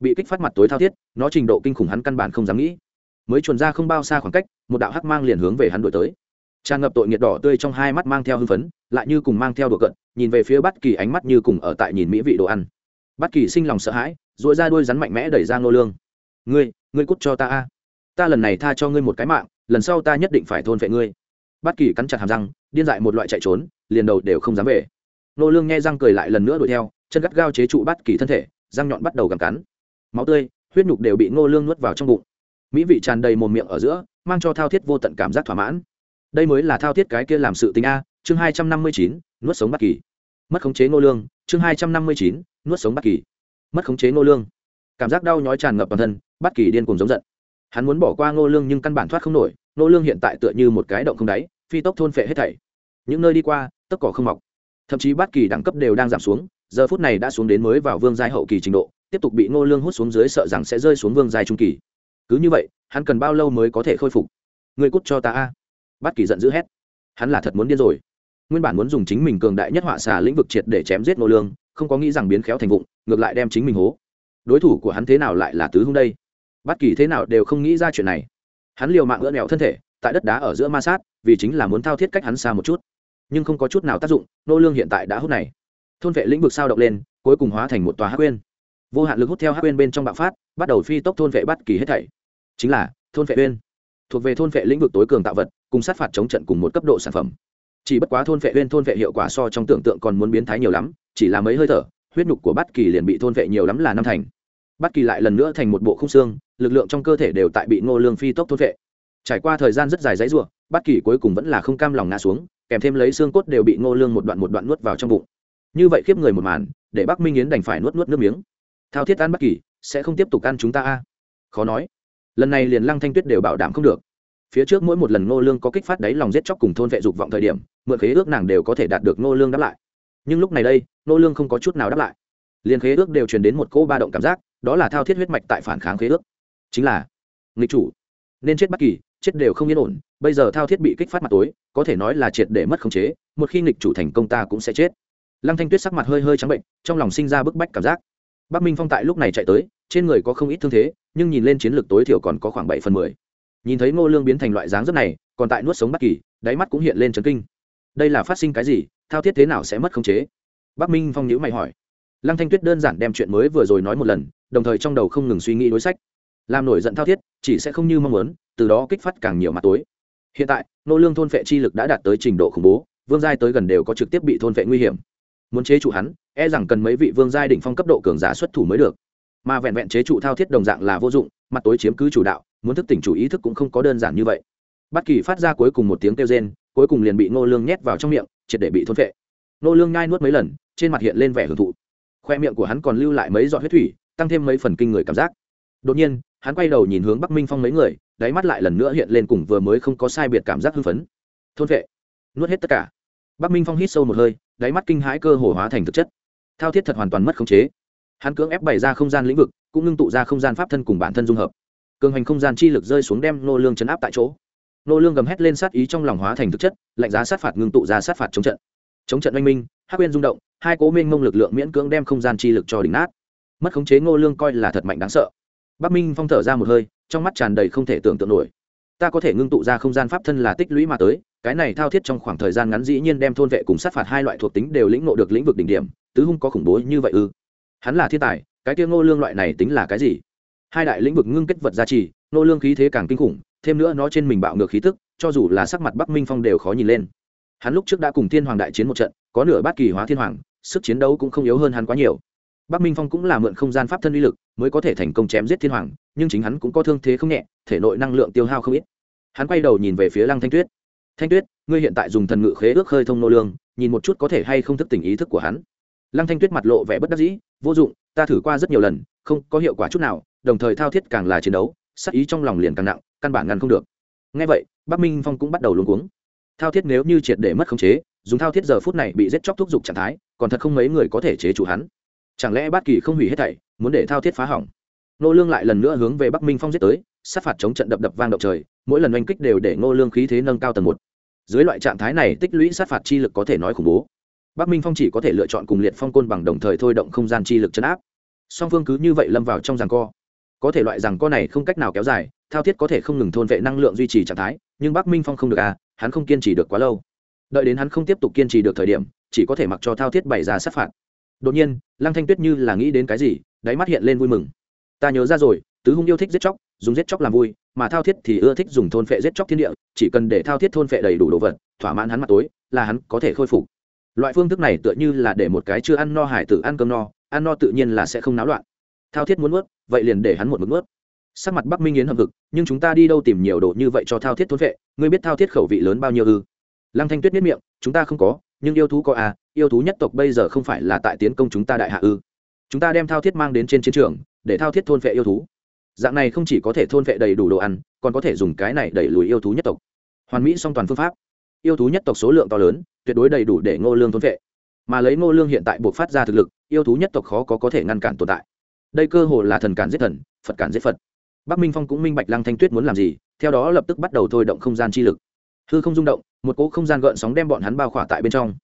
Bị kích phát mặt tối thao thiết, nó trình độ kinh khủng hắn căn bản không dám nghĩ mới chuồn ra không bao xa khoảng cách, một đạo hắc mang liền hướng về hắn đổi tới. Tràn ngập tội nghiệt đỏ tươi trong hai mắt mang theo hưng phấn, lại như cùng mang theo đùa cận nhìn về phía bất kỳ ánh mắt như cùng ở tại nhìn mỹ vị đồ ăn. Bất kỳ sinh lòng sợ hãi dội ra đuôi rắn mạnh mẽ đẩy ra ngô lương. Ngươi ngươi cút cho ta a. Ta lần này tha cho ngươi một cái mạng, lần sau ta nhất định phải thôn vệ ngươi. Bất kỳ cắn chặt hàm răng, điên dại một loại chạy trốn, liền đầu đều không dám về. Nô lương nghe răng cười lại lần nữa đuổi theo, chân gắt gao chế trụ bất kỳ thân thể, răng nhọn bắt đầu gặm cắn. Máu tươi, huyết nhục đều bị nô lương nuốt vào trong bụng mỹ vị tràn đầy mồm miệng ở giữa, mang cho thao thiết vô tận cảm giác thỏa mãn. Đây mới là thao thiết cái kia làm sự tình a, chương hai trăm năm mươi chín, nuốt sống bất kỳ. Mất khống chế Ngô lương, chương hai trăm năm mươi chín, nuốt sống bất kỳ. Mất khống chế Ngô lương. Cảm giác đau nhói tràn ngập toàn thân, bất kỳ điên cuồng giống giận. Hắn muốn bỏ qua ngô lương nhưng căn bản thoát không nổi, ngô lương hiện tại tựa như một cái động không đáy, phi tốc thôn phệ hết thảy. Những nơi đi qua tất cỏ không mọc. Thậm chí bất kỳ đẳng cấp đều đang giảm xuống, giờ phút này đã xuống đến mới vào vương giai hậu kỳ trình độ, tiếp tục bị ngô lương hút xuống dưới sợ rằng sẽ rơi xuống vương giai trung kỳ cứ như vậy, hắn cần bao lâu mới có thể khôi phục? Người cút cho ta a. Bất kỳ giận dữ hét. Hắn là thật muốn điên rồi. Nguyên bản muốn dùng chính mình cường đại nhất họa xà lĩnh vực triệt để chém giết nô lương, không có nghĩ rằng biến khéo thành vụng, ngược lại đem chính mình hố. Đối thủ của hắn thế nào lại là tứ hung đây? Bất kỳ thế nào đều không nghĩ ra chuyện này. Hắn liều mạng ưỡn nẹo thân thể, tại đất đá ở giữa ma sát, vì chính là muốn thao thiết cách hắn xa một chút. Nhưng không có chút nào tác dụng nô lương hiện tại đã hút này. Thôn vệ lĩnh vực sao động lên, cuối cùng hóa thành một tòa hắc uyên. Vô hạn lực hút theo hắc uyên bên trong bạo phát, bắt đầu phi tốc thôn vệ bất kỳ hết thảy chính là thôn vệ uyên. Thuộc về thôn vệ lĩnh vực tối cường tạo vật, cùng sát phạt chống trận cùng một cấp độ sản phẩm. Chỉ bất quá thôn vệ uyên thôn vệ hiệu quả so trong tưởng tượng còn muốn biến thái nhiều lắm, chỉ là mấy hơi thở, huyết nhục của bất kỳ liền bị thôn vệ nhiều lắm là năm thành. Bất kỳ lại lần nữa thành một bộ khung xương, lực lượng trong cơ thể đều tại bị ngô lương phi tốc thôn vệ. Trải qua thời gian rất dài dãy rủa bất kỳ cuối cùng vẫn là không cam lòng ngã xuống, kèm thêm lấy xương cốt đều bị ngô lương một đoạn một đoạn nuốt vào trong bụng. Như vậy khiếp người một màn, để bắc minh yến đành phải nuốt nuốt nước miếng. Thao thiết ăn bất kỳ, sẽ không tiếp tục ăn chúng ta a? Khó nói lần này liền lăng thanh tuyết đều bảo đảm không được phía trước mỗi một lần ngô lương có kích phát đáy lòng giết chóc cùng thôn vệ dục vọng thời điểm mượn khế ước nàng đều có thể đạt được ngô lương đáp lại nhưng lúc này đây ngô lương không có chút nào đáp lại liền khế ước đều truyền đến một cỗ ba động cảm giác đó là thao thiết huyết mạch tại phản kháng khế ước chính là nghịch chủ nên chết bất kỳ chết đều không yên ổn bây giờ thao thiết bị kích phát mặt tối có thể nói là triệt để mất khống chế một khi nghịch chủ thành công ta cũng sẽ chết lăng thanh tuyết sắc mặt hơi hơi trắng bệnh trong lòng sinh ra bức bách cảm giác bắc minh phong tại lúc này chạy tới trên người có không ít thương thế, nhưng nhìn lên chiến lược tối thiểu còn có khoảng bảy phần mười. Nhìn thấy ngô lương biến thành loại dáng rất này, còn tại nuốt sống bất kỳ, đáy mắt cũng hiện lên chấn kinh. Đây là phát sinh cái gì, thao thiết thế nào sẽ mất khống chế? Bắc minh phong nhữ mày hỏi. Lăng thanh tuyết đơn giản đem chuyện mới vừa rồi nói một lần, đồng thời trong đầu không ngừng suy nghĩ đối sách. Làm nổi giận thao thiết, chỉ sẽ không như mong muốn, từ đó kích phát càng nhiều mặt tối. Hiện tại nô lương thôn phệ chi lực đã đạt tới trình độ khủng bố, vương giai tới gần đều có trực tiếp bị thôn phệ nguy hiểm. Muốn chế trụ hắn e rằng cần mấy vị vương giai đỉnh phong cấp độ cường giả xuất thủ mới được mà vẹn vẹn chế trụ thao thiết đồng dạng là vô dụng, mặt tối chiếm cứ chủ đạo, muốn thức tỉnh chủ ý thức cũng không có đơn giản như vậy. Bất kỳ phát ra cuối cùng một tiếng kêu rên, cuối cùng liền bị nô lương nhét vào trong miệng, triệt để bị thôn phệ. Nô lương nhai nuốt mấy lần, trên mặt hiện lên vẻ hưởng thụ. Khoe miệng của hắn còn lưu lại mấy giọt huyết thủy, tăng thêm mấy phần kinh người cảm giác. Đột nhiên, hắn quay đầu nhìn hướng bắc minh phong mấy người, đáy mắt lại lần nữa hiện lên cùng vừa mới không có sai biệt cảm giác hưng phấn. Thôn vệ nuốt hết tất cả. Bắc minh phong hít sâu một hơi, đáy mắt kinh hãi cơ hồ hóa thành thực chất. Thao thiết thật hoàn toàn mất khống chế hắn cưỡng ép bày ra không gian lĩnh vực, cũng ngưng tụ ra không gian pháp thân cùng bản thân dung hợp. Cường hành không gian chi lực rơi xuống đem nô lương chấn áp tại chỗ. Nô lương gầm hét lên sát ý trong lòng hóa thành thực chất, lạnh giá sát phạt ngưng tụ ra sát phạt chống trận. Chống trận oanh minh, hắc uyên rung động, hai cố minh mông lực lượng miễn cưỡng đem không gian chi lực cho đỉnh nát. Mất khống chế ngô lương coi là thật mạnh đáng sợ. Bắc minh phong thở ra một hơi, trong mắt tràn đầy không thể tưởng tượng nổi. Ta có thể ngưng tụ ra không gian pháp thân là tích lũy mà tới, cái này thao thiết trong khoảng thời gian ngắn dĩ nhiên đem thôn vệ cùng sát phạt hai loại thuộc tính đều lĩnh ngộ được lĩnh vực đỉnh điểm, tứ hung có khủng bố như vậy ư? Hắn là thiên tài, cái kia ngô lương loại này tính là cái gì? Hai đại lĩnh vực ngưng kết vật gia trì, ngô lương khí thế càng kinh khủng, thêm nữa nó trên mình bạo ngược khí tức, cho dù là sắc mặt bắc minh phong đều khó nhìn lên. Hắn lúc trước đã cùng thiên hoàng đại chiến một trận, có nửa bát kỳ hóa thiên hoàng, sức chiến đấu cũng không yếu hơn hắn quá nhiều. Bắc minh phong cũng là mượn không gian pháp thân uy lực, mới có thể thành công chém giết thiên hoàng, nhưng chính hắn cũng có thương thế không nhẹ, thể nội năng lượng tiêu hao không ít. Hắn quay đầu nhìn về phía lăng thanh tuyết. Thanh tuyết, ngươi hiện tại dùng thần ngự khế ước khơi thông nô lương, nhìn một chút có thể hay không thức tỉnh ý thức của hắn lăng thanh tuyết mặt lộ vẻ bất đắc dĩ, vô dụng, ta thử qua rất nhiều lần, không có hiệu quả chút nào, đồng thời thao thiết càng là chiến đấu sắc ý trong lòng liền càng nặng, căn bản ngăn không được. Ngay vậy, bắc minh phong cũng bắt đầu luống cuống. Thao thiết nếu như triệt để mất khống chế, dùng thao thiết giờ phút này bị giết chóc thúc giục trạng thái, còn thật không mấy người có thể chế chủ hắn. Chẳng lẽ bát kỳ không hủy hết thảy, muốn để thao thiết phá hỏng? Nô lương lại lần nữa hướng về bắc minh phong giết tới, sát phạt chống trận đập đập vang động trời, mỗi lần oanh kích đều để nô lương khí thế nâng cao tầng một. Dưới loại trạng thái này, tích lũy sát phạt chi lực có thể nói khủng bố bắc minh phong chỉ có thể lựa chọn cùng liệt phong côn bằng đồng thời thôi động không gian chi lực chấn áp. Song phương cứ như vậy lâm vào trong giằng co. Có thể loại rằng co này không cách nào kéo dài, thao thiết có thể không ngừng thôn vệ năng lượng duy trì trạng thái, nhưng bắc minh phong không được à hắn không kiên trì được quá lâu. Đợi đến hắn không tiếp tục kiên trì được thời điểm, chỉ có thể mặc cho thao thiết bày ra sát phạt. Đột nhiên, lăng thanh tuyết như là nghĩ đến cái gì, đáy mắt hiện lên vui mừng. Ta nhớ ra rồi, tứ hung yêu thích giết chóc, dùng giết chóc làm vui, mà thao thiết thì ưa thích dùng thôn phệ giết chóc thiên địa, chỉ cần để thao thiết thôn phệ đầy đủ đồ vật, thỏa mãn hắn mặt tối, là hắn có thể khôi phục loại phương thức này tựa như là để một cái chưa ăn no hải tử ăn cơm no, ăn no tự nhiên là sẽ không náo loạn. Thao thiết muốn nuốt, vậy liền để hắn một mực nuốt. Sắc mặt bắc minh yến hầm hực, nhưng chúng ta đi đâu tìm nhiều đồ như vậy cho thao thiết thôn vệ? ngươi biết thao thiết khẩu vị lớn bao nhiêu ư? Lăng thanh tuyết biết miệng, chúng ta không có, nhưng yêu thú có à yêu thú nhất tộc bây giờ không phải là tại tiến công chúng ta đại hạ ư? Chúng ta đem thao thiết mang đến trên chiến trường, để thao thiết thôn vệ yêu thú. Dạng này không chỉ có thể thôn vệ đầy đủ đồ ăn, còn có thể dùng cái này đẩy lùi yêu thú nhất tộc. Hoàn mỹ song toàn phương pháp yêu thú nhất tộc số lượng to lớn, tuyệt đối đầy đủ để ngô lương thôn vệ. mà lấy ngô lương hiện tại buộc phát ra thực lực, yêu thú nhất tộc khó có có thể ngăn cản tồn tại. Đây cơ hồ là thần cản giết thần, phật cản giết phật. Bắc minh phong cũng minh bạch lăng thanh tuyết muốn làm gì, theo đó lập tức bắt đầu thôi động không gian chi lực. Hư không rung động, một cỗ không gian gợn sóng đem bọn hắn bao khỏa tại bên trong.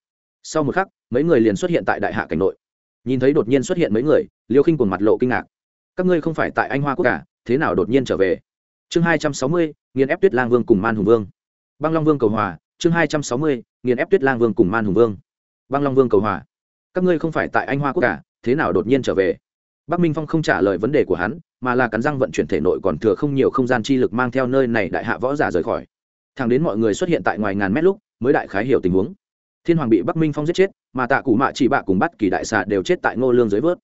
Sau một khắc, mấy người liền xuất hiện tại đại hạ cảnh nội. Nhìn thấy đột nhiên xuất hiện mấy người, liêu khinh cùng mặt lộ kinh ngạc. Các ngươi không phải tại anh hoa quốc cả thế nào đột nhiên trở về? Chương hai trăm sáu mươi nghiền ép tuyết lang vương cùng man hùng vương. Băng long vương cầu hòa chương hai trăm sáu mươi, nghiền ép tuyết lang vương cùng man hùng vương. Băng long vương cầu hòa. Các ngươi không phải tại anh hoa quốc cả thế nào đột nhiên trở về? Bắc minh phong không trả lời vấn đề của hắn, mà là cắn răng vận chuyển thể nội còn thừa không nhiều không gian chi lực mang theo nơi này đại hạ võ giả rời khỏi. Thẳng đến mọi người xuất hiện tại ngoài ngàn mét lúc, mới đại khái hiểu tình huống. Thiên hoàng bị bắc minh phong giết chết, mà tạ cụ mạ chỉ bạ cùng bắt kỳ đại xà đều chết tại ngô lương dưới vớt.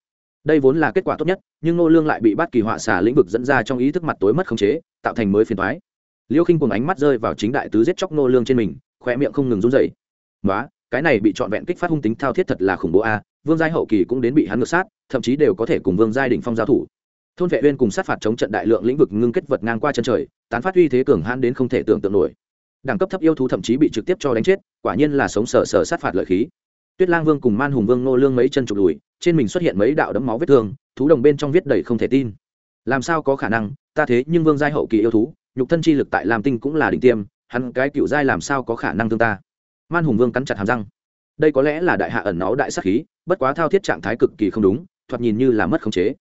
Đây vốn là kết quả tốt nhất, nhưng ngô lương lại bị bắt kỳ họa xà lĩnh vực dẫn ra trong ý thức mặt tối mất khống chế, tạo thành mới phiền toái liêu khinh cùng ánh mắt rơi vào chính đại tứ giết chóc ngô lương trên mình khoe miệng không ngừng run rẩy. Nói cái này bị trọn vẹn kích phát hung tính thao thiết thật là khủng bố a, vương giai hậu kỳ cũng đến bị hắn ngược sát, thậm chí đều có thể cùng vương giai đỉnh phong giao thủ. Thôn vệ uyên cùng sát phạt chống trận đại lượng lĩnh vực ngưng kết vật ngang qua chân trời, tán phát uy thế cường hãn đến không thể tưởng tượng nổi. Đẳng cấp thấp yêu thú thậm chí bị trực tiếp cho đánh chết, quả nhiên là sống sờ sờ sát phạt lợi khí. Tuyết lang vương cùng man hùng vương nô lương mấy chân trục đùi trên mình xuất hiện mấy đạo đấm máu vết thương, thú đồng bên trong viết đầy không thể tin. Làm sao có khả năng, ta thế nhưng vương giai hậu kỳ yêu thú nhục thân chi lực tại lam tinh cũng là đỉnh tiêm, hắn cái cựu giai làm sao có khả năng thương ta? Man hùng vương cắn chặt hàm răng. Đây có lẽ là đại hạ ẩn náu đại sắc khí, bất quá thao thiết trạng thái cực kỳ không đúng, thoạt nhìn như là mất khống chế.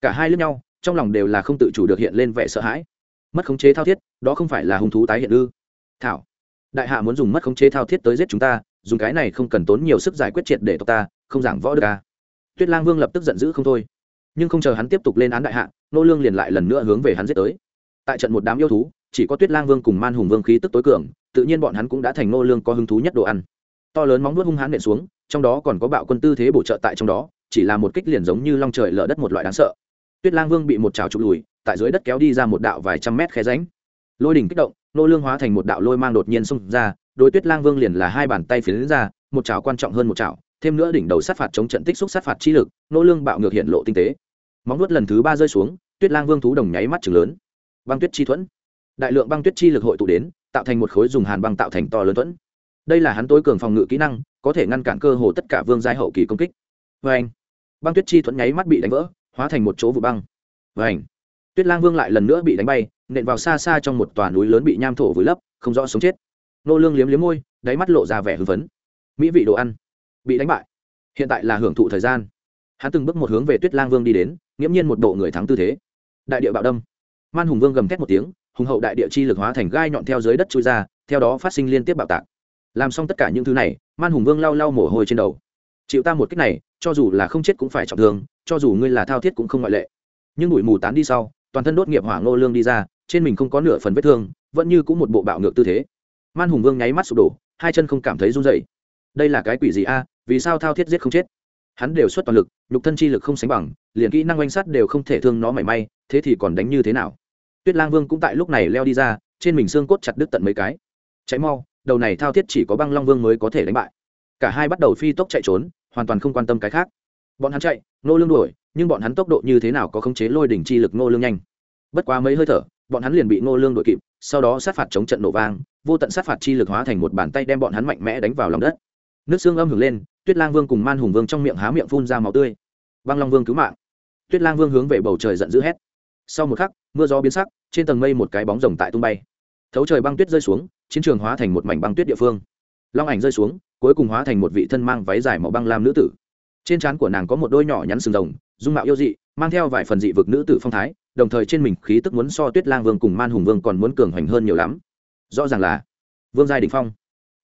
Cả hai lướt nhau, trong lòng đều là không tự chủ được hiện lên vẻ sợ hãi. Mất khống chế thao thiết, đó không phải là hung thú tái hiện ư? Thảo, đại hạ muốn dùng mất khống chế thao thiết tới giết chúng ta, dùng cái này không cần tốn nhiều sức giải quyết triệt để tộc ta, không giảng võ được à. tuyết lang vương lập tức giận dữ không thôi. Nhưng không chờ hắn tiếp tục lên án đại hạ, nô lương liền lại lần nữa hướng về hắn giết tới tại trận một đám yêu thú, chỉ có tuyết lang vương cùng man hùng vương khí tức tối cường, tự nhiên bọn hắn cũng đã thành nô lương có hứng thú nhất đồ ăn. To lớn móng nuốt hung hãn nện xuống, trong đó còn có bạo quân tư thế bổ trợ tại trong đó, chỉ là một kích liền giống như long trời lở đất một loại đáng sợ. Tuyết lang vương bị một trào trục lùi, tại dưới đất kéo đi ra một đạo vài trăm mét khe ránh lôi đỉnh kích động nô lương hóa thành một đạo lôi mang đột nhiên xung ra, đối tuyết lang vương liền là hai bàn tay phiến ra, một trào quan trọng hơn một trào thêm nữa đỉnh đầu sát phạt chống trận tích xúc sát phạt chi lực nô lương bạo ngược hiện lộ tinh tế. Móng nuốt lần thứ ba rơi xuống, tuyết lang vương thú đồng nháy mắt chừng lớn băng tuyết chi thuẫn. Đại lượng băng tuyết chi lực hội tụ đến, tạo thành một khối dùng hàn băng tạo thành to lớn thuẫn. Đây là hắn tối cường phòng ngự kỹ năng, có thể ngăn cản cơ hồ tất cả vương giai hậu kỳ công kích. Vê anh băng tuyết chi thuẫn nháy mắt bị đánh vỡ, hóa thành một chỗ vụ băng. Vê anh tuyết lang vương lại lần nữa bị đánh bay, nện vào xa xa trong một tòa núi lớn bị nham thổ vùi lấp, không rõ sống chết. Nô lương liếm liếm môi, đáy mắt lộ ra vẻ hưng phấn. Mỹ vị đồ ăn. Bị đánh bại. Hiện tại là hưởng thụ thời gian. Hắn từng bước một hướng về tuyết lang vương đi đến, nghiễm nhiên một bộ người thắng tư thế. Đại địa bạo đâm man hùng vương gầm thét một tiếng, hùng hậu đại địa chi lực hóa thành gai nhọn theo dưới đất chui ra, theo đó phát sinh liên tiếp bạo tạc. Làm xong tất cả những thứ này, man hùng vương lau lau mồ hôi trên đầu. Chịu ta một cách này, cho dù là không chết cũng phải trọng thương, cho dù ngươi là thao thiết cũng không ngoại lệ. Nhưng bụi mù tán đi sau, toàn thân đốt nghiệp hỏa ngô lương đi ra, trên mình không có nửa phần vết thương, vẫn như cũng một bộ bạo ngược tư thế. Man hùng vương nháy mắt sụp đổ, hai chân không cảm thấy run dậy đây là cái quỷ gì a? À? Vì sao thao thiết giết không chết? Hắn đều xuất toàn lực, nhục thân chi lực không sánh bằng, liền kỹ năng oanh sắt đều không thể thương nó mảy may, thế thì còn đánh như thế nào? Tuyết lang vương cũng tại lúc này leo đi ra, trên mình xương cốt chặt đứt tận mấy cái. Cháy mau, đầu này thao thiết chỉ có băng long vương mới có thể đánh bại. Cả hai bắt đầu phi tốc chạy trốn, hoàn toàn không quan tâm cái khác. Bọn hắn chạy nô lương đuổi, nhưng bọn hắn tốc độ như thế nào có khống chế lôi đỉnh chi lực nô lương nhanh. Bất quá mấy hơi thở, bọn hắn liền bị nô lương đuổi kịp, sau đó sát phạt chống trận nổ vang, vô tận sát phạt chi lực hóa thành một bàn tay đem bọn hắn mạnh mẽ đánh vào lòng đất. Nước xương âm hưởng lên, tuyết lang vương cùng man hùng vương trong miệng há miệng phun ra máu tươi. Băng long vương cứu mạng. Tuyết lang vương hướng về bầu trời giận dữ hét sau một khắc, mưa gió biến sắc, trên tầng mây một cái bóng rồng tại tung bay. Thấu trời băng tuyết rơi xuống, chiến trường hóa thành một mảnh băng tuyết địa phương. Long ảnh rơi xuống, cuối cùng hóa thành một vị thân mang váy dài màu băng lam nữ tử. Trên trán của nàng có một đôi nhỏ nhắn sừng rồng, dung mạo yêu dị, mang theo vài phần dị vực nữ tử phong thái, đồng thời trên mình khí tức muốn so tuyết lang vương cùng man hùng vương còn muốn cường hoành hơn nhiều lắm. Rõ ràng là vương giai đình phong.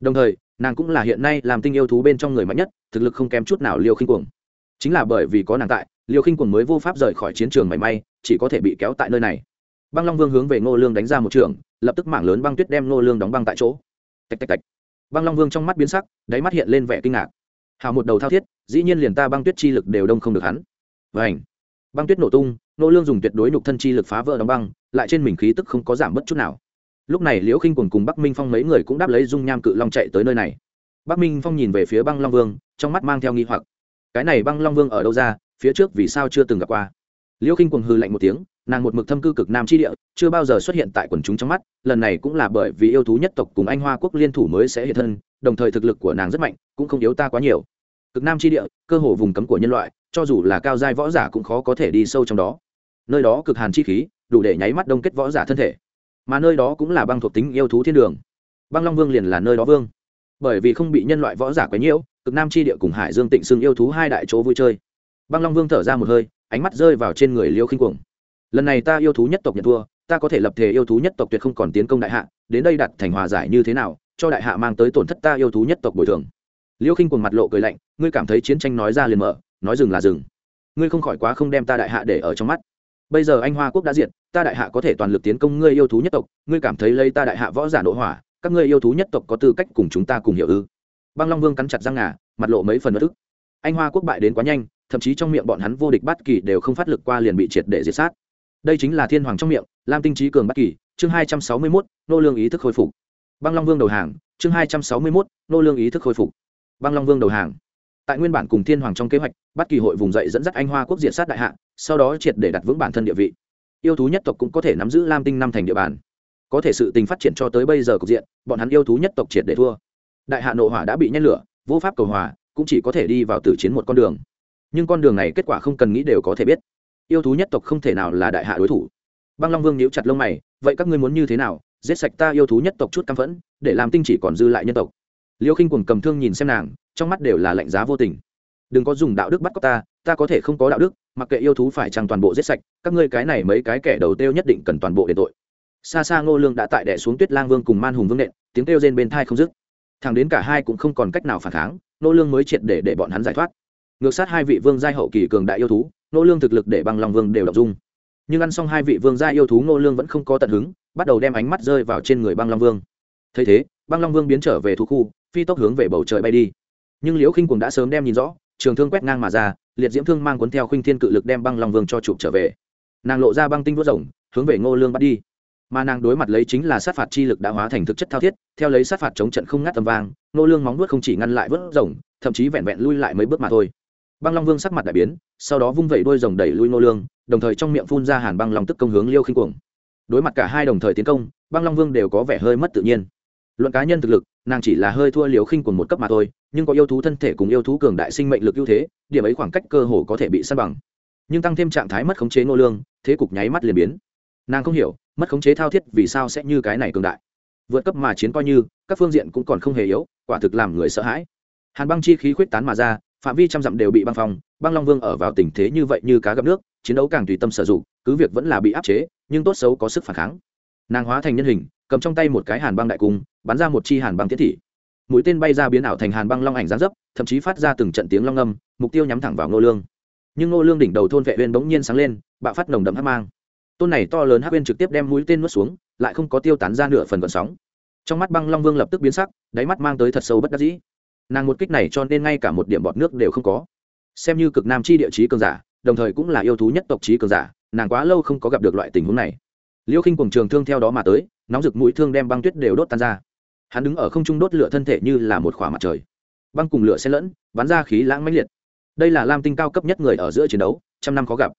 Đồng thời, nàng cũng là hiện nay làm tinh yêu thú bên trong người mạnh nhất, thực lực không kém chút nào liều khinh cuồng. Chính là bởi vì có nàng tại liều khinh quần mới vô pháp rời khỏi chiến trường mảy may, chỉ có thể bị kéo tại nơi này. Băng long vương hướng về ngô lương đánh ra một trường, lập tức mảng lớn băng tuyết đem ngô lương đóng băng tại chỗ. Tạch tạch tạch. Băng long vương trong mắt biến sắc, đáy mắt hiện lên vẻ kinh ngạc. Hào một đầu thao thiết, dĩ nhiên liền ta băng tuyết chi lực đều đông không được hắn. Vảnh băng tuyết nổ tung, Ngô lương dùng tuyệt đối nhục thân chi lực phá vỡ đóng băng, lại trên mình khí tức không có giảm bất chút nào. Lúc này liễu khinh quần cùng bắc minh phong mấy người cũng đáp lấy dung nham cự long chạy tới nơi này. Bắc minh phong nhìn về phía băng long vương, trong mắt mang theo nghi hoặc. Cái này băng long vương ở đâu ra phía trước vì sao chưa từng gặp qua. Liễu khinh quần hừ lạnh một tiếng, nàng một mực thâm cư cực nam chi địa, chưa bao giờ xuất hiện tại quần chúng trong mắt, lần này cũng là bởi vì yêu thú nhất tộc cùng anh hoa quốc liên thủ mới sẽ hiện thân, đồng thời thực lực của nàng rất mạnh, cũng không yếu ta quá nhiều. Cực nam chi địa, cơ hồ vùng cấm của nhân loại, cho dù là cao giai võ giả cũng khó có thể đi sâu trong đó. Nơi đó cực hàn chi khí, đủ để nháy mắt đông kết võ giả thân thể. Mà nơi đó cũng là băng thuộc tính yêu thú thiên đường. Băng long vương liền là nơi đó vương. Bởi vì không bị nhân loại võ giả quấy nhiễu, cực nam chi địa cùng hải dương tịnh xưng yêu thú hai đại chỗ vui chơi băng long vương thở ra một hơi, ánh mắt rơi vào trên người liêu khinh cuồng. Lần này ta yêu thú nhất tộc nhận thua, ta có thể lập thể yêu thú nhất tộc tuyệt không còn tiến công đại hạ, đến đây đặt thành hòa giải như thế nào, cho đại hạ mang tới tổn thất ta yêu thú nhất tộc bồi thường. Liêu khinh cuồng mặt lộ cười lạnh, ngươi cảm thấy chiến tranh nói ra liền mở, nói dừng là dừng. Ngươi không khỏi quá không đem ta đại hạ để ở trong mắt. Bây giờ anh hoa quốc đã diệt, ta đại hạ có thể toàn lực tiến công ngươi yêu thú nhất tộc, ngươi cảm thấy lấy ta đại hạ võ giả nội hỏa, các ngươi yêu thú nhất tộc có tư cách cùng chúng ta cùng hiểu ư? Băng long vương cắn chặt răng ngà, mặt lộ mấy phần bất ức. Anh hoa quốc bại đến quá nhanh thậm chí trong miệng bọn hắn vô địch bất kỳ đều không phát lực qua liền bị triệt để diệt sát. Đây chính là thiên hoàng trong miệng, lam tinh trí cường bất kỳ, chương hai trăm sáu mươi mốt, nô lương ý thức hồi phục. Băng long vương đầu hàng, chương hai trăm sáu mươi mốt, nô lương ý thức hồi phục. Băng long vương đầu hàng. Tại nguyên bản cùng thiên hoàng trong kế hoạch bắt kỳ hội vùng dậy dẫn dắt anh hoa quốc diệt sát đại hạ, sau đó triệt để đặt vững bản thân địa vị. Yêu thú nhất tộc cũng có thể nắm giữ lam tinh năm thành địa bàn. Có thể sự tình phát triển cho tới bây giờ cục diện, bọn hắn yêu thú nhất tộc triệt để thua. Đại hạ nộ hỏa đã bị nhen lửa, vô pháp cầu hòa, cũng chỉ có thể đi vào tử chiến một con đường nhưng con đường này kết quả không cần nghĩ đều có thể biết. Yêu thú nhất tộc không thể nào là đại hạ đối thủ. Băng long vương nhíu chặt lông mày, vậy các ngươi muốn như thế nào? Giết sạch ta yêu thú nhất tộc chút căm phẫn, để làm tinh chỉ còn dư lại nhân tộc. Liêu khinh quần cầm thương nhìn xem nàng, trong mắt đều là lạnh giá vô tình. Đừng có dùng đạo đức bắt cóc ta ta có thể không có đạo đức, mặc kệ yêu thú phải chăng toàn bộ giết sạch, các ngươi cái này mấy cái kẻ đầu tiêu nhất định cần toàn bộ để tội. Xa xa ngô lương đã tại đẻ xuống tuyết lang vương cùng man hùng vương nện, tiếng kêu rên bên thai không dứt. Thằng đến cả hai cũng không còn cách nào phản kháng, ngô lương mới triệt để để bọn hắn giải thoát ngược sát hai vị vương giai hậu kỳ cường đại yêu thú, ngô lương thực lực để băng long vương đều đọc dung. Nhưng ăn xong hai vị vương giai yêu thú, ngô lương vẫn không có tận hứng, bắt đầu đem ánh mắt rơi vào trên người băng long vương. Thấy thế, băng long vương biến trở về thú khu, phi tốc hướng về bầu trời bay đi. Nhưng liễu khinh cùng đã sớm đem nhìn rõ, trường thương quét ngang mà ra, liệt diễm thương mang cuốn theo khinh thiên cự lực đem băng long vương cho chụp trở về. Nàng lộ ra băng tinh vút rồng, hướng về ngô lương bắt đi. Mà nàng đối mặt lấy chính là sát phạt chi lực đã hóa thành thực chất thao thiết, theo lấy sát phạt chống trận không ngắt tầm vang, ngô lương móng vuốt không chỉ ngăn lại vớt rồng, thậm chí vẹn vẹn lui lại mấy bước mà thôi băng long vương sắc mặt đại biến, sau đó vung vẩy đôi rồng đẩy lui nô lương, đồng thời trong miệng phun ra hàn băng long tức công hướng liêu khinh cuồng. Đối mặt cả hai đồng thời tiến công, băng long vương đều có vẻ hơi mất tự nhiên. Luận cá nhân thực lực, nàng chỉ là hơi thua liều khinh cuồng một cấp mà thôi, nhưng có yêu thú thân thể cùng yêu thú cường đại sinh mệnh lực ưu thế, điểm ấy khoảng cách cơ hồ có thể bị săn bằng. Nhưng tăng thêm trạng thái mất khống chế nô lương, thế cục nháy mắt liền biến. Nàng không hiểu, mất khống chế thao thiết vì sao sẽ như cái này cường đại. Vượt cấp mà chiến coi như, các phương diện cũng còn không hề yếu, quả thực làm người sợ hãi. Hàn băng chi khí khuyết tán mà ra phạm vi trăm dặm đều bị băng phong, băng long vương ở vào tình thế như vậy như cá gặp nước, chiến đấu càng tùy tâm sử dụng, cứ việc vẫn là bị áp chế, nhưng tốt xấu có sức phản kháng. Nàng hóa thành nhân hình, cầm trong tay một cái hàn băng đại cung, bắn ra một chi hàn băng thiết thị. Mũi tên bay ra biến ảo thành hàn băng long ảnh gián dấp, thậm chí phát ra từng trận tiếng long âm mục tiêu nhắm thẳng vào ngô lương. Nhưng ngô lương đỉnh đầu thôn vệ uyên bỗng nhiên sáng lên, bạo phát nồng đậm hắc mang. Tôn này to lớn hắc uyên trực tiếp đem mũi tên nuốt xuống, lại không có tiêu tán ra nửa phần còn sóng. Trong mắt băng long vương lập tức biến sắc, đáy mắt mang tới thật sâu bất đắc dĩ nàng một kích này cho nên ngay cả một điểm bọt nước đều không có. Xem như cực nam chi địa chí cường giả, đồng thời cũng là yêu thú nhất tộc chí cường giả, nàng quá lâu không có gặp được loại tình huống này. Liêu khinh cùng trường thương theo đó mà tới, nóng rực mũi thương đem băng tuyết đều đốt tan ra. Hắn đứng ở không trung đốt lửa thân thể như là một khỏa mặt trời. Băng cùng lửa xen lẫn, bắn ra khí lãng mãnh liệt. Đây là lam tinh cao cấp nhất người ở giữa chiến đấu, trăm năm khó gặp.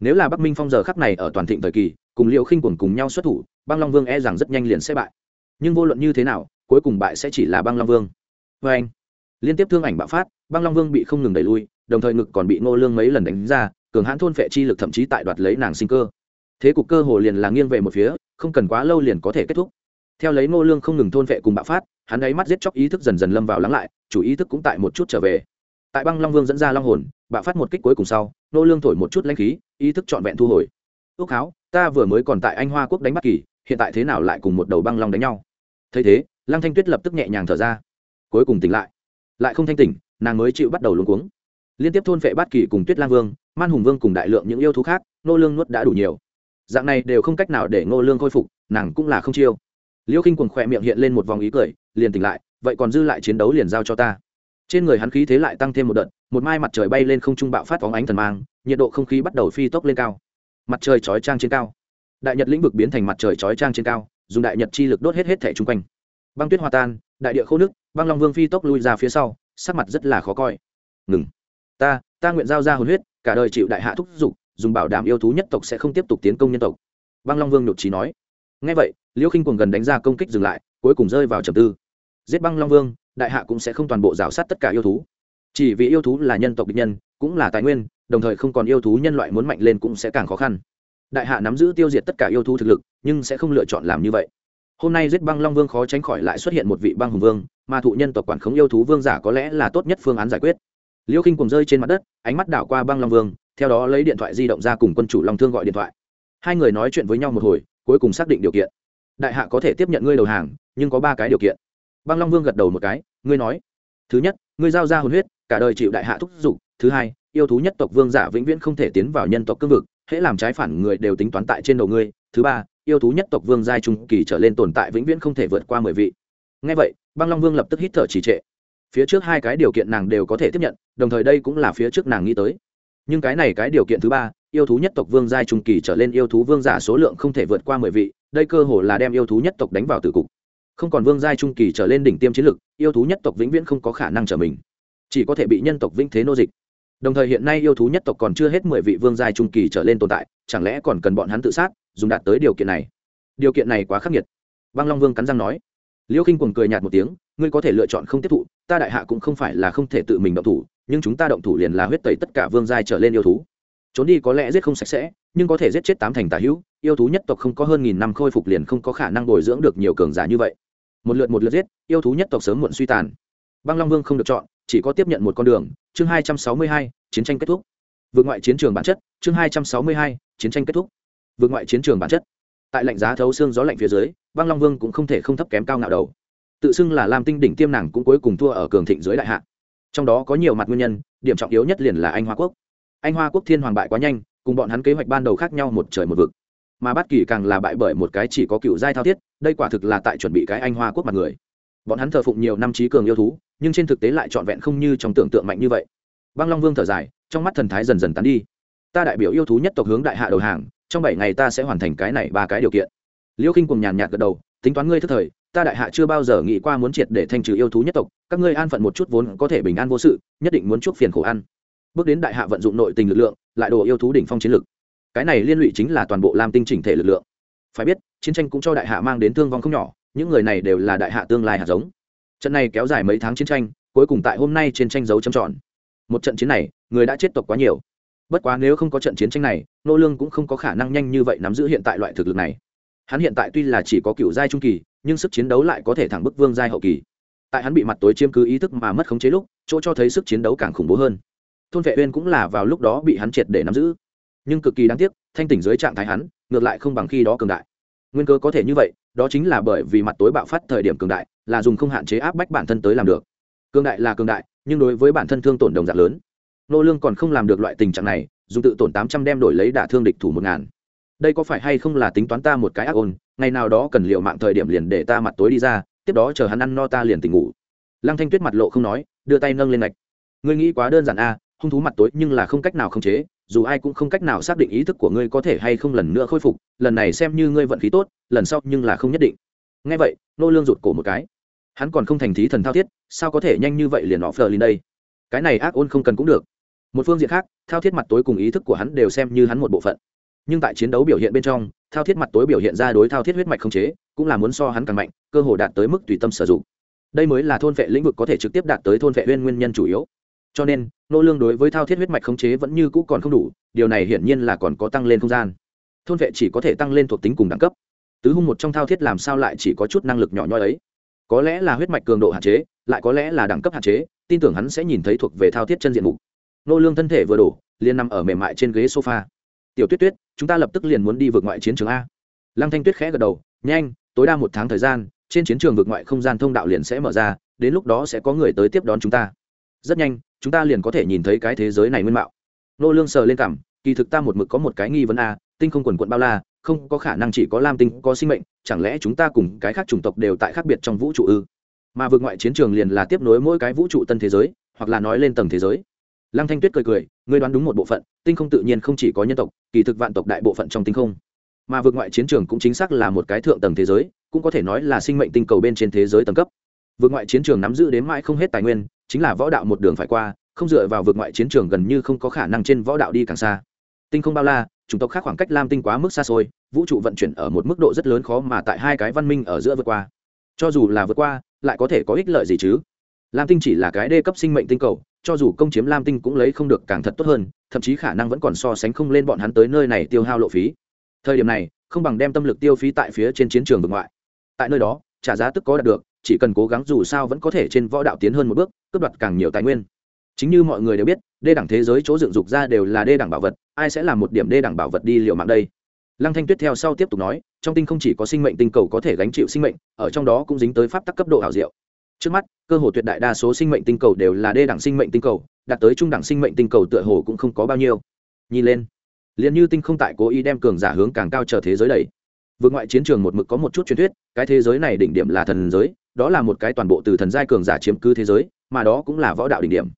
Nếu là bắc minh phong giờ khắc này ở toàn thịnh thời kỳ, cùng liệu khinh quần cùng nhau xuất thủ, băng long vương e rằng rất nhanh liền sẽ bại. Nhưng vô luận như thế nào, cuối cùng bại sẽ chỉ là băng long vương. Vê anh liên tiếp thương ảnh bạo phát, băng long vương bị không ngừng đẩy lui, đồng thời ngực còn bị ngô lương mấy lần đánh ra, cường hãn thôn phệ chi lực thậm chí tại đoạt lấy nàng sinh cơ. Thế cục cơ hồ liền là nghiêng về một phía, không cần quá lâu liền có thể kết thúc. Theo lấy ngô lương không ngừng thôn vệ cùng bạo phát, hắn ấy mắt giết chóc ý thức dần dần lâm vào lắng lại, chủ ý thức cũng tại một chút trở về. Tại băng long vương dẫn ra long hồn, bạo phát một kích cuối cùng sau nô lương thổi một chút lãnh khí, ý thức trọn vẹn thu hồi. Ước háo, ta vừa mới còn tại anh hoa quốc đánh bất kỳ, hiện tại thế nào lại cùng một đầu băng long đánh nhau? Thấy thế, lăng thanh tuyết lập tức nhẹ nhàng thở ra. Cuối cùng tỉnh lại lại không thanh tỉnh, nàng mới chịu bắt đầu luống cuống. Liên tiếp thôn vệ bát kỳ cùng tuyết lang vương, man hùng vương cùng đại lượng những yêu thú khác, nô lương nuốt đã đủ nhiều. Dạng này đều không cách nào để nô lương khôi phục, nàng cũng là không chiêu. Liêu khinh quần khỏe miệng hiện lên một vòng ý cười, liền tỉnh lại, vậy còn dư lại chiến đấu liền giao cho ta. Trên người hắn khí thế lại tăng thêm một đợt, một mai mặt trời bay lên không trung bạo phát phóng ánh thần mang, nhiệt độ không khí bắt đầu phi tốc lên cao. Mặt trời chói trang trên cao. Đại nhật lĩnh vực biến thành mặt trời chói trang trên cao, dùng đại nhật chi lực đốt hết hết thẻ chung quanh. Băng tuyết hòa tan, đại địa khô nước băng long vương phi tốc lui ra phía sau, sắc mặt rất là khó coi. Ngừng. Ta ta nguyện giao ra hồn huyết, cả đời chịu đại hạ thúc giục, dùng bảo đảm yêu thú nhất tộc sẽ không tiếp tục tiến công nhân tộc. Băng long vương nhục trí nói. Ngay vậy liễu khinh cuồng gần đánh ra công kích dừng lại, cuối cùng rơi vào trầm tư. Giết băng long vương, đại hạ cũng sẽ không toàn bộ rào sát tất cả yêu thú. Chỉ vì yêu thú là nhân tộc địch nhân, cũng là tài nguyên, đồng thời không còn yêu thú nhân loại muốn mạnh lên cũng sẽ càng khó khăn. Đại hạ nắm giữ tiêu diệt tất cả yêu thú thực lực, nhưng sẽ không lựa chọn làm như vậy hôm nay giết băng long vương khó tránh khỏi lại xuất hiện một vị băng hùng vương, mà thụ nhân tộc quản khống yêu thú vương giả có lẽ là tốt nhất phương án giải quyết. Liêu khinh cùng rơi trên mặt đất, ánh mắt đảo qua băng long vương, theo đó lấy điện thoại di động ra cùng quân chủ long thương gọi điện thoại. Hai người nói chuyện với nhau một hồi, cuối cùng xác định điều kiện. Đại hạ có thể tiếp nhận ngươi đầu hàng, nhưng có ba cái điều kiện. Băng long vương gật đầu một cái, ngươi nói. Thứ nhất, ngươi giao ra hồn huyết, cả đời chịu đại hạ thúc giục. Thứ hai, yêu thú nhất tộc vương giả vĩnh viễn không thể tiến vào nhân tộc cương vực, hễ làm trái phản người đều tính toán tại trên đầu ngươi thứ ba, yêu thú nhất tộc vương giai trung kỳ trở lên tồn tại vĩnh viễn không thể vượt qua mười vị. Ngay vậy, băng long vương lập tức hít thở trì trệ. Phía trước hai cái điều kiện nàng đều có thể tiếp nhận, đồng thời đây cũng là phía trước nàng nghĩ tới. Nhưng cái này cái điều kiện thứ ba, yêu thú nhất tộc vương giai trung kỳ trở lên yêu thú vương giả số lượng không thể vượt qua mười vị, đây cơ hồ là đem yêu thú nhất tộc đánh vào tử cục. Không còn vương giai trung kỳ trở lên đỉnh tiêm chiến lực, yêu thú nhất tộc vĩnh viễn không có khả năng trở mình. Chỉ có thể bị nhân tộc vĩnh thế nô dịch đồng thời hiện nay yêu thú nhất tộc còn chưa hết mười vị vương giai trung kỳ trở lên tồn tại, chẳng lẽ còn cần bọn hắn tự sát, dùng đạt tới điều kiện này? Điều kiện này quá khắc nghiệt. Băng long vương cắn răng nói. Liêu khinh cuồng cười nhạt một tiếng, ngươi có thể lựa chọn không tiếp thụ, ta đại hạ cũng không phải là không thể tự mình động thủ, nhưng chúng ta động thủ liền là huyết tẩy tất cả vương giai trở lên yêu thú. Trốn đi có lẽ giết không sạch sẽ, nhưng có thể giết chết tám thành tà hữu, yêu thú nhất tộc không có hơn nghìn năm khôi phục liền không có khả năng bồi dưỡng được nhiều cường giả như vậy. Một lượt một lượt giết, yêu thú nhất tộc sớm muộn suy tàn. Băng long vương không được chọn chỉ có tiếp nhận một con đường, chương hai trăm sáu mươi hai, chiến tranh kết thúc. Vượt ngoại chiến trường bản chất, chương hai trăm sáu mươi hai, chiến tranh kết thúc. Vượt ngoại chiến trường bản chất. Tại lạnh giá thấu xương gió lạnh phía dưới, băng long vương cũng không thể không thấp kém cao ngạo đầu. Tự xưng là lam tinh đỉnh tiêm nàng cũng cuối cùng thua ở cường thịnh dưới đại hạ. Trong đó có nhiều mặt nguyên nhân, điểm trọng yếu nhất liền là anh hoa quốc. Anh hoa quốc thiên hoàng bại quá nhanh, cùng bọn hắn kế hoạch ban đầu khác nhau một trời một vực. Mà bất kỳ càng là bại bởi một cái chỉ có cựu giai thao thiết, đây quả thực là tại chuẩn bị cái anh hoa quốc mặt người bọn hắn thờ phụng nhiều năm trí cường yêu thú, nhưng trên thực tế lại trọn vẹn không như trong tưởng tượng mạnh như vậy. Băng long vương thở dài, trong mắt thần thái dần dần tán đi. Ta đại biểu yêu thú nhất tộc hướng đại hạ đầu hàng, trong bảy ngày ta sẽ hoàn thành cái này ba cái điều kiện. Liêu khinh cùng nhàn nhạt gật đầu, tính toán ngươi thức thời, ta đại hạ chưa bao giờ nghĩ qua muốn triệt để thanh trừ yêu thú nhất tộc, các ngươi an phận một chút vốn có thể bình an vô sự, nhất định muốn chuốc phiền khổ ăn. Bước đến đại hạ vận dụng nội tình lực lượng, lại đồ yêu thú đỉnh phong chiến lực. Cái này liên lụy chính là toàn bộ lam tinh chỉnh thể lực lượng. Phải biết, chiến tranh cũng cho đại hạ mang đến thương vong không nhỏ những người này đều là đại hạ tương lai hạt giống. Trận này kéo dài mấy tháng chiến tranh, cuối cùng tại hôm nay trên tranh dấu châm tròn. Một trận chiến này, người đã chết tộc quá nhiều. Bất quá nếu không có trận chiến tranh này, nô lương cũng không có khả năng nhanh như vậy nắm giữ hiện tại loại thực lực này. Hắn hiện tại tuy là chỉ có cựu giai trung kỳ, nhưng sức chiến đấu lại có thể thẳng bức vương giai hậu kỳ. Tại hắn bị mặt tối chiếm cứ ý thức mà mất khống chế lúc, chỗ cho thấy sức chiến đấu càng khủng bố hơn. Thôn vệ uyên cũng là vào lúc đó bị hắn triệt để nắm giữ. Nhưng cực kỳ đáng tiếc, thanh tỉnh dưới trạng thái hắn, ngược lại không bằng khi đó cường đại nguyên cơ có thể như vậy, đó chính là bởi vì mặt tối bạo phát thời điểm cường đại, là dùng không hạn chế áp bách bản thân tới làm được. Cường đại là cường đại, nhưng đối với bản thân thương tổn đồng dạng lớn. Nô lương còn không làm được loại tình trạng này, dùng tự tổn tám trăm đem đổi lấy đả thương địch thủ một ngàn. Đây có phải hay không là tính toán ta một cái ác ôn, ngày nào đó cần liệu mạng thời điểm liền để ta mặt tối đi ra, tiếp đó chờ hắn ăn no ta liền tỉnh ngủ. Lăng thanh tuyết mặt lộ không nói, đưa tay nâng lên ngạch. Ngươi nghĩ quá đơn giản a, hung thú mặt tối nhưng là không cách nào khống chế dù ai cũng không cách nào xác định ý thức của ngươi có thể hay không lần nữa khôi phục, lần này xem như ngươi vận khí tốt, lần sau nhưng là không nhất định. Ngay vậy, nô lương rụt cổ một cái. Hắn còn không thành thí thần thao thiết, sao có thể nhanh như vậy liền họ phờ lên đây? Cái này ác ôn không cần cũng được. Một phương diện khác, thao thiết mặt tối cùng ý thức của hắn đều xem như hắn một bộ phận. Nhưng tại chiến đấu biểu hiện bên trong, thao thiết mặt tối biểu hiện ra đối thao thiết huyết mạch không chế, cũng là muốn so hắn càng mạnh, cơ hồ đạt tới mức tùy tâm sử dụng. Đây mới là thôn vệ lĩnh vực có thể trực tiếp đạt tới thôn vệ nguyên nguyên nhân chủ yếu. Cho nên nô lương đối với thao thiết huyết mạch khống chế vẫn như cũ còn không đủ, điều này hiển nhiên là còn có tăng lên không gian. Thôn vệ chỉ có thể tăng lên thuộc tính cùng đẳng cấp. Tứ hung một trong thao thiết làm sao lại chỉ có chút năng lực nhỏ nhoi ấy? Có lẽ là huyết mạch cường độ hạn chế, lại có lẽ là đẳng cấp hạn chế, tin tưởng hắn sẽ nhìn thấy thuộc về thao thiết chân diện mục. Nô lương thân thể vừa đổ, liền nằm ở mềm mại trên ghế sofa. Tiểu tuyết tuyết, chúng ta lập tức liền muốn đi vượt ngoại chiến trường a. Lăng thanh tuyết khẽ gật đầu, nhanh, tối đa một tháng thời gian, trên chiến trường vượt ngoại không gian thông đạo liền sẽ mở ra, đến lúc đó sẽ có người tới tiếp đón chúng ta. Rất nhanh chúng ta liền có thể nhìn thấy cái thế giới này nguyên mạo. Nô lương sờ lên cảm kỳ thực ta một mực có một cái nghi vấn a, tinh không quần quận bao la, không có khả năng chỉ có lam tinh có sinh mệnh, chẳng lẽ chúng ta cùng cái khác chủng tộc đều tại khác biệt trong vũ trụ ư? Mà vượt ngoại chiến trường liền là tiếp nối mỗi cái vũ trụ tân thế giới, hoặc là nói lên tầng thế giới. Lăng thanh tuyết cười cười, ngươi đoán đúng một bộ phận, tinh không tự nhiên không chỉ có nhân tộc, kỳ thực vạn tộc đại bộ phận trong tinh không. Mà vượt ngoại chiến trường cũng chính xác là một cái thượng tầng thế giới, cũng có thể nói là sinh mệnh tinh cầu bên trên thế giới tầng cấp. Vượt ngoại chiến trường nắm giữ đến mãi không hết tài nguyên chính là võ đạo một đường phải qua, không dựa vào vượt ngoại chiến trường gần như không có khả năng trên võ đạo đi càng xa. Tinh không bao la, chủng tộc khác khoảng cách lam tinh quá mức xa xôi, vũ trụ vận chuyển ở một mức độ rất lớn khó mà tại hai cái văn minh ở giữa vượt qua. Cho dù là vượt qua, lại có thể có ích lợi gì chứ? Lam tinh chỉ là cái đê cấp sinh mệnh tinh cầu, cho dù công chiếm lam tinh cũng lấy không được càng thật tốt hơn, thậm chí khả năng vẫn còn so sánh không lên bọn hắn tới nơi này tiêu hao lộ phí. Thời điểm này, không bằng đem tâm lực tiêu phí tại phía trên chiến trường vực ngoại. Tại nơi đó, trả giá tức có đạt được chỉ cần cố gắng dù sao vẫn có thể trên võ đạo tiến hơn một bước, cướp đoạt càng nhiều tài nguyên. Chính như mọi người đều biết, đê đẳng thế giới chỗ dựng dục ra đều là đê đẳng bảo vật, ai sẽ làm một điểm đê đẳng bảo vật đi liệu mạng đây? Lăng thanh tuyết theo sau tiếp tục nói, trong tinh không chỉ có sinh mệnh tinh cầu có thể gánh chịu sinh mệnh, ở trong đó cũng dính tới pháp tắc cấp độ hảo diệu. Trước mắt, cơ hồ tuyệt đại đa số sinh mệnh tinh cầu đều là đê đẳng sinh mệnh tinh cầu, đạt tới trung đẳng sinh mệnh tinh cầu tựa hồ cũng không có bao nhiêu. Nhìn lên, liền như tinh không tại cố ý đem cường giả hướng càng cao trở thế giới đầy vượt ngoại chiến trường một mực có một chút truyền thuyết, cái thế giới này đỉnh điểm là thần giới, đó là một cái toàn bộ từ thần giai cường giả chiếm cứ thế giới, mà đó cũng là võ đạo đỉnh điểm.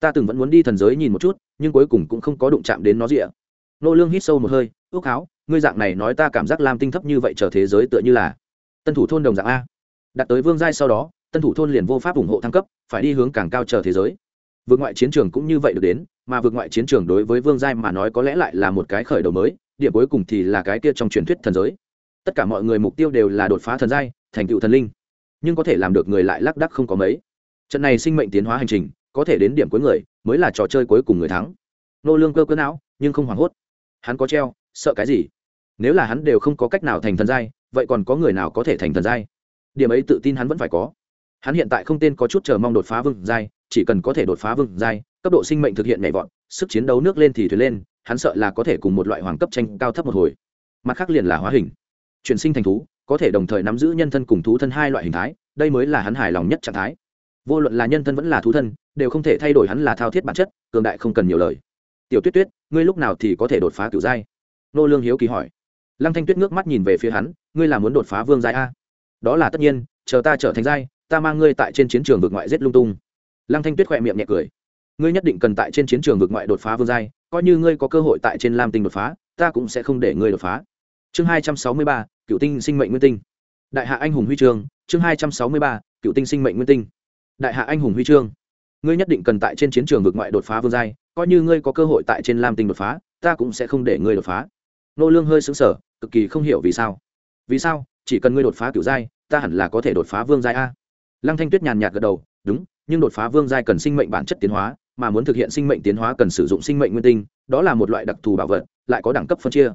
Ta từng vẫn muốn đi thần giới nhìn một chút, nhưng cuối cùng cũng không có đụng chạm đến nó rịa nô lương hít sâu một hơi, ước háo ngươi dạng này nói ta cảm giác lam tinh thấp như vậy trở thế giới tựa như là tân thủ thôn đồng dạng a. Đặt tới vương giai sau đó, tân thủ thôn liền vô pháp ủng hộ thăng cấp, phải đi hướng càng cao trở thế giới. Vượt ngoại chiến trường cũng như vậy được đến, mà vượt ngoại chiến trường đối với vương giai mà nói có lẽ lại là một cái khởi đầu mới, điểm cuối cùng thì là cái kia trong truyền thuyết thần giới tất cả mọi người mục tiêu đều là đột phá thần giai, thành tựu thần linh. Nhưng có thể làm được người lại lác đắc không có mấy. Trận này sinh mệnh tiến hóa hành trình, có thể đến điểm cuối người, mới là trò chơi cuối cùng người thắng. Nô lương cơ cơ não, nhưng không hoảng hốt. Hắn có treo, sợ cái gì? Nếu là hắn đều không có cách nào thành thần giai, vậy còn có người nào có thể thành thần giai? Điểm ấy tự tin hắn vẫn phải có. Hắn hiện tại không tên có chút chờ mong đột phá vương giai, chỉ cần có thể đột phá vương giai, cấp độ sinh mệnh thực hiện nhảy vọt, sức chiến đấu nước lên thì thuyền lên, hắn sợ là có thể cùng một loại hoàng cấp tranh cao thấp một hồi. Mặt khác liền là hóa hình chuyển sinh thành thú, có thể đồng thời nắm giữ nhân thân cùng thú thân hai loại hình thái, đây mới là hắn hài lòng nhất trạng thái. Vô luận là nhân thân vẫn là thú thân, đều không thể thay đổi hắn là thao thiết bản chất, cường đại không cần nhiều lời. Tiểu tuyết tuyết, ngươi lúc nào thì có thể đột phá cựu giai? Nô lương hiếu kỳ hỏi. Lăng thanh tuyết ngước mắt nhìn về phía hắn, ngươi là muốn đột phá vương giai a? Đó là tất nhiên, chờ ta trở thành giai, ta mang ngươi tại trên chiến trường vực ngoại giết lung tung. Lăng thanh tuyết khoe miệng nhẹ cười. Ngươi nhất định cần tại trên chiến trường vực ngoại đột phá vương giai, coi như ngươi có cơ hội tại trên lam tinh đột phá, ta cũng sẽ không để ngươi đột phá chương hai trăm sáu mươi ba, cựu tinh sinh mệnh nguyên tinh. Đại hạ anh hùng huy chương chương hai trăm sáu mươi ba, cựu tinh sinh mệnh nguyên tinh. Đại hạ anh hùng huy chương, ngươi nhất định cần tại trên chiến trường vực ngoại đột phá vương giai, coi như ngươi có cơ hội tại trên lam tinh đột phá, ta cũng sẽ không để ngươi đột phá. Nô lương hơi sững sờ, cực kỳ không hiểu vì sao. Vì sao? Chỉ cần ngươi đột phá cựu giai, ta hẳn là có thể đột phá vương giai a. Lăng thanh tuyết nhàn nhạt gật đầu, đúng, nhưng đột phá vương giai cần sinh mệnh bản chất tiến hóa, mà muốn thực hiện sinh mệnh tiến hóa cần sử dụng sinh mệnh nguyên tinh, đó là một loại đặc thù bảo vật, lại có đẳng cấp phân chia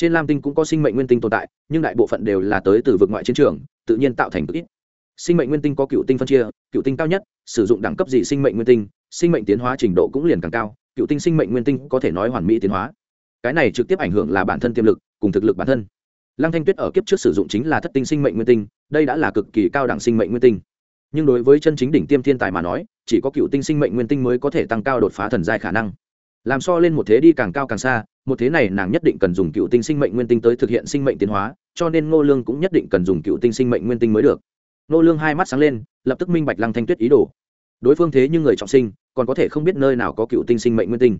trên lam tinh cũng có sinh mệnh nguyên tinh tồn tại, nhưng đại bộ phận đều là tới từ vực ngoại chiến trường, tự nhiên tạo thành cực ít. Sinh mệnh nguyên tinh có cựu tinh phân chia, cựu tinh cao nhất, sử dụng đẳng cấp gì sinh mệnh nguyên tinh, sinh mệnh tiến hóa trình độ cũng liền càng cao, cựu tinh sinh mệnh nguyên tinh có thể nói hoàn mỹ tiến hóa. Cái này trực tiếp ảnh hưởng là bản thân tiềm lực, cùng thực lực bản thân. Lăng thanh tuyết ở kiếp trước sử dụng chính là thất tinh sinh mệnh nguyên tinh, đây đã là cực kỳ cao đẳng sinh mệnh nguyên tinh. Nhưng đối với chân chính đỉnh tiêm thiên tài mà nói, chỉ có cựu tinh sinh mệnh nguyên tinh mới có thể tăng cao đột phá thần giai khả năng làm so lên một thế đi càng cao càng xa, một thế này nàng nhất định cần dùng cựu tinh sinh mệnh nguyên tinh tới thực hiện sinh mệnh tiến hóa, cho nên ngô lương cũng nhất định cần dùng cựu tinh sinh mệnh nguyên tinh mới được. Ngô lương hai mắt sáng lên, lập tức minh bạch lăng thanh tuyết ý đồ. Đối phương thế nhưng người trọng sinh, còn có thể không biết nơi nào có cựu tinh sinh mệnh nguyên tinh.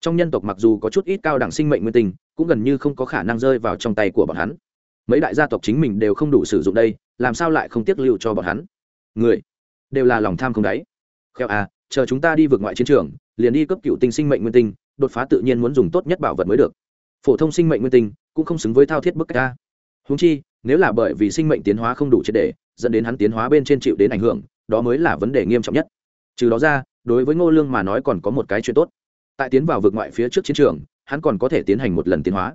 Trong nhân tộc mặc dù có chút ít cao đẳng sinh mệnh nguyên tinh, cũng gần như không có khả năng rơi vào trong tay của bọn hắn. Mấy đại gia tộc chính mình đều không đủ sử dụng đây, làm sao lại không tiếc lưu cho bọn hắn? Người, đều là lòng tham không đáy. Kheo à chờ chúng ta đi vượt ngoại chiến trường liền đi cấp cựu tinh sinh mệnh nguyên tinh, đột phá tự nhiên muốn dùng tốt nhất bảo vật mới được. Phổ thông sinh mệnh nguyên tinh cũng không xứng với thao thiết bức ca húng chi, nếu là bởi vì sinh mệnh tiến hóa không đủ triệt để, dẫn đến hắn tiến hóa bên trên chịu đến ảnh hưởng, đó mới là vấn đề nghiêm trọng nhất. Trừ đó ra, đối với ngô lương mà nói còn có một cái chuyện tốt. Tại tiến vào vực ngoại phía trước chiến trường, hắn còn có thể tiến hành một lần tiến hóa.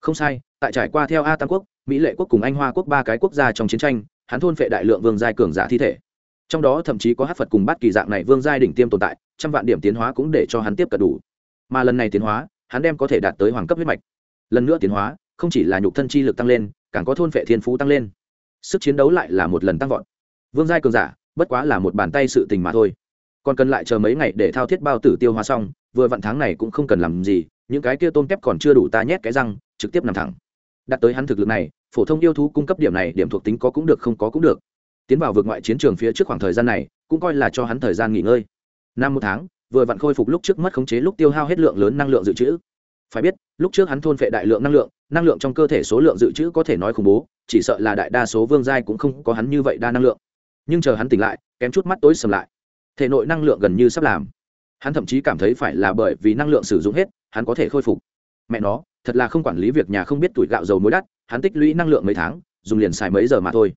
Không sai, tại trải qua theo a tam quốc, mỹ lệ quốc cùng anh hoa quốc ba cái quốc gia trong chiến tranh, hắn thôn phệ đại lượng vương giai cường giả thi thể. Trong đó thậm chí có hát phật cùng bát kỳ dạng này vương giai đỉnh tiêm tồn tại trăm vạn điểm tiến hóa cũng để cho hắn tiếp cận đủ. Mà lần này tiến hóa, hắn đem có thể đạt tới hoàng cấp huyết mạch. Lần nữa tiến hóa, không chỉ là nhục thân chi lực tăng lên, càng có thôn phệ thiên phú tăng lên. Sức chiến đấu lại là một lần tăng vọt. Vương giai cường giả, bất quá là một bàn tay sự tình mà thôi. Còn cần lại chờ mấy ngày để thao thiết bao tử tiêu hóa xong, vừa vạn tháng này cũng không cần làm gì, những cái kia tôm kép còn chưa đủ ta nhét cái răng, trực tiếp nằm thẳng. Đạt tới hắn thực lực này, phổ thông yêu thú cung cấp điểm này, điểm thuộc tính có cũng được, không có cũng được. Tiến vào vượt ngoại chiến trường phía trước khoảng thời gian này, cũng coi là cho hắn thời gian nghỉ ngơi năm một tháng, vừa vặn khôi phục lúc trước mất khống chế lúc tiêu hao hết lượng lớn năng lượng dự trữ. Phải biết, lúc trước hắn thôn phệ đại lượng năng lượng năng lượng trong cơ thể số lượng dự trữ có thể nói khủng bố, chỉ sợ là đại đa số vương giai cũng không có hắn như vậy đa năng lượng. Nhưng chờ hắn tỉnh lại, kém chút mắt tối sầm lại. Thể nội năng lượng gần như sắp làm. Hắn thậm chí cảm thấy phải là bởi vì năng lượng sử dụng hết, hắn có thể khôi phục. Mẹ nó, thật là không quản lý việc nhà không biết tuổi gạo dầu muối đắt, hắn tích lũy năng lượng mấy tháng, dùng liền xài mấy giờ mà thôi.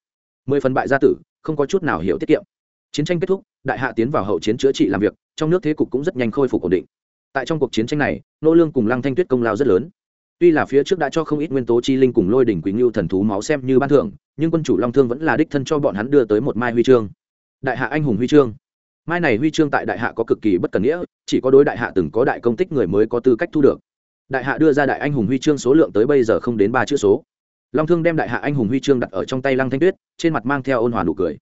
Mười phần bại gia tử, không có chút nào hiểu tiết kiệm chiến tranh kết thúc, đại hạ tiến vào hậu chiến chữa trị làm việc, trong nước thế cục cũng rất nhanh khôi phục ổn định. Tại trong cuộc chiến tranh này, nô lương cùng lăng thanh tuyết công lao rất lớn. Tuy là phía trước đã cho không ít nguyên tố chi linh cùng lôi đỉnh quý ngưu thần thú máu xem như ban thưởng, nhưng quân chủ long thương vẫn là đích thân cho bọn hắn đưa tới một mai huy chương. Đại hạ anh hùng huy chương. Mai này huy chương tại đại hạ có cực kỳ bất cần nghĩa, chỉ có đối đại hạ từng có đại công tích người mới có tư cách thu được. Đại hạ đưa ra đại anh hùng huy chương số lượng tới bây giờ không đến ba chữ số. Long thương đem đại hạ anh hùng huy chương đặt ở trong tay lăng thanh tuyết, trên mặt mang theo ôn hòa nụ cười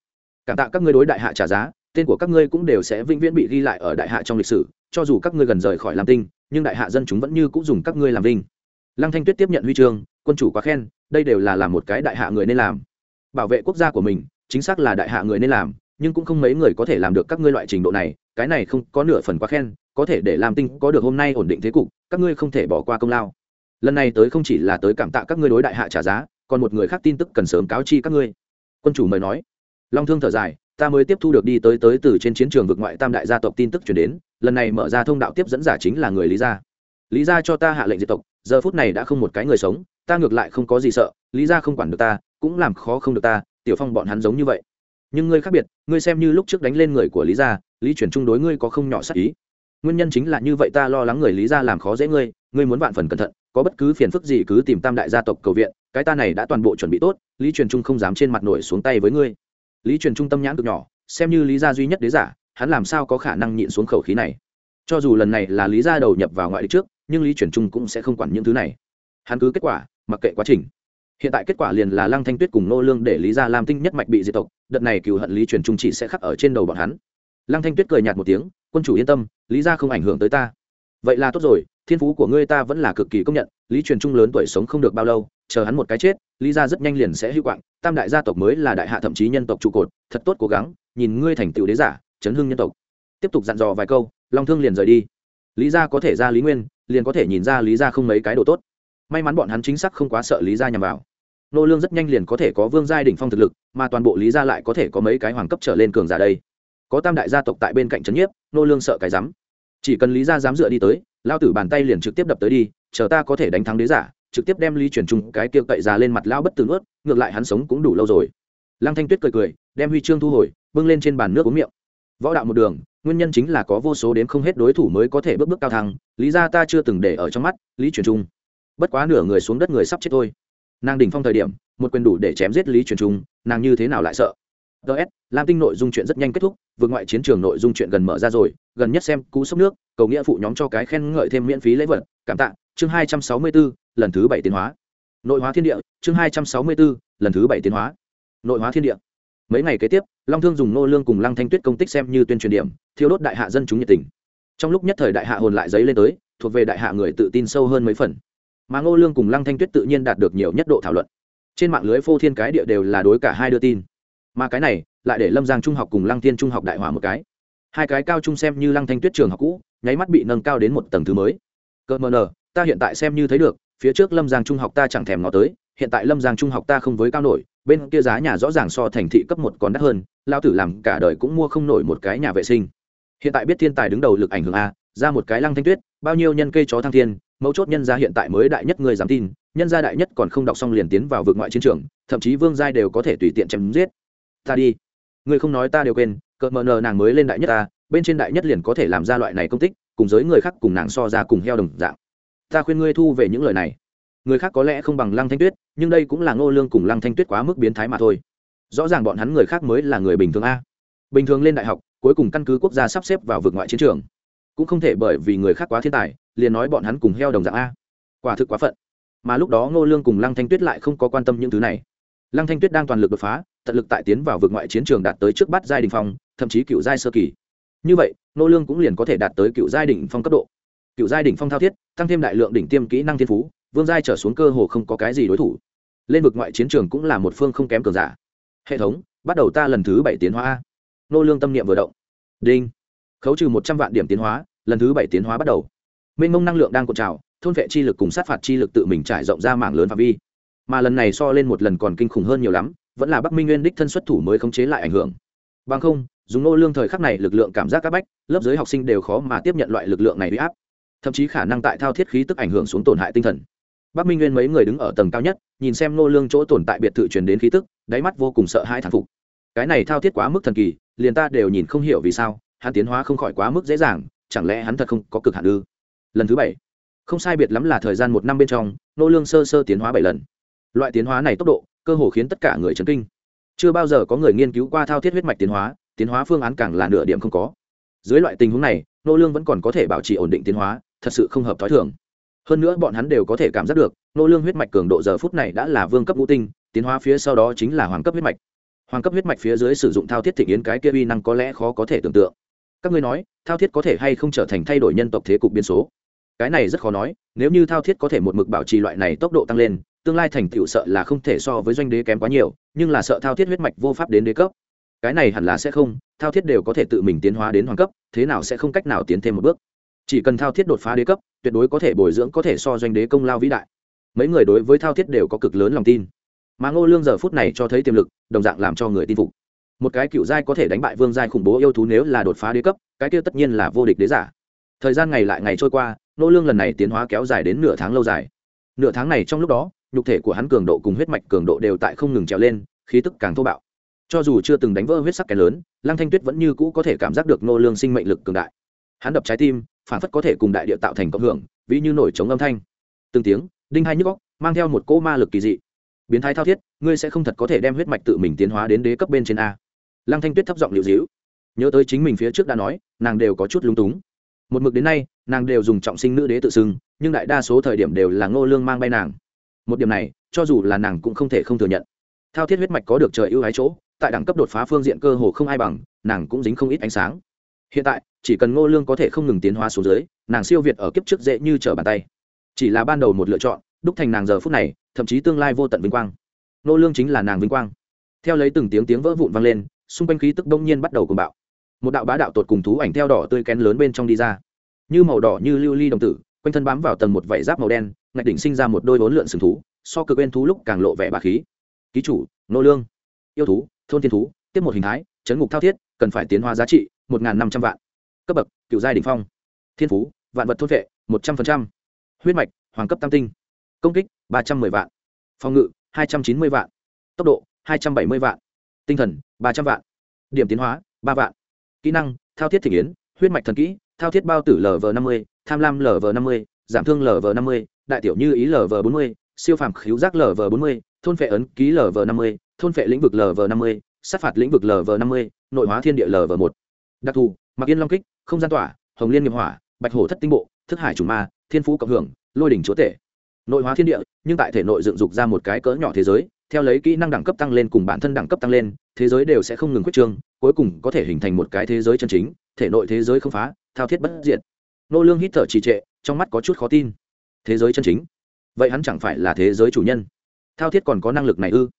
cảm tạ các ngươi đối đại hạ trả giá, tên của các ngươi cũng đều sẽ vĩnh viễn bị ghi lại ở đại hạ trong lịch sử, cho dù các ngươi gần rời khỏi lam tinh, nhưng đại hạ dân chúng vẫn như cũng dùng các ngươi làm vinh. Lăng thanh tuyết tiếp nhận huy chương, quân chủ quá khen, đây đều là làm một cái đại hạ người nên làm. Bảo vệ quốc gia của mình, chính xác là đại hạ người nên làm, nhưng cũng không mấy người có thể làm được các ngươi loại trình độ này, cái này không có nửa phần quá khen, có thể để làm tinh có được hôm nay ổn định thế cục, các ngươi không thể bỏ qua công lao. Lần này tới không chỉ là tới cảm tạ các ngươi đối đại hạ trả giá, còn một người khác tin tức cần sớm cáo chi các ngươi. Quân chủ mời nói long thương thở dài, ta mới tiếp thu được đi tới tới từ trên chiến trường vực ngoại tam đại gia tộc tin tức chuyển đến, lần này mở ra thông đạo tiếp dẫn giả chính là người lý gia. Lý gia cho ta hạ lệnh diệt tộc, giờ phút này đã không một cái người sống, ta ngược lại không có gì sợ, lý gia không quản được ta, cũng làm khó không được ta, tiểu phong bọn hắn giống như vậy. Nhưng ngươi khác biệt, ngươi xem như lúc trước đánh lên người của lý gia, lý chuyển chung đối ngươi có không nhỏ sắc ý. Nguyên nhân chính là như vậy ta lo lắng người lý gia làm khó dễ ngươi ngươi muốn vạn phần cẩn thận, có bất cứ phiền phức gì cứ tìm tam đại gia tộc cầu viện, cái ta này đã toàn bộ chuẩn bị tốt, lý truyền trung không dám trên mặt nổi xuống tay với ngươi lý truyền trung tâm nhãn cực nhỏ, xem như lý gia duy nhất đế giả, hắn làm sao có khả năng nhịn xuống khẩu khí này? Cho dù lần này là lý gia đầu nhập vào ngoại địch trước, nhưng lý truyền trung cũng sẽ không quản những thứ này. Hắn cứ kết quả, mặc kệ quá trình. Hiện tại kết quả liền là lăng thanh tuyết cùng nô lương để lý gia làm tinh nhất mạch bị diệt tộc, đợt này cừu hận lý truyền trung chỉ sẽ khắc ở trên đầu bọn hắn. Lăng thanh tuyết cười nhạt một tiếng, quân chủ yên tâm, lý gia không ảnh hưởng tới ta. Vậy là tốt rồi, thiên phú của ngươi ta vẫn là cực kỳ công nhận, lý truyền trung lớn tuổi sống không được bao lâu chờ hắn một cái chết, lý gia rất nhanh liền sẽ hữu quạng, tam đại gia tộc mới là đại hạ thậm chí nhân tộc trụ cột, thật tốt cố gắng, nhìn ngươi thành tựu đế giả, chấn hưng nhân tộc. Tiếp tục dặn dò vài câu, long thương liền rời đi. Lý gia có thể ra lý nguyên, liền có thể nhìn ra lý gia không mấy cái đồ tốt. May mắn bọn hắn chính xác không quá sợ lý gia nhằm vào. Nô lương rất nhanh liền có thể có vương giai đỉnh phong thực lực, mà toàn bộ lý gia lại có thể có mấy cái hoàng cấp trở lên cường giả đây. Có tam đại gia tộc tại bên cạnh trấn nhiếp, nô lương sợ cái rắm. Chỉ cần lý gia dám dựa đi tới, lao tử bàn tay liền trực tiếp đập tới đi, chờ ta có thể đánh thắng đế giả trực tiếp đem lý truyền trung cái kia cậy ra lên mặt lao bất tử nuốt ngược lại hắn sống cũng đủ lâu rồi. Lăng thanh tuyết cười cười đem huy chương thu hồi bưng lên trên bàn nước uống miệng. Võ đạo một đường nguyên nhân chính là có vô số đến không hết đối thủ mới có thể bước bước cao thăng lý ra ta chưa từng để ở trong mắt lý truyền trung. Bất quá nửa người xuống đất người sắp chết thôi. Nàng đỉnh phong thời điểm một quyền đủ để chém giết lý truyền trung nàng như thế nào lại sợ? Ts lam tinh nội dung chuyện rất nhanh kết thúc vượt ngoại chiến trường nội dung chuyện gần mở ra rồi gần nhất xem cú sốc nước cầu nghĩa phụ nhóm cho cái khen ngợi thêm miễn phí lễ vật cảm tạ chương hai trăm sáu mươi 264, lần thứ bảy tiến hóa. Nội hóa thiên địa chương hai trăm sáu mươi 264, lần thứ bảy tiến hóa. Nội hóa thiên địa. Mấy ngày kế tiếp long thương dùng nô lương cùng lăng thanh tuyết công tích xem như tuyên truyền điểm thiêu đốt đại hạ dân chúng nhiệt tình. Trong lúc nhất thời đại hạ hồn lại giấy lên tới thuộc về đại hạ người tự tin sâu hơn mấy phần. Mà ngô lương cùng lăng thanh tuyết tự nhiên đạt được nhiều nhất độ thảo luận. Trên mạng lưới phô thiên cái địa đều là đối cả hai đưa tin. Mà cái này lại để lâm giang trung học cùng lăng thiên trung học đại hỏa một cái. Hai cái cao trung xem như lăng thanh tuyết trường học cũ nháy mắt bị nâng cao đến một tầng thứ mới. Cơ mờ nờ ta hiện tại xem như thấy được phía trước lâm giang trung học ta chẳng thèm ngó tới, hiện tại lâm giang trung học ta không với cao nổi, bên kia giá nhà rõ ràng so thành thị cấp một còn đắt hơn lao tử làm cả đời cũng mua không nổi một cái nhà vệ sinh. Hiện tại biết thiên tài đứng đầu lực ảnh hưởng a, ra một cái lăng thanh tuyết, bao nhiêu nhân cây chó thăng thiên, mấu chốt nhân gia hiện tại mới đại nhất người dám tin, nhân gia đại nhất còn không đọc xong liền tiến vào vực ngoại chiến trường, thậm chí vương giai đều có thể tùy tiện chém giết. Ta đi. Người không nói ta đều quên, cợt mờ nờ nàng mới lên đại nhất ta bên trên đại nhất liền có thể làm ra loại này công tích, cùng giới người khác cùng nàng so ra cùng heo đồng dạng ta khuyên ngươi thu về những lời này. Người khác có lẽ không bằng lăng thanh tuyết, nhưng đây cũng là ngô lương cùng lăng thanh tuyết quá mức biến thái mà thôi. Rõ ràng bọn hắn người khác mới là người bình thường a. Bình thường lên đại học, cuối cùng căn cứ quốc gia sắp xếp vào vực ngoại chiến trường. Cũng không thể bởi vì người khác quá thiên tài, liền nói bọn hắn cùng heo đồng dạng a. Quả thực quá phận. Mà lúc đó ngô lương cùng lăng thanh tuyết lại không có quan tâm những thứ này. Lăng thanh tuyết đang toàn lực đột phá, tận lực tại tiến vào vực ngoại chiến trường đạt tới trước bắt giai đình phong, thậm chí cựu giai sơ kỳ. Như vậy, ngô lương cũng liền có thể đạt tới cựu giai đỉnh phong cấp độ cựu giai đỉnh phong thao thiết, tăng thêm đại lượng đỉnh tiêm kỹ năng thiên phú, vương giai trở xuống cơ hồ không có cái gì đối thủ. Lên vực ngoại chiến trường cũng là một phương không kém cường giả. Hệ thống, bắt đầu ta lần thứ bảy tiến hóa nô lương tâm niệm vừa động. Đinh. Khấu trừ một trăm vạn điểm tiến hóa, lần thứ bảy tiến hóa bắt đầu. Mênh mông năng lượng đang cột trào, thôn vệ chi lực cùng sát phạt chi lực tự mình trải rộng ra mảng lớn phạm vi. Mà lần này so lên một lần còn kinh khủng hơn nhiều lắm, vẫn là bắc minh nguyên đích thân xuất thủ mới khống chế lại ảnh hưởng. Bằng không, dùng nô lương thời khắc này lực lượng cảm giác các bách, lớp giới học sinh đều khó mà tiếp nhận loại lực lượng này bị áp thậm chí khả năng tại thao thiết khí tức ảnh hưởng xuống tổn hại tinh thần. Bắc minh nguyên mấy người đứng ở tầng cao nhất, nhìn xem nô lương chỗ tồn tại biệt thự truyền đến khí tức, đáy mắt vô cùng sợ hãi thán phục. Cái này thao thiết quá mức thần kỳ, liền ta đều nhìn không hiểu vì sao, hắn tiến hóa không khỏi quá mức dễ dàng, chẳng lẽ hắn thật không có cực hạn ư? Lần thứ bảy. Không sai biệt lắm là thời gian một năm bên trong nô lương sơ sơ tiến hóa bảy lần. Loại tiến hóa này tốc độ, cơ hồ khiến tất cả người chấn kinh. Chưa bao giờ có người nghiên cứu qua thao thiết huyết mạch tiến hóa tiến hóa phương án càng là nửa điểm không có. Dưới loại tình huống này nô lương vẫn còn có thể bảo trì ổn định tiến hóa thật sự không hợp thói thường. Hơn nữa bọn hắn đều có thể cảm giác được, nô lương huyết mạch cường độ giờ phút này đã là vương cấp ngũ tinh, tiến hóa phía sau đó chính là hoàng cấp huyết mạch. Hoàng cấp huyết mạch phía dưới sử dụng thao thiết thịnh yến cái kia uy năng có lẽ khó có thể tưởng tượng. Các ngươi nói, thao thiết có thể hay không trở thành thay đổi nhân tộc thế cục biên số? Cái này rất khó nói, nếu như thao thiết có thể một mực bảo trì loại này tốc độ tăng lên, tương lai thành tựu sợ là không thể so với doanh đế kém quá nhiều, nhưng là sợ thao thiết huyết mạch vô pháp đến đế cấp. Cái này hẳn là sẽ không, thao thiết đều có thể tự mình tiến hóa đến hoàng cấp, thế nào sẽ không cách nào tiến thêm một bước? Chỉ cần thao thiết đột phá đế cấp, tuyệt đối có thể bồi dưỡng, có thể so doanh đế công lao vĩ đại. Mấy người đối với thao thiết đều có cực lớn lòng tin. Mà ngô lương giờ phút này cho thấy tiềm lực, đồng dạng làm cho người tin phục. Một cái cựu giai có thể đánh bại vương giai khủng bố yêu thú nếu là đột phá đế cấp, cái kia tất nhiên là vô địch đế giả. Thời gian ngày lại ngày trôi qua, ngô lương lần này tiến hóa kéo dài đến nửa tháng lâu dài. Nửa tháng này trong lúc đó, nhục thể của hắn cường độ cùng huyết mạch cường độ đều tại không ngừng trèo lên, khí tức càng thô bạo. Cho dù chưa từng đánh vỡ huyết sắc kén lớn, lăng thanh tuyết vẫn như cũ có thể cảm giác được ngô lương sinh mệnh lực cường đại hắn đập trái tim, phản phất có thể cùng đại địa tạo thành cộng hưởng, ví như nổi trống âm thanh. Từng tiếng, đinh hai nhức góc mang theo một cỗ ma lực kỳ dị. Biến thái thao thiết, ngươi sẽ không thật có thể đem huyết mạch tự mình tiến hóa đến đế cấp bên trên a. Lăng thanh tuyết thấp giọng liệu dĩu nhớ tới chính mình phía trước đã nói, nàng đều có chút lúng túng. Một mực đến nay, nàng đều dùng trọng sinh nữ đế tự xưng, nhưng đại đa số thời điểm đều là ngô lương mang bay nàng. Một điểm này, cho dù là nàng cũng không thể không thừa nhận. Thao thiết huyết mạch có được trời ưu ái chỗ, tại đẳng cấp đột phá phương diện cơ hồ không ai bằng, nàng cũng dính không ít ánh sáng hiện tại, chỉ cần ngô lương có thể không ngừng tiến hóa xuống dưới, nàng siêu việt ở kiếp trước dễ như trở bàn tay. Chỉ là ban đầu một lựa chọn, đúc thành nàng giờ phút này, thậm chí tương lai vô tận vinh quang. Ngô lương chính là nàng vinh quang. Theo lấy từng tiếng tiếng vỡ vụn vang lên, xung quanh khí tức đông nhiên bắt đầu cuồng bạo. Một đạo bá đạo tột cùng thú ảnh theo đỏ tươi kén lớn bên trong đi ra. Như màu đỏ như lưu ly đồng tử, quanh thân bám vào tầng một vảy giáp màu đen, ngạch đỉnh sinh ra một đôi bốn lượn sừng thú, so cực bên thú lúc càng lộ vẻ bà khí. Ký chủ nô lương. Yêu thú, thôn thiên thú, tiếp một hình thái, chấn ngục thao thiết, cần phải tiến hóa giá trị một năm trăm vạn. Cấp bậc, cựu giai đ ỉ n h phong. Thiên phú, vạn vật thốt vệ, một trăm linh huyết mạch, hoàng cấp tam tinh. Công kích, ba trăm m ư ơ i vạn. Phòng ngự, hai trăm chín mươi vạn. Tốc độ, hai trăm bảy mươi vạn. Tinh thần, ba trăm vạn. Điểm tiến hóa, ba vạn. Kỹ năng, thao thiết thể yến, huyết mạch thần kỹ, thao thiết bao tử lv năm mươi, tham lam lv năm mươi, giảm thương lv năm mươi, đại tiểu như ý lv bốn mươi, siêu phàm khíu giác lv bốn mươi, thôn phệ ấn ký lv năm mươi, thôn phệ lĩnh vực lv năm mươi, sát phạt lĩnh vực lv năm mươi, nội hóa thiên địa lv một đặc thù mặc yên long kích, không gian tỏa, hồng liên nghiệp hỏa, bạch hổ thất tinh bộ, thức hải chủ ma, thiên phú cộng hưởng, lôi đỉnh chúa tể. Nội hóa thiên địa, nhưng tại thể nội dựng dục ra một cái cỡ nhỏ thế giới, theo lấy kỹ năng đẳng cấp tăng lên cùng bản thân đẳng cấp tăng lên, thế giới đều sẽ không ngừng quyết trương, cuối cùng có thể hình thành một cái thế giới chân chính, thể nội thế giới không phá, thao thiết bất diệt. Nô lương hít thở trì trệ, trong mắt có chút khó tin. Thế giới chân chính? Vậy hắn chẳng phải là thế giới chủ nhân? Thao thiết còn có năng lực này ư?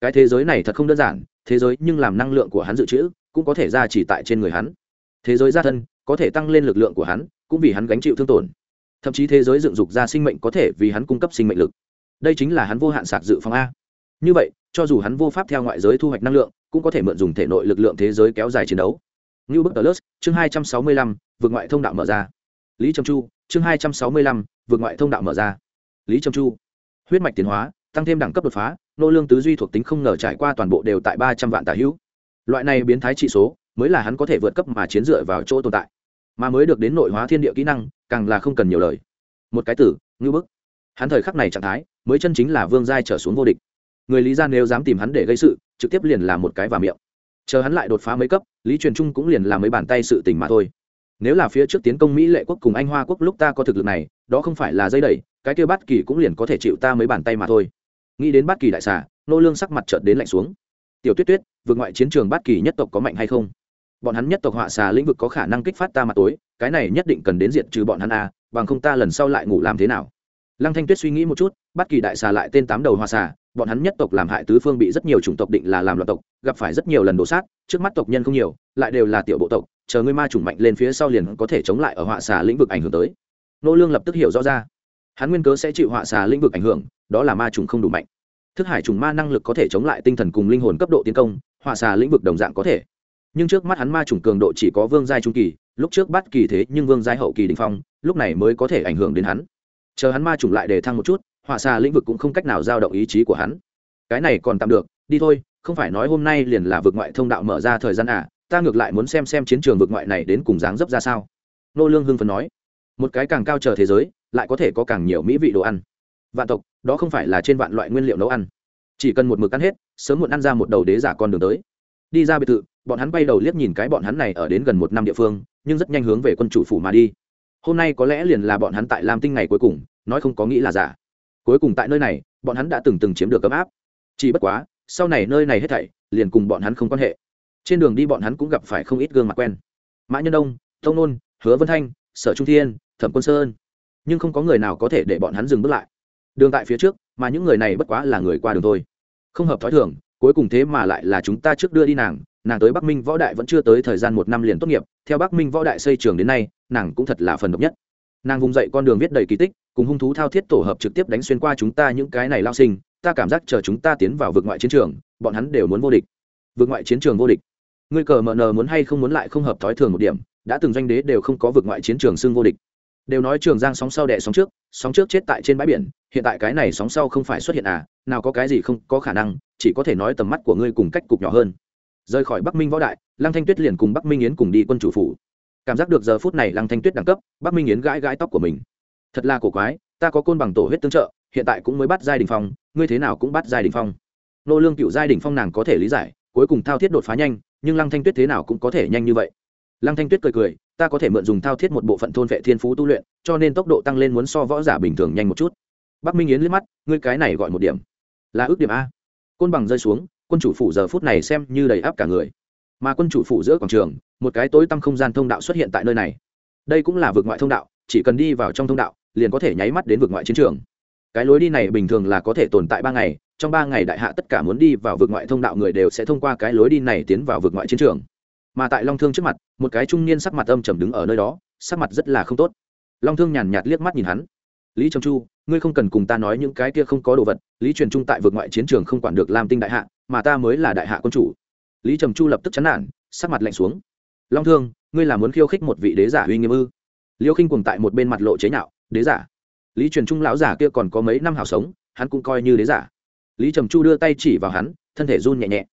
Cái thế giới này thật không đơn giản, thế giới nhưng làm năng lượng của hắn dự trữ cũng có thể ra chỉ tại trên người hắn. Thế giới gia thân có thể tăng lên lực lượng của hắn, cũng vì hắn gánh chịu thương tổn. Thậm chí thế giới dựng dục ra sinh mệnh có thể vì hắn cung cấp sinh mệnh lực. Đây chính là hắn vô hạn sạc dự phòng a. Như vậy, cho dù hắn vô pháp theo ngoại giới thu hoạch năng lượng, cũng có thể mượn dùng thể nội lực lượng thế giới kéo dài chiến đấu. Như bức tờ lớt chương hai trăm sáu mươi lăm, vượt ngoại thông đạo mở ra. Lý trầm chu, chương hai trăm sáu mươi lăm, vượt ngoại thông đạo mở ra. Lý trầm chu, huyết mạch tiến hóa, tăng thêm đẳng cấp đột phá, nô lương tứ duy thuộc tính không ngờ trải qua toàn bộ đều tại ba trăm vạn tà hữu loại này biến thái trị số mới là hắn có thể vượt cấp mà chiến dựa vào chỗ tồn tại. Mà mới được đến nội hóa thiên địa kỹ năng, càng là không cần nhiều lời. Một cái tử, ngưu bức. Hắn thời khắc này trạng thái mới chân chính là vương giai trở xuống vô địch. Người lý gia nếu dám tìm hắn để gây sự, trực tiếp liền là một cái và miệng. Chờ hắn lại đột phá mấy cấp, lý truyền trung cũng liền làm mấy bàn tay sự tình mà thôi. Nếu là phía trước tiến công mỹ lệ quốc cùng anh hoa quốc lúc ta có thực lực này, đó không phải là dây đẩy, cái kia bát kỳ cũng liền có thể chịu ta mấy bàn tay mà thôi. Nghĩ đến bát kỳ đại xà, nô lương sắc mặt chợt đến lạnh xuống tiểu tuyết tuyết, vượt ngoại chiến trường bát kỳ nhất tộc có mạnh hay không? Bọn hắn nhất tộc họa xà lĩnh vực có khả năng kích phát ta mặt tối, cái này nhất định cần đến diện trừ bọn hắn a bằng không ta lần sau lại ngủ làm thế nào? Lăng thanh tuyết suy nghĩ một chút bát kỳ đại xà lại tên tám đầu họa xà, bọn hắn nhất tộc làm hại tứ phương bị rất nhiều chủng tộc định là làm loạn tộc, gặp phải rất nhiều lần đổ sát trước mắt tộc nhân không nhiều, lại đều là tiểu bộ tộc, chờ ngươi ma chủng mạnh lên phía sau liền có thể chống lại ở họa xà lĩnh vực ảnh hưởng tới. Nô lương lập tức hiểu rõ ra. Hắn nguyên cớ sẽ chịu họa xà lĩnh vực ảnh hưởng, đó là ma chủng không đủ mạnh thức hải trùng ma năng lực có thể chống lại tinh thần cùng linh hồn cấp độ tiến công hòa xà lĩnh vực đồng dạng có thể. Nhưng trước mắt hắn ma trùng cường độ chỉ có vương giai trung kỳ, lúc trước bắt kỳ thế nhưng vương giai hậu kỳ đình phong, lúc này mới có thể ảnh hưởng đến hắn. Chờ hắn ma trùng lại để thăng một chút hòa xà lĩnh vực cũng không cách nào giao động ý chí của hắn. Cái này còn tạm được, đi thôi, không phải nói hôm nay liền là vực ngoại thông đạo mở ra thời gian à ta ngược lại muốn xem xem chiến trường vực ngoại này đến cùng dáng dấp ra sao. Nô lương hưng phấn nói, một cái càng cao chờ thế giới, lại có thể có càng nhiều mỹ vị đồ ăn. Vạn tộc đó không phải là trên vạn loại nguyên liệu nấu ăn. Chỉ cần một mực ăn hết, sớm muộn ăn ra một đầu đế giả con đường tới. Đi ra biệt thự, bọn hắn bay đầu liếc nhìn cái bọn hắn này ở đến gần một năm địa phương, nhưng rất nhanh hướng về quân chủ phủ mà đi. Hôm nay có lẽ liền là bọn hắn tại lam tinh ngày cuối cùng, nói không có nghĩ là giả. Cuối cùng tại nơi này, bọn hắn đã từng từng chiếm được ấm áp. Chỉ bất quá, sau này nơi này hết thảy, liền cùng bọn hắn không quan hệ. Trên đường đi bọn hắn cũng gặp phải không ít gương mặt quen. Mã nhân đông tông nôn, hứa vân thanh, sở trung thiên, thẩm quân sơn. Nhưng không có người nào có thể để bọn hắn dừng bước lại đường tại phía trước, mà những người này bất quá là người qua đường thôi. Không hợp thói thường, cuối cùng thế mà lại là chúng ta trước đưa đi nàng nàng tới bắc minh võ đại vẫn chưa tới thời gian một năm liền tốt nghiệp, theo bắc minh võ đại xây trường đến nay, nàng cũng thật là phần độc nhất. Nàng vùng dậy con đường viết đầy kỳ tích, cùng hung thú thao thiết tổ hợp trực tiếp đánh xuyên qua chúng ta những cái này lao sinh, ta cảm giác chờ chúng ta tiến vào vực ngoại chiến trường, bọn hắn đều muốn vô địch. Vực ngoại chiến trường vô địch. Ngươi cờ mờ nờ muốn hay không muốn lại không hợp thói thường một điểm, đã từng doanh đế đều không có vực ngoại chiến trường xưng vô địch đều nói trường giang sóng sau đẻ sóng trước sóng trước chết tại trên bãi biển, hiện tại cái này sóng sau không phải xuất hiện à nào có cái gì không có khả năng, chỉ có thể nói tầm mắt của ngươi cùng cách cục nhỏ hơn. Rời khỏi bắc minh võ đại, lăng thanh tuyết liền cùng bắc minh yến cùng đi quân chủ phủ. Cảm giác được giờ phút này lăng thanh tuyết đẳng cấp, bắc minh yến gãi gãi tóc của mình. Thật là cổ quái, ta có côn bằng tổ huyết tương trợ, hiện tại cũng mới bắt giai đình phong, ngươi thế nào cũng bắt giai đình phong. Nô lương cựu giai đình phong nàng có thể lý giải, cuối cùng thao thiết đột phá nhanh, nhưng lăng thanh tuyết thế nào cũng có thể nhanh như vậy. Lăng thanh tuyết cười cười ta có thể mượn dùng thao thiết một bộ phận thôn vệ thiên phú tu luyện, cho nên tốc độ tăng lên muốn so võ giả bình thường nhanh một chút. Bắc minh yến liếc mắt, ngươi cái này gọi một điểm. Là ước điểm a. Côn bằng rơi xuống, quân chủ phủ giờ phút này xem như đầy áp cả người. Mà quân chủ phủ giữa quảng trường, một cái tối tăm không gian thông đạo xuất hiện tại nơi này. Đây cũng là vực ngoại thông đạo, chỉ cần đi vào trong thông đạo, liền có thể nháy mắt đến vực ngoại chiến trường. Cái lối đi này bình thường là có thể tồn tại ba ngày, trong ba ngày đại hạ tất cả muốn đi vào vực ngoại thông đạo người đều sẽ thông qua cái lối đi này tiến vào vực ngoại chiến trường mà tại long thương trước mặt, một cái trung niên sắc mặt âm trầm đứng ở nơi đó, sắc mặt rất là không tốt. Long thương nhàn nhạt liếc mắt nhìn hắn. Lý trầm chu, ngươi không cần cùng ta nói những cái kia không có đồ vật, lý truyền trung tại vượt ngoại chiến trường không quản được làm tinh đại hạ, mà ta mới là đại hạ quân chủ. Lý trầm chu lập tức chán nản, sắc mặt lạnh xuống. Long thương, ngươi là muốn khiêu khích một vị đế giả uy nghiêm ư? Liêu khinh cùng tại một bên mặt lộ chế nhạo, đế giả? Lý truyền trung lão giả kia còn có mấy năm hào sống, hắn cũng coi như đế giả. Lý trầm chu đưa tay chỉ vào hắn, thân thể run nhẹ nhẹ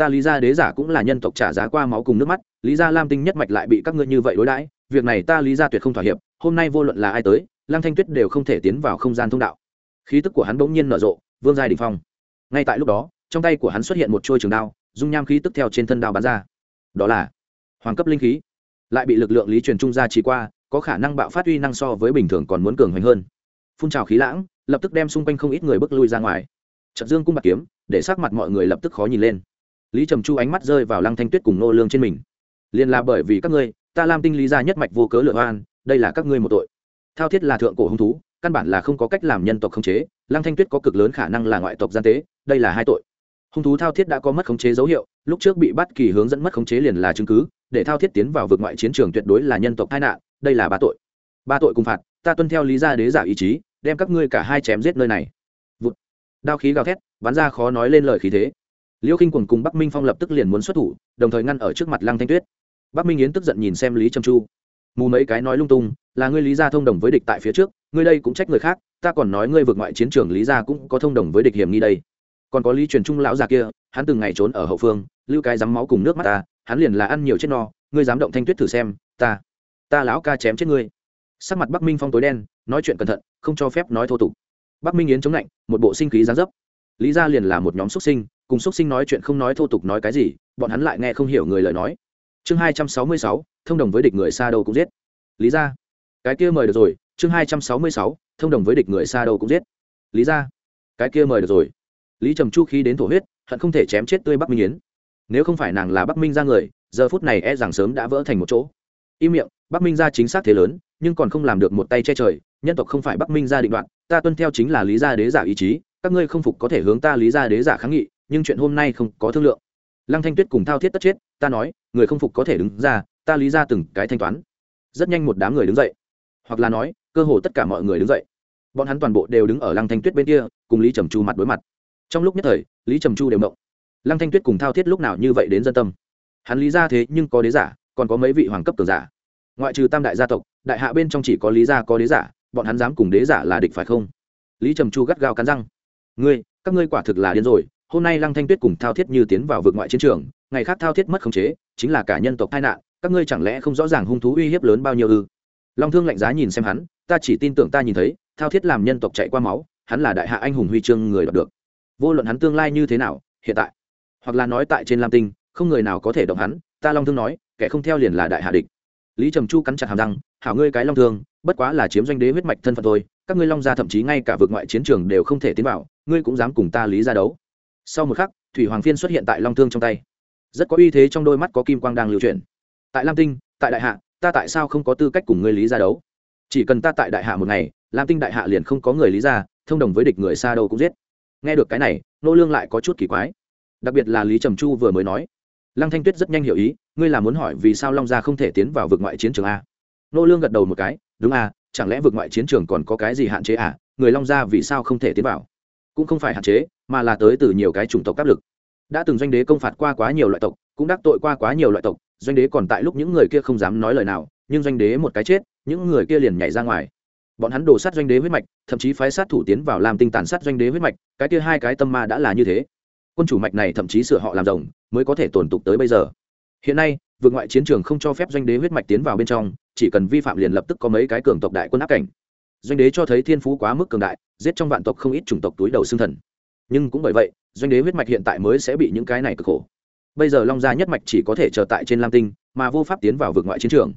ta lý Gia đế giả cũng là nhân tộc trả giá qua máu cùng nước mắt, lý Gia lam tinh nhất mạch lại bị các ngươi như vậy đối đãi, việc này ta lý Gia tuyệt không thỏa hiệp, hôm nay vô luận là ai tới, lăng thanh tuyết đều không thể tiến vào không gian thông đạo. Khí tức của hắn bỗng nhiên nở rộ, vương giai đình phong. Ngay tại lúc đó, trong tay của hắn xuất hiện một trôi trường đao, dung nham khí tức theo trên thân đao bắn ra. Đó là hoàng cấp linh khí. Lại bị lực lượng lý truyền trung gia trì qua, có khả năng bạo phát uy năng so với bình thường còn muốn cường hoành hơn. Phun trào khí lãng, lập tức đem xung quanh không ít người bước lui ra ngoài. Trận dương cung bạc kiếm, để sắc mặt mọi người lập tức khó nhìn lên lý trầm chu ánh mắt rơi vào lăng thanh tuyết cùng nô lương trên mình. Liền là bởi vì các ngươi, ta làm tinh lý gia nhất mạch vô cớ lựa oan, đây là các ngươi một tội. Thao thiết là thượng cổ hung thú, căn bản là không có cách làm nhân tộc khống chế. Lăng thanh tuyết có cực lớn khả năng là ngoại tộc gian tế, đây là hai tội. Hung thú thao thiết đã có mất khống chế dấu hiệu, lúc trước bị bắt kỳ hướng dẫn mất khống chế liền là chứng cứ, để thao thiết tiến vào vực ngoại chiến trường tuyệt đối là nhân tộc tai nạn, đây là ba tội. Ba tội cùng phạt, ta tuân theo lý gia đế giả ý chí, đem các ngươi cả hai chém giết nơi này. Vụt. đao khí gào thét, bắn ra khó nói lên lời khí thế liêu khinh quần cùng bắc minh phong lập tức liền muốn xuất thủ, đồng thời ngăn ở trước mặt lăng thanh tuyết. Bắc minh yến tức giận nhìn xem lý trầm chu. Mù mấy cái nói lung tung, là ngươi lý gia thông đồng với địch tại phía trước, ngươi đây cũng trách người khác, ta còn nói ngươi vượt ngoại chiến trường lý gia cũng có thông đồng với địch hiểm nghi đây. Còn có lý truyền trung lão già kia, hắn từng ngày trốn ở hậu phương, lưu cái dám máu cùng nước mắt ta, hắn liền là ăn nhiều chết no, ngươi dám động thanh tuyết thử xem, ta ta lão ca chém chết ngươi. Sắc mặt bắc minh phong tối đen, nói chuyện cẩn thận, không cho phép nói thô tục. Bắc minh yến chống lạnh, một bộ sinh khí gián dấp. Lý gia liền là một nhóm xuất sinh cùng xuất sinh nói chuyện không nói thô tục nói cái gì, bọn hắn lại nghe không hiểu người lời nói. Chương hai trăm sáu mươi sáu, thông đồng với địch người xa đâu cũng giết. Lý ra cái kia mời được rồi, chương hai trăm sáu mươi sáu, thông đồng với địch người xa đâu cũng giết. Lý ra cái kia mời được rồi. Lý trầm chu khí đến thổ huyết, hận không thể chém chết tươi bắc minh yến. Nếu không phải nàng là bắc minh ra người, giờ phút này e rằng sớm đã vỡ thành một chỗ. Im miệng, bắc minh ra chính xác thế lớn, nhưng còn không làm được một tay che trời, nhân tộc không phải bắc minh ra định đoạn, ta tuân theo chính là lý gia đế giả ý chí, các ngươi không phục có thể hướng ta lý gia đế giả kháng nghị nhưng chuyện hôm nay không có thương lượng. Lăng thanh tuyết cùng thao thiết tất chết, ta nói, người không phục có thể đứng ra, ta lý ra từng cái thanh toán. Rất nhanh một đám người đứng dậy. Hoặc là nói, cơ hồ tất cả mọi người đứng dậy. Bọn hắn toàn bộ đều đứng ở lăng thanh tuyết bên kia, cùng lý trầm chu mặt đối mặt. Trong lúc nhất thời, lý trầm chu đều động. Lăng thanh tuyết cùng thao thiết lúc nào như vậy đến dân tâm? Hắn lý ra thế nhưng có đế giả, còn có mấy vị hoàng cấp cường giả. Ngoại trừ tam đại gia tộc, đại hạ bên trong chỉ có lý gia có đế giả, bọn hắn dám cùng đế giả là địch phải không? Lý trầm chu gắt gao cắn răng. Ngươi, các ngươi quả thực là điên rồi hôm nay lăng thanh tuyết cùng thao thiết như tiến vào vực ngoại chiến trường, ngày khác thao thiết mất khống chế, chính là cả nhân tộc tai nạn, các ngươi chẳng lẽ không rõ ràng hung thú uy hiếp lớn bao nhiêu ư? Long thương lạnh giá nhìn xem hắn, ta chỉ tin tưởng ta nhìn thấy, thao thiết làm nhân tộc chạy qua máu, hắn là đại hạ anh hùng huy chương người đoạt được. Vô luận hắn tương lai như thế nào, hiện tại, hoặc là nói tại trên lam tinh, không người nào có thể động hắn, ta long thương nói, kẻ không theo liền là đại hạ địch. Lý trầm chu cắn chặt hàm răng, hảo ngươi cái long thương, bất quá là chiếm doanh đế huyết mạch thân phận thôi, các ngươi long gia thậm chí ngay cả vượt ngoại chiến trường đều không thể tiến vào, ngươi cũng dám cùng ta lý ra đấu sau một khắc, thủy hoàng phiên xuất hiện tại long thương trong tay. Rất có uy thế trong đôi mắt có kim quang đang lưu chuyển. Tại lam tinh, tại đại hạ, ta tại sao không có tư cách cùng ngươi lý ra đấu? Chỉ cần ta tại đại hạ một ngày, lam tinh đại hạ liền không có người lý ra, thông đồng với địch người xa đâu cũng giết. Nghe được cái này, nô lương lại có chút kỳ quái. Đặc biệt là lý trầm chu vừa mới nói. Lăng thanh tuyết rất nhanh hiểu ý, ngươi là muốn hỏi vì sao long gia không thể tiến vào vực ngoại chiến trường a? Nô lương gật đầu một cái, đúng a, chẳng lẽ vực ngoại chiến trường còn có cái gì hạn chế à? Người long gia vì sao không thể tiến vào? Cũng không phải hạn chế, mà là tới từ nhiều cái chủng tộc áp lực. Đã từng doanh đế công phạt qua quá nhiều loại tộc, cũng đắc tội qua quá nhiều loại tộc, doanh đế còn tại lúc những người kia không dám nói lời nào, nhưng doanh đế một cái chết, những người kia liền nhảy ra ngoài. Bọn hắn đổ sát doanh đế huyết mạch, thậm chí phái sát thủ tiến vào làm tinh tàn sát doanh đế huyết mạch, cái kia hai cái tâm ma đã là như thế. Quân chủ mạch này thậm chí sửa họ làm rồng, mới có thể tồn tục tới bây giờ. Hiện nay vượt ngoại chiến trường không cho phép doanh đế huyết mạch tiến vào bên trong, chỉ cần vi phạm liền lập tức có mấy cái cường tộc đại quân áp cảnh doanh đế cho thấy thiên phú quá mức cường đại, giết trong vạn tộc không ít chủng tộc túi đầu xương thần. Nhưng cũng bởi vậy, doanh đế huyết mạch hiện tại mới sẽ bị những cái này cực khổ. Bây giờ long gia nhất mạch chỉ có thể chờ tại trên lam tinh, mà vô pháp tiến vào vực ngoại chiến trường.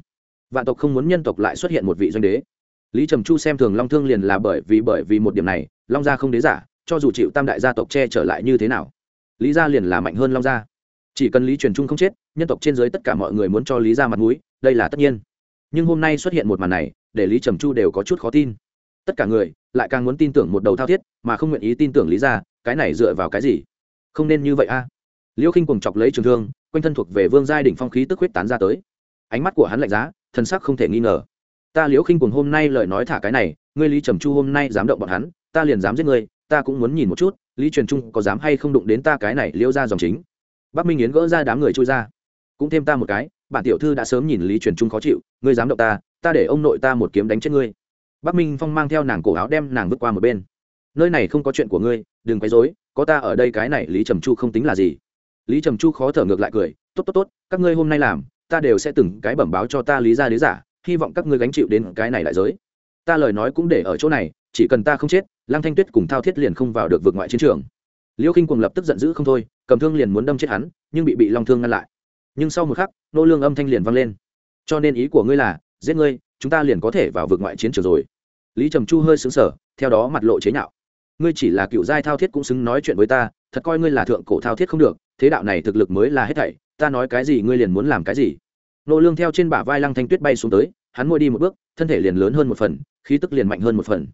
Vạn tộc không muốn nhân tộc lại xuất hiện một vị doanh đế. Lý trầm chu xem thường long thương liền là bởi vì bởi vì một điểm này, long gia không đế giả, cho dù chịu tam đại gia tộc che trở lại như thế nào, lý gia liền là mạnh hơn long gia. Chỉ cần lý truyền trung không chết, nhân tộc trên dưới tất cả mọi người muốn cho lý gia mặt mũi, đây là tất nhiên. Nhưng hôm nay xuất hiện một màn này để lý trầm chu đều có chút khó tin. Tất cả người lại càng muốn tin tưởng một đầu thao thiết, mà không nguyện ý tin tưởng lý gia cái này dựa vào cái gì? Không nên như vậy a. Liễu khinh cùng chọc lấy trường thương, quanh thân thuộc về vương giai đỉnh phong khí tức huyết tán ra tới. Ánh mắt của hắn lạnh giá thân sắc không thể nghi ngờ. Ta liễu khinh cùng hôm nay lời nói thả cái này, ngươi lý trầm chu hôm nay dám động bọn hắn, ta liền dám giết ngươi, ta cũng muốn nhìn một chút, lý truyền trung có dám hay không đụng đến ta cái này liễu ra dòng chính. Bắc minh yến gỡ ra đám người trôi ra. Cũng thêm ta một cái, bản tiểu thư đã sớm nhìn lý truyền trung khó chịu, ngươi dám động ta ta để ông nội ta một kiếm đánh chết ngươi. Bắc minh phong mang theo nàng cổ áo đem nàng vứt qua một bên. Nơi này không có chuyện của ngươi, đừng quấy rối, có ta ở đây cái này lý trầm chu không tính là gì. Lý trầm chu khó thở ngược lại cười, tốt tốt tốt, các ngươi hôm nay làm, ta đều sẽ từng cái bẩm báo cho ta lý ra lý giả, hy vọng các ngươi gánh chịu đến cái này lại giới. Ta lời nói cũng để ở chỗ này, chỉ cần ta không chết, lăng thanh tuyết cùng thao thiết liền không vào được vượt ngoại chiến trường. Liêu khinh cùng lập tức giận dữ không thôi, cầm thương liền muốn đâm chết hắn, nhưng bị bị long thương ngăn lại. Nhưng sau một khắc, nô lương âm thanh liền vang lên. Cho nên ý của ngươi là giết ngươi, chúng ta liền có thể vào vượt ngoại chiến trường rồi. Lý trầm chu hơi xứng sở theo đó mặt lộ chế nhạo. Ngươi chỉ là cựu giai thao thiết cũng xứng nói chuyện với ta, thật coi ngươi là thượng cổ thao thiết không được, thế đạo này thực lực mới là hết thảy, ta nói cái gì ngươi liền muốn làm cái gì. Nô lương theo trên bả vai lăng thanh tuyết bay xuống tới, hắn môi đi một bước, thân thể liền lớn hơn một phần, khí tức liền mạnh hơn một phần.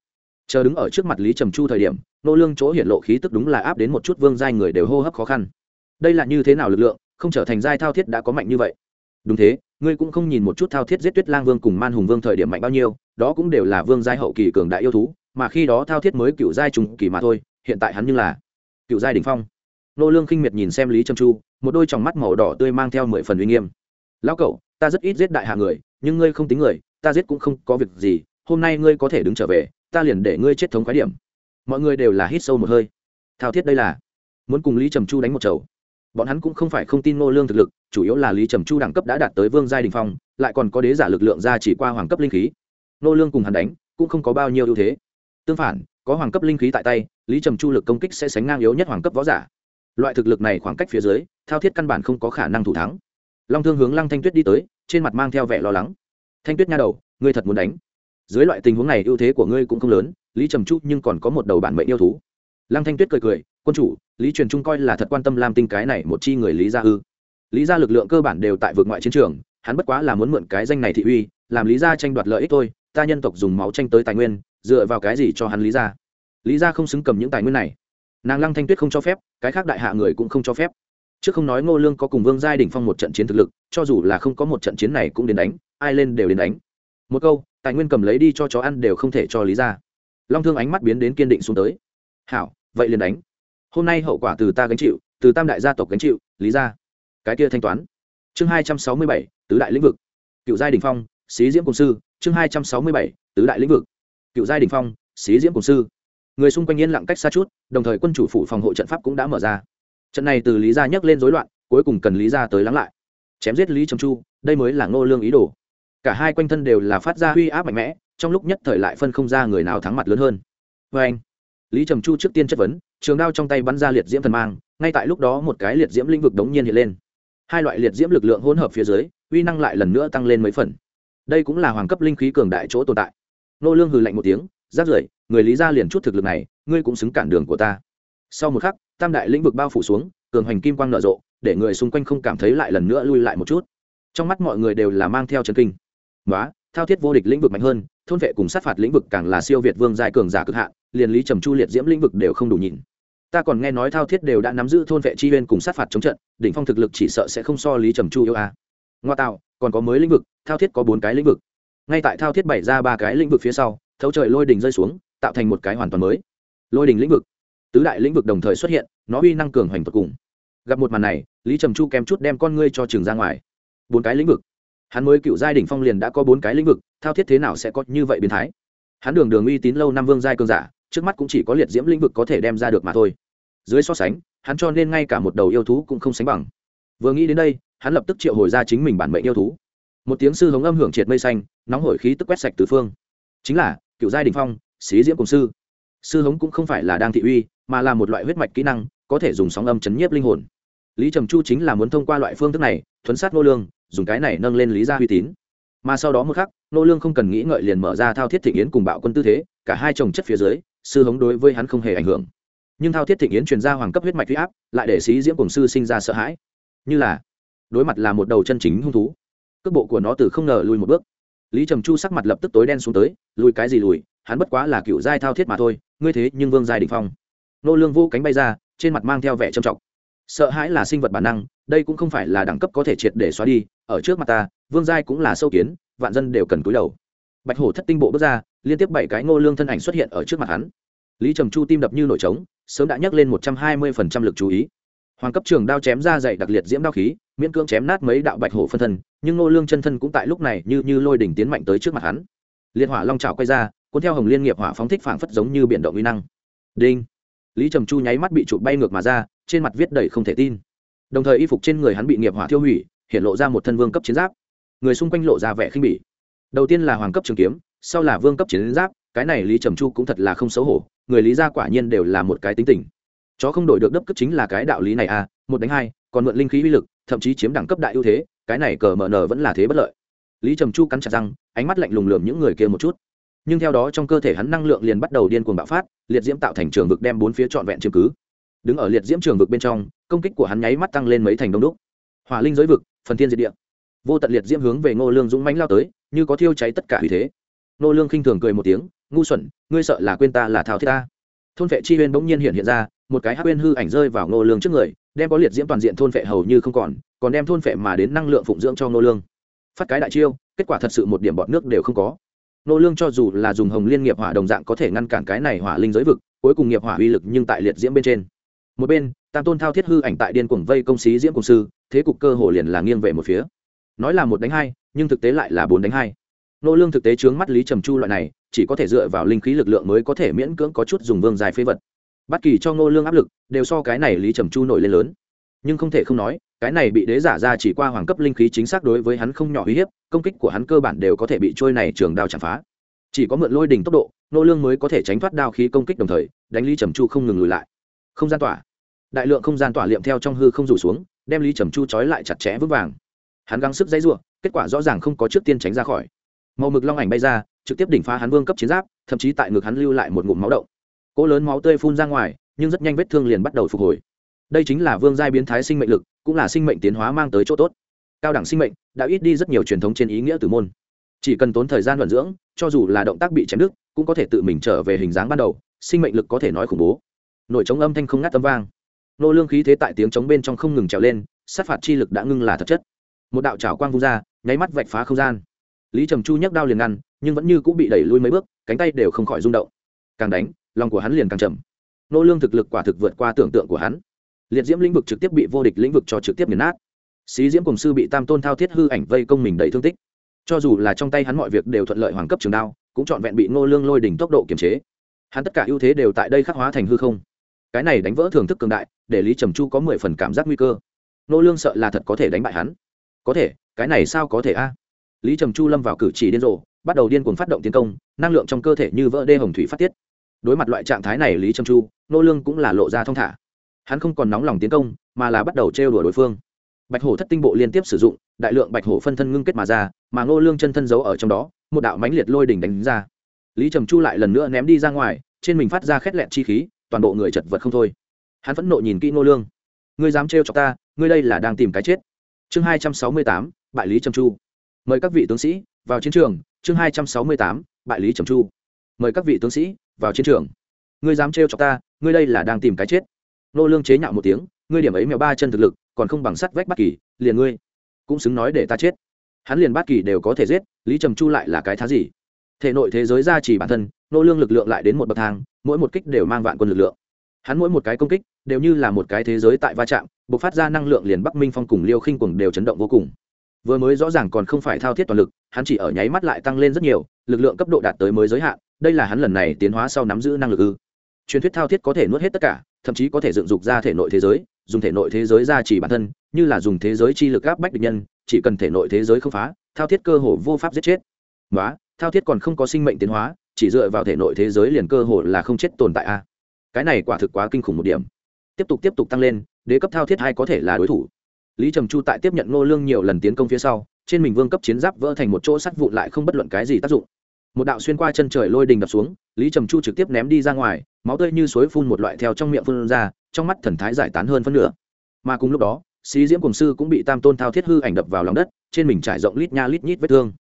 Chờ đứng ở trước mặt lý trầm chu thời điểm, nô lương chỗ hiện lộ khí tức đúng là áp đến một chút vương giai người đều hô hấp khó khăn. Đây là như thế nào lực lượng, không trở thành giai thao thiết đã có mạnh như vậy? Đúng thế ngươi cũng không nhìn một chút thao thiết giết tuyết lang vương cùng man hùng vương thời điểm mạnh bao nhiêu, đó cũng đều là vương giai hậu kỳ cường đại yêu thú, mà khi đó thao thiết mới cựu giai trùng kỳ mà thôi, hiện tại hắn như là cựu giai đỉnh phong. Nô lương khinh miệt nhìn xem lý trầm chu, một đôi tròng mắt màu đỏ tươi mang theo mười phần uy nghiêm. Lão cậu, ta rất ít giết đại hạ người, nhưng ngươi không tính người, ta giết cũng không có việc gì, hôm nay ngươi có thể đứng trở về, ta liền để ngươi chết thống khái điểm. Mọi người đều là hít sâu một hơi. Thao thiết đây là muốn cùng lý trầm chu đánh một chầu bọn hắn cũng không phải không tin Ngô lương thực lực, chủ yếu là lý trầm chu đẳng cấp đã đạt tới vương giai đình phong, lại còn có đế giả lực lượng ra chỉ qua hoàng cấp linh khí. Ngô lương cùng hắn đánh, cũng không có bao nhiêu ưu thế. Tương phản, có hoàng cấp linh khí tại tay, lý trầm chu lực công kích sẽ sánh ngang yếu nhất hoàng cấp võ giả. Loại thực lực này khoảng cách phía dưới, thao thiết căn bản không có khả năng thủ thắng. Long thương hướng lăng thanh tuyết đi tới, trên mặt mang theo vẻ lo lắng. Thanh tuyết nha đầu, ngươi thật muốn đánh. Dưới loại tình huống này, ưu thế của ngươi cũng không lớn, lý trầm chu nhưng còn có một đầu bản mệnh yêu thú lăng thanh tuyết cười cười, quân chủ, lý truyền trung coi là thật quan tâm lam tinh cái này một chi người lý gia ư? Lý gia lực lượng cơ bản đều tại vượt ngoại chiến trường, hắn bất quá là muốn mượn cái danh này thị uy, làm lý gia tranh đoạt lợi ích thôi, ta nhân tộc dùng máu tranh tới tài nguyên, dựa vào cái gì cho hắn lý gia? Lý gia không xứng cầm những tài nguyên này. Nàng lăng thanh tuyết không cho phép, cái khác đại hạ người cũng không cho phép. Trước không nói ngô lương có cùng vương giai đỉnh phong một trận chiến thực lực, cho dù là không có một trận chiến này cũng đến đánh, ai lên đều đến đánh. Một câu, tài nguyên cầm lấy đi cho chó ăn đều không thể cho lý ra long thương ánh mắt biến đến kiên định xuống tới. Hảo vậy liền đánh. Hôm nay hậu quả từ ta gánh chịu, từ tam đại gia tộc gánh chịu, lý ra. Cái kia thanh toán. Chương hai trăm sáu mươi bảy, tứ đại lĩnh vực. Cựu giai đình phong, xí diễm cùng sư, chương hai trăm sáu mươi bảy, tứ đại lĩnh vực. Cựu giai đình phong, xí diễm cùng sư. Người xung quanh yên lặng cách xa chút, đồng thời quân chủ phủ phòng hộ trận pháp cũng đã mở ra. Trận này từ lý gia nhấc lên rối loạn, cuối cùng cần lý gia tới lắng lại. Chém giết lý trầm chu, đây mới là ngô lương ý đồ. Cả hai quanh thân đều là phát ra uy áp mạnh mẽ, trong lúc nhất thời lại phân không ra người nào thắng mặt lớn hơn. Vê anh lý trầm chu trước tiên chất vấn, trường đao trong tay bắn ra liệt diễm thần mang, ngay tại lúc đó một cái liệt diễm lĩnh vực đống nhiên hiện lên. Hai loại liệt diễm lực lượng hỗn hợp phía dưới, uy năng lại lần nữa tăng lên mấy phần. Đây cũng là hoàng cấp linh khí cường đại chỗ tồn tại. Nô lương hừ lạnh một tiếng rát rưởi, người lý gia liền chút thực lực này, ngươi cũng xứng cản đường của ta. Sau một khắc, tam đại lĩnh vực bao phủ xuống, cường hoành kim quang nở rộ, để người xung quanh không cảm thấy lại lần nữa lui lại một chút. Trong mắt mọi người đều là mang theo chân kinh. Nói thao thiết vô địch lĩnh vực mạnh hơn, thôn vệ cùng sát phạt lĩnh vực càng là siêu việt vương giai cường giả cực hạn liền lý trầm chu liệt diễm lĩnh vực đều không đủ nhìn. Ta còn nghe nói thao thiết đều đã nắm giữ thôn vệ chi uyên cùng sát phạt chống trận, đỉnh phong thực lực chỉ sợ sẽ không so lý trầm chu yêu a. Ngoa tạo, còn có mới lĩnh vực, thao thiết có bốn cái lĩnh vực. Ngay tại thao thiết bày ra ba cái lĩnh vực phía sau, thấu trời lôi đỉnh rơi xuống, tạo thành một cái hoàn toàn mới. Lôi đỉnh lĩnh vực. Tứ đại lĩnh vực đồng thời xuất hiện, nó uy năng cường hoành tột cùng. Gặp một màn này, lý trầm chu kém chút đem con ngươi cho trường ra ngoài. Bốn cái lĩnh vực. Hắn mới cựu giai đ ỉ n h phong liền đã có bốn cái lĩnh vực, thao thiết thế nào sẽ có như vậy biến thái? Hắn đường đường uy tín lâu năm vương giai cơn giả trước mắt cũng chỉ có liệt diễm lĩnh vực có thể đem ra được mà thôi. Dưới so sánh, hắn cho nên ngay cả một đầu yêu thú cũng không sánh bằng. Vừa nghĩ đến đây, hắn lập tức triệu hồi ra chính mình bản mệnh yêu thú. Một tiếng sư hống âm hưởng triệt mây xanh, nóng hổi khí tức quét sạch từ phương. Chính là, cựu giai đình phong, xí diễm cùng sư. Sư hống cũng không phải là đang thị uy, mà là một loại huyết mạch kỹ năng, có thể dùng sóng âm chấn nhiếp linh hồn. Lý trầm chu chính là muốn thông qua loại phương thức này, thuấn sát nô lương, dùng cái này nâng lên lý gia uy tín. Mà sau đó một khắc, nô lương không cần nghĩ ngợi liền mở ra thao thiết thị yến cùng bạo quân tư thế, cả hai chồng chất phía dưới sư hống đối với hắn không hề ảnh hưởng. Nhưng thao thiết thịnh yến truyền ra hoàng cấp huyết mạch huy áp, lại để sĩ diễm cùng sư sinh ra sợ hãi. Như là, đối mặt là một đầu chân chính hung thú. Cước bộ của nó từ không ngờ lùi một bước. Lý trầm chu sắc mặt lập tức tối đen xuống tới, lùi cái gì lùi, hắn bất quá là cựu giai thao thiết mà thôi, ngươi thế nhưng vương giai đỉnh phong. Nô lương vô cánh bay ra, trên mặt mang theo vẻ trầm trọng. Sợ hãi là sinh vật bản năng, đây cũng không phải là đẳng cấp có thể triệt để xóa đi, ở trước mặt ta, vương giai cũng là sâu kiến, vạn dân đều cần cúi đầu bạch hổ thất tinh bộ bước ra, liên tiếp bảy cái ngô lương thân ảnh xuất hiện ở trước mặt hắn. Lý trầm chu tim đập như nổi trống, sớm đã nhấc lên một trăm hai mươi phần trăm lực chú ý. Hoàng cấp trường đao chém ra dày đặc liệt diễm đao khí, miễn cưỡng chém nát mấy đạo bạch hổ phân thân, nhưng ngô lương chân thân cũng tại lúc này như như lôi đỉnh tiến mạnh tới trước mặt hắn. Liệt hỏa long trào quay ra, cuốn theo hồng liên nghiệp hỏa phóng thích phảng phất giống như biển động uy năng. Đinh! Lý trầm chu nháy mắt bị chụp bay ngược mà ra, trên mặt viết đầy không thể tin. Đồng thời y phục trên người hắn bị nghiệp hỏa thiêu hủy, hiện lộ ra một thân vương cấp chiến giáp. Người xung quanh lộ ra vẻ khinh bỉ đầu tiên là hoàng cấp trường kiếm, sau là vương cấp chiến giáp, cái này lý trầm chu cũng thật là không xấu hổ, người lý gia quả nhiên đều là một cái tính tình. Chó không đổi được đấp cấp chính là cái đạo lý này à một đánh hai, còn mượn linh khí uy lực, thậm chí chiếm đẳng cấp đại ưu thế, cái này cờ mờ nờ vẫn là thế bất lợi. Lý trầm chu cắn chặt răng, ánh mắt lạnh lùng lườm những người kia một chút. Nhưng theo đó trong cơ thể hắn năng lượng liền bắt đầu điên cuồng bạo phát, liệt diễm tạo thành trường vực đem bốn phía trọn vẹn chứng cứ. Đứng ở liệt diễm trường vực bên trong, công kích của hắn nháy mắt tăng lên mấy thành đông đúc. Hỏa linh giới vực, phần thiên diệt địa. Vô tận liệt diễm hướng về ngô lương dũng mãnh lao tới như có thiêu cháy tất cả vì thế. Ngô lương khinh thường cười một tiếng, ngu xuẩn, ngươi sợ là quên ta là thao thiết ta. Thôn vệ chi huyên bỗng nhiên hiện hiện ra, một cái hắc huyên hư ảnh rơi vào ngô lương trước người, đem có liệt diễm toàn diện thôn vệ hầu như không còn còn đem thôn vệ mà đến năng lượng phụng dưỡng cho ngô lương. Phát cái đại chiêu, kết quả thật sự một điểm bọt nước đều không có. Nô lương cho dù là dùng hồng liên nghiệp hỏa đồng dạng có thể ngăn cản cái này hỏa linh giới vực, cuối cùng nghiệp hỏa uy lực nhưng tại liệt diễm bên trên. Một bên, tam tôn thao thiết hư ảnh tại điên cuồng vây công sĩ diễm cùng sư, thế cục cơ hồ liền là nghiêng về một phía. Nói là một đánh hai nhưng thực tế lại là bốn đánh hai. Nô lương thực tế chướng mắt lý trầm chu loại này, chỉ có thể dựa vào linh khí lực lượng mới có thể miễn cưỡng có chút dùng vương dài phế vật. Bất kỳ cho nô lương áp lực, đều so cái này lý trầm chu nổi lên lớn. Nhưng không thể không nói, cái này bị đế giả ra chỉ qua hoàng cấp linh khí chính xác đối với hắn không nhỏ uy hiếp, công kích của hắn cơ bản đều có thể bị trôi này trường đao chạm phá. Chỉ có mượn lôi đỉnh tốc độ, nô lương mới có thể tránh thoát đao khí công kích đồng thời, đánh lý trầm chu không ngừng lùi lại. Không gian tỏa. Đại lượng không gian tỏa liệm theo trong hư không rủ xuống, đem lý trầm chu trói lại chặt chẽ vững vàng. Hắn gắng sức dãy rủa kết quả rõ ràng không có trước tiên tránh ra khỏi. Màu mực long ảnh bay ra, trực tiếp đỉnh phá hắn vương cấp chiến giáp, thậm chí tại ngực hắn lưu lại một ngụm máu động. Cỗ lớn máu tươi phun ra ngoài, nhưng rất nhanh vết thương liền bắt đầu phục hồi. Đây chính là vương giai biến thái sinh mệnh lực, cũng là sinh mệnh tiến hóa mang tới chỗ tốt. Cao đẳng sinh mệnh, đã ít đi rất nhiều truyền thống trên ý nghĩa tử môn. Chỉ cần tốn thời gian vận dưỡng, cho dù là động tác bị chém đứt, cũng có thể tự mình trở về hình dáng ban đầu, sinh mệnh lực có thể nói khủng bố. Nổi trống âm thanh không ngắt âm vang. Nô lương khí thế tại tiếng trống bên trong không ngừng trèo lên, sát phạt chi lực đã ngưng là thật chất. Một đạo trào quang vung ra nháy mắt vạch phá không gian. Lý trầm chu nhấc đao liền ngăn, nhưng vẫn như cũng bị đẩy lui mấy bước, cánh tay đều không khỏi rung động. Càng đánh, lòng của hắn liền càng chậm nô lương thực lực quả thực vượt qua tưởng tượng của hắn. Liệt diễm lĩnh vực trực tiếp bị vô địch lĩnh vực cho trực tiếp nghiền nát. Xí diễm cùng sư bị tam tôn thao thiết hư ảnh vây công mình đầy thương tích. Cho dù là trong tay hắn mọi việc đều thuận lợi hoàng cấp trường đao, cũng trọn vẹn bị ngô lương lôi đỉnh tốc độ kiềm chế. Hắn tất cả ưu thế đều tại đây khắc hóa thành hư không. Cái này đánh vỡ thưởng thức cường đại, để lý trầm chu có mười phần cảm giác nguy cơ. Ngô lương sợ là thật có thể đánh bại hắn có thể, cái này sao có thể a? Lý trầm chu lâm vào cử chỉ điên rồ, bắt đầu điên cuồng phát động tiến công, năng lượng trong cơ thể như vỡ đê hồng thủy phát tiết. Đối mặt loại trạng thái này, lý trầm chu ngô lương cũng là lộ ra thong thả. Hắn không còn nóng lòng tiến công, mà là bắt đầu trêu đùa đối phương. Bạch hổ thất tinh bộ liên tiếp sử dụng, đại lượng bạch hổ phân thân ngưng kết mà ra, mà ngô lương chân thân giấu ở trong đó, một đạo mãnh liệt lôi đỉnh đánh ra. Lý trầm chu lại lần nữa ném đi ra ngoài, trên mình phát ra khét lẹn chi khí, toàn bộ người chật vật không thôi. Hắn phẫn nộ nhìn kỹ ngô lương. Ngươi dám trêu chọc ta, ngươi đây là đang tìm cái chết chương hai trăm sáu mươi tám, bại lý trầm chu. Mời các vị tướng sĩ vào chiến trường. Chương hai trăm sáu mươi tám, bại lý trầm chu. Mời các vị tướng sĩ vào chiến trường. Ngươi dám trêu chọc ta, ngươi đây là đang tìm cái chết. Nô lương chế nhạo một tiếng, ngươi điểm ấy mèo ba chân thực lực, còn không bằng sắt vách bất kỳ, liền ngươi cũng xứng nói để ta chết. Hắn liền bất kỳ đều có thể giết, lý trầm chu lại là cái thá gì? Thể nội thế giới gia trì bản thân, nô lương lực lượng lại đến một bậc thang, mỗi một kích đều mang vạn quân lực lượng hắn mỗi một cái công kích đều như là một cái thế giới tại va chạm, bộc phát ra năng lượng liền bắc minh phong cùng liêu khinh quần đều chấn động vô cùng. Vừa mới rõ ràng còn không phải thao thiết toàn lực, hắn chỉ ở nháy mắt lại tăng lên rất nhiều, lực lượng cấp độ đạt tới mới giới hạn, đây là hắn lần này tiến hóa sau nắm giữ năng lực ư. Truyền thuyết thao thiết có thể nuốt hết tất cả, thậm chí có thể dựng dục ra thể nội thế giới, dùng thể nội thế giới ra chỉ bản thân, như là dùng thế giới chi lực áp bách địch nhân, chỉ cần thể nội thế giới không phá, thao thiết cơ hồ vô pháp giết chết. Nói thao thiết còn không có sinh mệnh tiến hóa, chỉ dựa vào thể nội thế giới liền cơ hồ là không chết tồn tại a cái này quả thực quá kinh khủng một điểm. Tiếp tục tiếp tục tăng lên, đế cấp thao thiết hai có thể là đối thủ. Lý trầm chu tại tiếp nhận ngô lương nhiều lần tiến công phía sau, trên mình vương cấp chiến giáp vỡ thành một chỗ sắt vụn lại không bất luận cái gì tác dụng. Một đạo xuyên qua chân trời lôi đình đập xuống, lý trầm chu trực tiếp ném đi ra ngoài, máu tươi như suối phun một loại theo trong miệng phun ra, trong mắt thần thái giải tán hơn phân nửa. Mà cùng lúc đó sĩ diễm cùng sư cũng bị tam tôn thao thiết hư ảnh đập vào lòng đất, trên mình trải rộng lít nha lít nhít vết thương.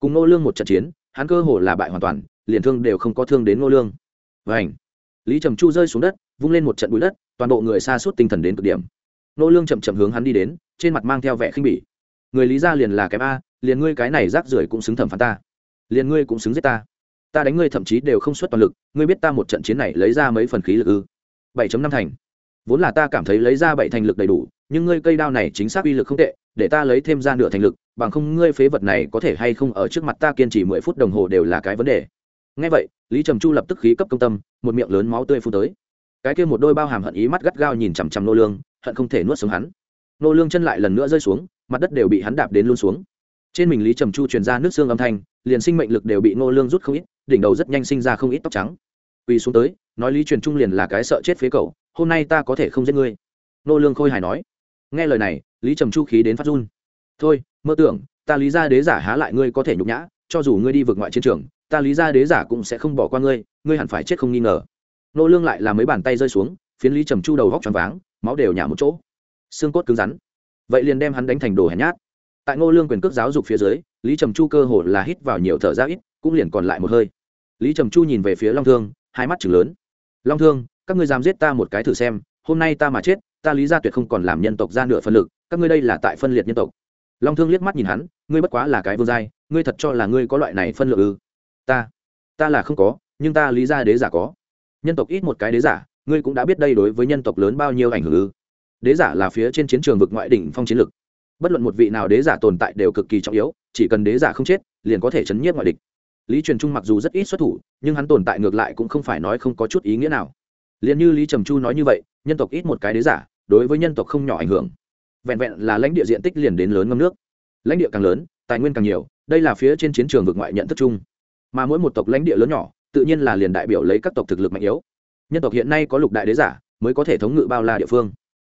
Cùng nô lương một trận chiến, hắn cơ hồ là bại hoàn toàn, liền thương đều không có thương đến nô lương. Vảnh lý trầm chu rơi xuống đất, vung lên một trận bụi đất, toàn bộ người xa suốt tinh thần đến cực điểm. Nô lương chậm chậm hướng hắn đi đến, trên mặt mang theo vẻ khinh bỉ. Người lý gia liền là kém a, liền ngươi cái này rác rưởi cũng xứng thẩm phán ta. Liền ngươi cũng xứng giết ta. Ta đánh ngươi thậm chí đều không xuất toàn lực, ngươi biết ta một trận chiến này lấy ra mấy phần khí lực ư? Bảy năm thành. Vốn là ta cảm thấy lấy ra bảy thành lực đầy đủ, nhưng ngươi cây đao này chính xác uy lực không tệ, để ta lấy thêm ra nửa thành lực, bằng không ngươi phế vật này có thể hay không ở trước mặt ta kiên trì mười phút đồng hồ đều là cái vấn đề ngay vậy, lý trầm chu lập tức khí cấp công tâm, một miệng lớn máu tươi phun tới. Cái kia một đôi bao hàm hận ý mắt gắt gao nhìn chằm chằm nô lương, hận không thể nuốt sống hắn. Nô lương chân lại lần nữa rơi xuống, mặt đất đều bị hắn đạp đến luôn xuống. Trên mình lý trầm chu truyền ra nước xương âm thanh, liền sinh mệnh lực đều bị nô lương rút không ít, đỉnh đầu rất nhanh sinh ra không ít tóc trắng. Quỳ xuống tới, nói lý truyền trung liền là cái sợ chết phế cậu, hôm nay ta có thể không giết ngươi. Nô lương khôi hài nói. Nghe lời này, lý trầm chu khí đến phát run. Thôi, mơ tưởng, ta lý gia đế giả há lại ngươi có thể nhục nhã, cho dù ngươi đi vượt ngoại chiến trường ta lý gia đế giả cũng sẽ không bỏ qua ngươi ngươi hẳn phải chết không nghi ngờ. Nô lương lại là mấy bàn tay rơi xuống, phiến lý trầm chu đầu góc tròn váng, máu đều nhả một chỗ. Xương cốt cứng rắn. Vậy liền đem hắn đánh thành đồ hèn nhát. Tại ngô lương quyền cước giáo dục phía dưới, lý trầm chu cơ hồ là hít vào nhiều thở ra ít, cũng liền còn lại một hơi. Lý trầm chu nhìn về phía long thương, hai mắt chừng lớn. Long thương, các ngươi dám giết ta một cái thử xem, hôm nay ta mà chết, ta lý gia tuyệt không còn làm nhân tộc ra nửa phân lực, các ngươi đây là tại phân liệt nhân tộc. Long thương liếc mắt nhìn hắn, ngươi bất quá là cái vương giai, ngươi thật cho là ngươi có loại này phân lượng ư? Ta ta là không có, nhưng ta lý gia đế giả có. Nhân tộc ít một cái đế giả, ngươi cũng đã biết đây đối với nhân tộc lớn bao nhiêu ảnh hưởng ư? Đế giả là phía trên chiến trường vực ngoại đỉnh phong chiến lực. Bất luận một vị nào đế giả tồn tại đều cực kỳ trọng yếu, chỉ cần đế giả không chết, liền có thể chấn nhiếp ngoại địch. Lý truyền trung mặc dù rất ít xuất thủ, nhưng hắn tồn tại ngược lại cũng không phải nói không có chút ý nghĩa nào. Liền như lý trầm chu nói như vậy, nhân tộc ít một cái đế giả, đối với nhân tộc không nhỏ ảnh hưởng. Vẹn vẹn là lãnh địa diện tích liền đến lớn ngâm nước. Lãnh địa càng lớn, tài nguyên càng nhiều, đây là phía trên chiến trường vực ngoại nhận thức chung mà mỗi một tộc lãnh địa lớn nhỏ, tự nhiên là liền đại biểu lấy các tộc thực lực mạnh yếu. Nhân tộc hiện nay có lục đại đế giả, mới có thể thống ngự bao la địa phương.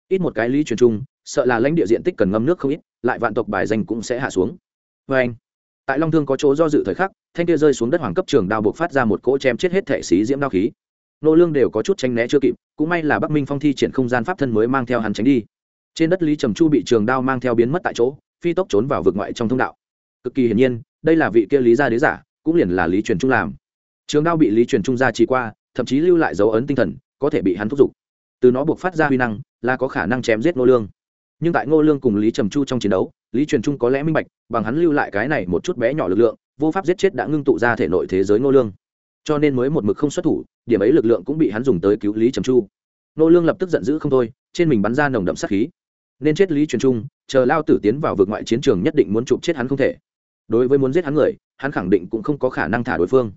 Ít một cái lý truyền trung sợ là lãnh địa diện tích cần ngâm nước không ít, lại vạn tộc bài danh cũng sẽ hạ xuống. Vê anh, tại long thương có chỗ do dự thời khắc, thanh kia rơi xuống đất hoàng cấp trường đao buộc phát ra một cỗ chém chết hết thể xí diễm đao khí. Nô lương đều có chút tranh né chưa kịp, cũng may là bắc minh phong thi triển không gian pháp thân mới mang theo hắn tránh đi. Trên đất lý trầm chu bị trường đao mang theo biến mất tại chỗ, phi tốc trốn vào vực ngoại trong thông đạo. Cực kỳ hiển nhiên, đây là vị kia lý gia đế giả cũng liền là lý truyền trung làm. Trường đao bị lý truyền trung gia trì qua, thậm chí lưu lại dấu ấn tinh thần, có thể bị hắn thúc giục. Từ nó buộc phát ra huy năng, là có khả năng chém giết ngô lương. Nhưng tại ngô lương cùng lý trầm chu trong chiến đấu, lý truyền trung có lẽ minh bạch, bằng hắn lưu lại cái này một chút bé nhỏ lực lượng, vô pháp giết chết đã ngưng tụ ra thể nội thế giới ngô lương. Cho nên mới một mực không xuất thủ, điểm ấy lực lượng cũng bị hắn dùng tới cứu lý trầm chu. Ngô lương lập tức giận dữ không thôi, trên mình bắn ra nồng đậm sát khí. Nên chết lý truyền trung, chờ lao tử tiến vào vực ngoại chiến trường nhất định muốn chụp chết hắn không thể. Đối với muốn giết hắn người hắn khẳng định cũng không có khả năng thả đối phương.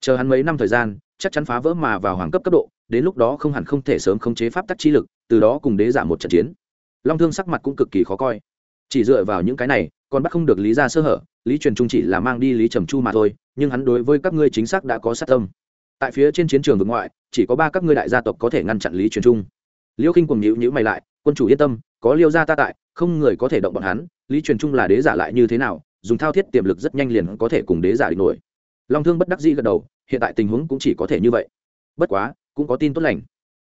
Chờ hắn mấy năm thời gian, chắc chắn phá vỡ mà vào hoàng cấp cấp độ, đến lúc đó không hẳn không thể sớm khống chế pháp tắc chi lực, từ đó cùng đế giả một trận chiến. Long thương sắc mặt cũng cực kỳ khó coi. Chỉ dựa vào những cái này, còn bắt không được lý ra sơ hở, lý truyền trung chỉ là mang đi lý trầm chu mà thôi, nhưng hắn đối với các ngươi chính xác đã có sát tâm. Tại phía trên chiến trường vực ngoại, chỉ có ba các ngươi đại gia tộc có thể ngăn chặn lý truyền trung. Liêu khinh cùng nhữ nhữ mày lại, quân chủ yên tâm, có liêu gia ta tại, không người có thể động bọn hắn, lý truyền trung là đế giả lại như thế nào dùng thao thiết tiềm lực rất nhanh liền có thể cùng đế giả địch nổi. Long thương bất đắc dĩ gật đầu, hiện tại tình huống cũng chỉ có thể như vậy. Bất quá, cũng có tin tốt lành.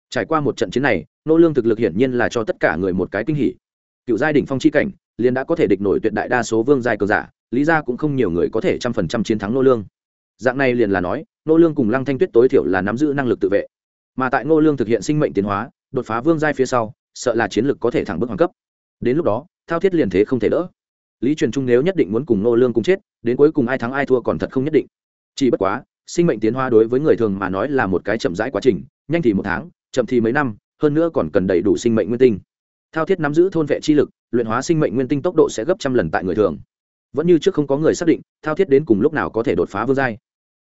Trải qua một trận chiến này, nô lương thực lực hiển nhiên là cho tất cả người một cái kinh hỉ. Cựu giai đỉnh phong chi cảnh, liền đã có thể địch nổi tuyệt đại đa số vương giai cờ giả, lý ra cũng không nhiều người có thể trăm phần trăm chiến thắng nô lương. Dạng này liền là nói, nô lương cùng lăng thanh tuyết tối thiểu là nắm giữ năng lực tự vệ. Mà tại nô lương thực hiện sinh mệnh tiến hóa, đột phá vương giai phía sau, sợ là chiến lực có thể thẳng bước hoàng cấp. Đến lúc đó, thao thiết liền thế không thể đỡ lý truyền trung nếu nhất định muốn cùng nô lương cùng chết, đến cuối cùng ai thắng ai thua còn thật không nhất định. Chỉ bất quá, sinh mệnh tiến hóa đối với người thường mà nói là một cái chậm rãi quá trình, nhanh thì một tháng, chậm thì mấy năm, hơn nữa còn cần đầy đủ sinh mệnh nguyên tinh. Thao thiết nắm giữ thôn vệ chi lực, luyện hóa sinh mệnh nguyên tinh tốc độ sẽ gấp trăm lần tại người thường. Vẫn như trước không có người xác định, thao thiết đến cùng lúc nào có thể đột phá vương giai.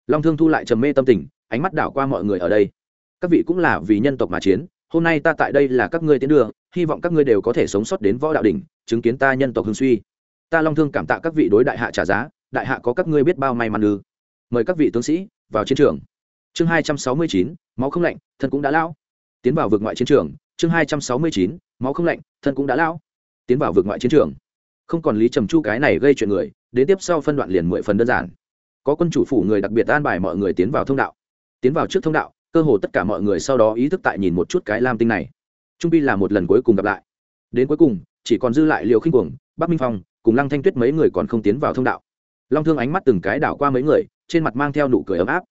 Long thương thu lại trầm mê tâm tình, ánh mắt đảo qua mọi người ở đây. Các vị cũng là vì nhân tộc mà chiến, hôm nay ta tại đây là các ngươi tiến đường, hy vọng các ngươi đều có thể sống sót đến võ đạo đỉnh, chứng kiến ta nhân tộc hưng suy ta long thương cảm tạ các vị đối đại hạ trả giá, đại hạ có các ngươi biết bao may mắn ư? Mời các vị tướng sĩ vào chiến trường. Chương hai trăm sáu mươi chín, máu không lạnh, thân cũng đã lao tiến vào vực ngoại chiến trường. Chương hai trăm sáu mươi chín, máu không lạnh, thân cũng đã lao tiến vào vực ngoại chiến trường. Không còn lý trầm chu cái này gây chuyện người, đến tiếp sau phân đoạn liền mười phần đơn giản. Có quân chủ phủ người đặc biệt an bài mọi người tiến vào thông đạo. Tiến vào trước thông đạo, cơ hồ tất cả mọi người sau đó ý thức tại nhìn một chút cái lam tinh này. Trung bi là một lần cuối cùng gặp lại. Đến cuối cùng, chỉ còn dư lại liều khinh cuồng, bắc minh phong cùng lăng thanh tuyết mấy người còn không tiến vào thông đạo. Long thương ánh mắt từng cái đảo qua mấy người, trên mặt mang theo nụ cười ấm áp.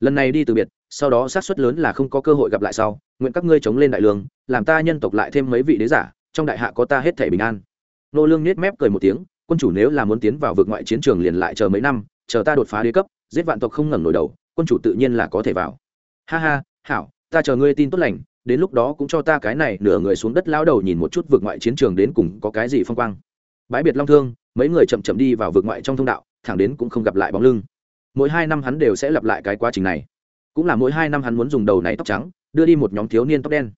Lần này đi từ biệt, sau đó sát suất lớn là không có cơ hội gặp lại sau, nguyện các ngươi chống lên đại lương, làm ta nhân tộc lại thêm mấy vị đế giả, trong đại hạ có ta hết thể bình an. Nô lương nết mép cười một tiếng, quân chủ nếu là muốn tiến vào vực ngoại chiến trường liền lại chờ mấy năm, chờ ta đột phá đế cấp, giết vạn tộc không ngẩng nổi đầu, quân chủ tự nhiên là có thể vào. Ha ha, hảo, ta chờ ngươi tin tốt lành, đến lúc đó cũng cho ta cái này nửa người xuống đất lao đầu nhìn một chút vực ngoại chiến trường đến cùng có cái gì phong quang bãi biệt long thương, mấy người chậm chậm đi vào vực ngoại trong thông đạo, thẳng đến cũng không gặp lại bóng lưng. Mỗi hai năm hắn đều sẽ lặp lại cái quá trình này. Cũng là mỗi hai năm hắn muốn dùng đầu này tóc trắng, đưa đi một nhóm thiếu niên tóc đen.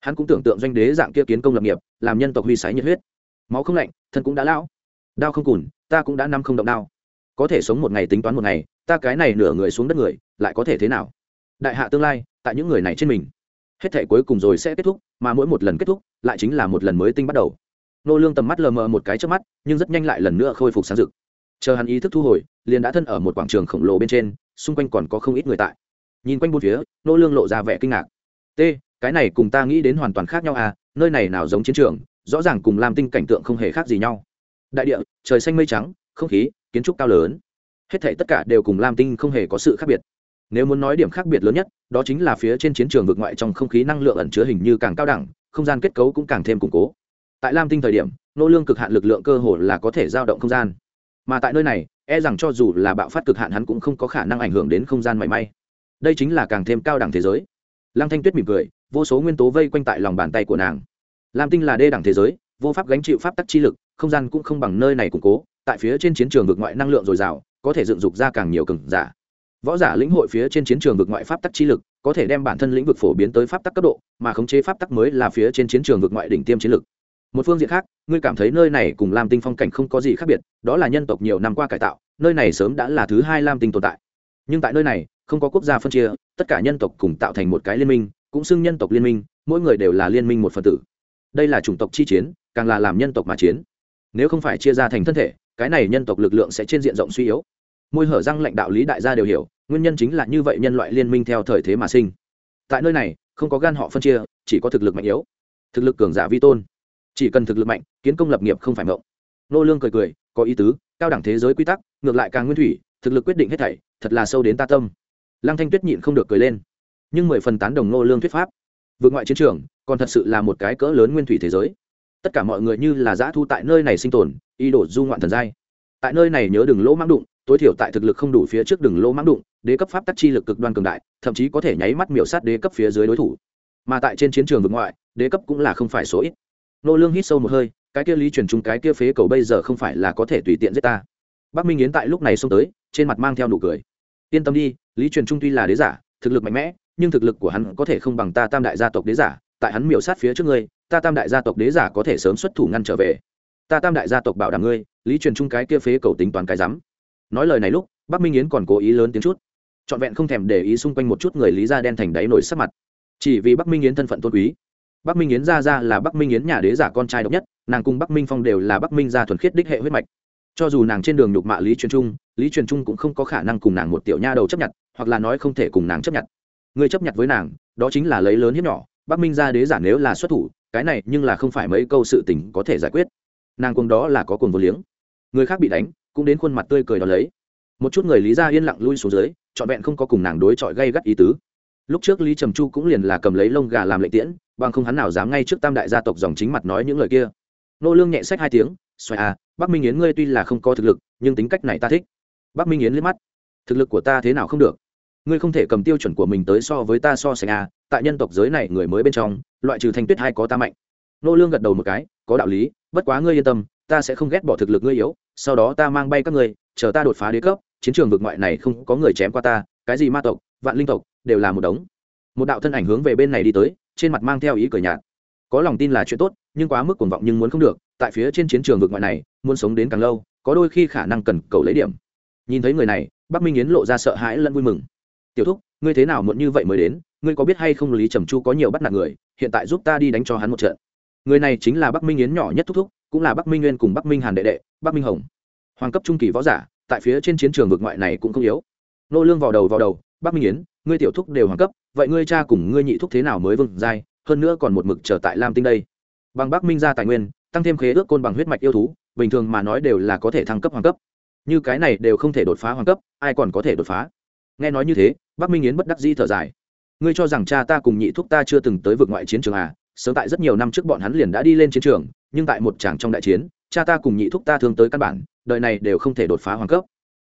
Hắn cũng tưởng tượng doanh đế dạng kia kiến công lập nghiệp, làm nhân tộc huy sái nhiệt huyết. Máu không lạnh, thân cũng đã lão. Đau không cùn, ta cũng đã năm không động đau có thể sống một ngày tính toán một ngày, ta cái này nửa người xuống đất người, lại có thể thế nào? Đại hạ tương lai, tại những người này trên mình. Hết thể cuối cùng rồi sẽ kết thúc, mà mỗi một lần kết thúc, lại chính là một lần mới tinh bắt đầu nô lương tầm mắt lờ mờ một cái trước mắt, nhưng rất nhanh lại lần nữa khôi phục sáng rực. Chờ hắn ý thức thu hồi, liền đã thân ở một quảng trường khổng lồ bên trên, xung quanh còn có không ít người tại. Nhìn quanh bốn phía, nô lương lộ ra vẻ kinh ngạc. T, cái này cùng ta nghĩ đến hoàn toàn khác nhau à nơi này nào giống chiến trường, rõ ràng cùng làm tinh cảnh tượng không hề khác gì nhau. Đại địa, trời xanh mây trắng, không khí, kiến trúc cao lớn. Hết thảy tất cả đều cùng lam tinh không hề có sự khác biệt. Nếu muốn nói điểm khác biệt lớn nhất, đó chính là phía trên chiến trường vực ngoại trong không khí năng lượng ẩn chứa hình như càng cao đẳng, không gian kết cấu cũng càng thêm củng cố tại lam tinh thời điểm, nô lương cực hạn lực lượng cơ hồ là có thể giao động không gian. Mà tại nơi này e rằng cho dù là bạo phát cực hạn hắn cũng không có khả năng ảnh hưởng đến không gian mảy may. Đây chính là càng thêm cao đẳng thế giới. Lăng thanh tuyết mỉm cười, vô số nguyên tố vây quanh tại lòng bàn tay của nàng. Lam tinh là đê đẳng thế giới, vô pháp gánh chịu pháp tắc chi lực, không gian cũng không bằng nơi này củng cố, tại phía trên chiến trường vực ngoại năng lượng dồi dào, có thể dựng dục ra càng nhiều cường giả. Võ giả lĩnh hội phía trên chiến trường vực ngoại pháp tắc chi lực, có thể đem bản thân lĩnh vực phổ biến tới pháp tắc cấp độ, mà khống chế pháp tắc mới là phía trên chiến trường vực ngoại đỉnh tiêm chiến lực một phương diện khác, ngươi cảm thấy nơi này cùng lam tinh phong cảnh không có gì khác biệt, đó là nhân tộc nhiều năm qua cải tạo, nơi này sớm đã là thứ hai lam tinh tồn tại. Nhưng tại nơi này, không có quốc gia phân chia, tất cả nhân tộc cùng tạo thành một cái liên minh, cũng xưng nhân tộc liên minh, mỗi người đều là liên minh một phần tử. Đây là chủng tộc chi chiến, càng là làm nhân tộc mà chiến. Nếu không phải chia ra thành thân thể, cái này nhân tộc lực lượng sẽ trên diện rộng suy yếu. Môi hở răng lãnh đạo lý đại gia đều hiểu, nguyên nhân chính là như vậy nhân loại liên minh theo thời thế mà sinh. Tại nơi này, không có gan họ phân chia, chỉ có thực lực mạnh yếu. Thực lực cường giả vi tôn chỉ cần thực lực mạnh, kiến công lập nghiệp không phải mộng. Nô lương cười cười, có ý tứ, cao đẳng thế giới quy tắc, ngược lại càng nguyên thủy, thực lực quyết định hết thảy, thật là sâu đến ta tâm. Lăng thanh tuyết nhịn không được cười lên. Nhưng mười phần tán đồng nô lương thuyết pháp. Vượt ngoại chiến trường, còn thật sự là một cái cỡ lớn nguyên thủy thế giới. Tất cả mọi người như là giã thu tại nơi này sinh tồn y đổ du ngoạn thần giai. Tại nơi này nhớ đừng lỗ mãng đụng, tối thiểu tại thực lực không đủ phía trước đừng lỗ mãng đụng, đế cấp pháp tắc chi lực cực đoan cường đại, thậm chí có thể nháy mắt miểu sát đế cấp phía dưới đối thủ. Mà tại trên chiến trường vực ngoại, đế cấp cũng là không phải số ít nô lương hít sâu một hơi, cái kia lý truyền trung, cái kia phế cầu bây giờ không phải là có thể tùy tiện giết ta. Bắc minh yến tại lúc này xông tới, trên mặt mang theo nụ cười. Yên tâm đi, lý truyền trung tuy là đế giả, thực lực mạnh mẽ, nhưng thực lực của hắn có thể không bằng ta tam đại gia tộc đế giả, tại hắn miểu sát phía trước ngươi, ta tam đại gia tộc đế giả có thể sớm xuất thủ ngăn trở về. Ta tam đại gia tộc bảo đảm ngươi, lý truyền trung cái kia phế cầu tính toán cái rắm. Nói lời này lúc, bắc minh yến còn cố ý lớn tiếng chút. Trọn vẹn không thèm để ý xung quanh một chút người lý gia đen thành đáy nổi sắc mặt. Chỉ vì bắc minh yến thân phận tôn quý bắc minh yến gia gia là bắc minh yến nhà đế giả con trai độc nhất, nàng cùng bắc minh phong đều là bắc minh gia thuần khiết đích hệ huyết mạch. Cho dù nàng trên đường nhục mạ lý truyền trung, lý truyền trung cũng không có khả năng cùng nàng một tiểu nha đầu chấp nhận, hoặc là nói không thể cùng nàng chấp nhận. Người chấp nhận với nàng, đó chính là lấy lớn hiếp nhỏ, bắc minh gia đế giả nếu là xuất thủ, cái này nhưng là không phải mấy câu sự tình có thể giải quyết. Nàng cùng đó là có cuồng vô liếng. Người khác bị đánh, cũng đến khuôn mặt tươi cười đó lấy. Một chút người lý gia yên lặng lui xuống dưới, trọn vẹn không có cùng nàng đối chọi gây gắt ý tứ. Lúc trước lý trầm chu cũng liền là cầm lấy lông gà làm lệ tiễn bằng không hắn nào dám ngay trước tam đại gia tộc dòng chính mặt nói những lời kia. Nô lương nhẹ sách hai tiếng, xoài à bắc minh yến ngươi tuy là không có thực lực, nhưng tính cách này ta thích. Bắc minh yến liếc mắt. Thực lực của ta thế nào không được? Ngươi không thể cầm tiêu chuẩn của mình tới so với ta so sánh à tại nhân tộc giới này người mới bên trong, loại trừ thanh tuyết hai có ta mạnh. Nô lương gật đầu một cái, có đạo lý, bất quá ngươi yên tâm, ta sẽ không ghét bỏ thực lực ngươi yếu, sau đó ta mang bay các ngươi, chờ ta đột phá đế cấp, chiến trường vực ngoại này không có người chém qua ta, cái gì ma tộc, vạn linh tộc, đều là một đống. Một đạo thân ảnh hướng về bên này đi tới trên mặt mang theo ý cười nhạt. Có lòng tin là chuyện tốt, nhưng quá mức cuồng vọng nhưng muốn không được, tại phía trên chiến trường vực ngoại này, muốn sống đến càng lâu, có đôi khi khả năng cần cầu lấy điểm. Nhìn thấy người này, bắc minh yến lộ ra sợ hãi lẫn vui mừng. Tiểu thúc, ngươi thế nào muộn như vậy mới đến? Ngươi có biết hay không lý trầm chu có nhiều bắt nạt người, hiện tại giúp ta đi đánh cho hắn một trận. Người này chính là bắc minh yến nhỏ nhất thúc thúc, cũng là bắc minh nguyên cùng bắc minh hàn đệ đệ, bắc minh hồng. Hoàng cấp trung kỳ võ giả, tại phía trên chiến trường vực ngoại này cũng không yếu. Nô lương vào đầu vào đầu bắc minh yến, ngươi tiểu thúc đều hoàng cấp, vậy ngươi cha cùng ngươi nhị thúc thế nào mới vừng dai hơn nữa còn một mực trở tại lam tinh đây. Bằng bắc minh ra tài nguyên, tăng thêm khế ước côn bằng huyết mạch yêu thú, bình thường mà nói đều là có thể thăng cấp hoàng cấp. Như cái này đều không thể đột phá hoàng cấp, ai còn có thể đột phá? Nghe nói như thế bắc minh yến bất đắc di thở dài. Ngươi cho rằng cha ta cùng nhị thúc ta chưa từng tới vực ngoại chiến trường à? Sớm tại rất nhiều năm trước bọn hắn liền đã đi lên chiến trường, nhưng tại một tràng trong đại chiến, cha ta cùng nhị thúc ta thường tới căn bản, đời này đều không thể đột phá hoàng cấp.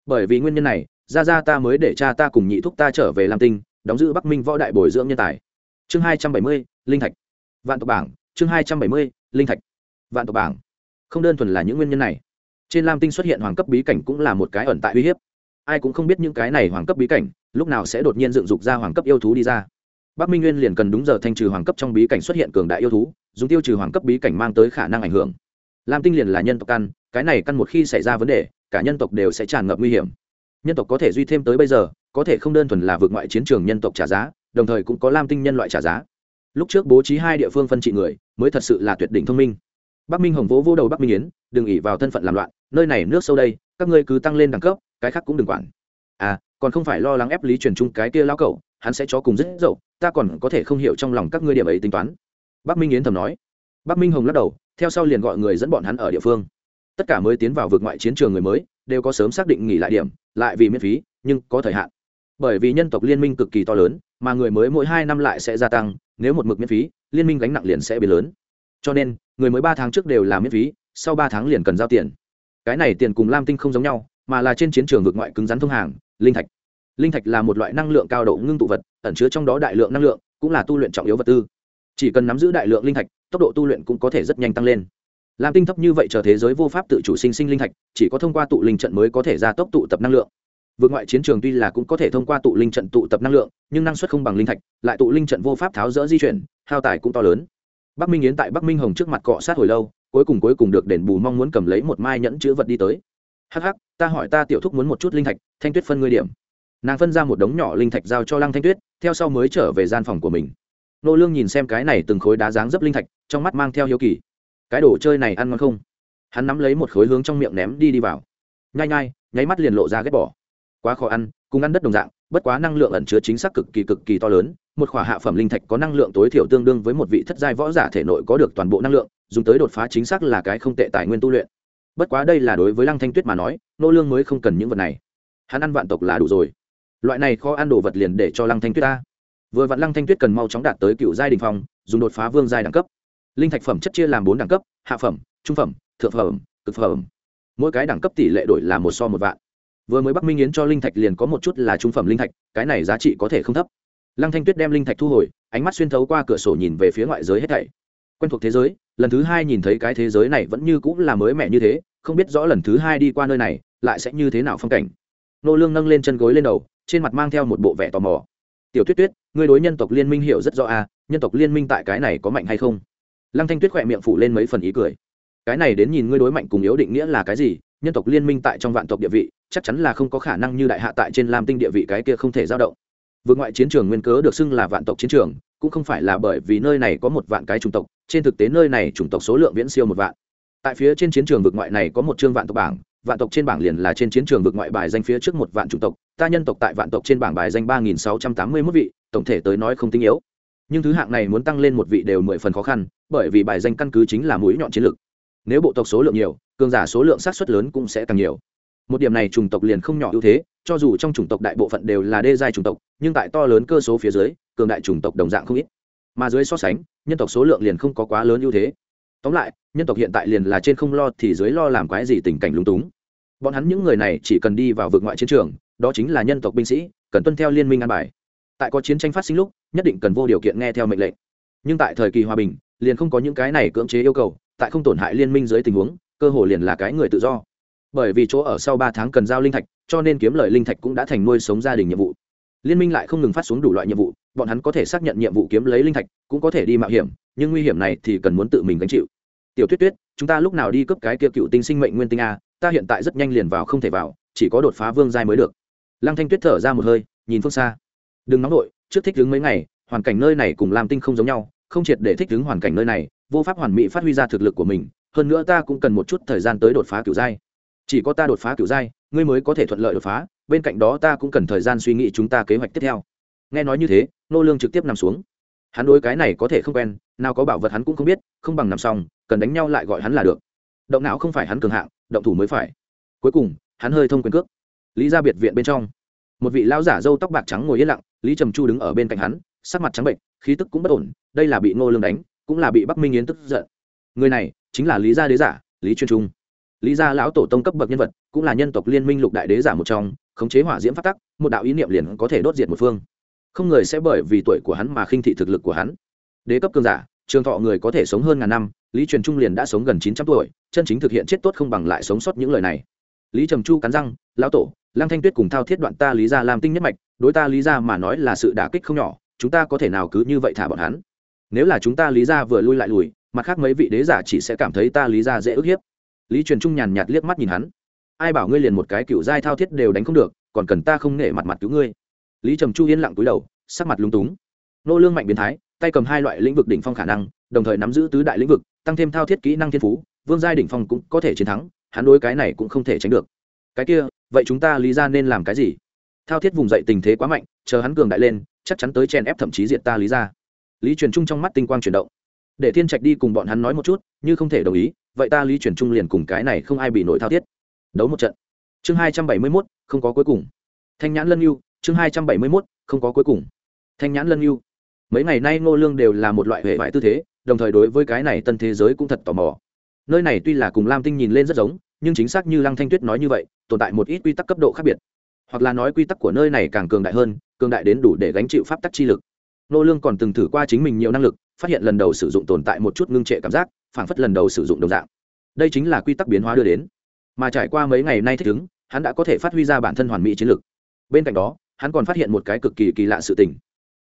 Bởi vì nguyên nhân này ra ra ta mới để cha ta cùng nhị thúc ta trở về lam tinh, đóng giữ bắc minh võ đại bồi dưỡng nhân tài. Chương hai trăm bảy mươi, linh thạch. Vạn tộc bảng, chương hai trăm bảy mươi, linh thạch. Vạn tộc bảng. Không đơn thuần là những nguyên nhân này. Trên lam tinh xuất hiện hoàng cấp bí cảnh cũng là một cái ẩn tại uy hiếp. Ai cũng không biết những cái này hoàng cấp bí cảnh, lúc nào sẽ đột nhiên dựng dục ra hoàng cấp yêu thú đi ra. Bắc minh nguyên liền cần đúng giờ thanh trừ hoàng cấp trong bí cảnh xuất hiện cường đại yêu thú, dùng tiêu trừ hoàng cấp bí cảnh mang tới khả năng ảnh hưởng. Lam tinh liền là nhân tộc căn, cái này căn một khi xảy ra vấn đề, cả nhân tộc đều sẽ tràn ngập nguy hiểm nhân tộc có thể duy thêm tới bây giờ, có thể không đơn thuần là vượt ngoại chiến trường nhân tộc trả giá, đồng thời cũng có lam tinh nhân loại trả giá. Lúc trước bố trí hai địa phương phân trị người, mới thật sự là tuyệt đỉnh thông minh. Bắc minh hồng vỗ vỗ đầu bắc minh yến, đừng ỉ vào thân phận làm loạn, nơi này nước sâu đây, các ngươi cứ tăng lên đẳng cấp, cái khác cũng đừng quản. À còn không phải lo lắng ép lý truyền trung cái kia lao cậu hắn sẽ cho cùng rất dậu, ta còn có thể không hiểu trong lòng các ngươi điểm ấy tính toán. Bắc minh yến thầm nói. Bắc minh hồng lắc đầu, theo sau liền gọi người dẫn bọn hắn ở địa phương. Tất cả mới tiến vào vượt ngoại chiến trường người mới đều có sớm xác định nghỉ lại điểm, lại vì miễn phí, nhưng có thời hạn. Bởi vì nhân tộc liên minh cực kỳ to lớn, mà người mới mỗi hai năm lại sẽ gia tăng, nếu một mực miễn phí, liên minh gánh nặng liền sẽ biến lớn. Cho nên, người mới ba tháng trước đều là miễn phí, sau ba tháng liền cần giao tiền. Cái này tiền cùng lam tinh không giống nhau, mà là trên chiến trường vượt ngoại cứng rắn thông hàng, linh thạch. Linh thạch là một loại năng lượng cao độ ngưng tụ vật, ẩn chứa trong đó đại lượng năng lượng, cũng là tu luyện trọng yếu vật tư. Chỉ cần nắm giữ đại lượng linh thạch, tốc độ tu luyện cũng có thể rất nhanh tăng lên làm tinh thấp như vậy chờ thế giới vô pháp tự chủ sinh sinh linh thạch, chỉ có thông qua tụ linh trận mới có thể gia tốc tụ tập năng lượng. Vượt ngoại chiến trường tuy là cũng có thể thông qua tụ linh trận tụ tập năng lượng, nhưng năng suất không bằng linh thạch, lại tụ linh trận vô pháp tháo rỡ di chuyển, hao tài cũng to lớn. Bắc minh yến tại bắc minh hồng trước mặt cọ sát hồi lâu, cuối cùng cuối cùng được đền bù mong muốn cầm lấy một mai nhẫn chữ vật đi tới. Hắc hắc, ta hỏi ta tiểu thúc muốn một chút linh thạch, thanh tuyết phân ngươi điểm. Nàng phân ra một đống nhỏ linh thạch giao cho lăng thanh tuyết, theo sau mới trở về gian phòng của mình. Nô lương nhìn xem cái này từng khối đá dáng dấp linh thạch, trong mắt mang theo hiếu kỳ cái đồ chơi này ăn ngon không? Hắn nắm lấy một khối hướng trong miệng ném đi đi vào. Nhai nhai, nháy mắt liền lộ ra ghét bỏ. Quá khó ăn, cùng ăn đất đồng dạng, bất quá năng lượng ẩn chứa chính xác cực kỳ cực kỳ to lớn, một khỏa hạ phẩm linh thạch có năng lượng tối thiểu tương đương với một vị thất giai võ giả thể nội có được toàn bộ năng lượng, dùng tới đột phá chính xác là cái không tệ tài nguyên tu luyện. Bất quá đây là đối với lăng thanh tuyết mà nói, nô lương mới không cần những vật này. Hắn ăn vạn tộc là đủ rồi. Loại này khó ăn đồ vật liền để cho lăng thanh tuyết ta. Vừa vặn lăng thanh tuyết cần mau chóng đạt tới cựu giai đình phong, dùng đột phá vương giai đẳng cấp linh thạch phẩm chất chia làm bốn đẳng cấp, hạ phẩm, trung phẩm, thượng phẩm, cực phẩm. Mỗi cái đẳng cấp tỷ lệ đổi là một so một vạn. Vừa mới bắc minh yến cho linh thạch liền có một chút là trung phẩm linh thạch, cái này giá trị có thể không thấp. Lăng thanh tuyết đem linh thạch thu hồi, ánh mắt xuyên thấu qua cửa sổ nhìn về phía ngoại giới hết thảy. Quen thuộc thế giới, lần thứ hai nhìn thấy cái thế giới này vẫn như cũng là mới mẻ như thế, không biết rõ lần thứ hai đi qua nơi này, lại sẽ như thế nào phong cảnh. Nô lương nâng lên chân gối lên đầu, trên mặt mang theo một bộ vẻ tò mò. Tiểu tuyết tuyết, ngươi đối nhân tộc liên minh hiểu rất rõ à nhân tộc liên minh tại cái này có mạnh hay không? Lăng thanh tuyết khỏe miệng phủ lên mấy phần ý cười. Cái này đến nhìn ngươi đối mạnh cùng yếu định nghĩa là cái gì, nhân tộc liên minh tại trong vạn tộc địa vị, chắc chắn là không có khả năng như đại hạ tại trên lam tinh địa vị cái kia không thể dao động. Vượt ngoại chiến trường nguyên cớ được xưng là vạn tộc chiến trường, cũng không phải là bởi vì nơi này có một vạn cái chủng tộc, trên thực tế nơi này chủng tộc số lượng viễn siêu một vạn. Tại phía trên chiến trường vượt ngoại này có một chương vạn tộc bảng, vạn tộc trên bảng liền là trên chiến trường vượt ngoại bài danh phía trước một vạn chủng tộc, ta nhân tộc tại vạn tộc trên bảng bài danh ba nghìn sáu trăm tám mươi mốt vị, tổng thể tới nói không tinh yếu nhưng thứ hạng này muốn tăng lên một vị đều mười phần khó khăn, bởi vì bài danh căn cứ chính là mũi nhọn chiến lược nếu bộ tộc số lượng nhiều, cường giả số lượng sát xuất lớn cũng sẽ càng nhiều. Một điểm này chủng tộc liền không nhỏ ưu thế, cho dù trong chủng tộc đại bộ phận đều là đê giai chủng tộc, nhưng tại to lớn cơ số phía dưới, cường đại chủng tộc đồng dạng không ít. Mà dưới so sánh, nhân tộc số lượng liền không có quá lớn ưu thế. Tóm lại, nhân tộc hiện tại liền là trên không lo thì dưới lo làm quái gì tình cảnh lúng túng. Bọn hắn những người này chỉ cần đi vào vực ngoại chiến trường, đó chính là nhân tộc binh sĩ, cần tuân theo liên minh an bài. Tại có chiến tranh phát sinh lúc nhất định cần vô điều kiện nghe theo mệnh lệnh. Nhưng tại thời kỳ hòa bình, liền không có những cái này cưỡng chế yêu cầu, tại không tổn hại liên minh dưới tình huống, cơ hồ liền là cái người tự do. Bởi vì chỗ ở sau ba tháng cần giao linh thạch, cho nên kiếm lời linh thạch cũng đã thành nuôi sống gia đình nhiệm vụ. Liên minh lại không ngừng phát xuống đủ loại nhiệm vụ, bọn hắn có thể xác nhận nhiệm vụ kiếm lấy linh thạch, cũng có thể đi mạo hiểm, nhưng nguy hiểm này thì cần muốn tự mình gánh chịu. Tiểu tuyết tuyết, chúng ta lúc nào đi cướp cái kia cựu tinh sinh mệnh nguyên tinh a, ta hiện tại rất nhanh liền vào không thể vào, chỉ có đột phá vương giai mới được. Lăng thanh tuyết thở ra một hơi, nhìn phương xa. Đừng nóng nổi trước thích ứng mấy ngày, hoàn cảnh nơi này cùng lam tinh không giống nhau, không triệt để thích ứng hoàn cảnh nơi này, vô pháp hoàn mỹ phát huy ra thực lực của mình, hơn nữa ta cũng cần một chút thời gian tới đột phá cửu giai. Chỉ có ta đột phá cửu giai, ngươi mới có thể thuận lợi đột phá, bên cạnh đó ta cũng cần thời gian suy nghĩ chúng ta kế hoạch tiếp theo. Nghe nói như thế, nô lương trực tiếp nằm xuống. Hắn đối cái này có thể không quen, nào có bảo vật hắn cũng không biết, không bằng nằm xong, cần đánh nhau lại gọi hắn là được. Động não không phải hắn cường hạng, động thủ mới phải. Cuối cùng, hắn hơi thông quyền cước. Lý ra biệt viện bên trong một vị lão giả râu tóc bạc trắng ngồi yên lặng, lý trầm chu đứng ở bên cạnh hắn, sắc mặt trắng bệnh, khí tức cũng bất ổn, đây là bị ngô lương đánh, cũng là bị bắc minh yến tức giận. Người này chính là lý gia đế giả, lý chuyên trung. Lý gia lão tổ tông cấp bậc nhân vật, cũng là nhân tộc liên minh lục đại đế giả một trong, khống chế hỏa diễm phát tắc, một đạo ý niệm liền có thể đốt diệt một phương. Không người sẽ bởi vì tuổi của hắn mà khinh thị thực lực của hắn. Đế cấp cường giả, trường thọ người có thể sống hơn ngàn năm, lý truyền trung liền đã sống gần chín trăm tuổi, chân chính thực hiện chết tốt không bằng lại sống sót những lời này. Lý trầm chu cắn răng, lão tổ lăng thanh tuyết cùng thao thiết đoạn ta lý ra làm tinh nhất mạch, đối ta lý ra mà nói là sự đả kích không nhỏ, chúng ta có thể nào cứ như vậy thả bọn hắn? Nếu là chúng ta lý ra vừa lui lại lùi, mặt khác mấy vị đế giả chỉ sẽ cảm thấy ta lý ra dễ ức hiếp. Lý truyền trung nhàn nhạt liếc mắt nhìn hắn. Ai bảo ngươi liền một cái cựu giai thao thiết đều đánh không được, còn cần ta không nể mặt mặt cứu ngươi? Lý trầm chu yên lặng túi đầu, sắc mặt lúng túng. Nô lương mạnh biến thái, tay cầm hai loại lĩnh vực đỉnh phong khả năng, đồng thời nắm giữ tứ đại lĩnh vực, tăng thêm thao thiết kỹ năng thiên phú, vương giai đỉnh phong cũng có thể chiến thắng, hắn đối cái này cũng không thể tránh được. Cái kia vậy chúng ta lý ra nên làm cái gì? Thao thiết vùng dậy tình thế quá mạnh, chờ hắn cường đại lên, chắc chắn tới chèn ép thậm chí diệt ta lý ra. Lý truyền trung trong mắt tinh quang chuyển động. Để thiên trạch đi cùng bọn hắn nói một chút, như không thể đồng ý, vậy ta lý truyền trung liền cùng cái này không ai bị nổi thao thiết. Đấu một trận. Chương hai trăm bảy mươi mốt, không có cuối cùng. Thanh nhãn lân yêu chương hai trăm bảy mươi mốt, không có cuối cùng. Thanh nhãn lân yêu mấy ngày nay ngô lương đều là một loại hệ vải tư thế, đồng thời đối với cái này tân thế giới cũng thật tò mò. Nơi này tuy là cùng lam tinh nhìn lên rất giống nhưng chính xác như lăng thanh tuyết nói như vậy, tồn tại một ít quy tắc cấp độ khác biệt. Hoặc là nói quy tắc của nơi này càng cường đại hơn, cường đại đến đủ để gánh chịu pháp tắc chi lực. Nô lương còn từng thử qua chính mình nhiều năng lực, phát hiện lần đầu sử dụng tồn tại một chút ngưng trệ cảm giác, phảng phất lần đầu sử dụng đồng dạng. Đây chính là quy tắc biến hóa đưa đến. Mà trải qua mấy ngày nay thích ứng, hắn đã có thể phát huy ra bản thân hoàn mỹ chiến lực. Bên cạnh đó, hắn còn phát hiện một cái cực kỳ kỳ lạ sự tình.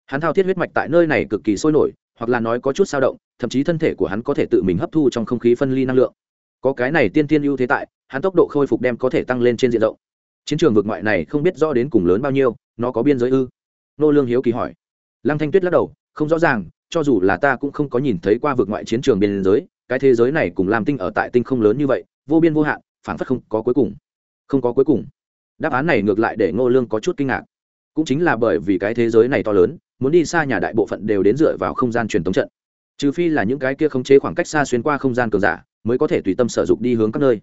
Hắn thao thiết huyết mạch tại nơi này cực kỳ sôi nổi, hoặc là nói có chút sao động, thậm chí thân thể của hắn có thể tự mình hấp thu trong không khí phân ly năng lượng có cái này tiên tiên ưu thế tại, hắn tốc độ khôi phục đem có thể tăng lên trên diện rộng. Chiến trường vực ngoại này không biết rõ đến cùng lớn bao nhiêu, nó có biên giới ư? Nô lương hiếu kỳ hỏi. Lăng thanh tuyết lắc đầu, không rõ ràng, cho dù là ta cũng không có nhìn thấy qua vực ngoại chiến trường biên giới, cái thế giới này cùng làm tinh ở tại tinh không lớn như vậy, vô biên vô hạn phản phất không có cuối cùng. Không có cuối cùng. Đáp án này ngược lại để ngô lương có chút kinh ngạc. Cũng chính là bởi vì cái thế giới này to lớn, muốn đi xa nhà đại bộ phận đều đến dựa vào không gian truyền thống trận. Trừ phi là những cái kia không chế khoảng cách xa xuyên qua không gian cường giả mới có thể tùy tâm sở dụng đi hướng các nơi.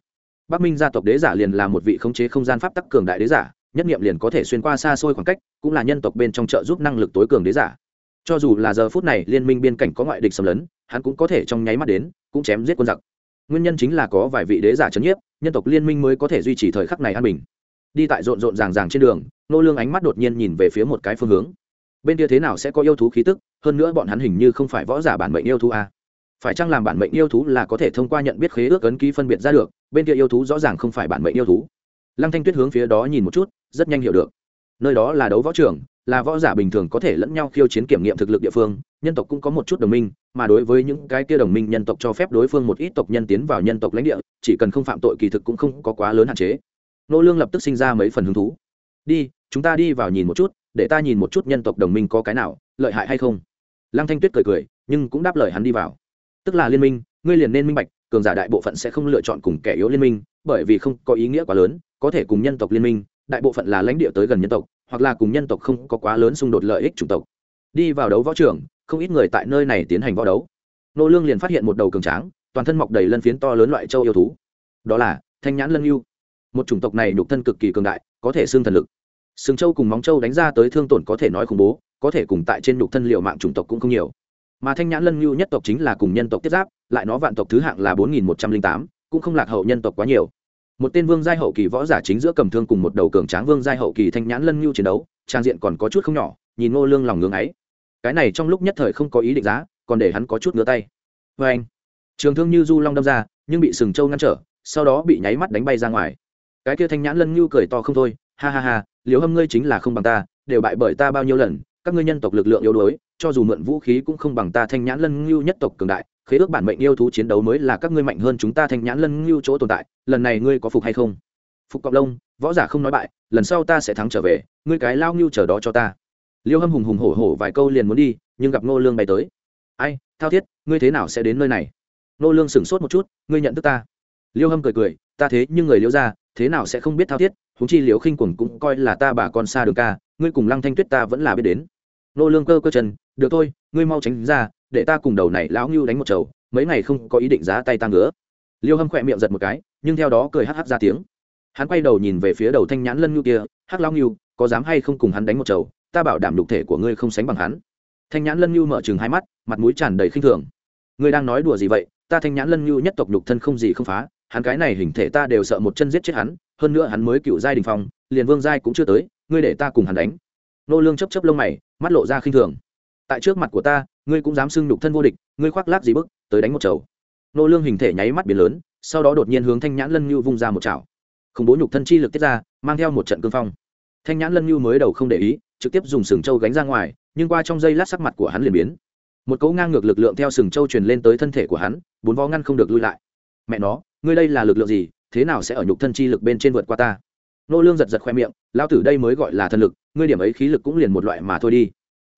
Bắc minh gia tộc đế giả liền là một vị khống chế không gian pháp tắc cường đại đế giả, nhất nghiệm liền có thể xuyên qua xa xôi khoảng cách, cũng là nhân tộc bên trong trợ giúp năng lực tối cường đế giả. Cho dù là giờ phút này liên minh biên cảnh có ngoại địch xâm lấn, hắn cũng có thể trong nháy mắt đến, cũng chém giết quân giặc. Nguyên nhân chính là có vài vị đế giả c h ấ n nhiếp, nhân tộc liên minh mới có thể duy trì thời khắc này an bình. Đi tại rộn rộn ràng ràng trên đường, nô lương ánh mắt đột nhiên nhìn về phía một cái phương hướng. Bên kia thế nào sẽ có yêu thú khí tức, hơn nữa bọn hắn hình như không phải võ giả bản mệnh yêu thú à phải chăng làm bản mệnh yêu thú là có thể thông qua nhận biết khế ước ấn ký phân biệt ra được, bên kia yêu thú rõ ràng không phải bản mệnh yêu thú. Lăng thanh tuyết hướng phía đó nhìn một chút, rất nhanh hiểu được. Nơi đó là đấu võ trường, là võ giả bình thường có thể lẫn nhau khiêu chiến kiểm nghiệm thực lực địa phương, nhân tộc cũng có một chút đồng minh, mà đối với những cái kia đồng minh nhân tộc cho phép đối phương một ít tộc nhân tiến vào nhân tộc lãnh địa, chỉ cần không phạm tội kỳ thực cũng không có quá lớn hạn chế. Nô lương lập tức sinh ra mấy phần hứng thú. Đi, chúng ta đi vào nhìn một chút, để ta nhìn một chút nhân tộc đồng minh có cái nào, lợi hại hay không? Lăng thanh tuyết cười cười, nhưng cũng đáp lời hắn đi vào tức là liên minh, ngươi liền nên minh bạch, cường giả đại bộ phận sẽ không lựa chọn cùng kẻ yếu liên minh, bởi vì không có ý nghĩa quá lớn, có thể cùng nhân tộc liên minh, đại bộ phận là lãnh địa tới gần nhân tộc, hoặc là cùng nhân tộc không có quá lớn xung đột lợi ích chủng tộc. Đi vào đấu võ trường, không ít người tại nơi này tiến hành võ đấu. Nô lương liền phát hiện một đầu cường tráng, toàn thân mọc đầy lân phiến to lớn loại châu yêu thú. Đó là thanh nhãn lân yêu. Một chủng tộc này nhục thân cực kỳ cường đại, có thể xương thần lực. Sừng châu cùng móng châu đánh ra tới thương tổn có thể nói khủng bố, có thể cùng tại trên nhục thân liệu mạng chủng tộc cũng không nhiều mà thanh nhãn lân ngưu nhất tộc chính là cùng nhân tộc tiếp giáp, lại nó vạn tộc thứ hạng là bốn nghìn một trăm linh tám, cũng không lạc hậu nhân tộc quá nhiều. Một tên vương giai hậu kỳ võ giả chính giữa cầm thương cùng một đầu cường tráng vương giai hậu kỳ thanh nhãn lân ngưu chiến đấu, trang diện còn có chút không nhỏ, nhìn ngô lương lòng ngưỡng ấy. Cái này trong lúc nhất thời không có ý định giá, còn để hắn có chút ngứa tay. Với anh, trường thương như du long đâm ra, nhưng bị sừng châu ngăn trở, sau đó bị nháy mắt đánh bay ra ngoài. Cái kia thanh nhãn lân ngưu cười to không thôi, ha ha ha liều hâm ngươi chính là không bằng ta, đều bại bởi ta bao nhiêu lần các ngươi nhân tộc lực lượng yếu đuối, cho dù mượn vũ khí cũng không bằng ta thanh nhãn lân ngưu nhất tộc cường đại, khế ước bản mệnh yêu thú chiến đấu mới là các ngươi mạnh hơn chúng ta thanh nhãn lân ngưu chỗ tồn tại, lần này ngươi có phục hay không? Phục cọc lông võ giả không nói bại, lần sau ta sẽ thắng trở về, ngươi cái lao ngưu chờ đó cho ta. Liêu hâm hùng hùng hổ hổ vài câu liền muốn đi, nhưng gặp ngô lương bay tới. Ai, thao thiết, ngươi thế nào sẽ đến nơi này? Ngô lương sửng sốt một chút, ngươi nhận thức ta. Liêu hâm cười cười, ta thế nhưng người liêu ra thế nào sẽ không biết thao thiết húng chi liễu khinh quẩn cũng coi là ta bà con xa đường ca, ngươi cùng lăng thanh tuyết ta vẫn là biết đến nô lương cơ cơ chân, được thôi, ngươi mau tránh ra, để ta cùng đầu này lão ngưu đánh một chầu, mấy ngày không có ý định giá tay ta ngứa liêu hâm khỏe miệng giật một cái, nhưng theo đó cười hắc hắc ra tiếng. Hắn quay đầu nhìn về phía đầu thanh nhãn lân ngưu kia, hắc lão ngưu, có dám hay không cùng hắn đánh một chầu? Ta bảo đảm đục thể của ngươi không sánh bằng hắn. Thanh nhãn lân ngưu mở chừng hai mắt, mặt mũi tràn đầy khinh thường. Ngươi đang nói đùa gì vậy? Ta thanh nhãn lân ngưu nhất tộc nhục thân không gì không phá, hắn cái này hình thể ta đều sợ một chân giết chết hắn, hơn nữa hắn mới cựu giai đình phong, liền vương giai cũng chưa tới, ngươi để ta cùng hắn đánh nô lương chấp chấp lông mày, mắt lộ ra khinh thường. Tại trước mặt của ta, ngươi cũng dám xưng nhục thân vô địch, ngươi khoác lác gì bức, tới đánh một chầu. Nô lương hình thể nháy mắt biến lớn, sau đó đột nhiên hướng thanh nhãn lân nhu vung ra một chảo. Khủng bố nhục thân chi lực tiết ra, mang theo một trận cương phong. Thanh nhãn lân nhu mới đầu không để ý, trực tiếp dùng sừng châu gánh ra ngoài, nhưng qua trong giây lát sắc mặt của hắn liền biến. Một cấu ngang ngược lực lượng theo sừng châu truyền lên tới thân thể của hắn, bốn vó ngăn không được lui lại. Mẹ nó, ngươi đây là lực lượng gì? Thế nào sẽ ở nhục thân chi lực bên trên vượt qua ta? Nô lương giật giật khoe miệng lao tử đây mới gọi là thần lực ngươi điểm ấy khí lực cũng liền một loại mà thôi đi.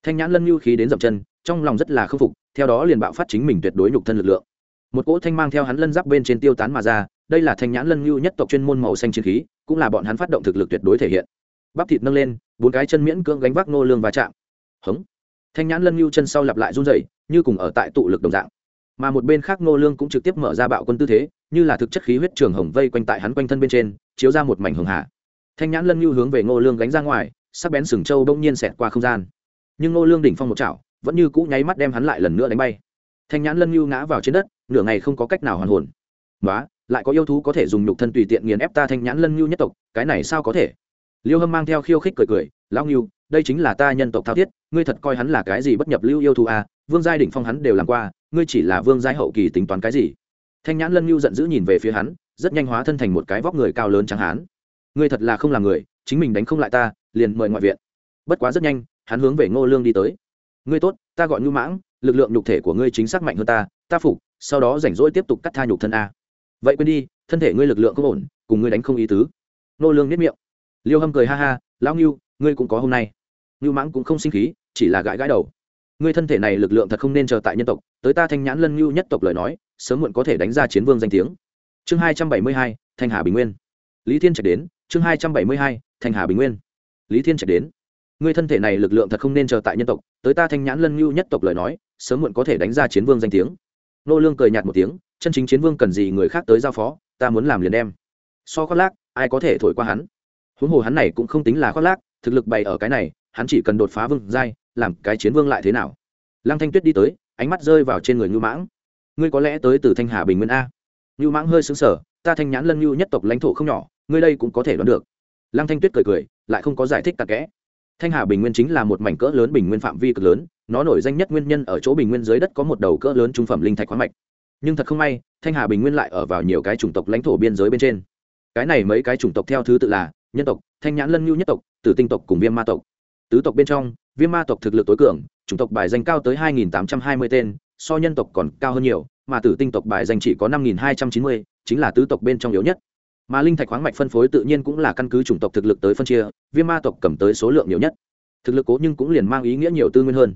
Thanh nhãn lân nhu khí đến dậm chân, trong lòng rất là khâm phục, theo đó liền bạo phát chính mình tuyệt đối nhục thân lực lượng. Một cỗ thanh mang theo hắn lân giáp bên trên tiêu tán mà ra, đây là thanh nhãn lân nhu nhất tộc chuyên môn màu xanh chiến khí, cũng là bọn hắn phát động thực lực tuyệt đối thể hiện. Bắp thịt nâng lên, bốn cái chân miễn cưỡng gánh vác nô lương va chạm. Hống. Thanh nhãn lân nhu chân sau lặp lại run rẩy, như cùng ở tại tụ lực đồng dạng. Mà một bên khác nô lương cũng trực tiếp mở ra bạo quân tư thế, như là thực chất khí huyết trường hồng vây quanh tại hắn quanh thân bên trên, chiếu ra một mảnh hường hạ thanh nhãn lân nhu hướng về ngô lương gánh ra ngoài sắc bén sừng trâu đông nhiên xẹt qua không gian. Nhưng ngô lương đỉnh phong một chảo, vẫn như cũ nháy mắt đem hắn lại lần nữa đánh bay. Thanh nhãn lân nhu ngã vào trên đất, nửa ngày không có cách nào hoàn hồn. Đó lại có yêu thú có thể dùng nhục thân tùy tiện nghiền ép ta thanh nhãn lân nhu nhất tộc, cái này sao có thể? Liêu hâm mang theo khiêu khích cười cười, lão nhu đây chính là ta nhân tộc thao thiết, ngươi thật coi hắn là cái gì bất nhập lưu yêu thú à? Vương giai đỉnh phong hắn đều làm qua, ngươi chỉ là vương giai hậu kỳ tính toán cái gì? Thanh nhãn lân nhu giận dữ nhìn về phía hắn, rất nhanh hóa thân thành một cái vóc người cao lớn trắng hán. Ngươi thật là không là người chính mình đánh không lại ta, liền mời ngoại viện. Bất quá rất nhanh, hắn hướng về ngô lương đi tới. Ngươi tốt, ta gọi Ngưu mãng, lực lượng nhục thể của ngươi chính xác mạnh hơn ta ta phục, sau đó rảnh rỗi tiếp tục cắt tha nhục thân a. Vậy quên đi, thân thể ngươi lực lượng không ổn, cùng ngươi đánh không ý tứ. Ngô lương nếp miệng. Liêu hâm cười ha ha, lão ngưu, ngươi cũng có hôm nay. Ngưu mãng cũng không sinh khí, chỉ là gãi gãi đầu. Ngươi thân thể này lực lượng thật không nên chờ tại nhân tộc, tới ta thanh nhãn lân ngưu nhất tộc lời nói, sớm muộn có thể đánh ra chiến vương danh tiếng. Chương hai trăm bảy mươi hai, thanh hà bình nguyên. Lý thiên trạch đến chương hai trăm bảy mươi hai thanh hà bình nguyên. Lý thiên trạch đến. Ngươi thân thể này lực lượng thật không nên chờ tại nhân tộc, tới ta thanh nhãn lân ngưu nhất tộc lời nói, sớm muộn có thể đánh ra chiến vương danh tiếng. Nô lương cười nhạt một tiếng, chân chính chiến vương cần gì người khác tới giao phó, ta muốn làm liền đem. So khoác lác, ai có thể thổi qua hắn? Huống hồ hắn này cũng không tính là khoác lác, thực lực bày ở cái này, hắn chỉ cần đột phá vương giai, làm cái chiến vương lại thế nào? Lăng thanh tuyết đi tới, ánh mắt rơi vào trên người ngưu mãng. Ngươi có lẽ tới từ thanh hà bình nguyên a. Ngưu mãng hơi sững sờ, ta thanh nhãn lân ngưu nhất tộc lãnh thổ không nhỏ ngươi đây cũng có thể đoán được. Lăng thanh tuyết cười cười lại không có giải thích tạc kẽ. Thanh hà bình nguyên chính là một mảnh cỡ lớn bình nguyên phạm vi cực lớn nó nổi danh nhất nguyên nhân ở chỗ bình nguyên dưới đất có một đầu cỡ lớn trung phẩm linh thạch khoáng mạch. Nhưng thật không may thanh hà bình nguyên lại ở vào nhiều cái chủng tộc lãnh thổ biên giới bên trên. Cái này mấy cái chủng tộc theo thứ tự là nhân tộc thanh nhãn lân ngưu nhất tộc tử tinh tộc cùng viêm ma tộc. Tứ tộc bên trong viêm ma tộc thực lực tối cường chủng tộc bài danh cao tới 2.820 tên so nhân tộc còn cao hơn nhiều mà tử tinh tộc bài danh chỉ có 5.290, chính là tứ tộc bên trong yếu nhất mà linh thạch khoáng mạch phân phối tự nhiên cũng là căn cứ chủng tộc thực lực tới phân chia, viêm ma tộc cầm tới số lượng nhiều nhất. Thực lực cố nhưng cũng liền mang ý nghĩa nhiều tư nguyên hơn.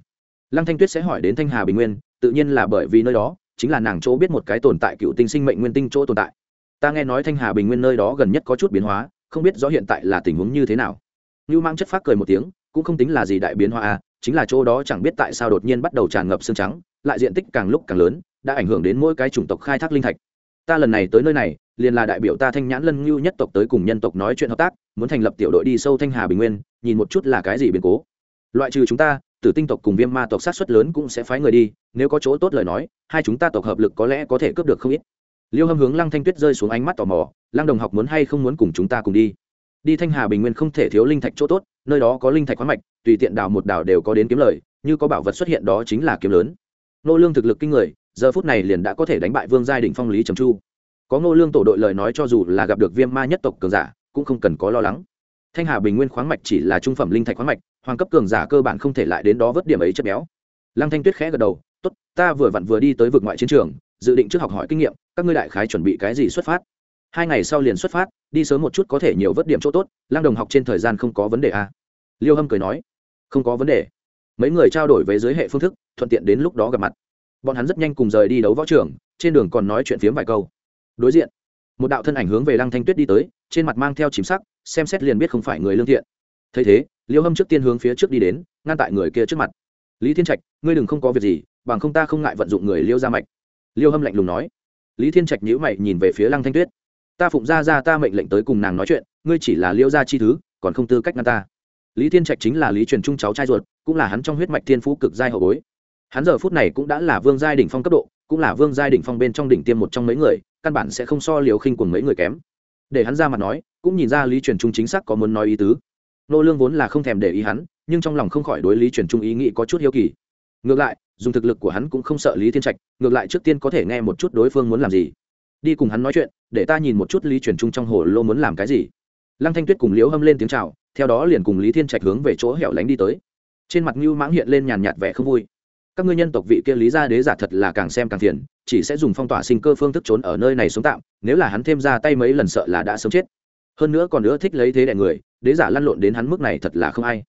Lăng thanh tuyết sẽ hỏi đến thanh hà bình nguyên, tự nhiên là bởi vì nơi đó chính là nàng chỗ biết một cái tồn tại cựu tinh sinh mệnh nguyên tinh chỗ tồn tại. Ta nghe nói thanh hà bình nguyên nơi đó gần nhất có chút biến hóa, không biết rõ hiện tại là tình huống như thế nào. Như mang chất phát cười một tiếng, cũng không tính là gì đại biến hóa à chính là chỗ đó chẳng biết tại sao đột nhiên bắt đầu tràn ngập xương trắng, lại diện tích càng lúc càng lớn, đã ảnh hưởng đến mỗi cái chủng tộc khai thác linh thạch. Ta lần này tới nơi này liền là đại biểu ta thanh nhãn lân ngưu nhất tộc tới cùng nhân tộc nói chuyện hợp tác, muốn thành lập tiểu đội đi sâu thanh hà bình nguyên, nhìn một chút là cái gì biến cố. Loại trừ chúng ta, tử tinh tộc cùng viêm ma tộc sát xuất lớn cũng sẽ phái người đi, nếu có chỗ tốt lời nói, hai chúng ta tộc hợp lực có lẽ có thể cướp được không ít. Liêu hâm hướng lăng thanh tuyết rơi xuống ánh mắt tò mò, lăng đồng học muốn hay không muốn cùng chúng ta cùng đi? Đi thanh hà bình nguyên không thể thiếu linh thạch chỗ tốt, nơi đó có linh thạch khoáng mạch, tùy tiện đào một đào đều có đến kiếm lời, như có bảo vật xuất hiện đó chính là kiếm lớn. Nô lương thực lực kinh người, giờ phút này liền đã có thể đánh bại vương giai đỉnh phong lý trầm chu có ngô lương tổ đội lời nói cho dù là gặp được viêm ma nhất tộc cường giả, cũng không cần có lo lắng. Thanh hà bình nguyên khoáng mạch chỉ là trung phẩm linh thạch khoáng mạch, hoàng cấp cường giả cơ bản không thể lại đến đó vớt điểm ấy chất béo. Lăng thanh tuyết khẽ gật đầu, tốt, ta vừa vặn vừa đi tới vực ngoại chiến trường, dự định trước học hỏi kinh nghiệm, các ngươi đại khái chuẩn bị cái gì xuất phát? Hai ngày sau liền xuất phát, đi sớm một chút có thể nhiều vớt điểm chỗ tốt, lăng đồng học trên thời gian không có vấn đề à. liêu hâm cười nói, không có vấn đề. Mấy người trao đổi với giới hệ phương thức, thuận tiện đến lúc đó gặp mặt. Bọn hắn rất nhanh cùng rời đi đấu võ trường, trên đường còn nói chuyện phiếm vài câu đối diện. Một đạo thân ảnh hướng về lăng thanh tuyết đi tới, trên mặt mang theo chìm sắc, xem xét liền biết không phải người lương thiện. Thấy thế, liêu hâm trước tiên hướng phía trước đi đến, ngăn tại người kia trước mặt. Lý thiên trạch, ngươi đừng không có việc gì, bằng không ta không ngại vận dụng người liêu ra mạch. Liêu hâm lạnh lùng nói. Lý thiên trạch nhữ mày nhìn về phía lăng thanh tuyết. Ta phụng ra ra ta mệnh lệnh tới cùng nàng nói chuyện, ngươi chỉ là liêu gia chi thứ, còn không tư cách ngăn ta. Lý thiên trạch chính là lý truyền trung cháu trai ruột, cũng là hắn trong huyết mạch thiên phú cực giai hậu bối. Hắn giờ phút này cũng đã là vương giai đỉnh phong cấp độ, cũng là vương giai đỉnh phong bên trong đỉnh tiêm một trong mấy người căn bản sẽ không so liều khinh cùng mấy người kém. Để hắn ra mặt nói, cũng nhìn ra lý truyền trung chính xác có muốn nói ý tứ. Nô lương vốn là không thèm để ý hắn, nhưng trong lòng không khỏi đối lý truyền trung ý nghĩ có chút hiếu kỳ. Ngược lại, dùng thực lực của hắn cũng không sợ lý thiên trạch, ngược lại trước tiên có thể nghe một chút đối phương muốn làm gì. Đi cùng hắn nói chuyện, để ta nhìn một chút lý truyền trung trong hồ lô muốn làm cái gì. Lăng thanh tuyết cùng liễu hâm lên tiếng chào, theo đó liền cùng lý thiên trạch hướng về chỗ hẻo lánh đi tới. Trên mặt ngưu mãng hiện lên nhàn nhạt vẻ không vui. Các ngươi nhân tộc vị kia lý gia đế giả thật là càng xem càng phiền chỉ sẽ dùng phong tỏa sinh cơ phương thức trốn ở nơi này sống tạm, nếu là hắn thêm ra tay mấy lần sợ là đã sống chết. Hơn nữa còn nữa thích lấy thế đại người, đế giả lăn lộn đến hắn mức này thật là không ai.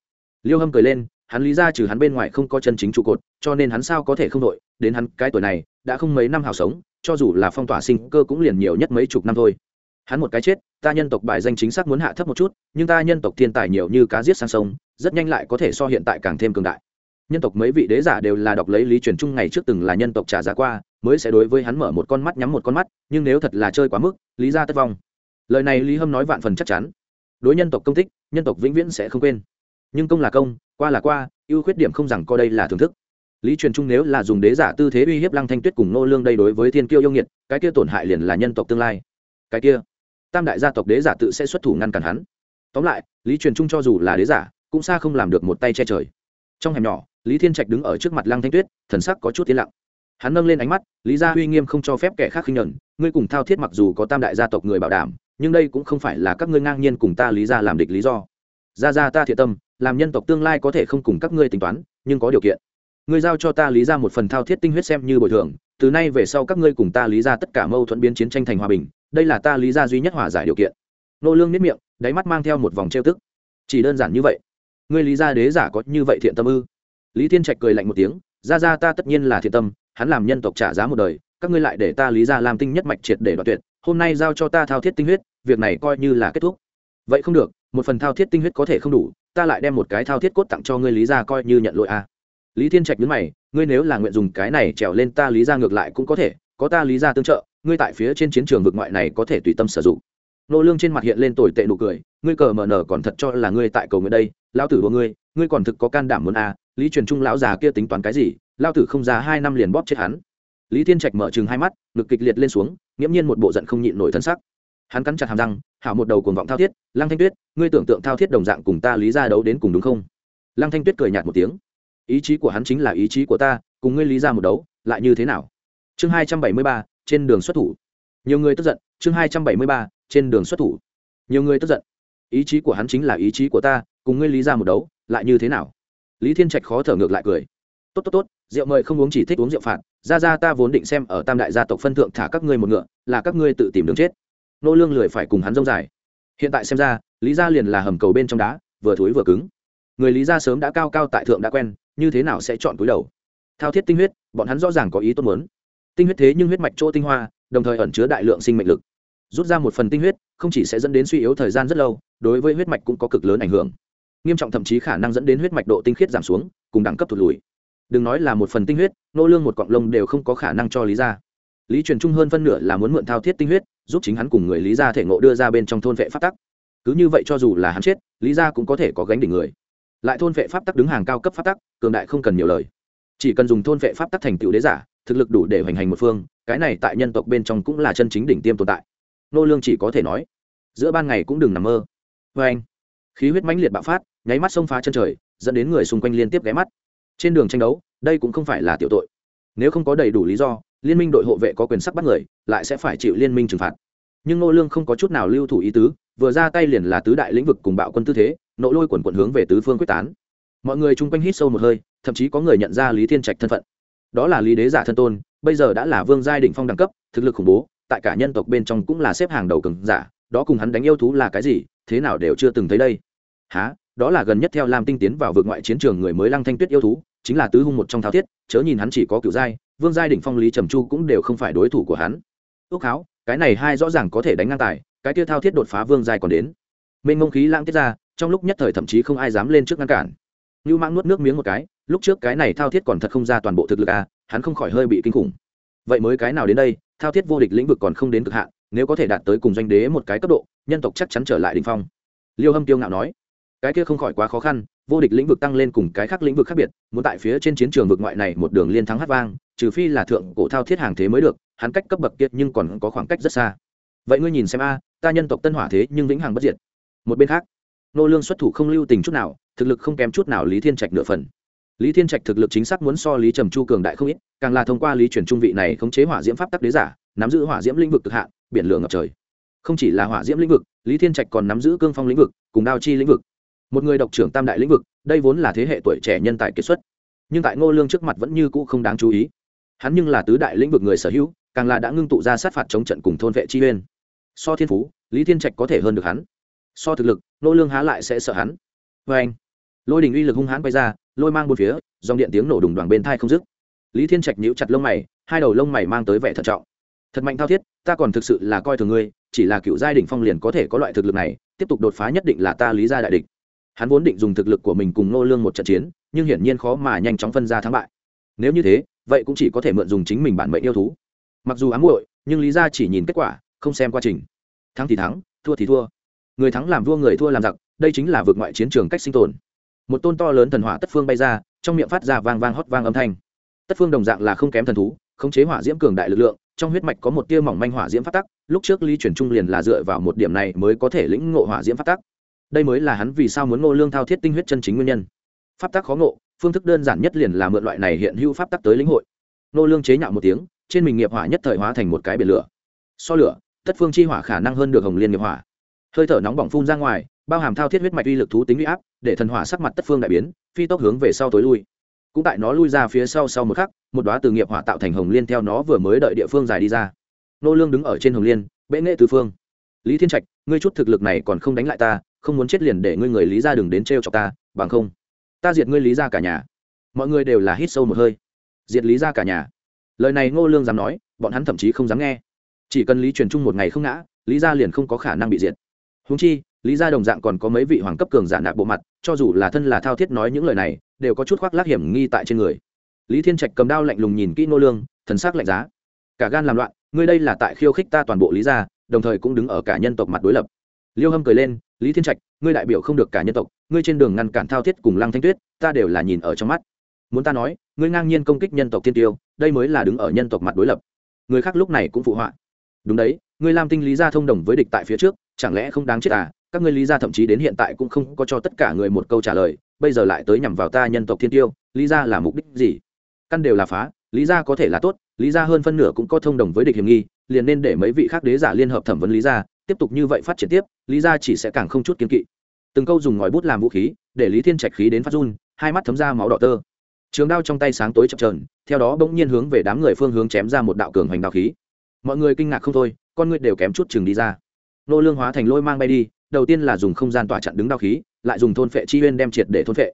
Liêu hâm cười lên, hắn lý ra trừ hắn bên ngoài không có chân chính trụ cột, cho nên hắn sao có thể không đội, đến hắn cái tuổi này, đã không mấy năm hào sống, cho dù là phong tỏa sinh cơ cũng liền nhiều nhất mấy chục năm thôi. Hắn một cái chết, ta nhân tộc bài danh chính xác muốn hạ thấp một chút, nhưng ta nhân tộc thiên tài nhiều như cá giết sang sông, rất nhanh lại có thể so hiện tại càng thêm cường đại nhân tộc mấy vị đế giả đều là đọc lấy lý truyền trung ngày trước từng là nhân tộc trả giá qua, mới sẽ đối với hắn mở một con mắt, nhắm một con mắt, nhưng nếu thật là chơi quá mức, lý ra tất vong. Lời này lý hâm nói vạn phần chắc chắn. Đối nhân tộc công tích, nhân tộc vĩnh viễn sẽ không quên. Nhưng công là công, qua là qua, ưu khuyết điểm không rằng coi đây là thưởng thức. Lý truyền trung nếu là dùng đế giả tư thế uy hiếp lăng thanh tuyết cùng nô lương đây đối với thiên kiêu yêu nghiệt, cái kia tổn hại liền là nhân tộc tương lai. Cái kia, tam đại gia tộc đế giả tự sẽ xuất thủ ngăn cản hắn. Tóm lại, lý truyền trung cho dù là đế giả, cũng xa không làm được một tay che trời. Trong hẻm nhỏ lý thiên trạch đứng ở trước mặt lăng thanh tuyết, thần sắc có chút tiến lặng. Hắn nâng lên ánh mắt, lý gia uy nghiêm không cho phép kẻ khác khinh nhẫn, ngươi cùng thao thiết mặc dù có tam đại gia tộc người bảo đảm, nhưng đây cũng không phải là các ngươi ngang nhiên cùng ta lý gia làm địch lý do. Gia gia ta thiện tâm, làm nhân tộc tương lai có thể không cùng các ngươi tính toán, nhưng có điều kiện. Ngươi giao cho ta lý ra một phần thao thiết tinh huyết xem như bồi thường, từ nay về sau các ngươi cùng ta lý ra tất cả mâu thuẫn biến chiến tranh thành hòa bình, đây là ta lý ra duy nhất hòa giải điều kiện. Nô lương nếp miệng, đáy mắt mang theo một vòng trêu tức. Chỉ đơn giản như vậy. Ngươi lý ra đế giả có như vậy thiện tâm ư? Lý thiên trạch cười lạnh một tiếng ra ra ta tất nhiên là thiện tâm, hắn làm nhân tộc trả giá một đời, các ngươi lại để ta lý ra làm tinh nhất mạch triệt để đoạt tuyệt, hôm nay giao cho ta thao thiết tinh huyết, việc này coi như là kết thúc. Vậy không được, một phần thao thiết tinh huyết có thể không đủ, ta lại đem một cái thao thiết cốt tặng cho ngươi lý ra coi như nhận lỗi a lý thiên trạch nhấn mày, ngươi nếu là nguyện dùng cái này trèo lên ta lý ra ngược lại cũng có thể, có ta lý ra tương trợ, ngươi tại phía trên chiến trường vực ngoại này có thể tùy tâm sử dụng. Nô lương trên mặt hiện lên tồi tệ nụ cười, ngươi cờ mờ nở còn thật cho là ngươi tại cầu nguyện đây, lão tử của ngươi ngươi còn thực có can đảm muốn a lý truyền trung lão già kia tính toán cái gì, lao tử không ra hai năm liền bóp chết hắn. Lý thiên trạch mở chừng hai mắt, ngực kịch liệt lên xuống, nghiễm nhiên một bộ giận không nhịn nổi thân sắc. Hắn cắn chặt hàm răng, hảo một đầu cuồng vọng thao thiết, lăng thanh tuyết, ngươi tưởng tượng thao thiết đồng dạng cùng ta lý ra đấu đến cùng đúng không? Lăng thanh tuyết cười nhạt một tiếng. Ý chí của hắn chính là ý chí của ta, cùng ngươi lý ra một đấu, lại như thế nào? Chương hai trăm bảy mươi ba, trên đường xuất thủ. Nhiều người tức giận, chương hai trăm bảy mươi ba, trên đường xuất thủ. Nhiều người tức giận. Ý chí của hắn chính là ý chí của ta, cùng ngươi lý ra một đấu, lại như thế nào? Lý thiên trạch khó thở ngược lại cười. Tốt tốt tốt, rượu mời không uống chỉ thích uống rượu phạt. Ra ra, ta vốn định xem ở tam đại gia tộc phân thượng thả các ngươi một ngựa, là các ngươi tự tìm đường chết. Nô lương lười phải cùng hắn rông dài. Hiện tại xem ra, lý gia liền là hầm cầu bên trong đá, vừa thối vừa cứng. Người lý gia sớm đã cao cao tại thượng đã quen, như thế nào sẽ chọn túi đầu? Thao thiết tinh huyết, bọn hắn rõ ràng có ý tốt muốn. Tinh huyết thế nhưng huyết mạch chỗ tinh hoa, đồng thời ẩn chứa đại lượng sinh mệnh lực. Rút ra một phần tinh huyết, không chỉ sẽ dẫn đến suy yếu thời gian rất lâu, đối với huyết mạch cũng có cực lớn ảnh hưởng nghiêm trọng thậm chí khả năng dẫn đến huyết mạch độ tinh khiết giảm xuống, cùng đẳng cấp thụt lùi. Đừng nói là một phần tinh huyết, nô lương một cọng lông đều không có khả năng cho lý gia. Lý truyền trung hơn phân nửa là muốn mượn thao thiết tinh huyết, giúp chính hắn cùng người lý gia thể ngộ đưa ra bên trong thôn vệ pháp tắc. Cứ như vậy cho dù là hắn chết, lý gia cũng có thể có gánh đỉnh người. Lại thôn vệ pháp tắc đứng hàng cao cấp pháp tắc, cường đại không cần nhiều lời. Chỉ cần dùng thôn vệ pháp tắc thành tựu đế giả, thực lực đủ để hoành hành một phương, cái này tại nhân tộc bên trong cũng là chân chính đỉnh tiêm tồn tại. Nô lương chỉ có thể nói, giữa ban ngày cũng đừng nằm mơ. Với anh khí huyết mãnh liệt bạo phát nháy mắt xông phá chân trời, dẫn đến người xung quanh liên tiếp ghé mắt. Trên đường tranh đấu, đây cũng không phải là tiểu tội. Nếu không có đầy đủ lý do, liên minh đội hộ vệ có quyền sắc bắt người, lại sẽ phải chịu liên minh trừng phạt. Nhưng nô lương không có chút nào lưu thủ ý tứ, vừa ra tay liền là tứ đại lĩnh vực cùng bạo quân tư thế, nộ lôi quần quần hướng về tứ phương quyết tán. Mọi người chung quanh hít sâu một hơi, thậm chí có người nhận ra lý thiên trạch thân phận. Đó là lý đế giả thân tôn, bây giờ đã là vương giai đỉnh phong đẳng cấp, thực lực khủng bố, tại cả nhân tộc bên trong cũng là xếp hàng đầu cường giả, đó cùng hắn đánh yêu thú là cái gì, thế nào đều chưa từng thấy đây. Há đó là gần nhất theo lam tinh tiến vào vượt ngoại chiến trường người mới lăng thanh tuyết yêu thú, chính là tứ hung một trong thao thiết, chớ nhìn hắn chỉ có cựu giai, vương giai đỉnh phong lý trầm chu cũng đều không phải đối thủ của hắn. Ước háo, cái này hai rõ ràng có thể đánh ngang tài, cái kia thao thiết đột phá vương giai còn đến. Mênh ngông khí lãng tiết ra, trong lúc nhất thời thậm chí không ai dám lên trước ngăn cản. Như mãng nuốt nước miếng một cái, lúc trước cái này thao thiết còn thật không ra toàn bộ thực lực à hắn không khỏi hơi bị kinh khủng. Vậy mới cái nào đến đây, thao thiết vô địch lĩnh vực còn không đến cực hạn, nếu có thể đạt tới cùng doanh đế một cái cấp độ, nhân tộc chắc chắn trở lại đình phong. Liêu hâm tiêu ngạo nói cái kia không khỏi quá khó khăn, vô địch lĩnh vực tăng lên cùng cái khác lĩnh vực khác biệt, muốn tại phía trên chiến trường vực ngoại này một đường liên thắng hát vang, trừ phi là thượng cổ thao thiết hàng thế mới được, hắn cách cấp bậc kiệt nhưng còn có khoảng cách rất xa. Vậy ngươi nhìn xem a, ta nhân tộc tân hỏa thế nhưng vĩnh hằng bất diệt. Một bên khác, nô lương xuất thủ không lưu tình chút nào, thực lực không kém chút nào lý thiên trạch nửa phần. Lý thiên trạch thực lực chính xác muốn so lý trầm chu cường đại không ít, càng là thông qua lý chuyển trung vị này khống chế hỏa diễm pháp tắc đế giả, nắm giữ hỏa diễm lĩnh vực cực hạn, biển lửa ngập trời. Không chỉ là hỏa diễm lĩnh vực, lý thiên trạch còn nắm giữ cương phong lĩnh vực, cùng đao chi lĩnh vực một người độc trưởng tam đại lĩnh vực, đây vốn là thế hệ tuổi trẻ nhân tài kiệt xuất. Nhưng tại ngô lương trước mặt vẫn như cũ không đáng chú ý. Hắn nhưng là tứ đại lĩnh vực người sở hữu, càng là đã ngưng tụ ra sát phạt chống trận cùng thôn vệ chi uyên. So thiên phú, lý thiên trạch có thể hơn được hắn. So thực lực, ngô lương há lại sẽ sợ hắn. Vê anh, lôi đình uy lực hung hãn quay ra, lôi mang bốn phía, dòng điện tiếng nổ đùng đoàn bên thai không dứt. Lý thiên trạch nhíu chặt lông mày, hai đầu lông mày mang tới vẻ thận trọng. Thật mạnh thao thiết, ta còn thực sự là coi thường ngươi, chỉ là cựu giai đỉnh phong liền có thể có loại thực lực này, tiếp tục đột phá nhất định là ta lý gia đại địch hắn vốn định dùng thực lực của mình cùng nô lương một trận chiến, nhưng hiển nhiên khó mà nhanh chóng phân ra thắng bại. Nếu như thế, vậy cũng chỉ có thể mượn dùng chính mình bản mệnh yêu thú. Mặc dù ám muội, nhưng lý gia chỉ nhìn kết quả, không xem quá trình. Thắng thì thắng, thua thì thua. Người thắng làm vua, người thua làm giặc, đây chính là vượt ngoại chiến trường cách sinh tồn. Một tôn to lớn thần hỏa tất phương bay ra, trong miệng phát ra vang vang hót vang âm thanh. Tất phương đồng dạng là không kém thần thú, khống chế hỏa diễm cường đại lực lượng, trong huyết mạch có một tia mỏng manh hỏa diễm phát tắc, lúc trước lý chuyển trung liền là dựa vào một điểm này mới có thể lĩnh ngộ hỏa diễm phát tắc đây mới là hắn vì sao muốn ngô lương thao thiết tinh huyết chân chính nguyên nhân. Pháp tắc khó ngộ, phương thức đơn giản nhất liền là mượn loại này hiện hữu pháp tắc tới lĩnh hội. Ngô lương chế nhạo một tiếng, trên mình nghiệp hỏa nhất thời hóa thành một cái biển lửa. So lửa, tất phương chi hỏa khả năng hơn được hồng liên nghiệp hỏa. Hơi thở nóng bỏng phun ra ngoài, bao hàm thao thiết huyết mạch uy lực thú tính uy áp, để thần hỏa sắc mặt tất phương đại biến, phi tốc hướng về sau tối lui. Cũng tại nó lui ra phía sau sau một khắc, một đóa từ nghiệp hỏa tạo thành hồng liên theo nó vừa mới đợi địa phương dài đi ra. Nô lương đứng ở trên hồng liên, bệ nghệ tứ phương. Lý thiên trạch, ngươi chút thực lực này còn không đánh lại ta không muốn chết liền để ngươi người lý ra đừng đến trêu chọc ta, bằng không, ta diệt ngươi lý ra cả nhà. Mọi người đều là hít sâu một hơi. Diệt lý ra cả nhà. Lời này ngô lương dám nói, bọn hắn thậm chí không dám nghe. Chỉ cần lý truyền trung một ngày không ngã, lý gia liền không có khả năng bị diệt. Húng chi, lý gia đồng dạng còn có mấy vị hoàng cấp cường giả nạp bộ mặt, cho dù là thân là thao thiết nói những lời này, đều có chút khoác lác hiểm nghi tại trên người. Lý thiên trạch cầm đao lạnh lùng nhìn kỹ ngô lương, thần sắc lạnh giá. Cả gan làm loạn, ngươi đây là tại khiêu khích ta toàn bộ lý gia đồng thời cũng đứng ở cả nhân tộc mặt đối lập. Liêu hâm cười lên lý thiên trạch, ngươi đại biểu không được cả nhân tộc, ngươi trên đường ngăn cản thao thiết cùng lăng thanh tuyết, ta đều là nhìn ở trong mắt. Muốn ta nói, ngươi ngang nhiên công kích nhân tộc thiên tiêu, đây mới là đứng ở nhân tộc mặt đối lập. Người khác lúc này cũng phụ họa. Đúng đấy, ngươi làm tinh lý gia thông đồng với địch tại phía trước, chẳng lẽ không đáng chết à? Các ngươi lý gia thậm chí đến hiện tại cũng không có cho tất cả người một câu trả lời, bây giờ lại tới nhằm vào ta nhân tộc thiên tiêu, lý gia là mục đích gì? Căn đều là phá, lý gia có thể là tốt, lý gia hơn phân nửa cũng có thông đồng với địch hiểm nghi, liền nên để mấy vị khác đế giả liên hợp thẩm vấn lý gia tiếp tục như vậy phát triển tiếp, lý gia chỉ sẽ càng không chút kiên kỵ. Từng câu dùng ngòi bút làm vũ khí, để lý thiên trạch khí đến phát run, hai mắt thấm ra máu đỏ tơ. Trường đao trong tay sáng tối chập trờn theo đó bỗng nhiên hướng về đám người phương hướng chém ra một đạo cường hoành đạo khí. Mọi người kinh ngạc không thôi, con người đều kém chút chừng đi ra. Nô lương hóa thành lôi mang bay đi, đầu tiên là dùng không gian tỏa chặn đứng đao khí, lại dùng thôn phệ chi uyên đem triệt để thôn phệ.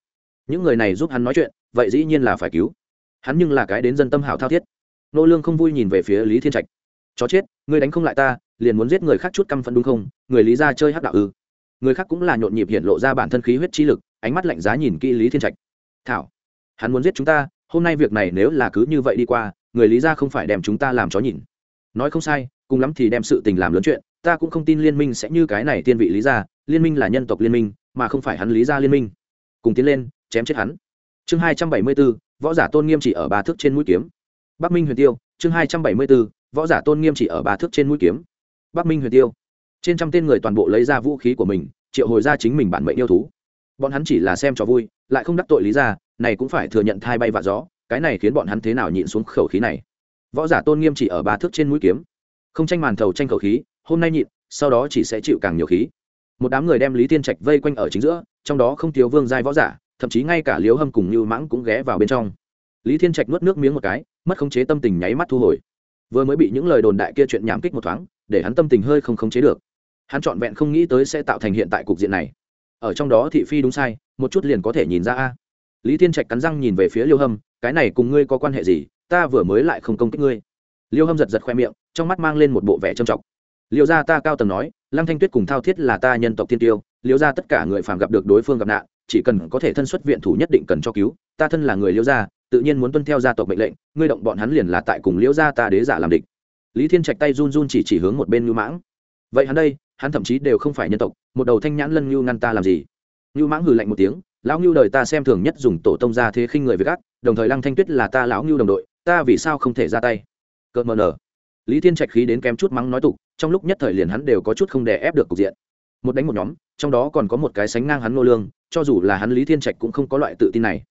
Những người này giúp hắn nói chuyện, vậy dĩ nhiên là phải cứu. Hắn nhưng là cái đến dân tâm hảo thao thiết. Nô lương không vui nhìn về phía lý thiên trạch. Chó chết ngươi đánh không lại ta, liền muốn giết người khác chút căm phẫn đúng không? Người lý ra chơi hắc đạo ư? Người khác cũng là nhộn nhịp hiện lộ ra bản thân khí huyết chi lực, ánh mắt lạnh giá nhìn kỹ lý thiên trạch. Thảo, hắn muốn giết chúng ta, hôm nay việc này nếu là cứ như vậy đi qua, người lý ra không phải đem chúng ta làm chó nhìn. Nói không sai, cùng lắm thì đem sự tình làm lớn chuyện, ta cũng không tin liên minh sẽ như cái này tiên vị lý gia, liên minh là nhân tộc liên minh, mà không phải hắn lý gia liên minh. Cùng tiến lên, chém chết hắn. Chương hai trăm bảy mươi b ố võ giả tôn nghiêm chỉ ở ba thước trên mũi kiếm. Bắc minh huyền tiêu, chương hai trăm bảy mươi b ố võ giả tôn nghiêm chỉ ở ba thước trên mũi kiếm. Bắc minh huyền tiêu. Trên trăm tên người toàn bộ lấy ra vũ khí của mình, triệu hồi ra chính mình bản mệnh yêu thú. Bọn hắn chỉ là xem cho vui, lại không đắc tội lý ra này cũng phải thừa nhận thai bay và gió, cái này khiến bọn hắn thế nào nhịn xuống khẩu khí này. Võ giả tôn nghiêm chỉ ở ba thước trên mũi kiếm. Không tranh màn thầu tranh khẩu khí, hôm nay nhịn, sau đó chỉ sẽ chịu càng nhiều khí. Một đám người đem lý tiên trạch vây quanh ở chính giữa, trong đó không thiếu vương giai võ giả, thậm chí ngay cả liếu hâm cùng như mãng cũng ghé vào bên trong. Lý thiên trạch nuốt nước miếng một cái, mất khống chế tâm tình nháy mắt thu hồi vừa mới bị những lời đồn đại kia chuyện nhảm kích một thoáng, để hắn tâm tình hơi không khống chế được. Hắn trọn vẹn không nghĩ tới sẽ tạo thành hiện tại cục diện này. Ở trong đó thị phi đúng sai, một chút liền có thể nhìn ra a. Lý thiên trạch cắn răng nhìn về phía liêu hâm, cái này cùng ngươi có quan hệ gì? Ta vừa mới lại không công kích ngươi. Liêu hâm giật giật khoe miệng, trong mắt mang lên một bộ vẻ trầm trọng. Liêu gia ta cao tầng nói, lăng thanh tuyết cùng thao thiết là ta nhân tộc tiên tiêu, liêu gia tất cả người phàm gặp được đối phương gặp nạn, chỉ cần có thể thân xuất viện thủ nhất định cần cho cứu, ta thân là người liêu gia tự nhiên muốn tuân theo gia tộc mệnh lệnh, ngươi động bọn hắn liền là tại cùng Liễu gia ta đế giả làm địch. Lý thiên trạch tay run run chỉ chỉ hướng một bên ngưu mãng. Vậy hắn đây, hắn thậm chí đều không phải nhân tộc, một đầu thanh nhãn lân ngưu ngăn ta làm gì? Ngưu mãng hừ lạnh một tiếng, lão ngưu đời ta xem thường nhất dùng tổ tông ra thế khinh người với gắt. đồng thời lăng thanh tuyết là ta lão ngưu đồng đội, ta vì sao không thể ra tay? Cợt mờ nở. Lý thiên trạch khí đến kém chút mắng nói tục, trong lúc nhất thời liền hắn đều có chút không đè ép được cục diện. Một đánh một nhóm, trong đó còn có một cái sánh ngang hắn nô lương, cho dù là hắn lý thiên trạch cũng không có loại tự tin này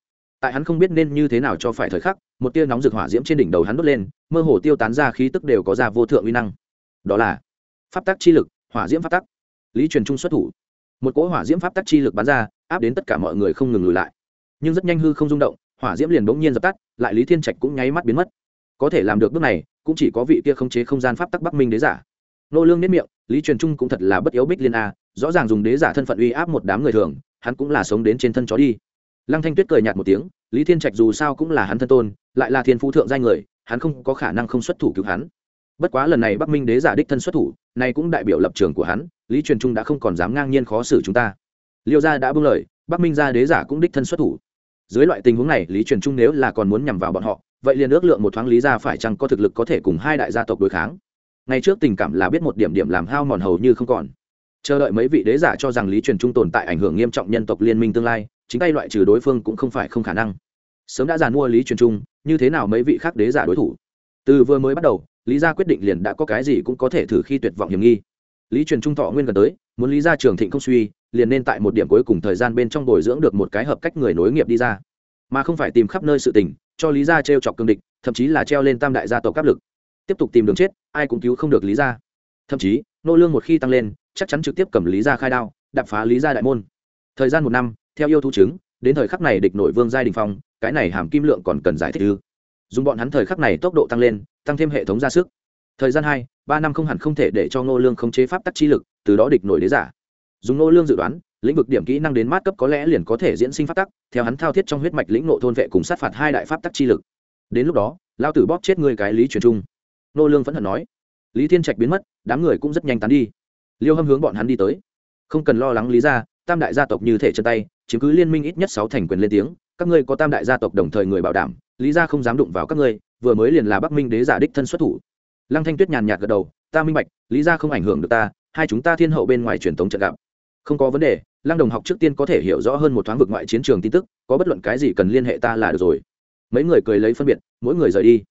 tại hắn không biết nên như thế nào cho phải thời khắc, một tia nóng rực hỏa diễm trên đỉnh đầu hắn đốt lên, mơ hồ tiêu tán ra khí tức đều có ra vô thượng uy năng. Đó là pháp tắc chi lực, hỏa diễm pháp tắc. Lý truyền trung xuất thủ. Một cỗ hỏa diễm pháp tắc chi lực bắn ra, áp đến tất cả mọi người không ngừng lùi lại. Nhưng rất nhanh hư không rung động, hỏa diễm liền bỗng nhiên dập tắt, lại lý thiên trạch cũng nháy mắt biến mất. Có thể làm được bước này, cũng chỉ có vị kia khống chế không gian pháp tắc bắc minh đế giả. Nô lương nết miệng, lý truyền trung cũng thật là bất yếu bích liên a, rõ ràng dùng đế giả thân phận uy áp một đám người thường, hắn cũng là sống đến trên thân chó đi lăng thanh tuyết cười nhạt một tiếng, lý thiên trạch dù sao cũng là hắn thân tôn, lại là thiên phú thượng giai người, hắn không có khả năng không xuất thủ cứu hắn. Bất quá lần này bắc minh đế giả đích thân xuất thủ, này cũng đại biểu lập trường của hắn, lý truyền trung đã không còn dám ngang nhiên khó xử chúng ta. Liêu gia đã buông lời, bắc minh gia đế giả cũng đích thân xuất thủ. Dưới loại tình huống này, lý truyền trung nếu là còn muốn nhằm vào bọn họ, vậy liền ước lượng một thoáng lý gia phải chăng có thực lực có thể cùng hai đại gia tộc đối kháng. Ngày trước tình cảm là biết một điểm điểm làm hao mòn hầu như không còn. Chờ đợi mấy vị đế giả cho rằng lý truyền trung tồn tại ảnh hưởng nghiêm trọng nhân tộc liên minh tương lai chính tay loại trừ đối phương cũng không phải không khả năng. Sớm đã giàn mua lý truyền trung, như thế nào mấy vị khác đế giả đối thủ? Từ vừa mới bắt đầu, lý gia quyết định liền đã có cái gì cũng có thể thử khi tuyệt vọng hiểm nghi. Lý truyền trung thọ nguyên gần tới, muốn lý gia trường thịnh không suy, liền nên tại một điểm cuối cùng thời gian bên trong bồi dưỡng được một cái hợp cách người nối nghiệp đi ra. Mà không phải tìm khắp nơi sự tình, cho lý gia treo chọc cương địch, thậm chí là treo lên tam đại gia tộc áp lực. Tiếp tục tìm đường chết, ai cũng cứu không được lý gia. Thậm chí, nô lương một khi tăng lên, chắc chắn trực tiếp cầm lý gia khai đao đập phá lý gia đại môn. Thời gian một năm theo yêu thu chứng, đến thời khắc này địch nội vương giai đình phong, cái này hàm kim lượng còn cần giải thích ư? Dùng bọn hắn thời khắc này tốc độ tăng lên, tăng thêm hệ thống ra sức. Thời gian hai, ba năm không hẳn không thể để cho ngô lương khống chế pháp tắc chi lực, từ đó địch nổi đế giả. Dùng ngô lương dự đoán, lĩnh vực điểm kỹ năng đến mát cấp có lẽ liền có thể diễn sinh pháp tắc, theo hắn thao thiết trong huyết mạch lĩnh nộ thôn vệ cùng sát phạt hai đại pháp tắc chi lực. Đến lúc đó, lao tử bóp chết người cái lý truyền trung. Ngô lương vẫn hận nói. Lý thiên trạch biến mất, đám người cũng rất nhanh tán đi. Liêu hâm hướng bọn hắn đi tới. Không cần lo lắng lý ra tam đại gia tộc như thể chân tay chứng cứ liên minh ít nhất sáu thành quyền lên tiếng, các ngươi có tam đại gia tộc đồng thời người bảo đảm, lý ra không dám đụng vào các ngươi, vừa mới liền là bắc minh đế giả đích thân xuất thủ. Lăng thanh tuyết nhàn nhạt gật đầu, ta minh bạch, lý ra không ảnh hưởng được ta, hai chúng ta thiên hậu bên ngoài truyền thống trận gặp. Không có vấn đề, lăng đồng học trước tiên có thể hiểu rõ hơn một thoáng vực ngoại chiến trường tin tức, có bất luận cái gì cần liên hệ ta là được rồi. Mấy người cười lấy phân biệt, mỗi người rời đi.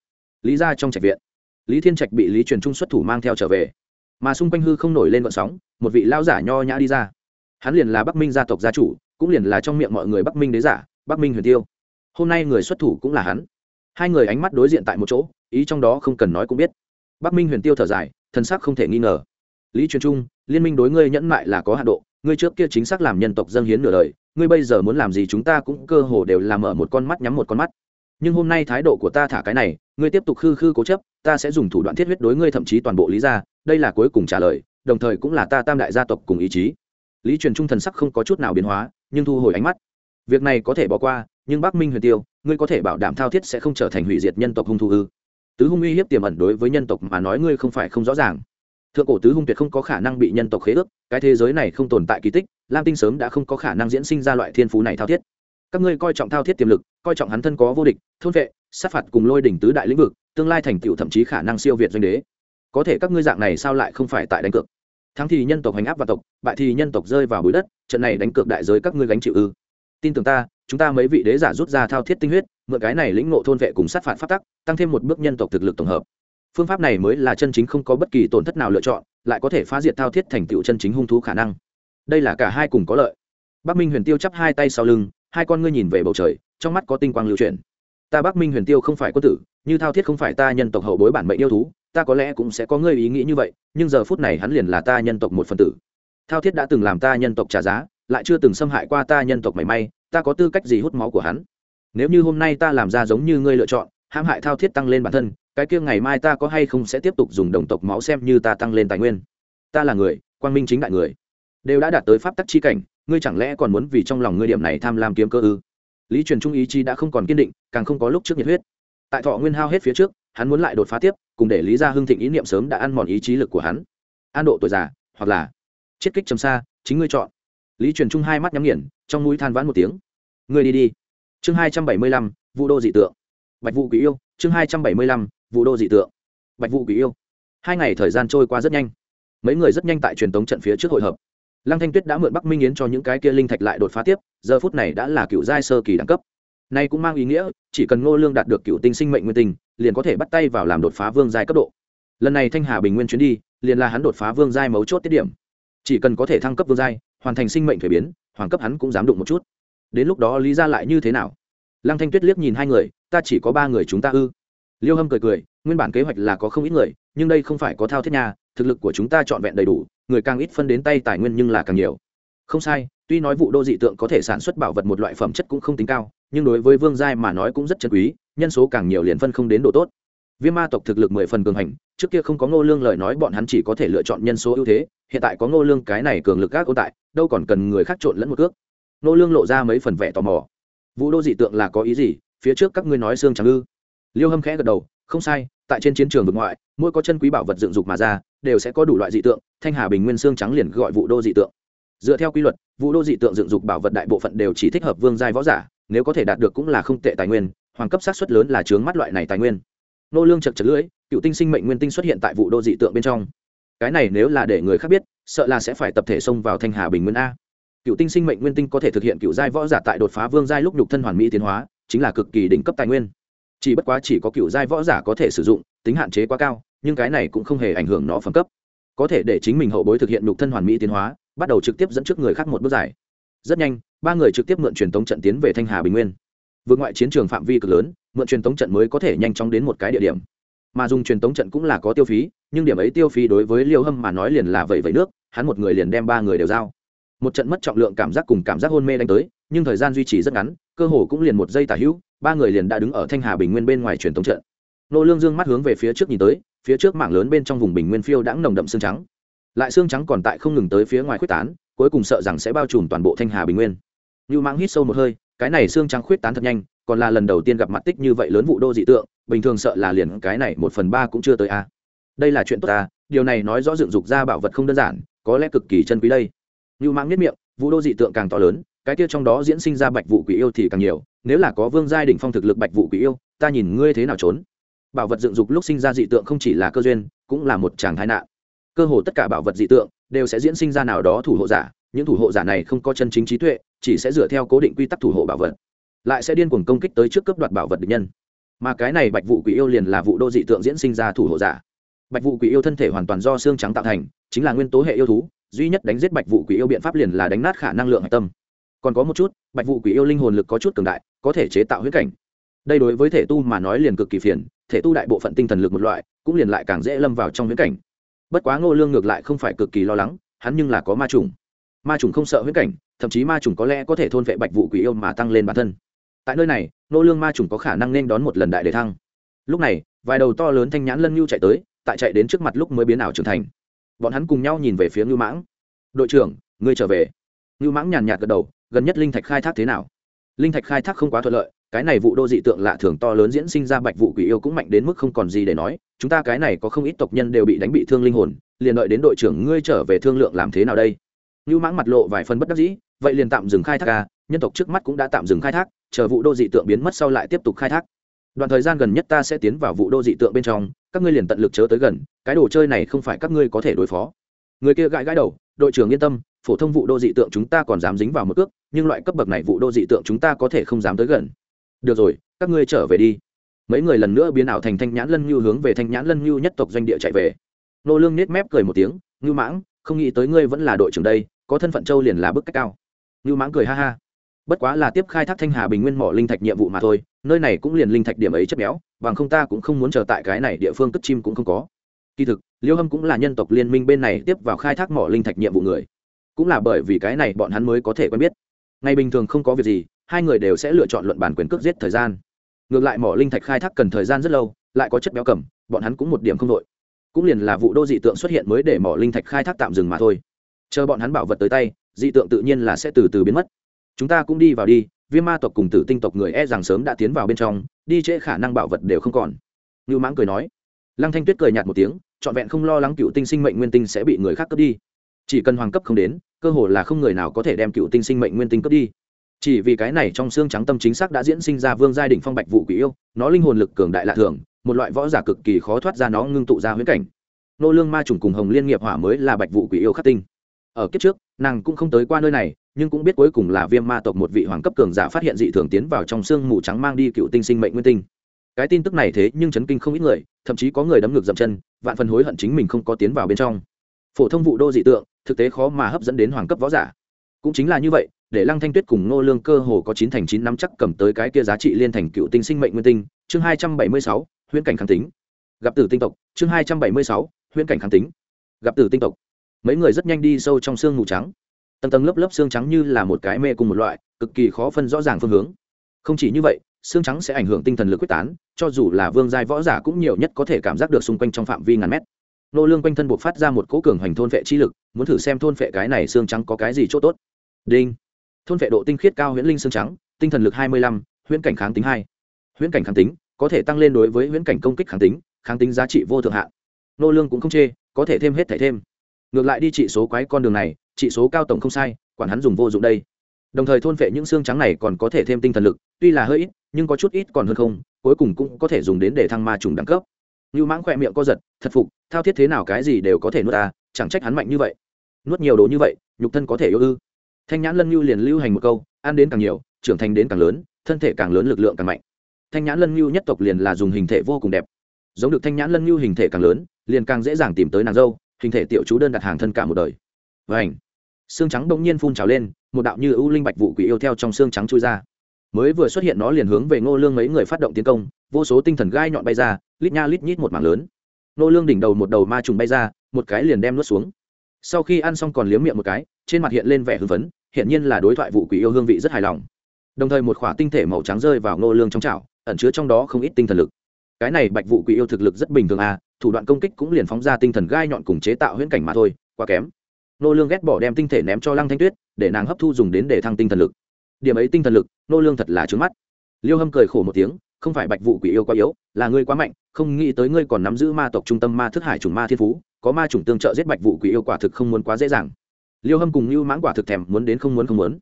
Lý ra trong trạch viện, lý thiên trạch bị lý truyền trung xuất thủ mang theo trở về. Mà xung quanh hư không nổi lên vận sóng, một vị lao giả nho nhã đi ra hắn liền là bắc minh gia tộc gia chủ, cũng liền là trong miệng mọi người bắc minh đế giả, bắc minh huyền tiêu. Hôm nay người xuất thủ cũng là hắn. Hai người ánh mắt đối diện tại một chỗ, ý trong đó không cần nói cũng biết. Bắc minh huyền tiêu thở dài thân sắc không thể nghi ngờ. Lý truyền trung, liên minh đối ngươi nhẫn mại là có hạ độ, ngươi trước kia chính xác làm nhân tộc dân hiến nửa đời, ngươi bây giờ muốn làm gì chúng ta cũng cơ hồ đều làm ở một con mắt nhắm một con mắt. Nhưng hôm nay thái độ của ta thả cái này, ngươi tiếp tục khư khư cố chấp, ta sẽ dùng thủ đoạn thiết huyết đối ngươi thậm chí toàn bộ lý ra, đây là cuối cùng trả lời, đồng thời cũng là ta tam đại gia tộc cùng ý chí lý truyền trung thần sắc không có chút nào biến hóa, nhưng thu hồi ánh mắt. Việc này có thể bỏ qua, nhưng bắc minh huyền tiêu, ngươi có thể bảo đảm thao thiết sẽ không trở thành hủy diệt nhân tộc hung thủ ư? Tứ hung uy hiếp tiềm ẩn đối với nhân tộc mà nói ngươi không phải không rõ ràng. Thượng cổ tứ hung tuyệt không có khả năng bị nhân tộc khế ước, cái thế giới này không tồn tại kỳ tích, lam tinh sớm đã không có khả năng diễn sinh ra loại thiên phú này thao thiết. Các ngươi coi trọng thao thiết tiềm lực, coi trọng hắn thân có vô địch, thôn vệ, sát phạt cùng lôi đỉnh tứ đại lĩnh vực, tương lai thành tựu thậm chí khả năng siêu việt doanh đế. Có thể các ngươi dạng này sao lại không phải tại đánh cược? Thắng thì nhân tộc hành áp và tộc, bại thì nhân tộc rơi vào bụi đất, trận này đánh cược đại giới các ngươi gánh chịu ư? Tin tưởng ta, chúng ta mấy vị đế giả rút ra thao thiết tinh huyết, mượn cái này lĩnh ngộ thôn vệ cùng sát phạt phát tắc, tăng thêm một bước nhân tộc thực lực tổng hợp. Phương pháp này mới là chân chính không có bất kỳ tổn thất nào lựa chọn, lại có thể phá diệt thao thiết thành tựu chân chính hung thú khả năng. Đây là cả hai cùng có lợi. Bắc minh huyền tiêu chắp hai tay sau lưng, hai con ngươi nhìn về bầu trời, trong mắt có tinh quang lưu chuyển. Ta bắc minh huyền tiêu không phải quân tử, như thao thiết không phải ta nhân tộc hậu bối bản mệnh yêu thú ta có lẽ cũng sẽ có ngươi ý nghĩ như vậy, nhưng giờ phút này hắn liền là ta nhân tộc một phần tử. Thao thiết đã từng làm ta nhân tộc trả giá, lại chưa từng xâm hại qua ta nhân tộc mảy may, ta có tư cách gì hút máu của hắn? Nếu như hôm nay ta làm ra giống như ngươi lựa chọn, hãm hại thao thiết tăng lên bản thân, cái kia ngày mai ta có hay không sẽ tiếp tục dùng đồng tộc máu xem như ta tăng lên tài nguyên? Ta là người, quang minh chính đại người, đều đã đạt tới pháp tắc chi cảnh, ngươi chẳng lẽ còn muốn vì trong lòng ngươi điểm này tham lam kiếm cơ ư? Lý truyền trung ý chí đã không còn kiên định, càng không có lúc trước nhiệt huyết. Tại thọ nguyên hao hết phía trước hắn muốn lại đột phá tiếp, cùng để lý ra hưng thịnh ý niệm sớm đã ăn mòn ý chí lực của hắn. An độ tuổi già, hoặc là chiết kích trầm xa, chính ngươi chọn. Lý truyền trung hai mắt nhắm nghiền, trong mũi than vãn một tiếng. Ngươi đi đi. Chương hai trăm bảy mươi lăm vụ đô dị tượng. Bạch vụ quỷ yêu, chương hai trăm bảy mươi lăm vụ đô dị tượng. Bạch vụ quỷ yêu. Hai ngày thời gian trôi qua rất nhanh. Mấy người rất nhanh tại truyền tống trận phía trước hội hợp. Lăng thanh tuyết đã mượn bắc minh yến cho những cái kia linh thạch lại đột phá tiếp, giờ phút này đã là cựu giai sơ kỳ đẳng cấp. Nay cũng mang ý nghĩa, chỉ cần ngô lương đạt được cựu tinh sinh mệnh nguyên tinh liền có thể bắt tay vào làm đột phá vương giai cấp độ. Lần này thanh hà bình nguyên chuyến đi, liền là hắn đột phá vương giai mấu chốt tiết điểm. Chỉ cần có thể thăng cấp vương giai, hoàn thành sinh mệnh thuế biến, hoàng cấp hắn cũng dám đụng một chút. Đến lúc đó lý ra lại như thế nào? Lăng thanh tuyết liếc nhìn hai người, ta chỉ có ba người chúng ta ư? Liêu hâm cười cười, nguyên bản kế hoạch là có không ít người, nhưng đây không phải có thao thiết nhà thực lực của chúng ta trọn vẹn đầy đủ, người càng ít phân đến tay tài nguyên nhưng là càng nhiều. Không sai, tuy nói vụ đô dị tượng có thể sản xuất bảo vật một loại phẩm chất cũng không tính cao, nhưng đối với vương giai mà nói cũng rất chân quý nhân số càng nhiều liền phân không đến độ tốt. Viêm ma tộc thực lực mười phần cường hành, trước kia không có ngô lương lời nói bọn hắn chỉ có thể lựa chọn nhân số ưu thế, hiện tại có ngô lương cái này cường lực các ưu tại, đâu còn cần người khác trộn lẫn một cước. Ngô lương lộ ra mấy phần vẻ tò mò. Vũ đô dị tượng là có ý gì? Phía trước các ngươi nói xương trắng ư? Liêu hâm khẽ gật đầu, không sai, tại trên chiến trường vực ngoại, mỗi có chân quý bảo vật dựng dục mà ra, đều sẽ có đủ loại dị tượng, thanh hà bình nguyên xương trắng liền gọi vụ đô dị tượng. Dựa theo quy luật vụ đô dị tượng dựng dục bảo vật đại bộ phận đều chỉ thích hợp vương giai võ giả, nếu có thể đạt được cũng là không tệ tài nguyên hoàng cấp sát xuất lớn là chướng mắt loại này tài nguyên. Nô lương chật chật lưỡi, cựu tinh sinh mệnh nguyên tinh xuất hiện tại vụ đô dị tượng bên trong. Cái này nếu là để người khác biết, sợ là sẽ phải tập thể xông vào thanh hà bình nguyên a. Cựu tinh sinh mệnh nguyên tinh có thể thực hiện cựu giai võ giả tại đột phá vương giai lúc nhục thân hoàn mỹ tiến hóa, chính là cực kỳ đỉnh cấp tài nguyên. Chỉ bất quá chỉ có cựu giai võ giả có thể sử dụng, tính hạn chế quá cao, nhưng cái này cũng không hề ảnh hưởng nó phẩm cấp. Có thể để chính mình hậu bối thực hiện nhục thân hoàn mỹ tiến hóa, bắt đầu trực tiếp dẫn trước người khác một bước dài. Rất nhanh, ba người trực tiếp mượn truyền tống trận tiến về thanh hà bình nguyên vượt ngoại chiến trường phạm vi cực lớn, mượn truyền tống trận mới có thể nhanh chóng đến một cái địa điểm. Mà dùng truyền tống trận cũng là có tiêu phí, nhưng điểm ấy tiêu phí đối với liêu hâm mà nói liền là vậy vậy nước, hắn một người liền đem ba người đều giao. Một trận mất trọng lượng cảm giác cùng cảm giác hôn mê đánh tới, nhưng thời gian duy trì rất ngắn, cơ hồ cũng liền một giây tả hữu, ba người liền đã đứng ở thanh hà bình nguyên bên ngoài truyền tống trận. Nô lương dương mắt hướng về phía trước nhìn tới, phía trước mảng lớn bên trong vùng bình nguyên phiêu đã nồng đậm xương trắng. Lại xương trắng còn tại không ngừng tới phía ngoài quyết tán, cuối cùng sợ rằng sẽ bao trùm toàn bộ thanh hà bình nguyên. Như mãng hít sâu một hơi cái này xương trắng khuyết tán thật nhanh, còn là lần đầu tiên gặp mặt tích như vậy lớn vụ đô dị tượng, bình thường sợ là liền cái này một phần ba cũng chưa tới a. Đây là chuyện tốt ta, điều này nói rõ dựng dục ra bảo vật không đơn giản, có lẽ cực kỳ chân quý đây. Như mang nhất miệng, vụ đô dị tượng càng to lớn, cái kia trong đó diễn sinh ra bạch vụ quỷ yêu thì càng nhiều, nếu là có vương giai đỉnh phong thực lực bạch vụ quỷ yêu, ta nhìn ngươi thế nào trốn. Bảo vật dựng dục lúc sinh ra dị tượng không chỉ là cơ duyên, cũng là một tràng thái nạn. Cơ hồ tất cả bảo vật dị tượng đều sẽ diễn sinh ra nào đó thủ hộ giả, những thủ hộ giả này không có chân chính trí tuệ chỉ sẽ dựa theo cố định quy tắc thủ hộ bảo vật, lại sẽ điên cuồng công kích tới trước cướp đoạt bảo vật địch nhân. Mà cái này bạch vụ quỷ yêu liền là vụ đô dị tượng diễn sinh ra thủ hộ giả. Bạch vụ quỷ yêu thân thể hoàn toàn do xương trắng tạo thành, chính là nguyên tố hệ yêu thú, duy nhất đánh giết bạch vụ quỷ yêu biện pháp liền là đánh nát khả năng lượng hạch tâm. Còn có một chút, bạch vụ quỷ yêu linh hồn lực có chút cường đại, có thể chế tạo huyết cảnh. Đây đối với thể tu mà nói liền cực kỳ phiền, thể tu đại bộ phận tinh thần lực một loại, cũng liền lại càng dễ lâm vào trong huyết cảnh. Bất quá ngô lương ngược lại không phải cực kỳ lo lắng, hắn nhưng là có ma trùng. Ma trùng không sợ huyết cảnh thậm chí ma trùng có lẽ có thể thôn vệ bạch vụ quỷ yêu mà tăng lên bản thân. Tại nơi này, nô lương ma trùng có khả năng nên đón một lần đại đề thăng. Lúc này, vài đầu to lớn thanh nhãn lân nhu chạy tới, tại chạy đến trước mặt lúc mới biến ảo trưởng thành. Bọn hắn cùng nhau nhìn về phía ngưu mãng. Đội trưởng, ngươi trở về. Ngưu mãng nhàn nhạt gật đầu, gần nhất linh thạch khai thác thế nào? Linh thạch khai thác không quá thuận lợi, cái này vụ đô dị tượng lạ thường to lớn diễn sinh ra bạch vụ quỷ yêu cũng mạnh đến mức không còn gì để nói, chúng ta cái này có không ít tộc nhân đều bị đánh bị thương linh hồn, liền đợi đến đội trưởng ngươi trở về thương lượng làm thế nào đây? Ngưu mãng mặt lộ vài phần bất đắc dĩ vậy liền tạm dừng khai thác ca, nhân tộc trước mắt cũng đã tạm dừng khai thác, chờ vụ đô dị tượng biến mất sau lại tiếp tục khai thác. Đoạn thời gian gần nhất ta sẽ tiến vào vụ đô dị tượng bên trong, các ngươi liền tận lực chớ tới gần, cái đồ chơi này không phải các ngươi có thể đối phó. Người kia gãi gãi đầu, đội trưởng yên tâm, phổ thông vụ đô dị tượng chúng ta còn dám dính vào một cước, nhưng loại cấp bậc này vụ đô dị tượng chúng ta có thể không dám tới gần. Được rồi, các ngươi trở về đi. Mấy người lần nữa biến ảo thành thanh nhãn lân nhu hướng về thanh nhãn lân nhu nhất tộc doanh địa chạy về. Nô lương nết mép cười một tiếng, ngưu mãng, không nghĩ tới ngươi vẫn là đội trưởng đây, có thân phận châu liền là bức cách cao. Nưu mãng cười ha ha. Bất quá là tiếp khai thác thanh hà bình nguyên mỏ linh thạch nhiệm vụ mà thôi, nơi này cũng liền linh thạch điểm ấy chất béo, bằng không ta cũng không muốn chờ tại cái này địa phương cất chim cũng không có. Kỳ thực, liêu hâm cũng là nhân tộc liên minh bên này tiếp vào khai thác mỏ linh thạch nhiệm vụ người. Cũng là bởi vì cái này bọn hắn mới có thể quen biết. Ngày bình thường không có việc gì, hai người đều sẽ lựa chọn luận bản quyền cước giết thời gian. Ngược lại mỏ linh thạch khai thác cần thời gian rất lâu, lại có chất béo cầm, bọn hắn cũng một điểm không đội. Cũng liền là vụ đô dị tượng xuất hiện mới để mỏ linh thạch khai thác tạm dừng mà thôi. Chờ bọn hắn bảo vật tới tay dị tượng tự nhiên là sẽ từ từ biến mất. Chúng ta cũng đi vào đi, viêm ma tộc cùng tử tinh tộc người e rằng sớm đã tiến vào bên trong, đi trễ khả năng bảo vật đều không còn. Ngưu mãng cười nói. Lăng thanh tuyết cười nhạt một tiếng, trọn vẹn không lo lắng cựu tinh sinh mệnh nguyên tinh sẽ bị người khác cướp đi. Chỉ cần hoàng cấp không đến, cơ hồ là không người nào có thể đem cựu tinh sinh mệnh nguyên tinh cướp đi. Chỉ vì cái này trong xương trắng tâm chính xác đã diễn sinh ra vương giai đỉnh phong bạch vụ quỷ yêu, nó linh hồn lực cường đại lạ thường, một loại võ giả cực kỳ khó thoát ra nó ngưng tụ ra huyễn cảnh. Nô lương ma trùng cùng hồng liên nghiệp hỏa mới là bạch vụ quỷ yêu khắc tinh ở kiếp trước, nàng cũng không tới qua nơi này, nhưng cũng biết cuối cùng là viêm ma tộc một vị hoàng cấp cường giả phát hiện dị thường tiến vào trong xương mù trắng mang đi cựu tinh sinh mệnh nguyên tinh. Cái tin tức này thế nhưng chấn kinh không ít người, thậm chí có người đấm ngược dậm chân, vạn phần hối hận chính mình không có tiến vào bên trong. Phổ thông vụ đô dị tượng, thực tế khó mà hấp dẫn đến hoàng cấp võ giả. Cũng chính là như vậy, để lăng thanh tuyết cùng nô lương cơ hồ có chín thành chín năm chắc cầm tới cái kia giá trị liên thành cựu tinh sinh mệnh nguyên tinh, chương hai trăm bảy mươi sáu, huyễn cảnh kháng tính. Gặp tử tinh tộc, chương hai trăm bảy mươi sáu, huyễn cảnh kháng tính. Gặp tử tinh tộc mấy người rất nhanh đi sâu trong xương mù trắng. Tầng tầng lớp lớp xương trắng như là một cái mê cùng một loại, cực kỳ khó phân rõ ràng phương hướng. Không chỉ như vậy, xương trắng sẽ ảnh hưởng tinh thần lực quyết tán, cho dù là vương giai võ giả cũng nhiều nhất có thể cảm giác được xung quanh trong phạm vi ngàn mét. Nô lương quanh thân buộc phát ra một cỗ cường hoành thôn vệ chi lực, muốn thử xem thôn vệ cái này xương trắng có cái gì chỗ tốt. Đinh. Thôn vệ độ tinh khiết cao huyễn linh xương trắng, tinh thần lực hai mươi lăm, huyễn cảnh kháng tính hai. Huyễn cảnh kháng tính, có thể tăng lên đối với huyễn cảnh công kích kháng tính kháng tính giá trị vô thượng hạn. Nô lương cũng không chê, có thể thêm hết thảy thêm ngược lại đi trị số quái con đường này, trị số cao tổng không sai, quản hắn dùng vô dụng đây. Đồng thời thôn phệ những xương trắng này còn có thể thêm tinh thần lực, tuy là hơi ít, nhưng có chút ít còn hơn không, cuối cùng cũng có thể dùng đến để thăng ma trùng đẳng cấp. Như mãng khỏe miệng co giật, thật phục, thao thiết thế nào cái gì đều có thể nuốt ta chẳng trách hắn mạnh như vậy. Nuốt nhiều đồ như vậy, nhục thân có thể yêu ư. Thanh nhãn lân lưu liền lưu hành một câu, ăn đến càng nhiều, trưởng thành đến càng lớn, thân thể càng lớn lực lượng càng mạnh. Thanh nhãn lân lưu nhất tộc liền là dùng hình thể vô cùng đẹp. Giống được thanh nhãn lân lưu hình thể càng lớn, liền càng dễ dàng tìm tới nàng dâu hình thể tiểu chú đơn đặt hàng thân cả một đời. Vảnh xương trắng bỗng nhiên phun trào lên, một đạo như ưu linh bạch vụ quỷ yêu theo trong xương trắng chui ra. Mới vừa xuất hiện nó liền hướng về ngô lương mấy người phát động tiến công, vô số tinh thần gai nhọn bay ra, lít nha lít nhít một mảng lớn. Ngô lương đỉnh đầu một đầu ma trùng bay ra, một cái liền đem nuốt xuống. Sau khi ăn xong còn liếm miệng một cái, trên mặt hiện lên vẻ hưng phấn hiện nhiên là đối thoại vụ quỷ yêu hương vị rất hài lòng. Đồng thời một khỏa tinh thể màu trắng rơi vào ngô lương trong chảo, ẩn chứa trong đó không ít tinh thần lực. Cái này bạch vụ quỷ yêu thực lực rất bình thường à thủ đoạn công kích cũng liền phóng ra tinh thần gai nhọn cùng chế tạo huyễn cảnh mà thôi, quá kém. Nô lương ghét bỏ đem tinh thể ném cho lăng thanh tuyết, để nàng hấp thu dùng đến để thăng tinh thần lực. Điểm ấy tinh thần lực, nô lương thật là trướng mắt. Liêu hâm cười khổ một tiếng, không phải bạch vụ quỷ yêu quá yếu, là ngươi quá mạnh, không nghĩ tới ngươi còn nắm giữ ma tộc trung tâm ma thức hải trùng ma thiên phú, có ma trùng tương trợ giết bạch vụ quỷ yêu quả thực không muốn quá dễ dàng. Liêu hâm cùng Lưu mãng quả thực thèm muốn đến không muốn không muốn.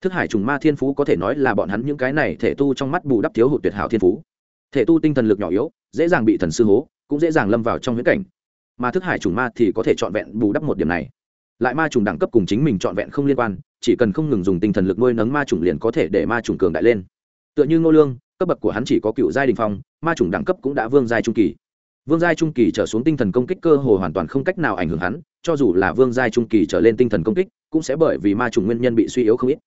Thức hải trùng ma thiên phú có thể nói là bọn hắn những cái này thể tu trong mắt bù đắp thiếu hụt tuyệt hảo thiên phú. Thể tu tinh thần lực nhỏ yếu, dễ dàng bị thần sư hố cũng dễ dàng lâm vào trong huyễn cảnh. Mà thức hải trùng ma thì có thể trọn vẹn bù đắp một điểm này. Lại ma trùng đẳng cấp cùng chính mình trọn vẹn không liên quan, chỉ cần không ngừng dùng tinh thần lực nuôi nấng ma trùng liền có thể để ma trùng cường đại lên. Tựa như ngô lương, cấp bậc của hắn chỉ có cựu giai đình phong, ma trùng đẳng cấp cũng đã vương giai trung kỳ. Vương giai trung kỳ trở xuống tinh thần công kích cơ hồ hoàn toàn không cách nào ảnh hưởng hắn, cho dù là vương giai trung kỳ trở lên tinh thần công kích, cũng sẽ bởi vì ma trùng nguyên nhân bị suy yếu không ít.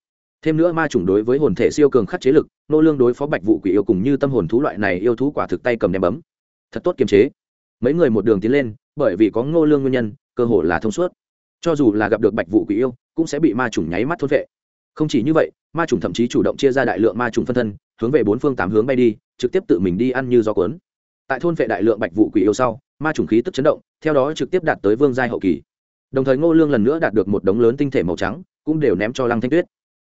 Thêm nữa ma trùng đối với hồn thể siêu cường khắc chế lực nô lương đối phó bạch vụ quỷ yêu cùng như tâm hồn thú loại này yêu thú quả thực tay cầm đem bấm thật tốt kiềm chế. Mấy người một đường tiến lên, bởi vì có ngô lương nguyên nhân, cơ hồ là thông suốt. Cho dù là gặp được bạch vụ quỷ yêu, cũng sẽ bị ma trùng nháy mắt thôn vệ không chỉ như vậy, ma trùng thậm chí chủ động chia ra đại lượng ma trùng phân thân, hướng về bốn phương tám hướng bay đi, trực tiếp tự mình đi ăn như gió cuốn. Tại thôn vệ đại lượng bạch vụ quỷ yêu sau, ma trùng khí tức chấn động, theo đó trực tiếp đạt tới vương giai hậu kỳ. Đồng thời ngô lương lần nữa đạt được một đống lớn tinh thể màu trắng, cũng đều ném cho lăng thanh tuyết.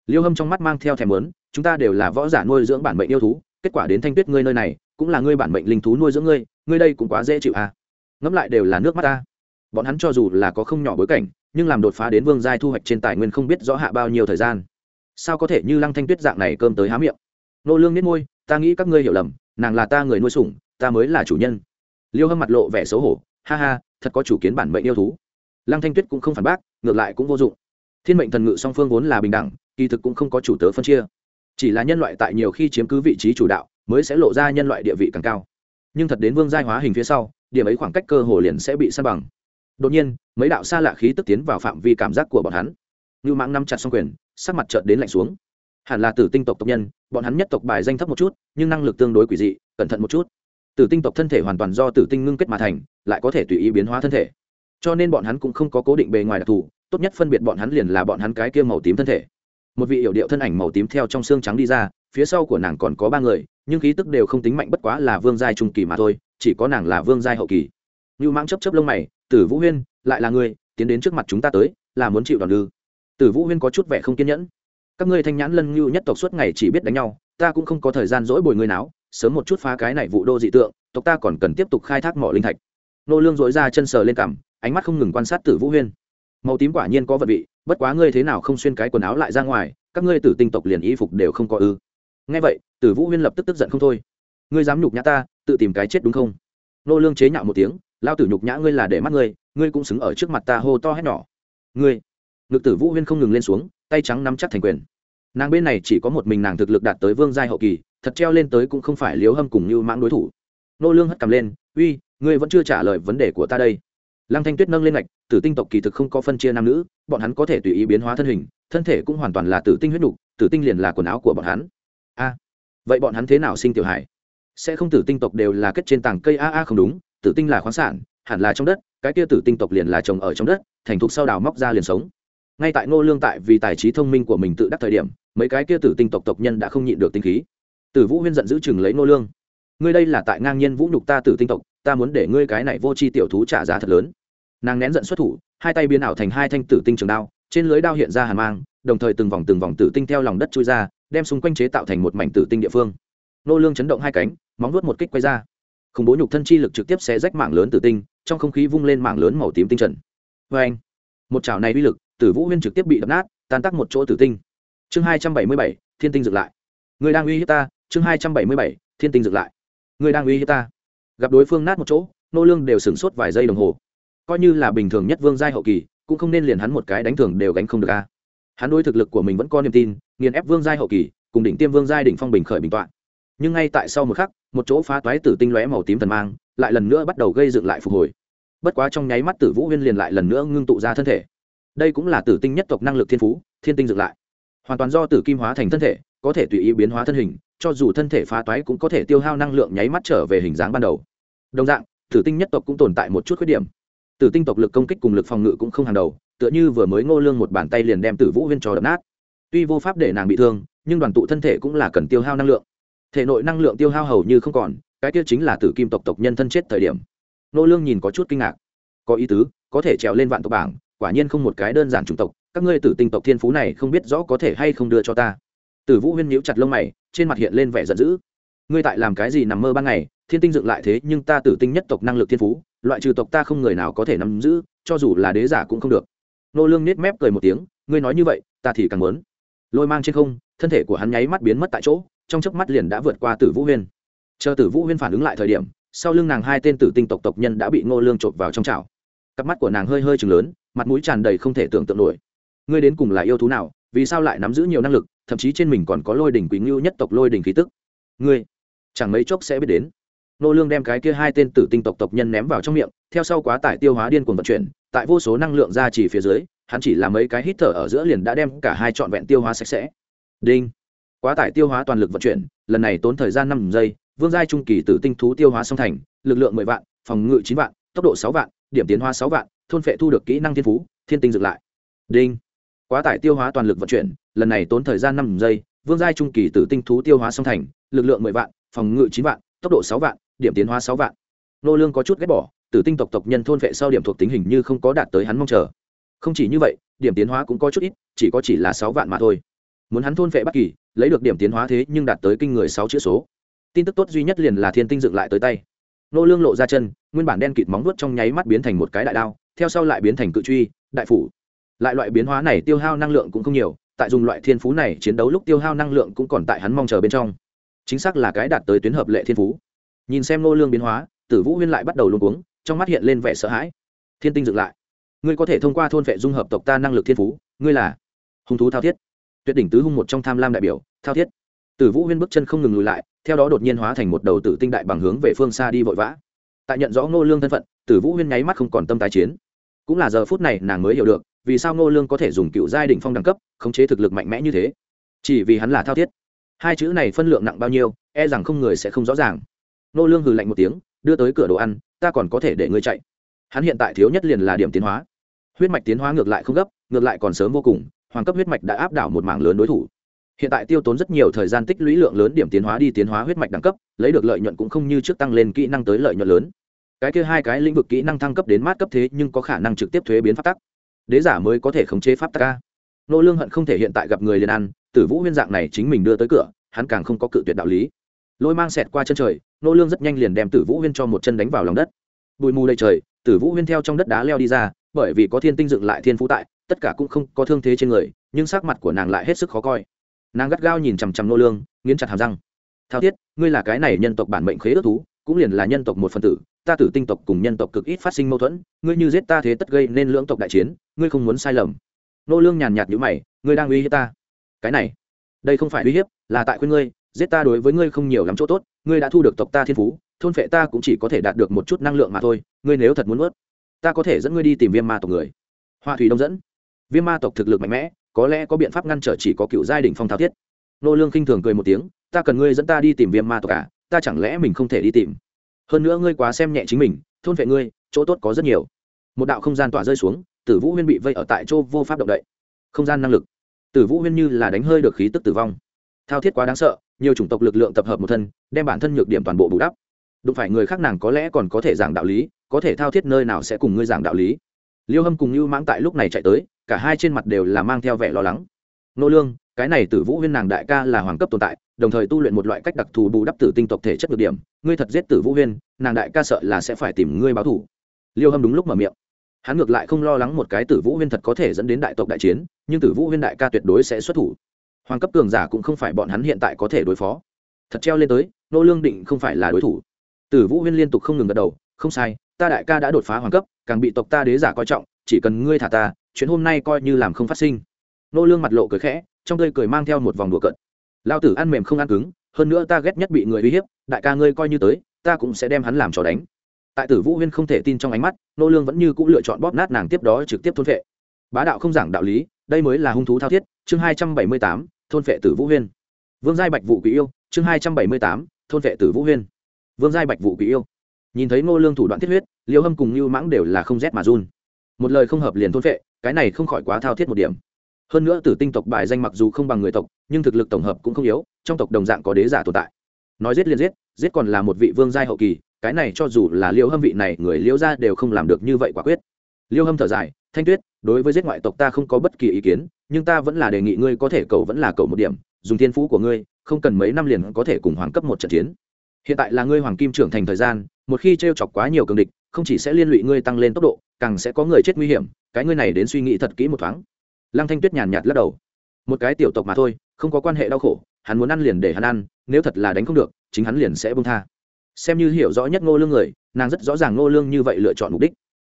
Liêu hâm trong mắt mang theo thèm lớn chúng ta đều là võ giả nuôi dưỡng bản mệnh yêu thú, kết quả đến thanh tuyết ngươi nơi này cũng là ngươi bản mệnh linh thú nuôi dưỡng ngươi ngươi đây cũng quá dễ chịu à. Ngẫm lại đều là nước mắt ta. Bọn hắn cho dù là có không nhỏ bối cảnh, nhưng làm đột phá đến vương giai thu hoạch trên tài nguyên không biết rõ hạ bao nhiêu thời gian. Sao có thể như lăng thanh tuyết dạng này cơm tới há miệng? Nô lương nết môi, ta nghĩ các ngươi hiểu lầm, nàng là ta người nuôi sủng, ta mới là chủ nhân. Liêu hâm mặt lộ vẻ xấu hổ, ha ha, thật có chủ kiến bản mệnh yêu thú. Lăng thanh tuyết cũng không phản bác, ngược lại cũng vô dụng. Thiên mệnh thần ngự song phương vốn là bình đẳng, kỳ thực cũng không có chủ tớ phân chia. Chỉ là nhân loại tại nhiều khi chiếm cứ vị trí chủ đạo mới sẽ lộ ra nhân loại địa vị càng cao. Nhưng thật đến vương giai hóa hình phía sau, điểm ấy khoảng cách cơ hồ liền sẽ bị san bằng. Đột nhiên, mấy đạo xa lạ khí tức tiến vào phạm vi cảm giác của bọn hắn. Như mãng nắm chặt xong quyền, sắc mặt trợt đến lạnh xuống. Hẳn là tử tinh tộc tộc nhân, bọn hắn nhất tộc bài danh thấp một chút, nhưng năng lực tương đối quỷ dị, cẩn thận một chút. Tử tinh tộc thân thể hoàn toàn do tử tinh ngưng kết mà thành, lại có thể tùy ý biến hóa thân thể. Cho nên bọn hắn cũng không có cố định bề ngoài đặc thù, tốt nhất phân biệt bọn hắn liền là bọn hắn cái kia màu tím thân thể. Một vị hiệu điệu thân ảnh màu tím theo trong xương trắng đi ra, phía sau của nàng còn có ba người nhưng khí tức đều không tính mạnh bất quá là vương giai trung kỳ mà thôi, chỉ có nàng là vương giai hậu kỳ. Như mãng chấp chấp lông mày, tử vũ huyên, lại là người tiến đến trước mặt chúng ta tới, là muốn chịu đòn lư tử vũ huyên có chút vẻ không kiên nhẫn. Các ngươi thanh nhãn lân ngưu nhất tộc suốt ngày chỉ biết đánh nhau, ta cũng không có thời gian dỗi bồi người nào sớm một chút phá cái này vụ đô dị tượng, tộc ta còn cần tiếp tục khai thác mỏ linh thạch. Nô lương dối ra chân sờ lên cằm, ánh mắt không ngừng quan sát tử vũ huyên. Màu tím quả nhiên có vật vị, bất quá ngươi thế nào không xuyên cái quần áo lại ra ngoài, các ngươi tử tinh tộc liền y phục đều không có ư? Nghe vậy tử vũ huyên lập tức tức giận không thôi. Ngươi dám nhục nhã ta tự tìm cái chết đúng không? Nô lương chế nhạo một tiếng lao tử nhục nhã ngươi là để mắt ngươi ngươi cũng xứng ở trước mặt ta hô to hét nhỏ. Ngươi? Ngực tử vũ huyên không ngừng lên xuống tay trắng nắm chắc thành quyền. Nàng bên này chỉ có một mình nàng thực lực đạt tới vương giai hậu kỳ thật treo lên tới cũng không phải liếu hâm cùng như mãng đối thủ. Nô lương hất cầm lên uy ngươi vẫn chưa trả lời vấn đề của ta đây. Lăng thanh tuyết nâng lên ngạch tử tinh tộc kỳ thực không có phân chia nam nữ bọn hắn có thể tùy ý biến hóa thân hình thân thể cũng hoàn toàn là tử tinh huyết đủ, tử tinh liền là quần áo của bọn hắn a. Vậy bọn hắn thế nào sinh tiểu hải sẽ không tử tinh tộc đều là kết trên tảng cây a a không đúng, tử tinh là khoáng sản, hẳn là trong đất, cái kia tử tinh tộc liền là trồng ở trong đất, thành thục sau đào móc ra liền sống. Ngay tại ngô lương tại vì tài trí thông minh của mình tự đắc thời điểm, mấy cái kia tử tinh tộc tộc nhân đã không nhịn được tinh khí. Tử vũ huyên giận giữ chừng lấy ngô lương. Ngươi đây là tại ngang nhiên vũ nhục ta tử tinh tộc, ta muốn để ngươi cái này vô chi tiểu thú trả giá thật lớn. Nàng nén giận xuất thủ, hai tay biến ảo thành hai thanh tử tinh trường đao, trên lưới đao hiện ra hàn mang, đồng thời từng vòng từng vòng tử tinh theo lòng đất chui ra đem xung quanh chế tạo thành một mảnh tử tinh địa phương. Nô lương chấn động hai cánh, móng vuốt một kích quay ra. Khủng bố nhục thân chi lực trực tiếp xé rách mảng lớn tử tinh, trong không khí vung lên mảng lớn màu tím tinh trần. Vê anh một chảo này uy lực, tử vũ huyên trực tiếp bị đập nát, tan tác một chỗ tử tinh. Chương hai trăm bảy mươi bảy, thiên tinh dựng lại. Người đang uy hiếp ta, chương hai trăm bảy mươi bảy, thiên tinh dựng lại. Người đang uy hiếp ta. Gặp đối phương nát một chỗ, nô lương đều sửng sốt vài giây đồng hồ. Coi như là bình thường nhất vương giai hậu kỳ, cũng không nên liền hắn một cái đánh thường đều gánh không được a hắn đối thực lực của mình vẫn có niềm tin, nghiền ép vương giai hậu kỳ, cùng đỉnh tiêm vương giai đỉnh phong bình khởi bình tọa nhưng ngay tại sau một khắc, một chỗ phá toái tử tinh lóe màu tím thần mang, lại lần nữa bắt đầu gây dựng lại phục hồi. Bất quá trong nháy mắt tử vũ huyên liền lại lần nữa ngưng tụ ra thân thể. Đây cũng là tử tinh nhất tộc năng lực thiên phú, thiên tinh dựng lại. Hoàn toàn do tử kim hóa thành thân thể, có thể tùy ý biến hóa thân hình, cho dù thân thể phá toái cũng có thể tiêu hao năng lượng nháy mắt trở về hình dáng ban đầu. Đồng dạng, tử tinh nhất tộc cũng tồn tại một chút khuyết điểm. Tử tinh tộc lực công kích cùng lực phòng ngự cũng không hàng đầu tựa như vừa mới ngô lương một bàn tay liền đem tử vũ huyên trò đập nát. Tuy vô pháp để nàng bị thương, nhưng đoàn tụ thân thể cũng là cần tiêu hao năng lượng. Thể nội năng lượng tiêu hao hầu như không còn, cái kia chính là tử kim tộc tộc nhân thân chết thời điểm. Ngô lương nhìn có chút kinh ngạc. Có ý tứ, có thể trèo lên vạn tộc bảng, quả nhiên không một cái đơn giản chủng tộc, các ngươi tử tinh tộc thiên phú này không biết rõ có thể hay không đưa cho ta. Tử vũ huyên nhíu chặt lông mày, trên mặt hiện lên vẻ giận dữ. Ngươi tại làm cái gì nằm mơ ban ngày, thiên tinh dựng lại thế nhưng ta tử tinh nhất tộc năng lực thiên phú, loại trừ tộc ta không người nào có thể nắm giữ, cho dù là đế giả cũng không được nô lương nết mép cười một tiếng, ngươi nói như vậy, ta thì càng muốn. Lôi mang trên không, thân thể của hắn nháy mắt biến mất tại chỗ, trong chớp mắt liền đã vượt qua tử vũ huyên. Chờ tử vũ huyên phản ứng lại thời điểm, sau lưng nàng hai tên tử tinh tộc tộc nhân đã bị ngô lương trộn vào trong chảo. Cặp mắt của nàng hơi hơi chừng lớn, mặt mũi tràn đầy không thể tưởng tượng nổi. Ngươi đến cùng là yêu thú nào, vì sao lại nắm giữ nhiều năng lực, thậm chí trên mình còn có lôi đỉnh quý ngưu nhất tộc lôi đỉnh khí tức? Ngươi, chẳng mấy chốc sẽ biết đến nô lương đem cái kia hai tên tử tinh tộc tộc nhân ném vào trong miệng, theo sau quá tải tiêu hóa điên cuồng vận chuyển, tại vô số năng lượng ra chỉ phía dưới, hắn chỉ là mấy cái hít thở ở giữa liền đã đem cả hai trọn vẹn tiêu hóa sạch sẽ. Đinh. Quá tải tiêu hóa toàn lực vận chuyển, lần này tốn thời gian năm giây, vương giai trung kỳ tử tinh thú tiêu hóa song thành, lực lượng mười vạn, phòng ngự chín vạn, tốc độ sáu vạn, điểm tiến hóa sáu vạn, thôn phệ thu được kỹ năng thiên phú, thiên tinh dựng lại. Đinh. Quá tải tiêu hóa toàn lực vận chuyển, lần này tốn thời gian năm giây, vương giai trung kỳ tử tinh thú tiêu hóa song thành, lực lượng mười vạn, phòng ngự chín vạn, tốc độ sáu vạn điểm tiến hóa sáu vạn. Nô lương có chút ghét bỏ, tử tinh tộc tộc nhân thôn vệ sau điểm thuộc tính hình như không có đạt tới hắn mong chờ. Không chỉ như vậy, điểm tiến hóa cũng có chút ít, chỉ có chỉ là sáu vạn mà thôi. Muốn hắn thôn vệ bất kỳ, lấy được điểm tiến hóa thế nhưng đạt tới kinh người sáu chữ số. Tin tức tốt duy nhất liền là thiên tinh dựng lại tới tay. Nô lương lộ ra chân, nguyên bản đen kịt móng vuốt trong nháy mắt biến thành một cái đại đao, theo sau lại biến thành cự truy, đại phủ. Lại loại biến hóa này tiêu hao năng lượng cũng không nhiều, tại dùng loại thiên phú này chiến đấu lúc tiêu hao năng lượng cũng còn tại hắn mong chờ bên trong. Chính xác là cái đạt tới tuyến hợp lệ thiên phú nhìn xem nô lương biến hóa, tử vũ huyên lại bắt đầu luôn cuống, trong mắt hiện lên vẻ sợ hãi. Thiên tinh dựng lại. Ngươi có thể thông qua thôn vệ dung hợp tộc ta năng lực thiên phú, ngươi là hung thú thao thiết. Tuyệt đỉnh tứ hung một trong tham lam đại biểu, thao thiết. Tử vũ huyên bước chân không ngừng lùi lại, theo đó đột nhiên hóa thành một đầu tử tinh đại bằng hướng về phương xa đi vội vã. Tại nhận rõ ngô lương thân phận, tử vũ huyên nháy mắt không còn tâm tái chiến. Cũng là giờ phút này nàng mới hiểu được, vì sao ngô lương có thể dùng cựu giai đỉnh phong đẳng cấp, khống chế thực lực mạnh mẽ như thế. Chỉ vì hắn là thao thiết. Hai chữ này phân lượng nặng bao nhiêu e rằng không người sẽ không rõ ràng. Nô lương hừ lạnh một tiếng, đưa tới cửa đồ ăn, ta còn có thể để ngươi chạy. Hắn hiện tại thiếu nhất liền là điểm tiến hóa. Huyết mạch tiến hóa ngược lại không gấp, ngược lại còn sớm vô cùng, hoàng cấp huyết mạch đã áp đảo một mảng lớn đối thủ. Hiện tại tiêu tốn rất nhiều thời gian tích lũy lượng lớn điểm tiến hóa đi tiến hóa huyết mạch đẳng cấp, lấy được lợi nhuận cũng không như trước tăng lên kỹ năng tới lợi nhuận lớn. Cái kia hai cái lĩnh vực kỹ năng thăng cấp đến mát cấp thế nhưng có khả năng trực tiếp thuế biến pháp tắc. Đế giả mới có thể khống chế pháp tắc ca nô lương hận không thể hiện tại gặp người liền ăn, tử vũ huyên dạng này chính mình đưa tới cửa, hắn càng không có cự tuyệt đạo lý. Lôi mang xẹt qua chân trời nô lương rất nhanh liền đem tử vũ huyên cho một chân đánh vào lòng đất. Bụi mù đầy trời, tử vũ huyên theo trong đất đá leo đi ra, bởi vì có thiên tinh dựng lại thiên phú tại, tất cả cũng không có thương thế trên người, nhưng sắc mặt của nàng lại hết sức khó coi. Nàng gắt gao nhìn chằm chằm nô lương, nghiến chặt hàm răng. Thao thiết ngươi là cái này nhân tộc bản mệnh khế ước thú, cũng liền là nhân tộc một phần tử, ta tử tinh tộc cùng nhân tộc cực ít phát sinh mâu thuẫn, ngươi như giết ta thế tất gây nên lưỡng tộc đại chiến, ngươi không muốn sai lầm. Nô lương nhàn nhạt nhũ mày, ngươi đang uy hiếp ta? Cái này, đây không phải uy hiếp, là tại khuyên ngươi, giết ta đối với ngươi không nhiều lắm chỗ tốt ngươi đã thu được tộc ta thiên phú, thôn phệ ta cũng chỉ có thể đạt được một chút năng lượng mà thôi, ngươi nếu thật muốn ướt ta có thể dẫn ngươi đi tìm viêm ma tộc người. Hoa thủy đông dẫn. Viêm ma tộc thực lực mạnh mẽ, có lẽ có biện pháp ngăn trở chỉ có cựu giai đình phong thao thiết. Nô lương khinh thường cười một tiếng, ta cần ngươi dẫn ta đi tìm viêm ma tộc cả à? ta chẳng lẽ mình không thể đi tìm? Hơn nữa ngươi quá xem nhẹ chính mình, thôn phệ ngươi, chỗ tốt có rất nhiều. Một đạo không gian tỏa rơi xuống, tử vũ huyên bị vây ở tại chỗ vô pháp động đậy. Không gian năng lực. Tử vũ huyên như là đánh hơi được khí tức tử vong thao thiết quá đáng sợ, nhiều chủng tộc lực lượng tập hợp một thân, đem bản thân nhược điểm toàn bộ bù đắp. Đụng phải người khác nàng có lẽ còn có thể giảng đạo lý, có thể thao thiết nơi nào sẽ cùng ngươi giảng đạo lý. Liêu hâm cùng như mãng tại lúc này chạy tới, cả hai trên mặt đều là mang theo vẻ lo lắng. Nô lương, cái này tử vũ huyên nàng đại ca là hoàng cấp tồn tại, đồng thời tu luyện một loại cách đặc thù bù đắp tử tinh tộc thể chất được điểm, ngươi thật giết tử vũ huyên, nàng đại ca sợ là sẽ phải tìm ngươi báo thù. Liêu hâm đúng lúc mở miệng. Hắn ngược lại không lo lắng một cái tử vũ huyên thật có thể dẫn đến đại tộc đại chiến, nhưng tử vũ huyên đại ca tuyệt đối sẽ xuất thủ hoàng cấp cường giả cũng không phải bọn hắn hiện tại có thể đối phó. Thật treo lên tới, nô lương định không phải là đối thủ. Tử vũ huyên liên tục không ngừng gật đầu, không sai, ta đại ca đã đột phá hoàng cấp, càng bị tộc ta đế giả coi trọng, chỉ cần ngươi thả ta, chuyện hôm nay coi như làm không phát sinh. Nô lương mặt lộ cười khẽ, trong tươi cười mang theo một vòng đùa cợt. Lao tử ăn mềm không ăn cứng, hơn nữa ta ghét nhất bị người uy hiếp, đại ca ngươi coi như tới, ta cũng sẽ đem hắn làm trò đánh. Tại tử vũ huyên không thể tin trong ánh mắt, nô lương vẫn như cũ lựa chọn bóp nát nàng tiếp đó trực tiếp thôn phệ. Bá đạo không giảng đạo lý, đây mới là hung thú thao thiết, chương hai trăm bảy mươi tám thôn phệ tử vũ huyên. Vương giai bạch vụ quỷ yêu, chương hai trăm bảy mươi tám, thôn phệ tử vũ huyên. Vương giai bạch vụ quỷ yêu. Nhìn thấy Ngô lương thủ đoạn thiết huyết, liêu hâm cùng Lưu mãng đều là không rét mà run. Một lời không hợp liền thôn phệ cái này không khỏi quá thao thiết một điểm. Hơn nữa tử tinh tộc bài danh mặc dù không bằng người tộc, nhưng thực lực tổng hợp cũng không yếu, trong tộc đồng dạng có đế giả tồn tại. Nói giết liền giết giết còn là một vị vương giai hậu kỳ, cái này cho dù là liêu hâm vị này, người liêu ra đều không làm được như vậy quả quyết. Liêu hâm thở dài, thanh tuyết, đối với giết ngoại tộc ta không có bất kỳ ý kiến nhưng ta vẫn là đề nghị ngươi có thể cầu vẫn là cầu một điểm, dùng thiên phú của ngươi, không cần mấy năm liền có thể cùng hoàng cấp một trận chiến. Hiện tại là ngươi hoàng kim trưởng thành thời gian, một khi t r e o chọc quá nhiều cường địch, không chỉ sẽ liên lụy ngươi tăng lên tốc độ, càng sẽ có người chết nguy hiểm, cái ngươi này đến suy nghĩ thật kỹ một thoáng. Lăng thanh tuyết nhàn nhạt lắc đầu. Một cái tiểu tộc mà thôi, không có quan hệ đau khổ, hắn muốn ăn liền để hắn ăn, nếu thật là đánh không được, chính hắn liền sẽ bông tha. Xem như hiểu rõ nhất ngô lương người, nàng rất rõ ràng ngô lương như vậy lựa chọn mục đích,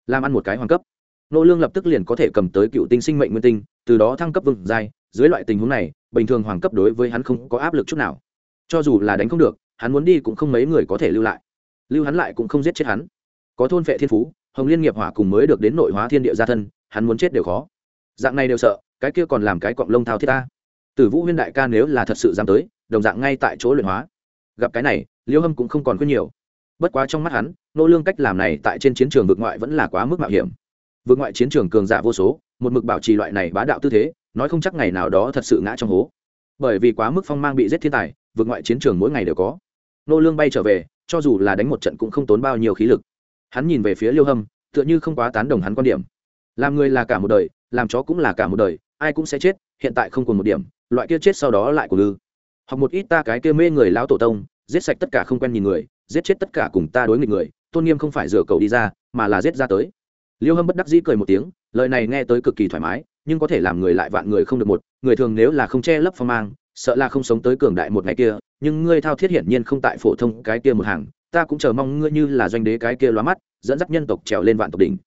làm ăn một cái hoàng cấp. Ngô lương lập tức liền có thể cầm tới cựu tinh sinh mệnh nguyên tinh từ đó thăng cấp vương giai, dưới loại tình huống này, bình thường hoàng cấp đối với hắn không có áp lực chút nào. Cho dù là đánh không được, hắn muốn đi cũng không mấy người có thể lưu lại. Lưu hắn lại cũng không giết chết hắn. Có thôn vệ thiên phú, hồng liên nghiệp hỏa cùng mới được đến nội hóa thiên địa gia thân, hắn muốn chết đều khó. Dạng này đều sợ, cái kia còn làm cái cọng lông thao thiết ta. Tử vũ huyên đại ca nếu là thật sự dám tới, đồng dạng ngay tại chỗ luyện hóa. Gặp cái này, liêu hâm cũng không còn khuyên nhiều. Bất quá trong mắt hắn, nô lương cách làm này tại trên chiến trường vực ngoại vẫn là quá mức mạo hiểm. Vực ngoại chiến trường cường giả vô số một mực bảo trì loại này bá đạo tư thế, nói không chắc ngày nào đó thật sự ngã trong hố. Bởi vì quá mức phong mang bị giết thiên tài, vượt ngoại chiến trường mỗi ngày đều có. Nô lương bay trở về, cho dù là đánh một trận cũng không tốn bao nhiêu khí lực. Hắn nhìn về phía liêu hâm, tựa như không quá tán đồng hắn quan điểm. Làm người là cả một đời, làm chó cũng là cả một đời, ai cũng sẽ chết, hiện tại không còn một điểm, loại kia chết sau đó lại của lư. Hoặc một ít ta cái kia mê người lão tổ tông, giết sạch tất cả không quen nhìn người, giết chết tất cả cùng ta đối nghịch người, tôn nghiêm không phải rửa cầu đi ra, mà là giết ra tới liêu hâm bất đắc dĩ cười một tiếng, lời này nghe tới cực kỳ thoải mái, nhưng có thể làm người lại vạn người không được một, người thường nếu là không che lấp phong mang, sợ là không sống tới cường đại một ngày kia, nhưng ngươi thao thiết hiển nhiên không tại phổ thông cái kia một hàng, ta cũng chờ mong ngươi như là doanh đế cái kia lóa mắt, dẫn dắt nhân tộc trèo lên vạn tộc đỉnh.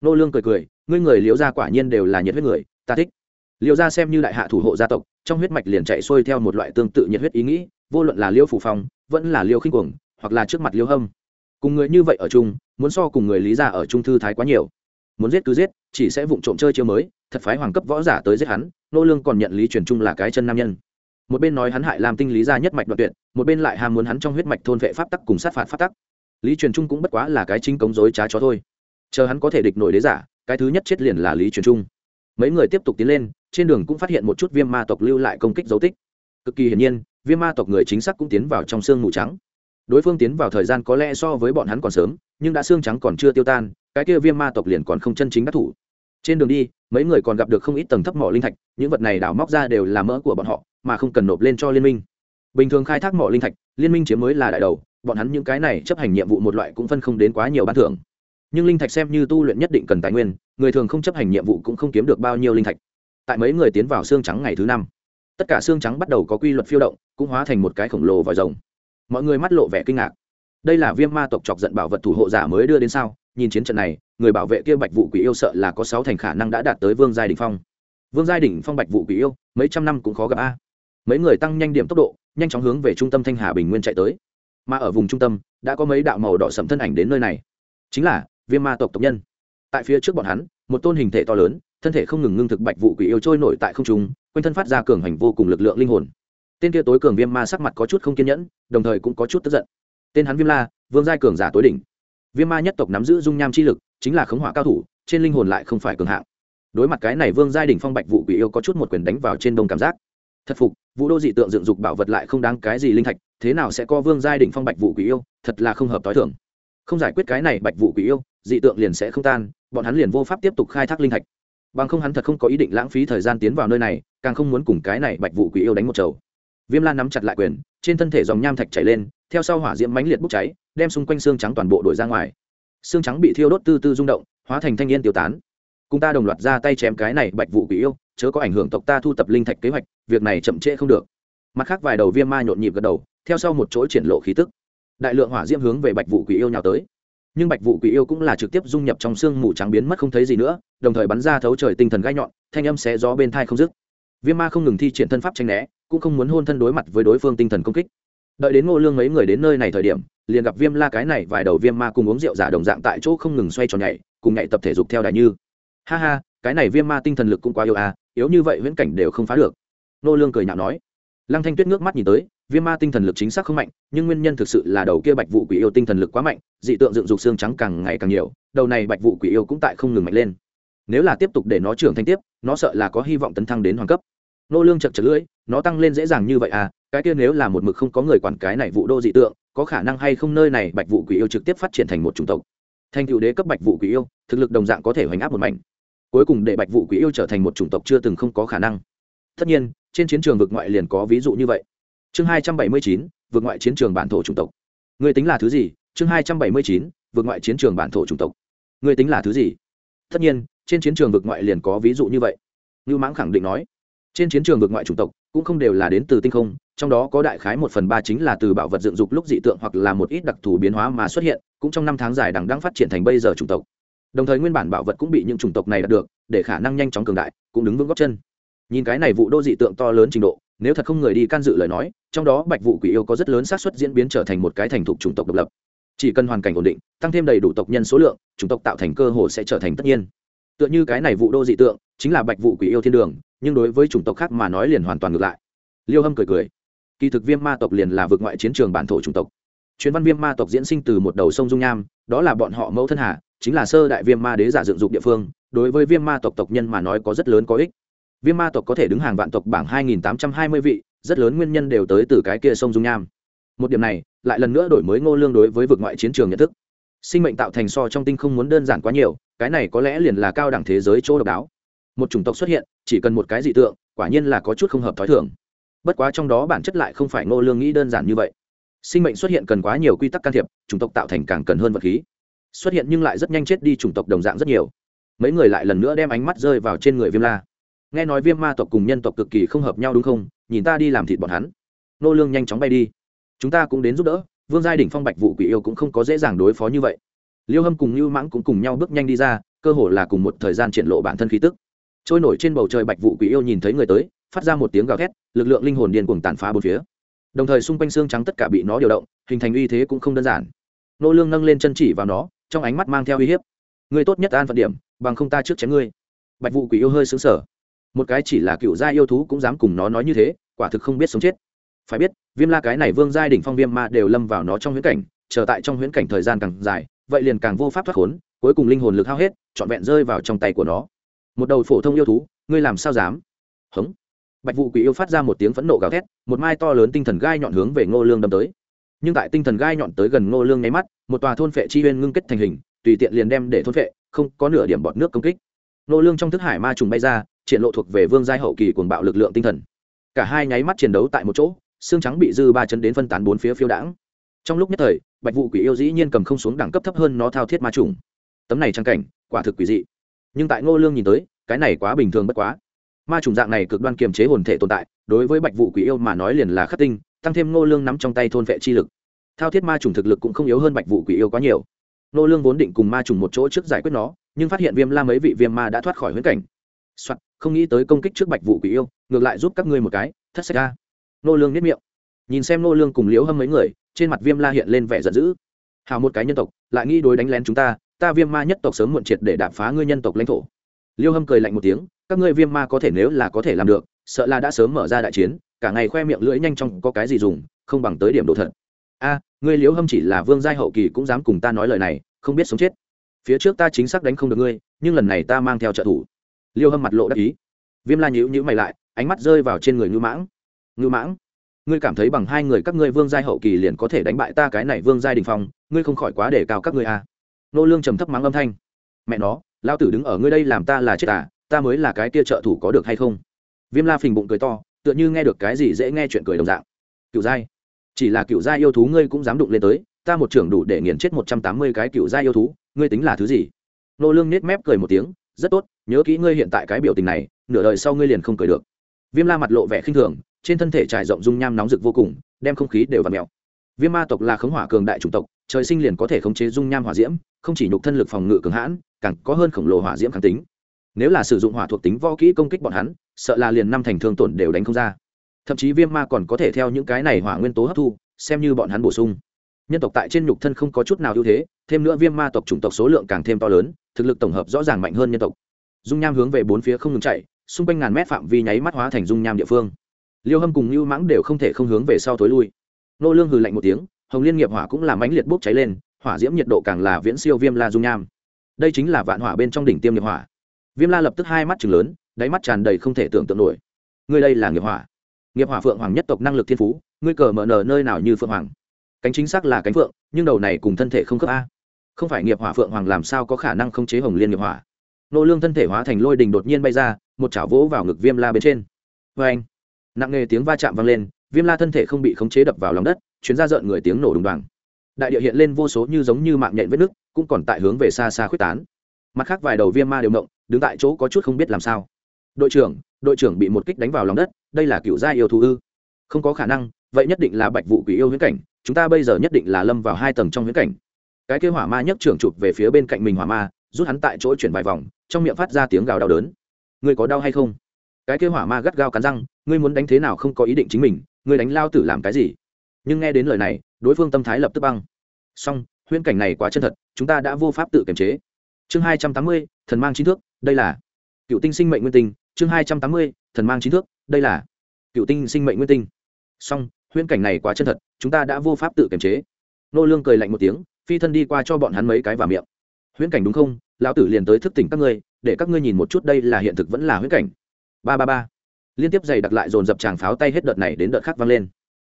Nô lương cười cười, ngươi người liễu gia quả nhiên đều là nhiệt huyết người, ta thích. Liễu gia xem như đại hạ thủ hộ gia tộc, trong huyết mạch liền chạy xuôi theo một loại tương tự nhiệt huyết ý nghĩ, vô luận là liễu phủ phong, vẫn là liễu khinh cuồng, hoặc là trước mặt liễu hâm. Cùng người như vậy ở chung muốn so cùng người lý gia ở trung thư thái quá nhiều. Muốn giết cứ giết, chỉ sẽ vụng trộm chơi chiêu mới, thật phái hoàng cấp võ giả tới giết hắn, nô lương còn nhận lý truyền trung là cái chân nam nhân. Một bên nói hắn hại làm tinh lý gia nhất mạch đoạn tuyệt, một bên lại ham muốn hắn trong huyết mạch thôn vệ pháp tắc cùng sát phạt pháp tắc. Lý truyền trung cũng bất quá là cái chính cống dối trá chó thôi. Chờ hắn có thể địch nổi đế giả, cái thứ nhất chết liền là lý truyền trung. Mấy người tiếp tục tiến lên, trên đường cũng phát hiện một chút viêm ma tộc lưu lại công kích dấu tích. Cực kỳ hiển nhiên, viêm ma tộc người chính xác cũng tiến vào trong xương mù trắng. Đối phương tiến vào thời gian có lẽ so với bọn hắn còn sớm nhưng đã xương trắng còn chưa tiêu tan, cái kia viêm ma tộc liền còn không chân chính đắc thủ. Trên đường đi, mấy người còn gặp được không ít tầng thấp mỏ linh thạch, những vật này đào móc ra đều là mỡ của bọn họ, mà không cần nộp lên cho liên minh. Bình thường khai thác mỏ linh thạch, liên minh chiếm mới là đại đầu, bọn hắn những cái này chấp hành nhiệm vụ một loại cũng phân không đến quá nhiều ban thưởng. Nhưng linh thạch xem như tu luyện nhất định cần tài nguyên, người thường không chấp hành nhiệm vụ cũng không kiếm được bao nhiêu linh thạch. Tại mấy người tiến vào xương trắng ngày thứ năm, tất cả xương trắng bắt đầu có quy luật phiêu động, cũng hóa thành một cái khổng lồ vòi rồng. Mọi người mắt lộ vẻ kinh ngạc đây là viêm ma tộc chọc giận bảo vật thủ hộ giả mới đưa đến sao? Nhìn chiến trận này, người bảo vệ kia bạch vụ quỷ yêu sợ là có sáu thành khả năng đã đạt tới vương giai đình phong. Vương giai đình phong bạch vụ quỷ yêu, mấy trăm năm cũng khó gặp a. Mấy người tăng nhanh điểm tốc độ, nhanh chóng hướng về trung tâm thanh hà bình nguyên chạy tới. Mà ở vùng trung tâm, đã có mấy đạo màu đỏ sầm thân ảnh đến nơi này. Chính là viêm ma tộc tộc nhân. Tại phía trước bọn hắn, một tôn hình thể to lớn, thân thể không ngừng ngưng thực bạch vụ quỷ yêu trôi nổi tại không trung, quanh thân phát ra cường hành vô cùng lực lượng linh hồn. Tên kia tối cường viêm ma sắc mặt có chút không kiên nhẫn, đồng thời cũng có chút tức giận tên hắn viêm la, vương giai cường giả tối đỉnh. Viêm ma nhất tộc nắm giữ dung nham chi lực, chính là khống hỏa cao thủ, trên linh hồn lại không phải cường hạng. Đối mặt cái này vương giai đỉnh phong bạch vụ quỷ yêu có chút một quyền đánh vào trên đông cảm giác. Thật phục, vũ đô dị tượng dựng dục bảo vật lại không đáng cái gì linh thạch, thế nào sẽ có vương giai đỉnh phong bạch vụ quỷ yêu, thật là không hợp t h i thường. Không giải quyết cái này bạch vụ quỷ yêu, dị tượng liền sẽ không tan, bọn hắn liền vô pháp tiếp tục khai thác linh thạch. Bằng không hắn thật không có ý định lãng phí thời gian tiến vào nơi này, càng không muốn cùng cái này bạch vụ quỷ yêu đánh một chầu. Viêm lan nắm chặt lại quyền, trên thân thể dòng nham thạch chảy lên theo sau hỏa diễm mãnh liệt bốc cháy, đem xung quanh xương trắng toàn bộ đổi ra ngoài. Xương trắng bị thiêu đốt tư tư rung động, hóa thành thanh niên tiêu tán. Cùng ta đồng loạt ra tay chém cái này bạch vụ quỷ yêu, chớ có ảnh hưởng tộc ta thu tập linh thạch kế hoạch, việc này chậm trễ không được. Mặt khác vài đầu viêm ma nhộn nhịp gật đầu, theo sau một chỗ triển lộ khí tức. Đại lượng hỏa diễm hướng về bạch vụ quỷ yêu nhào tới. Nhưng bạch vụ quỷ yêu cũng là trực tiếp dung nhập trong xương mù trắng biến mất không thấy gì nữa, đồng thời bắn ra thấu trời tinh thần gai nhọn, thanh âm xé gió bên thai không dứt. Viêm ma không ngừng thi triển thân pháp tranh né, cũng không muốn hôn thân đối mặt với đối phương tinh thần công kích đợi đến ngô lương mấy người đến nơi này thời điểm, liền gặp viêm la cái này vài đầu viêm ma cùng uống rượu giả đồng dạng tại chỗ không ngừng xoay tròn nhảy, cùng nhảy tập thể dục theo đài như. Ha ha, cái này viêm ma tinh thần lực cũng quá yếu à yếu như vậy viễn cảnh đều không phá được. Ngô lương cười nhạo nói. Lăng thanh tuyết ngước mắt nhìn tới, viêm ma tinh thần lực chính xác không mạnh, nhưng nguyên nhân thực sự là đầu kia bạch vụ quỷ yêu tinh thần lực quá mạnh, dị tượng dựng dục xương trắng càng ngày càng nhiều, đầu này bạch vụ quỷ yêu cũng tại không ngừng mạnh lên. Nếu là tiếp tục để nó trưởng thành tiếp, nó sợ là có hy vọng tấn thăng đến hoàng cấp. Nô lương chật chật lưỡi nó tăng lên dễ dàng như vậy à cái kia nếu là một mực không có người quản cái này vụ đô dị tượng, có khả năng hay không nơi này bạch vụ quỷ yêu trực tiếp phát triển thành một chủng tộc. Thành cựu đế cấp bạch vụ quỷ yêu, thực lực đồng dạng có thể hoành áp một mảnh. Cuối cùng để bạch vụ quỷ yêu trở thành một chủng tộc chưa từng không có khả năng. Tất nhiên, trên chiến trường vực ngoại liền có ví dụ như vậy. Chương hai trăm bảy mươi chín, vực ngoại chiến trường bản thổ chủng tộc. Người tính là thứ gì? Chương hai trăm bảy mươi chín, vực ngoại chiến trường bản thổ chủng tộc. Người tính là thứ gì? Tất nhiên, trên chiến trường vực ngoại liền có ví dụ như vậy. Như mãng khẳng định nói trên chiến trường vực ngoại chủng tộc cũng không đều là đến từ tinh không, trong đó có đại khái một phần ba chính là từ bảo vật dựng dục lúc dị tượng hoặc là một ít đặc thù biến hóa mà xuất hiện, cũng trong năm tháng dài đằng đang phát triển thành bây giờ chủng tộc. Đồng thời nguyên bản bảo vật cũng bị những chủng tộc này đạt được, để khả năng nhanh chóng cường đại, cũng đứng vững góc chân. Nhìn cái này vụ đô dị tượng to lớn trình độ, nếu thật không người đi can dự lời nói, trong đó bạch vụ quỷ yêu có rất lớn xác suất diễn biến trở thành một cái thành thục chủng tộc độc lập. Chỉ cần hoàn cảnh ổn định, tăng thêm đầy đủ tộc nhân số lượng, chủng tộc tạo thành cơ hồ sẽ trở thành tất nhiên. Tựa như cái này vụ đô dị tượng, chính là bạch vụ quỷ yêu thiên đường nhưng đối với chủng tộc khác mà nói liền hoàn toàn ngược lại. Liêu hâm cười cười. Kỳ thực viêm ma tộc liền là vượt ngoại chiến trường bản thổ chủng tộc. Chuyến văn viêm ma tộc diễn sinh từ một đầu sông dung nham, đó là bọn họ mẫu thân hà, chính là sơ đại viêm ma đế giả dựng dục địa phương, đối với viêm ma tộc tộc nhân mà nói có rất lớn có ích. Viêm ma tộc có thể đứng hàng vạn tộc bảng 2820 vị, rất lớn nguyên nhân đều tới từ cái kia sông dung nham. Một điểm này, lại lần nữa đổi mới ngô lương đối với vực ngoại chiến trường nhận thức. Sinh mệnh tạo thành so trong tinh không muốn đơn giản quá nhiều, cái này có lẽ liền là cao đẳng thế giới chỗ độc đáo một chủng tộc xuất hiện, chỉ cần một cái dị tượng, quả nhiên là có chút không hợp thói thường. Bất quá trong đó bản chất lại không phải ngô lương nghĩ đơn giản như vậy. Sinh mệnh xuất hiện cần quá nhiều quy tắc can thiệp, chủng tộc tạo thành càng cần hơn vật khí. Xuất hiện nhưng lại rất nhanh chết đi chủng tộc đồng dạng rất nhiều. Mấy người lại lần nữa đem ánh mắt rơi vào trên người viêm la. Nghe nói viêm ma tộc cùng nhân tộc cực kỳ không hợp nhau đúng không? Nhìn ta đi làm thịt bọn hắn. Nô lương nhanh chóng bay đi. Chúng ta cũng đến giúp đỡ, vương giai đỉnh phong bạch vụ quỷ yêu cũng không có dễ dàng đối phó như vậy. Liêu hâm cùng lưu mãng cũng cùng nhau bước nhanh đi ra, cơ hồ là cùng một thời gian triển lộ bản thân khí tức trôi nổi trên bầu trời bạch vụ quỷ yêu nhìn thấy người tới, phát ra một tiếng gào thét, lực lượng linh hồn điên cuồng tàn phá bốn phía. Đồng thời xung quanh xương trắng tất cả bị nó điều động, hình thành uy thế cũng không đơn giản. Nô lương nâng lên chân chỉ vào nó, trong ánh mắt mang theo uy hiếp. Người tốt nhất an phận điểm, bằng không ta trước chém ngươi. Bạch vụ quỷ yêu hơi sững sờ. Một cái chỉ là cựu gia yêu thú cũng dám cùng nó nói như thế, quả thực không biết sống chết. Phải biết, viêm la cái này vương giai đỉnh phong viêm ma đều lâm vào nó trong huyễn cảnh, chờ tại trong huyễn cảnh thời gian càng dài, vậy liền càng vô pháp thoát khốn, cuối cùng linh hồn lực hao hết, trọn vẹn rơi vào trong tay của nó một đầu phổ thông yêu thú, ngươi làm sao dám? Hống. Bạch vụ quỷ yêu phát ra một tiếng phẫn nộ gào thét, một mai to lớn tinh thần gai nhọn hướng về ngô lương đâm tới. Nhưng tại tinh thần gai nhọn tới gần ngô lương nháy mắt, một tòa thôn phệ chi huyên ngưng kết thành hình, tùy tiện liền đem để thôn phệ, không có nửa điểm bọt nước công kích. Ngô lương trong thức hải ma trùng bay ra, triển lộ thuộc về vương giai hậu kỳ cuồng bạo lực lượng tinh thần. Cả hai nháy mắt chiến đấu tại một chỗ, xương trắng bị dư ba chân đến phân tán bốn phía phiêu đãng. Trong lúc nhất thời, bạch vụ quỷ yêu dĩ nhiên cầm không xuống đẳng cấp thấp hơn nó thao thiết ma trùng. Tấm này trang cảnh, quả thực quỷ dị nhưng tại ngô lương nhìn tới cái này quá bình thường bất quá. Ma trùng dạng này cực đoan kiềm chế hồn thể tồn tại đối với bạch vụ quỷ yêu mà nói liền là khắc tinh tăng thêm ngô lương nắm trong tay thôn vệ chi lực. Thao thiết ma trùng thực lực cũng không yếu hơn bạch vụ quỷ yêu quá nhiều. Ngô lương vốn định cùng ma trùng một chỗ trước giải quyết nó nhưng phát hiện viêm la mấy vị viêm ma đã thoát khỏi huyễn cảnh. Soạn, không nghĩ tới công kích trước bạch vụ quỷ yêu ngược lại giúp các ngươi một cái thất sách ra ngô lương biết miệng. Nhìn xem Ngô lương cùng liễu hâm mấy người trên mặt viêm la hiện lên vẻ giận dữ. Hào một cái nhân tộc lại nghĩ đối đánh lén chúng ta ta viêm ma nhất tộc sớm muộn triệt để đạp phá ngươi nhân tộc lãnh thổ. Liêu hâm cười lạnh một tiếng, các ngươi viêm ma có thể nếu là có thể làm được, sợ là đã sớm mở ra đại chiến, cả ngày khoe miệng lưỡi nhanh trong có cái gì dùng, không bằng tới điểm độ thật. A, ngươi liễu hâm chỉ là vương giai hậu kỳ cũng dám cùng ta nói lời này, không biết sống chết. Phía trước ta chính xác đánh không được ngươi, nhưng lần này ta mang theo trợ thủ. Liêu hâm mặt lộ đắc ý. Viêm la nhữ nhữ mày lại, ánh mắt rơi vào trên người Ngưu mãng. Ngưu mãng, ngươi cảm thấy bằng hai người các ngươi vương giai hậu kỳ liền có thể đánh bại ta cái này vương giai đình phong, ngươi không khỏi quá để cao các ngươi à nô lương trầm thấp mắng âm thanh. Mẹ nó, lao tử đứng ở ngươi đây làm ta là chết à ta mới là cái kia trợ thủ có được hay không? Viêm la phình bụng cười to, tựa như nghe được cái gì dễ nghe chuyện cười đồng dạng. Cựu giai, chỉ là cựu giai yêu thú ngươi cũng dám đụng lên tới, ta một trưởng đủ để nghiền chết một trăm tám mươi cái cựu giai yêu thú, ngươi tính là thứ gì? Nô lương nết mép cười một tiếng, rất tốt, nhớ kỹ ngươi hiện tại cái biểu tình này, nửa đời sau ngươi liền không cười được. Viêm la mặt lộ vẻ khinh thường, trên thân thể trải rộng dung nham nóng rực vô cùng, đem không khí đều v ặ mẹo viêm ma tộc là khống hỏa cường đại chủng tộc trời sinh liền có thể khống chế dung nham hỏa diễm, không chỉ nhục thân lực phòng ngự cường hãn, càng có hơn khổng lồ hỏa diễm kháng tính. Nếu là sử dụng hỏa thuộc tính võ kỹ công kích bọn hắn, sợ là liền năm thành thương tổn đều đánh không ra. Thậm chí viêm ma còn có thể theo những cái này hỏa nguyên tố hấp thu, xem như bọn hắn bổ sung. Nhân tộc tại trên nhục thân không có chút nào ưu thế, thêm nữa viêm ma tộc chủng tộc số lượng càng thêm to lớn, thực lực tổng hợp rõ ràng mạnh hơn nhân tộc. Dung nham hướng về bốn phía không ngừng chạy, xung quanh ngàn mét phạm vi nháy mắt hóa thành dung nham địa phương. Liêu hâm cùng lưu mãng đều không thể không hướng về sau tối lui. Nô lương hừ lạnh một tiếng hồng liên nghiệp hỏa cũng làm ánh liệt bốc cháy lên, hỏa diễm nhiệt độ càng là viễn siêu viêm la dung nham. Đây chính là vạn hỏa bên trong đỉnh tiêm nghiệp hỏa. Viêm la lập tức hai mắt chừng lớn, đáy mắt tràn đầy không thể tưởng tượng nổi. Ngươi đây là nghiệp hỏa. Nghiệp hỏa phượng hoàng nhất tộc năng lực thiên phú, ngươi cờ mở nở nơi nào như phượng hoàng. Cánh chính xác là cánh phượng, nhưng đầu này cùng thân thể không khớp a. Không phải nghiệp hỏa phượng hoàng làm sao có khả năng không chế hồng liên nghiệp hỏa. Nô lương thân thể hóa thành lôi đình đột nhiên bay ra, một chảo vỗ vào ngực viêm la bên trên. Vê anh nặng nề tiếng va chạm vang lên, viêm la thân thể không bị khống chế đập vào lòng đất chuyến ra rợn người tiếng nổ đùng đoàng. Đại địa hiện lên vô số như giống như mạng nhện vết nước cũng còn tại hướng về xa xa khuyết tán. Mặt khác vài đầu viêm ma đều động, đứng tại chỗ có chút không biết làm sao. Đội trưởng đội trưởng bị một kích đánh vào lòng đất, đây là cựu gia yêu thú ư? Không có khả năng, vậy nhất định là bạch vụ quỷ yêu huyễn cảnh, chúng ta bây giờ nhất định là lâm vào hai tầng trong huyễn cảnh. Cái kêu hỏa ma nhấc trưởng chụp về phía bên cạnh mình hỏa ma, rút hắn tại chỗ chuyển vài vòng, trong miệng phát ra tiếng gào đau đớn. Ngươi có đau hay không? Cái kêu hỏa ma gắt gao cắn răng, ngươi muốn đánh thế nào không có ý định chính mình, ngươi đánh lao tử làm cái gì? Nhưng nghe đến lời này, đối phương tâm thái lập tức băng. Song huyễn cảnh này quá chân thật, chúng ta đã vô pháp tự kiềm chế. Chương hai trăm tám mươi, thần mang chín thước, đây là cựu tinh sinh mệnh nguyên tinh. Chương hai trăm tám mươi, thần mang chín thước, đây là cựu tinh sinh mệnh nguyên tinh. Song huyễn cảnh này quá chân thật, chúng ta đã vô pháp tự kiềm chế. Nô lương cười lạnh một tiếng, phi thân đi qua cho bọn hắn mấy cái vào miệng. Huyễn cảnh đúng không? Lão tử liền tới thức tỉnh các ngươi, để các ngươi nhìn một chút đây là hiện thực vẫn là huyễn cảnh. Ba ba ba. Liên tiếp giày đặt lại dồn dập tràng pháo tay hết đợt này đến đợt khác vang lên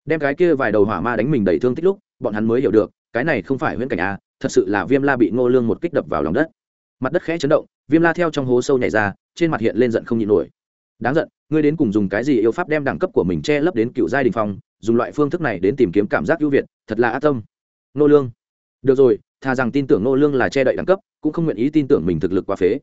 đem cái kia vài đầu hỏa ma đánh mình đầy thương tích lúc, bọn hắn mới hiểu được, cái này không phải huyễn cảnh a thật sự là viêm la bị ngô lương một kích đập vào lòng đất. Mặt đất khẽ chấn động, viêm la theo trong hố sâu nhảy ra, trên mặt hiện lên giận không nhịn nổi. Đáng giận, ngươi đến cùng dùng cái gì yêu pháp đem đẳng cấp của mình che lấp đến cựu giai đình phong, dùng loại phương thức này đến tìm kiếm cảm giác ưu việt, thật là ác tâm. Ngô lương. Được rồi, thà rằng tin tưởng ngô lương là che đậy đẳng cấp, cũng không nguyện ý tin tưởng mình thực lực quá phế.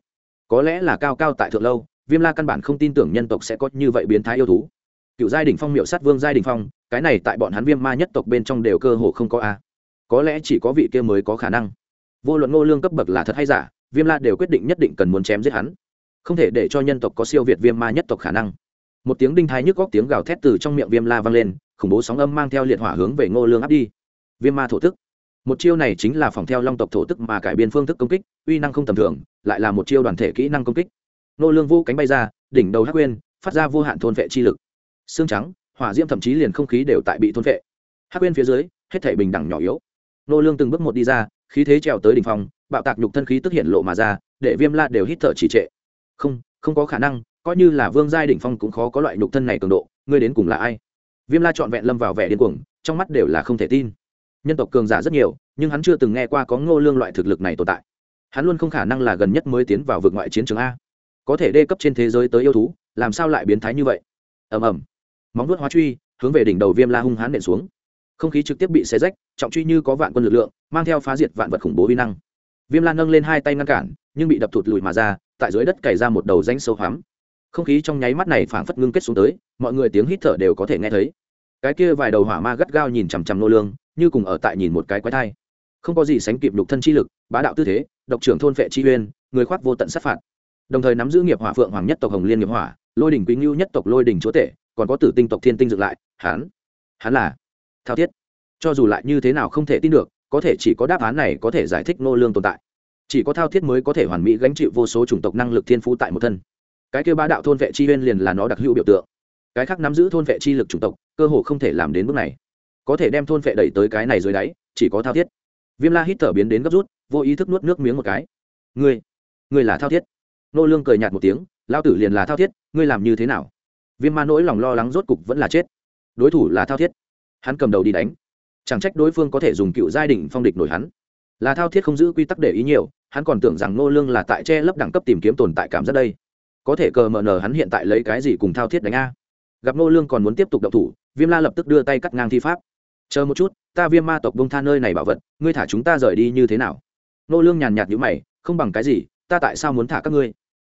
Có lẽ là cao cao tại thượng lâu, viêm la căn bản không tin tưởng nhân tộc sẽ có như vậy biến thái yêu thú. Cựu giai đình phong miệu sát vương giai đình phong cái này tại bọn hắn viêm ma nhất tộc bên trong đều cơ hồ không có a. Có lẽ chỉ có vị kia mới có khả năng. Vô luận ngô lương cấp bậc là thật hay giả, viêm la đều quyết định nhất định cần muốn chém giết hắn. Không thể để cho nhân tộc có siêu việt viêm ma nhất tộc khả năng. Một tiếng đinh thái nhức góc tiếng gào thét từ trong miệng viêm la vang lên, khủng bố sóng âm mang theo liệt hỏa hướng về ngô lương áp đi. Viêm ma thổ tức. Một chiêu này chính là phòng theo long tộc thổ tức mà cải biên phương thức công kích, uy năng không tầm thường, lại là một chiêu đoàn thể kỹ năng công kích. Ngô lương vu cánh bay ra, đỉnh đầu hắc quên phát ra vô hạn thôn vệ chi lực. Xương trắng hỏa diễm thậm chí liền không khí đều tại bị thôn vệ hắc quên phía dưới, hết thể bình đẳng nhỏ yếu. Ngô lương từng bước một đi ra, khí thế trèo tới đỉnh phong, bạo tạc nhục thân khí tức hiện lộ mà ra, để viêm la đều hít thở trì trệ. Không không có khả năng, coi như là vương giai đỉnh phong cũng khó có loại nhục thân này cường độ, ngươi đến cùng là ai? Viêm la trọn vẹn lâm vào vẻ điên cuồng, trong mắt đều là không thể tin. Nhân tộc cường giả rất nhiều, nhưng hắn chưa từng nghe qua có ngô lương loại thực lực này tồn tại. Hắn luôn không khả năng là gần nhất mới tiến vào vực ngoại chiến trường a. Có thể đê cấp trên thế giới tới yêu thú, làm sao lại biến thái như vậy? Ầm ầm móng vuốt hóa truy, hướng về đỉnh đầu viêm la hung hãn nện xuống. Không khí trực tiếp bị xé rách, trọng truy như có vạn quân lực lượng, mang theo phá diệt vạn vật khủng bố vi năng. Viêm la nâng lên hai tay ngăn cản, nhưng bị đập thụt lùi mà ra, tại dưới đất cày ra một đầu danh sâu hoắm. Không khí trong nháy mắt này phảng phất ngưng kết xuống tới, mọi người tiếng hít thở đều có thể nghe thấy. Cái kia vài đầu hỏa ma gắt gao nhìn chằm chằm nô lương, như cùng ở tại nhìn một cái quái thai. Không có gì sánh kịp lục thân chi lực, bá đạo tư thế, độc trưởng thôn vệ chi uyên, người khoác vô tận sát phạt. Đồng thời nắm giữ nghiệp hỏa phượng hoàng nhất tộc hồng liên nghiệp hỏa, lôi đỉnh quý ngưu nhất tộc lôi đỉnh chúa tể còn có tử tinh tộc thiên tinh dựng lại, hắn hắn là thao thiết. Cho dù lại như thế nào không thể tin được, có thể chỉ có đáp án này có thể giải thích nô lương tồn tại. Chỉ có thao thiết mới có thể hoàn mỹ gánh chịu vô số chủng tộc năng lực thiên phú tại một thân. Cái kêu ba đạo thôn vệ chi huyên liền là nó đặc hữu biểu tượng. Cái khác nắm giữ thôn vệ chi lực chủng tộc, cơ hồ không thể làm đến bước này. Có thể đem thôn vệ đẩy tới cái này dưới đáy, chỉ có thao thiết. Viêm la hít thở biến đến gấp rút, vô ý thức nuốt nước miếng một cái. Ngươi ngươi là thao thiết? Nô lương cười nhạt một tiếng lao tử liền là thao thiết, ngươi làm như thế nào? Viêm ma nỗi lòng lo lắng rốt cục vẫn là chết. Đối thủ là thao thiết. Hắn cầm đầu đi đánh. Chẳng trách đối phương có thể dùng cựu giai đình phong địch nổi hắn. Là thao thiết không giữ quy tắc để ý nhiều, hắn còn tưởng rằng nô lương là tại che lấp đẳng cấp tìm kiếm tồn tại cảm giác đây. Có thể cờ mờ nờ hắn hiện tại lấy cái gì cùng thao thiết đánh a? Gặp nô lương còn muốn tiếp tục động thủ, viêm la lập tức đưa tay cắt ngang thi pháp. Chờ một chút, ta viêm ma tộc bông tha nơi này bảo vật, ngươi thả chúng ta rời đi như thế nào? Nô lương nhàn nhạt như mày, không bằng cái gì, ta tại sao muốn thả các ngươi?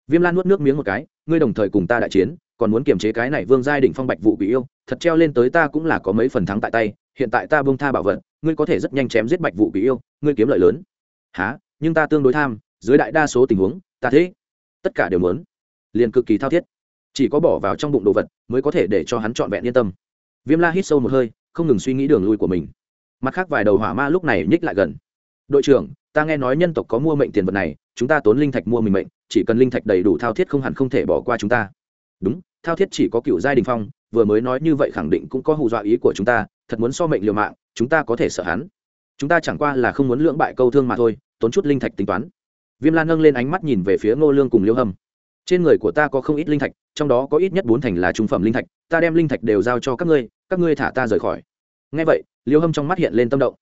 Viêm Lan nuốt nước miếng một cái, ngươi đồng thời cùng ta đại chiến, còn muốn kiềm chế cái này vương giai đỉnh phong bạch vụ bị yêu, thật treo lên tới ta cũng là có mấy phần thắng tại tay, hiện tại ta bông tha bảo vật, ngươi có thể rất nhanh chém giết bạch vụ bị yêu, ngươi kiếm lợi lớn. Há nhưng ta tương đối tham, dưới đại đa số tình huống, ta thế, tất cả đều muốn. Liền cực kỳ thao thiết. Chỉ có bỏ vào trong bụng đồ vật, mới có thể để cho hắn trọn vẹn yên tâm. Viêm la hít sâu một hơi, không ngừng suy nghĩ đường lui của mình. Mặt khác vài đầu hỏa ma lúc này nhích lại gần. Đội trưởng, ta nghe nói nhân tộc có mua mệnh tiền vật này, chúng ta tốn linh thạch mua mình mệnh chỉ cần linh thạch đầy đủ thao thiết không hẳn không thể bỏ qua chúng ta. Đúng, thao thiết chỉ có cựu giai đình phong, vừa mới nói như vậy khẳng định cũng có hù dọa ý của chúng ta, thật muốn so mệnh liều mạng, chúng ta có thể sợ hắn. Chúng ta chẳng qua là không muốn lưỡng bại câu thương mà thôi, tốn chút linh thạch tính toán. Viêm lan nâng lên ánh mắt nhìn về phía ngô lương cùng liêu hâm. Trên người của ta có không ít linh thạch, trong đó có ít nhất bốn thành là trung phẩm linh thạch, ta đem linh thạch đều giao cho các ngươi các ngươi thả ta rời khỏi. Ngay vậy liêu hâm trong mắt hiện lên tâm động.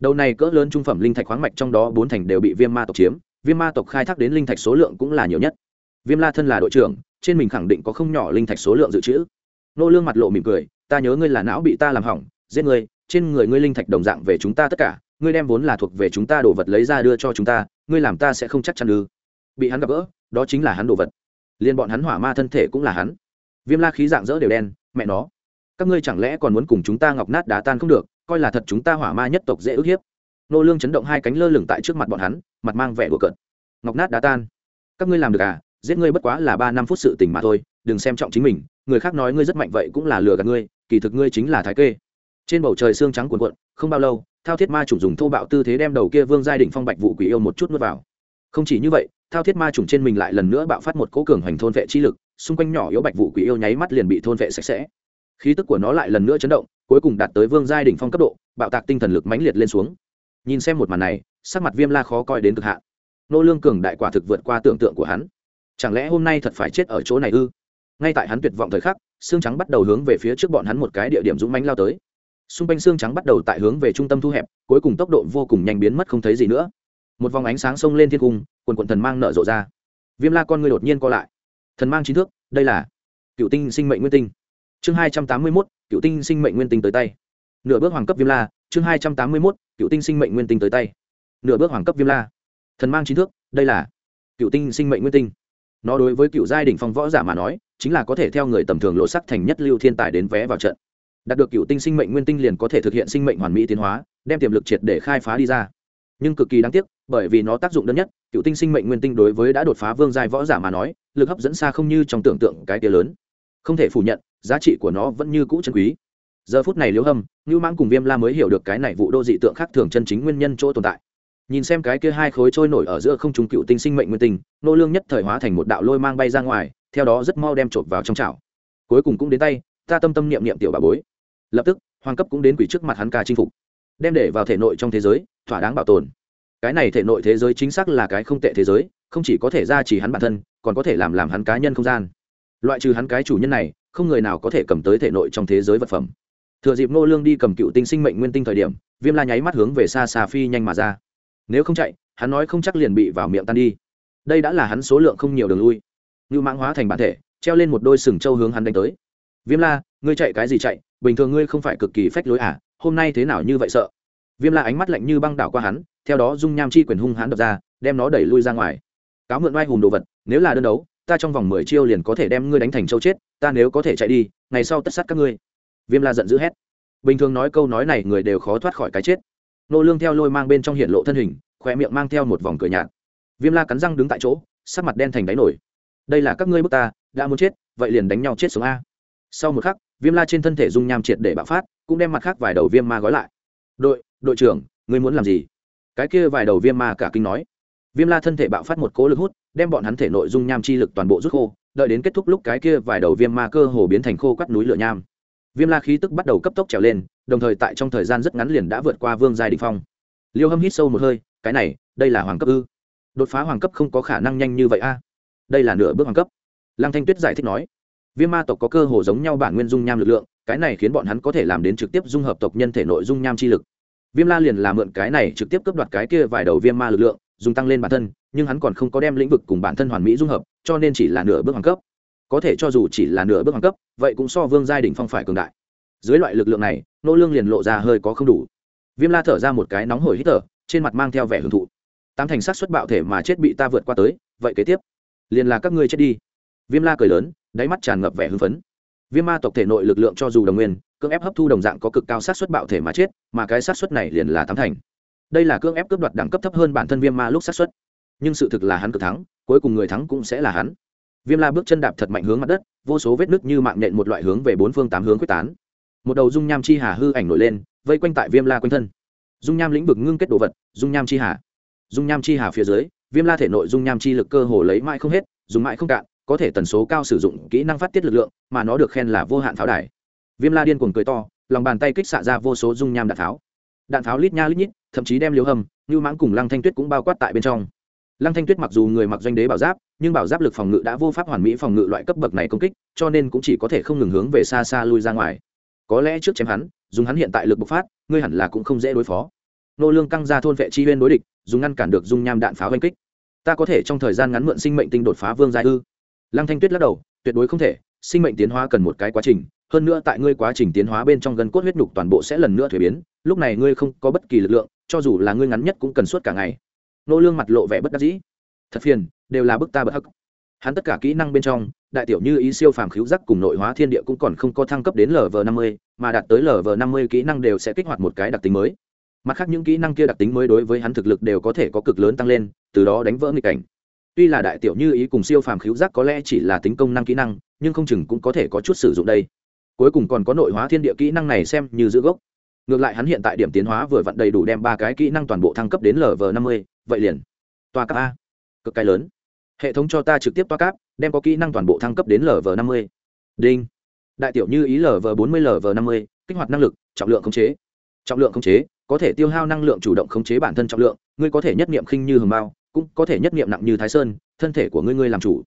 Đầu này cỡ lớn trung phẩm linh thạch khoáng mạch trong đó bốn thành đều bị viêm ma tộc chiếm viêm ma tộc khai thác đến linh thạch số lượng cũng là nhiều nhất. Viêm la thân là đội trưởng, trên mình khẳng định có không nhỏ linh thạch số lượng dự trữ. Nô lương mặt lộ mỉm cười, ta nhớ ngươi là não bị ta làm hỏng, giết ngươi, trên người ngươi linh thạch đồng dạng về chúng ta tất cả, ngươi đem vốn là thuộc về chúng ta đồ vật lấy ra đưa cho chúng ta, ngươi làm ta sẽ không chắc chắn ư. Bị hắn gặp gỡ, đó chính là hắn đồ vật. Liên bọn hắn hỏa ma thân thể cũng là hắn. Viêm la khí dạng dỡ đều đen, mẹ nó, các ngươi chẳng lẽ còn muốn cùng chúng ta ngọc nát đá tan không được, coi là thật chúng ta hỏa ma nhất tộc dễ ức hiếp. Nô lương chấn động hai cánh lơ lửng tại trước mặt bọn hắn mặt mang vẻ đùa cợt. Ngọc nát đá tan. Các ngươi làm được à? Giết ngươi bất quá là ba năm phút sự tình mà thôi, đừng xem trọng chính mình, người khác nói ngươi rất mạnh vậy cũng là lừa gạt ngươi, kỳ thực ngươi chính là thái kê. Trên bầu trời xương trắng cuộn cuộn, không bao lâu, thao thiết ma chủng dùng thô bạo tư thế đem đầu kia vương giai đỉnh phong bạch vụ quỷ yêu một chút nuốt vào. Không chỉ như vậy, thao thiết ma chủng trên mình lại lần nữa bạo phát một cỗ cường hoành thôn vệ chi lực, xung quanh nhỏ yếu bạch vụ quỷ yêu nháy mắt liền bị thôn vệ sạch sẽ. Khí tức của nó lại lần nữa chấn động, cuối cùng đạt tới vương giai đỉnh phong cấp độ, bạo tạc tinh thần lực mãnh liệt lên xuống. Nhìn xem một màn này sắc mặt viêm la khó coi đến cực hạn. Nô lương cường đại quả thực vượt qua tưởng tượng của hắn. Chẳng lẽ hôm nay thật phải chết ở chỗ này ư? Ngay tại hắn tuyệt vọng thời khắc, xương trắng bắt đầu hướng về phía trước bọn hắn một cái địa điểm dũng mãnh lao tới. Xung quanh xương trắng bắt đầu tại hướng về trung tâm thu hẹp, cuối cùng tốc độ vô cùng nhanh biến mất không thấy gì nữa. Một vòng ánh sáng xông lên thiên cung, quần quần thần mang nở rộ ra. Viêm la con người đột nhiên co lại. Thần mang trí thước, đây là cựu tinh sinh mệnh nguyên tinh. Chương hai trăm tám mươi mốt, cựu tinh sinh mệnh nguyên tinh tới tay. Nửa bước hoàng cấp viêm la, chương hai trăm tám mươi mốt, cựu tinh sinh mệnh nguyên tinh tới tay nửa bước hoàng cấp viêm la. Thần mang trí thước, đây là cựu tinh sinh mệnh nguyên tinh. Nó đối với cựu giai đ ỉ n h phong võ giả mà nói, chính là có thể theo người tầm thường lộ sắc thành nhất lưu thiên tài đến vé vào trận. Đạt được cựu tinh sinh mệnh nguyên tinh liền có thể thực hiện sinh mệnh hoàn mỹ tiến hóa, đem tiềm lực triệt để khai phá đi ra. Nhưng cực kỳ đáng tiếc, bởi vì nó tác dụng đơn nhất, cựu tinh sinh mệnh nguyên tinh đối với đã đột phá vương giai võ giả mà nói, lực hấp dẫn xa không như trong tưởng tượng cái tia lớn. Không thể phủ nhận, giá trị của nó vẫn như cũ chân quý. Giờ phút này liễu hâm, ngưu mãng cùng viêm la mới hiểu được cái này vụ đô dị tượng khác thường chân chính nguyên nhân chỗ tồn tại nhìn xem cái kia hai khối trôi nổi ở giữa không trung cựu tinh sinh mệnh nguyên tinh, nô lương nhất thời hóa thành một đạo lôi mang bay ra ngoài, theo đó rất mau đem trộm vào trong chảo. Cuối cùng cũng đến tay, ta tâm tâm niệm niệm tiểu bà bối. Lập tức, hoàng cấp cũng đến quỷ trước mặt hắn ca chinh phục, đem để vào thể nội trong thế giới, thỏa đáng bảo tồn. Cái này thể nội thế giới chính xác là cái không tệ thế giới, không chỉ có thể ra chỉ hắn bản thân, còn có thể làm làm hắn cá nhân không gian. Loại trừ hắn cái chủ nhân này, không người nào có thể cầm tới thể nội trong thế giới vật phẩm. Thừa dịp nô lương đi cầm cựu tinh sinh mệnh nguyên tinh thời điểm, viêm la nháy mắt hướng về xa xa phi nhanh mà ra nếu không chạy, hắn nói không chắc liền bị vào miệng tan đi. Đây đã là hắn số lượng không nhiều đường lui. Như mãng hóa thành bản thể, treo lên một đôi sừng trâu hướng hắn đánh tới. Viêm la, ngươi chạy cái gì chạy? Bình thường ngươi không phải cực kỳ phách lối à? Hôm nay thế nào như vậy sợ? Viêm la ánh mắt lạnh như băng đảo qua hắn, theo đó dung nham chi quyền hung hắn đập ra, đem nó đẩy lui ra ngoài. Cáo mượn oai hùng đồ vật, nếu là đơn đấu, ta trong vòng mười chiêu liền có thể đem ngươi đánh thành châu chết, ta nếu có thể chạy đi, ngày sau tất sát các ngươi. Viêm la giận dữ hét. Bình thường nói câu nói này người đều khó thoát khỏi cái chết nô lương theo lôi mang bên trong hiện lộ thân hình khoe miệng mang theo một vòng cười nhạt. Viêm la cắn răng đứng tại chỗ, sắc mặt đen thành đáy nổi. Đây là các ngươi bức ta, đã muốn chết, vậy liền đánh nhau chết sống a. Sau một khắc, viêm la trên thân thể dung nham triệt để bạo phát, cũng đem mặt khác vài đầu viêm ma gói lại. Đội đội trưởng, ngươi muốn làm gì? Cái kia vài đầu viêm ma cả kinh nói. Viêm la thân thể bạo phát một cỗ lực hút, đem bọn hắn thể nội dung nham chi lực toàn bộ rút khô, đợi đến kết thúc lúc cái kia vài đầu viêm ma cơ hồ biến thành khô quắt núi lửa nham. Viêm la khí tức bắt đầu cấp tốc trèo lên đồng thời tại trong thời gian rất ngắn liền đã vượt qua vương giai đình phong. Liêu hâm hít sâu một hơi, cái này, đây là hoàng cấp ư? Đột phá hoàng cấp không có khả năng nhanh như vậy a. Đây là nửa bước hoàng cấp. Lăng thanh tuyết giải thích nói, viêm ma tộc có cơ hồ giống nhau bản nguyên dung nham lực lượng, cái này khiến bọn hắn có thể làm đến trực tiếp dung hợp tộc nhân thể nội dung nham chi lực. Viêm la liền làm mượn cái này trực tiếp cướp đoạt cái kia vài đầu viêm ma lực lượng, dùng tăng lên bản thân, nhưng hắn còn không có đem lĩnh vực cùng bản thân hoàn mỹ dung hợp, cho nên chỉ là nửa bước hoàng cấp. Có thể cho dù chỉ là nửa bước hoàng cấp, vậy cũng so vương giai đình phong phải cường đại. Dưới loại lực lượng này nô lương liền lộ ra hơi có không đủ. Viêm la thở ra một cái nóng hổi hít thở, trên mặt mang theo vẻ hưởng thụ. Tám thành sát xuất bạo thể mà chết bị ta vượt qua tới, vậy kế tiếp? Liền là các ngươi chết đi. Viêm la cười lớn, đáy mắt tràn ngập vẻ hưng phấn. Viêm ma tộc thể nội lực lượng cho dù đồng nguyên, cưỡng ép hấp thu đồng dạng có cực cao sát xuất bạo thể mà chết, mà cái sát xuất này liền là tám thành. Đây là cưỡng ép cướp đoạt đẳng cấp thấp hơn bản thân viêm ma lúc sát xuất. Nhưng sự thực là hắn cực thắng, cuối cùng người thắng cũng sẽ là hắn. Viêm la bước chân đạp thật mạnh hướng mặt đất, vô số vết nứt như mạng nện một loại hướng về bốn phương tám hướng quyết tán một đầu dung nham chi hà hư ảnh nổi lên, vây quanh tại viêm la quanh thân. Dung nham lĩnh vực ngưng kết đồ vật, dung nham chi hà. Dung nham chi hà phía dưới, viêm la thể nội dung nham chi lực cơ hồ lấy mãi không hết, dùng mãi không cạn, có thể tần số cao sử dụng kỹ năng phát tiết lực lượng, mà nó được khen là vô hạn pháo đài. Viêm la điên cuồng cười to, lòng bàn tay kích xạ ra vô số dung nham đạn pháo. Đạn pháo lít nha lít nhít, thậm chí đem liều hầm như mãng cùng lăng thanh tuyết cũng bao quát tại bên trong. Lăng thanh tuyết mặc dù người mặc doanh đế bảo giáp, nhưng bảo giáp lực phòng ngự đã vô pháp hoàn mỹ phòng ngự loại cấp bậc này công kích, cho nên cũng chỉ có thể không ngừng hướng về xa xa lui ra ngoài có lẽ trước chém hắn, dùng hắn hiện tại lực bộc phát, ngươi hẳn là cũng không dễ đối phó. Nô lương căng ra thôn vệ chi huyên đối địch, dùng ngăn cản được dung nham đạn pháo oanh kích. Ta có thể trong thời gian ngắn mượn sinh mệnh tinh đột phá vương giai ư? Lăng thanh tuyết lắc đầu, tuyệt đối không thể, sinh mệnh tiến hóa cần một cái quá trình, hơn nữa tại ngươi quá trình tiến hóa bên trong gần cốt huyết nhục toàn bộ sẽ lần nữa thuế biến, lúc này ngươi không có bất kỳ lực lượng, cho dù là ngươi ngắn nhất cũng cần suốt cả ngày. Nô lương mặt lộ vẻ bất đắc dĩ. Thật phiền, đều là bức ta bất hắc. Hắn tất cả kỹ năng bên trong đại tiểu như ý siêu phàm khiếu giác cùng nội hóa thiên địa cũng còn không có thăng cấp đến lv năm mươi, mà đạt tới lv năm mươi kỹ năng đều sẽ kích hoạt một cái đặc tính mới. Mặt khác những kỹ năng kia đặc tính mới đối với hắn thực lực đều có thể có cực lớn tăng lên, từ đó đánh vỡ nghịch cảnh. Tuy là đại tiểu như ý cùng siêu phàm khiếu giác có lẽ chỉ là tính công năng kỹ năng, nhưng không chừng cũng có thể có chút sử dụng đây. Cuối cùng còn có nội hóa thiên địa kỹ năng này xem như giữ gốc. Ngược lại hắn hiện tại điểm tiến hóa vừa vặn đầy đủ đem ba cái kỹ năng toàn bộ thăng cấp đến lv năm mươi, vậy liền. Toa cấp a. Cực cái lớn hệ thống cho ta trực tiếp toa cáp, đem có kỹ năng toàn bộ thăng cấp đến lv năm mươi. Đinh. Đại tiểu như ý lv bốn mươi lv năm mươi, kích hoạt năng lực, trọng lượng khống chế. Trọng lượng khống chế, có thể tiêu hao năng lượng chủ động khống chế bản thân trọng lượng, ngươi có thể nhất nghiệm khinh như hường bao, cũng có thể nhất nghiệm nặng như thái sơn, thân thể của ngươi ngươi làm chủ.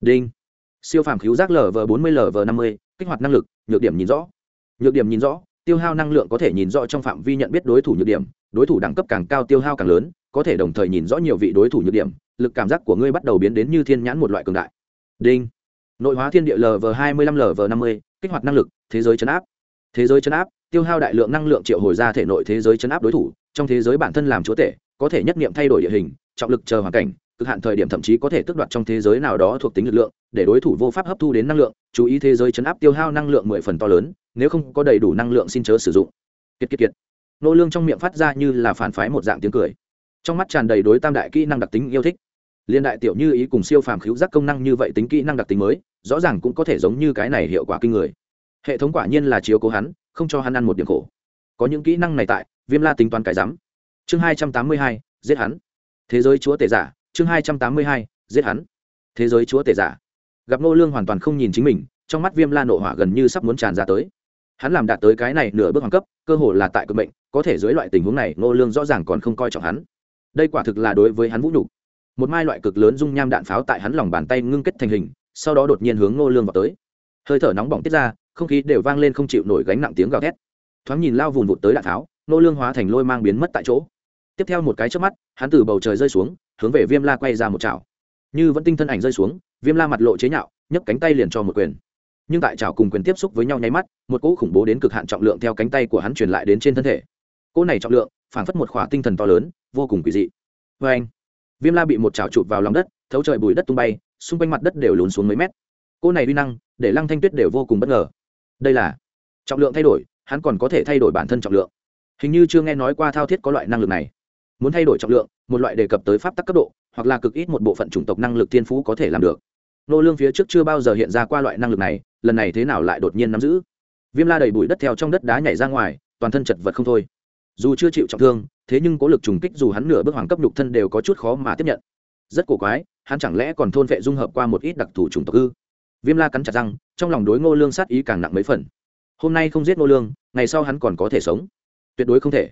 Đinh. Siêu phàm cứu giác lv bốn mươi lv năm mươi, kích hoạt năng lực, nhược điểm nhìn rõ. Nhược điểm nhìn rõ, tiêu hao năng lượng có thể nhìn rõ trong phạm vi nhận biết đối thủ nhược điểm đối thủ đẳng cấp càng cao tiêu hao càng lớn, có thể đồng thời nhìn rõ nhiều vị đối thủ nhược điểm, lực cảm giác của ngươi bắt đầu biến đến như thiên nhãn một loại cường đại. Đinh. Nội hóa thiên địa lv hai mươi lăm lv năm mươi, kích hoạt năng lực, thế giới chấn áp. Thế giới chấn áp, tiêu hao đại lượng năng lượng triệu hồi ra thể nội thế giới chấn áp đối thủ, trong thế giới bản thân làm chúa tể, có thể nhất nghiệm thay đổi địa hình, trọng lực chờ hoàn cảnh, cực hạn thời điểm thậm chí có thể tước đoạt trong thế giới nào đó thuộc tính lực lượng, để đối thủ vô pháp hấp thu đến năng lượng, chú ý thế giới chấn áp tiêu hao năng lượng mười phần to lớn, nếu không có đầy đủ năng lượng xin chớ sử dụng. Kiệt kiệt kiệt nô lương trong miệng phát ra như là phản phái một dạng tiếng cười. Trong mắt tràn đầy đối tam đại kỹ năng đặc tính yêu thích. Liên đại tiểu như ý cùng siêu phàm khiếu giác công năng như vậy tính kỹ năng đặc tính mới, rõ ràng cũng có thể giống như cái này hiệu quả kinh người. Hệ thống quả nhiên là chiếu cố hắn, không cho hắn ăn một điểm khổ. Có những kỹ năng này tại, viêm la tính toán cái rắm. Chương hai trăm tám mươi hai, giết hắn. Thế giới chúa tể giả, chương hai trăm tám mươi hai, giết hắn. Thế giới chúa tể giả. Gặp nô lương hoàn toàn không nhìn chính mình, trong mắt viêm la nộ hỏa gần như sắp muốn tràn ra tới hắn làm đạt tới cái này nửa bước hoàng cấp, cơ hồ là tại cực mệnh, có thể dưới loại tình huống này nô lương rõ ràng còn không coi trọng hắn. Đây quả thực là đối với hắn vũ nhục. Một mai loại cực lớn dung nham đạn pháo tại hắn lòng bàn tay ngưng kết thành hình, sau đó đột nhiên hướng nô lương vào tới. Hơi thở nóng bỏng tiết ra, không khí đều vang lên không chịu nổi gánh nặng tiếng gào thét. Thoáng nhìn lao vùn vụt tới đạn tháo nô lương hóa thành lôi mang biến mất tại chỗ. Tiếp theo một cái chớp mắt, hắn từ bầu trời rơi xuống, hướng về viêm la quay ra một chảo. Như vẫn tinh thân ảnh rơi xuống, viêm la mặt lộ chế nhạo, nhấc cánh tay liền cho một quyền nhưng tại chảo cùng quyền tiếp xúc với nhau nháy mắt, một cỗ khủng bố đến cực hạn trọng lượng theo cánh tay của hắn truyền lại đến trên thân thể. Cỗ này trọng lượng, phảng phất một khỏa tinh thần to lớn, vô cùng quỷ dị. Vê anh, viêm la bị một chảo chụp vào lòng đất, thấu trời bùi đất tung bay, xung quanh mặt đất đều lún xuống mấy mét. Cỗ này uy năng, để lăng thanh tuyết đều vô cùng bất ngờ. Đây là trọng lượng thay đổi, hắn còn có thể thay đổi bản thân trọng lượng. Hình như chưa nghe nói qua thao thiết có loại năng lực này. Muốn thay đổi trọng lượng, một loại đề cập tới pháp tắc cấp độ, hoặc là cực ít một bộ phận chủng tộc năng lực thiên phú có thể làm được. Nô lương phía trước chưa bao giờ hiện ra qua loại năng lực này lần này thế nào lại đột nhiên nắm giữ? Viêm la đầy bụi đất theo trong đất đá nhảy ra ngoài, toàn thân chật vật không thôi. Dù chưa chịu trọng thương, thế nhưng cố lực trùng kích dù hắn nửa bước hoàng cấp nhục thân đều có chút khó mà tiếp nhận. Rất cổ quái, hắn chẳng lẽ còn thôn vệ dung hợp qua một ít đặc thù trùng tộc ư? Viêm la cắn chặt răng, trong lòng đối ngô lương sát ý càng nặng mấy phần. Hôm nay không giết ngô lương, ngày sau hắn còn có thể sống. Tuyệt đối không thể.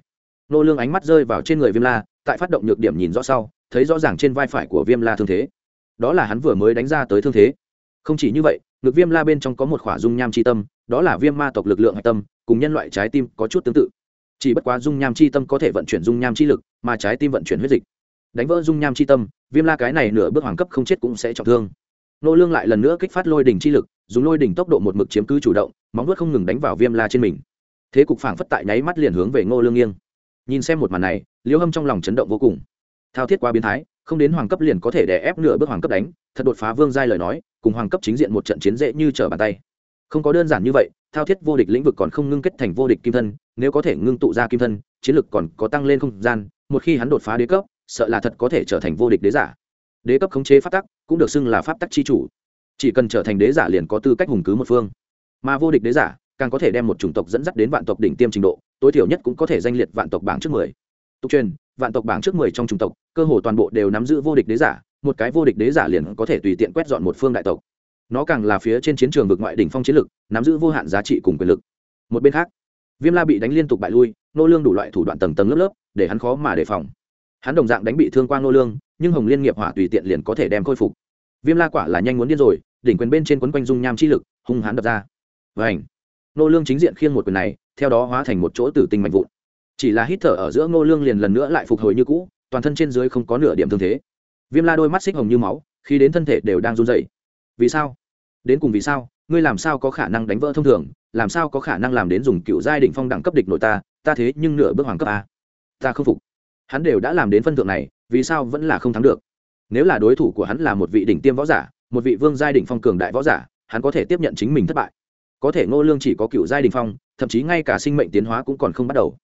Ngô lương ánh mắt rơi vào trên người viêm la, tại phát động nhược điểm nhìn rõ sau, thấy rõ ràng trên vai phải của viêm la thương thế. Đó là hắn vừa mới đánh ra tới thương thế. Không chỉ như vậy ngực viêm la bên trong có một khỏa dung nham c h i tâm, đó là viêm ma tộc lực lượng hạch tâm, cùng nhân loại trái tim có chút tương tự. Chỉ bất quá dung nham c h i tâm có thể vận chuyển dung nham c h i lực, mà trái tim vận chuyển huyết dịch. Đánh vỡ dung nham c h i tâm, viêm la cái này nửa bước hoàng cấp không chết cũng sẽ trọng thương. Nô lương lại lần nữa kích phát lôi đỉnh chi lực, dùng lôi đỉnh tốc độ một mực chiếm cứ chủ động, móng vuốt không ngừng đánh vào viêm la trên mình. Thế cục phảng phất tại nháy mắt liền hướng về ngô lương nghiêng. Nhìn xem một màn này, liễu hâm trong lòng chấn động vô cùng. Thao thiết quá biến thái không đến hoàng cấp liền có thể đè ép nửa bước hoàng cấp đánh, thật đột phá vương giai lời nói, cùng hoàng cấp chính diện một trận chiến dễ như trở bàn tay. Không có đơn giản như vậy, thao thiết vô địch lĩnh vực còn không ngưng kết thành vô địch kim thân, nếu có thể ngưng tụ ra kim thân, chiến lực còn có tăng lên không gian, một khi hắn đột phá đế cấp, sợ là thật có thể trở thành vô địch đế giả. Đế cấp khống chế pháp tắc, cũng được xưng là pháp tắc chi chủ. Chỉ cần trở thành đế giả liền có tư cách hùng cứ một phương. Mà vô địch đế giả, càng có thể đem một chủng tộc dẫn dắt đến vạn tộc đỉnh tiêm trình độ, tối thiểu nhất cũng có thể danh liệt vạn tộc bảng trước mười. Tục truyền vạn tộc bảng trước mười trong chủng tộc, cơ hồ toàn bộ đều nắm giữ vô địch đế giả, một cái vô địch đế giả liền có thể tùy tiện quét dọn một phương đại tộc. Nó càng là phía trên chiến trường vực ngoại đỉnh phong chiến lực, nắm giữ vô hạn giá trị cùng quyền lực. Một bên khác, viêm la bị đánh liên tục bại lui, nô lương đủ loại thủ đoạn tầng tầng lớp lớp, để hắn khó mà đề phòng. Hắn đồng dạng đánh bị thương quang nô lương, nhưng hồng liên nghiệp hỏa tùy tiện liền có thể đem khôi phục. Viêm la quả là nhanh muốn điên rồi, đỉnh quyền bên trên quấn quanh dung nham chi lực, hung hãn đập ra. Vành. nô lương chính diện khiêng một quyền này, theo đó hóa thành một chỗ tử tinh mạnh vụn chỉ là hít thở ở giữa nô lương liền lần nữa lại phục hồi như cũ, toàn thân trên dưới không có nửa điểm thương thế. Viêm la đôi mắt xích hồng như máu, khi đến thân thể đều đang run rẩy. Vì sao? Đến cùng vì sao? Ngươi làm sao có khả năng đánh vỡ thông thường? Làm sao có khả năng làm đến dùng cựu giai định phong đẳng cấp địch nội ta? Ta thế nhưng nửa bước hoàng cấp a. Ta không phục. Hắn đều đã làm đến phân thượng này, vì sao vẫn là không thắng được? Nếu là đối thủ của hắn là một vị đỉnh tiêm võ giả, một vị vương giai đỉnh phong cường đại võ giả, hắn có thể tiếp nhận chính mình thất bại. Có thể ngô lương chỉ có cựu giai đỉnh phong, thậm chí ngay cả sinh mệnh tiến hóa cũng còn không bắt đầu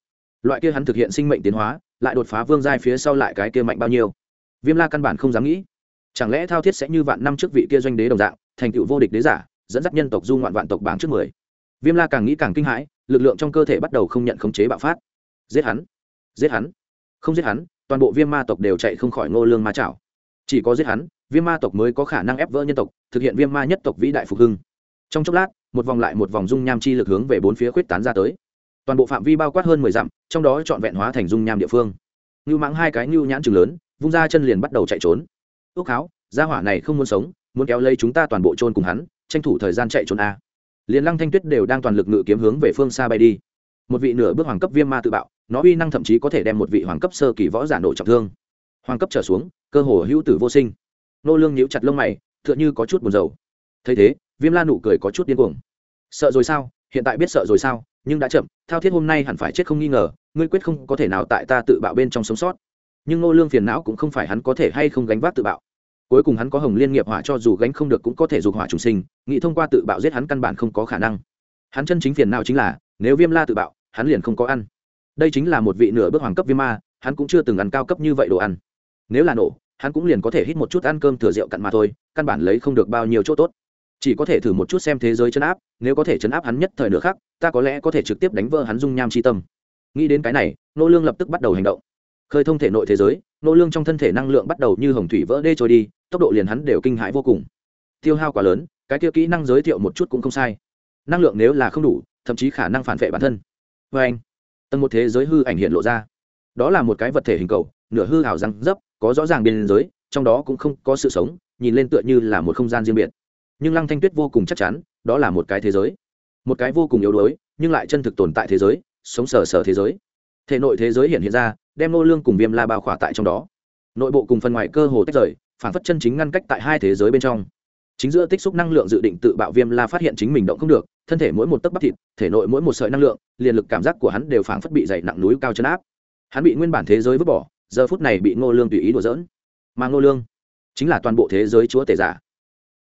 loại kia hắn thực hiện sinh mệnh tiến hóa, lại đột phá vương giai phía sau lại cái kia mạnh bao nhiêu? Viêm la căn bản không dám nghĩ. Chẳng lẽ thao thiết sẽ như vạn năm trước vị kia doanh đế đồng dạng, thành tựu vô địch đế giả, dẫn dắt nhân tộc du ngoạn vạn tộc bảng trước mười? Viêm la càng nghĩ càng kinh hãi, lực lượng trong cơ thể bắt đầu không nhận khống chế bạo phát. Giết hắn! Giết hắn! Không giết hắn, toàn bộ viêm ma tộc đều chạy không khỏi ngô lương ma chảo. Chỉ có giết hắn, viêm ma tộc mới có khả năng ép vỡ nhân tộc, thực hiện viêm ma nhất tộc vĩ đại phục hưng. Trong chốc lát, một vòng lại một vòng dung nham chi lực hướng về bốn phía khuyết tán ra tới toàn bộ phạm vi bao quát hơn mười dặm, trong đó trọn vẹn hóa thành dung nham địa phương. Ngưu mãng hai cái ngưu nhãn chừng lớn, vung ra chân liền bắt đầu chạy trốn. Ước háo, gia hỏa này không muốn sống, muốn kéo lấy chúng ta toàn bộ trôn cùng hắn, tranh thủ thời gian chạy trốn a. Liền lăng thanh tuyết đều đang toàn lực ngự kiếm hướng về phương xa bay đi. Một vị nửa bước hoàng cấp viêm ma tự bạo, nó uy năng thậm chí có thể đem một vị hoàng cấp sơ kỳ võ giả nổ trọng thương. Hoàng cấp trở xuống, cơ hồ hữu tử vô sinh. Nô lương nhíu chặt lông mày, tựa như có chút buồn rầu. Thấy thế, viêm la nụ cười có chút điên cuồng. Sợ rồi sao? Hiện tại biết sợ rồi sao? Nhưng đã chậm, thao thiết hôm nay hẳn phải chết không nghi ngờ, ngươi quyết không có thể nào tại ta tự bạo bên trong sống sót. Nhưng nô lương phiền não cũng không phải hắn có thể hay không gánh vác tự bạo. Cuối cùng hắn có hồng liên nghiệp hỏa cho dù gánh không được cũng có thể dục hỏa trùng sinh, nghĩ thông qua tự bạo giết hắn căn bản không có khả năng. Hắn chân chính phiền não chính là, nếu viêm la tự bạo, hắn liền không có ăn. Đây chính là một vị nửa bước hoàng cấp viêm ma, hắn cũng chưa từng ăn cao cấp như vậy đồ ăn. Nếu là nổ, hắn cũng liền có thể hít một chút ăn cơm thừa rượu cặn mà thôi, căn bản lấy không được bao nhiêu chỗ tốt chỉ có thể thử một chút xem thế giới chấn áp, nếu có thể chấn áp hắn nhất thời nữa khác ta có lẽ có thể trực tiếp đánh vỡ hắn dung nham c tâm. Nghĩ đến cái này, nô lương lập tức bắt đầu hành động. Khơi thông thể nội thế giới, nô lương trong thân thể năng lượng bắt đầu như hồng thủy vỡ đê trôi đi, tốc độ liền hắn đều kinh hãi vô cùng. Tiêu hao quá lớn, cái kia kỹ năng giới thiệu một chút cũng không sai. Năng lượng nếu là không đủ, thậm chí khả năng phản vệ bản thân. Vê anh, tầng một thế giới hư ảnh hiện lộ ra. Đó là một cái vật thể hình cầu, nửa hư hào răng dấp, có rõ ràng biên giới, trong đó cũng không có sự sống, nhìn lên tựa như là một không gian riêng biệt nhưng lăng thanh tuyết vô cùng chắc chắn, đó là một cái thế giới. Một cái vô cùng yếu đuối, nhưng lại chân thực tồn tại thế giới, sống sờ sờ thế giới. Thể nội thế giới hiện hiện ra, đem nô lương cùng viêm la bao khỏa tại trong đó. Nội bộ cùng phần ngoài cơ hồ tách rời, phản phất chân chính ngăn cách tại hai thế giới bên trong. Chính giữa tích xúc năng lượng dự định tự bạo viêm la phát hiện chính mình động không được, thân thể mỗi một tấc bắp thịt, thể nội mỗi một sợi năng lượng, liền lực cảm giác của hắn đều phản phất bị dày nặng núi cao chân áp. Hắn bị nguyên bản thế giới vứt bỏ, giờ phút này bị ngô lương tùy ý đùa dỡn mà ngô lương chính là toàn bộ thế giới chúa tể giả.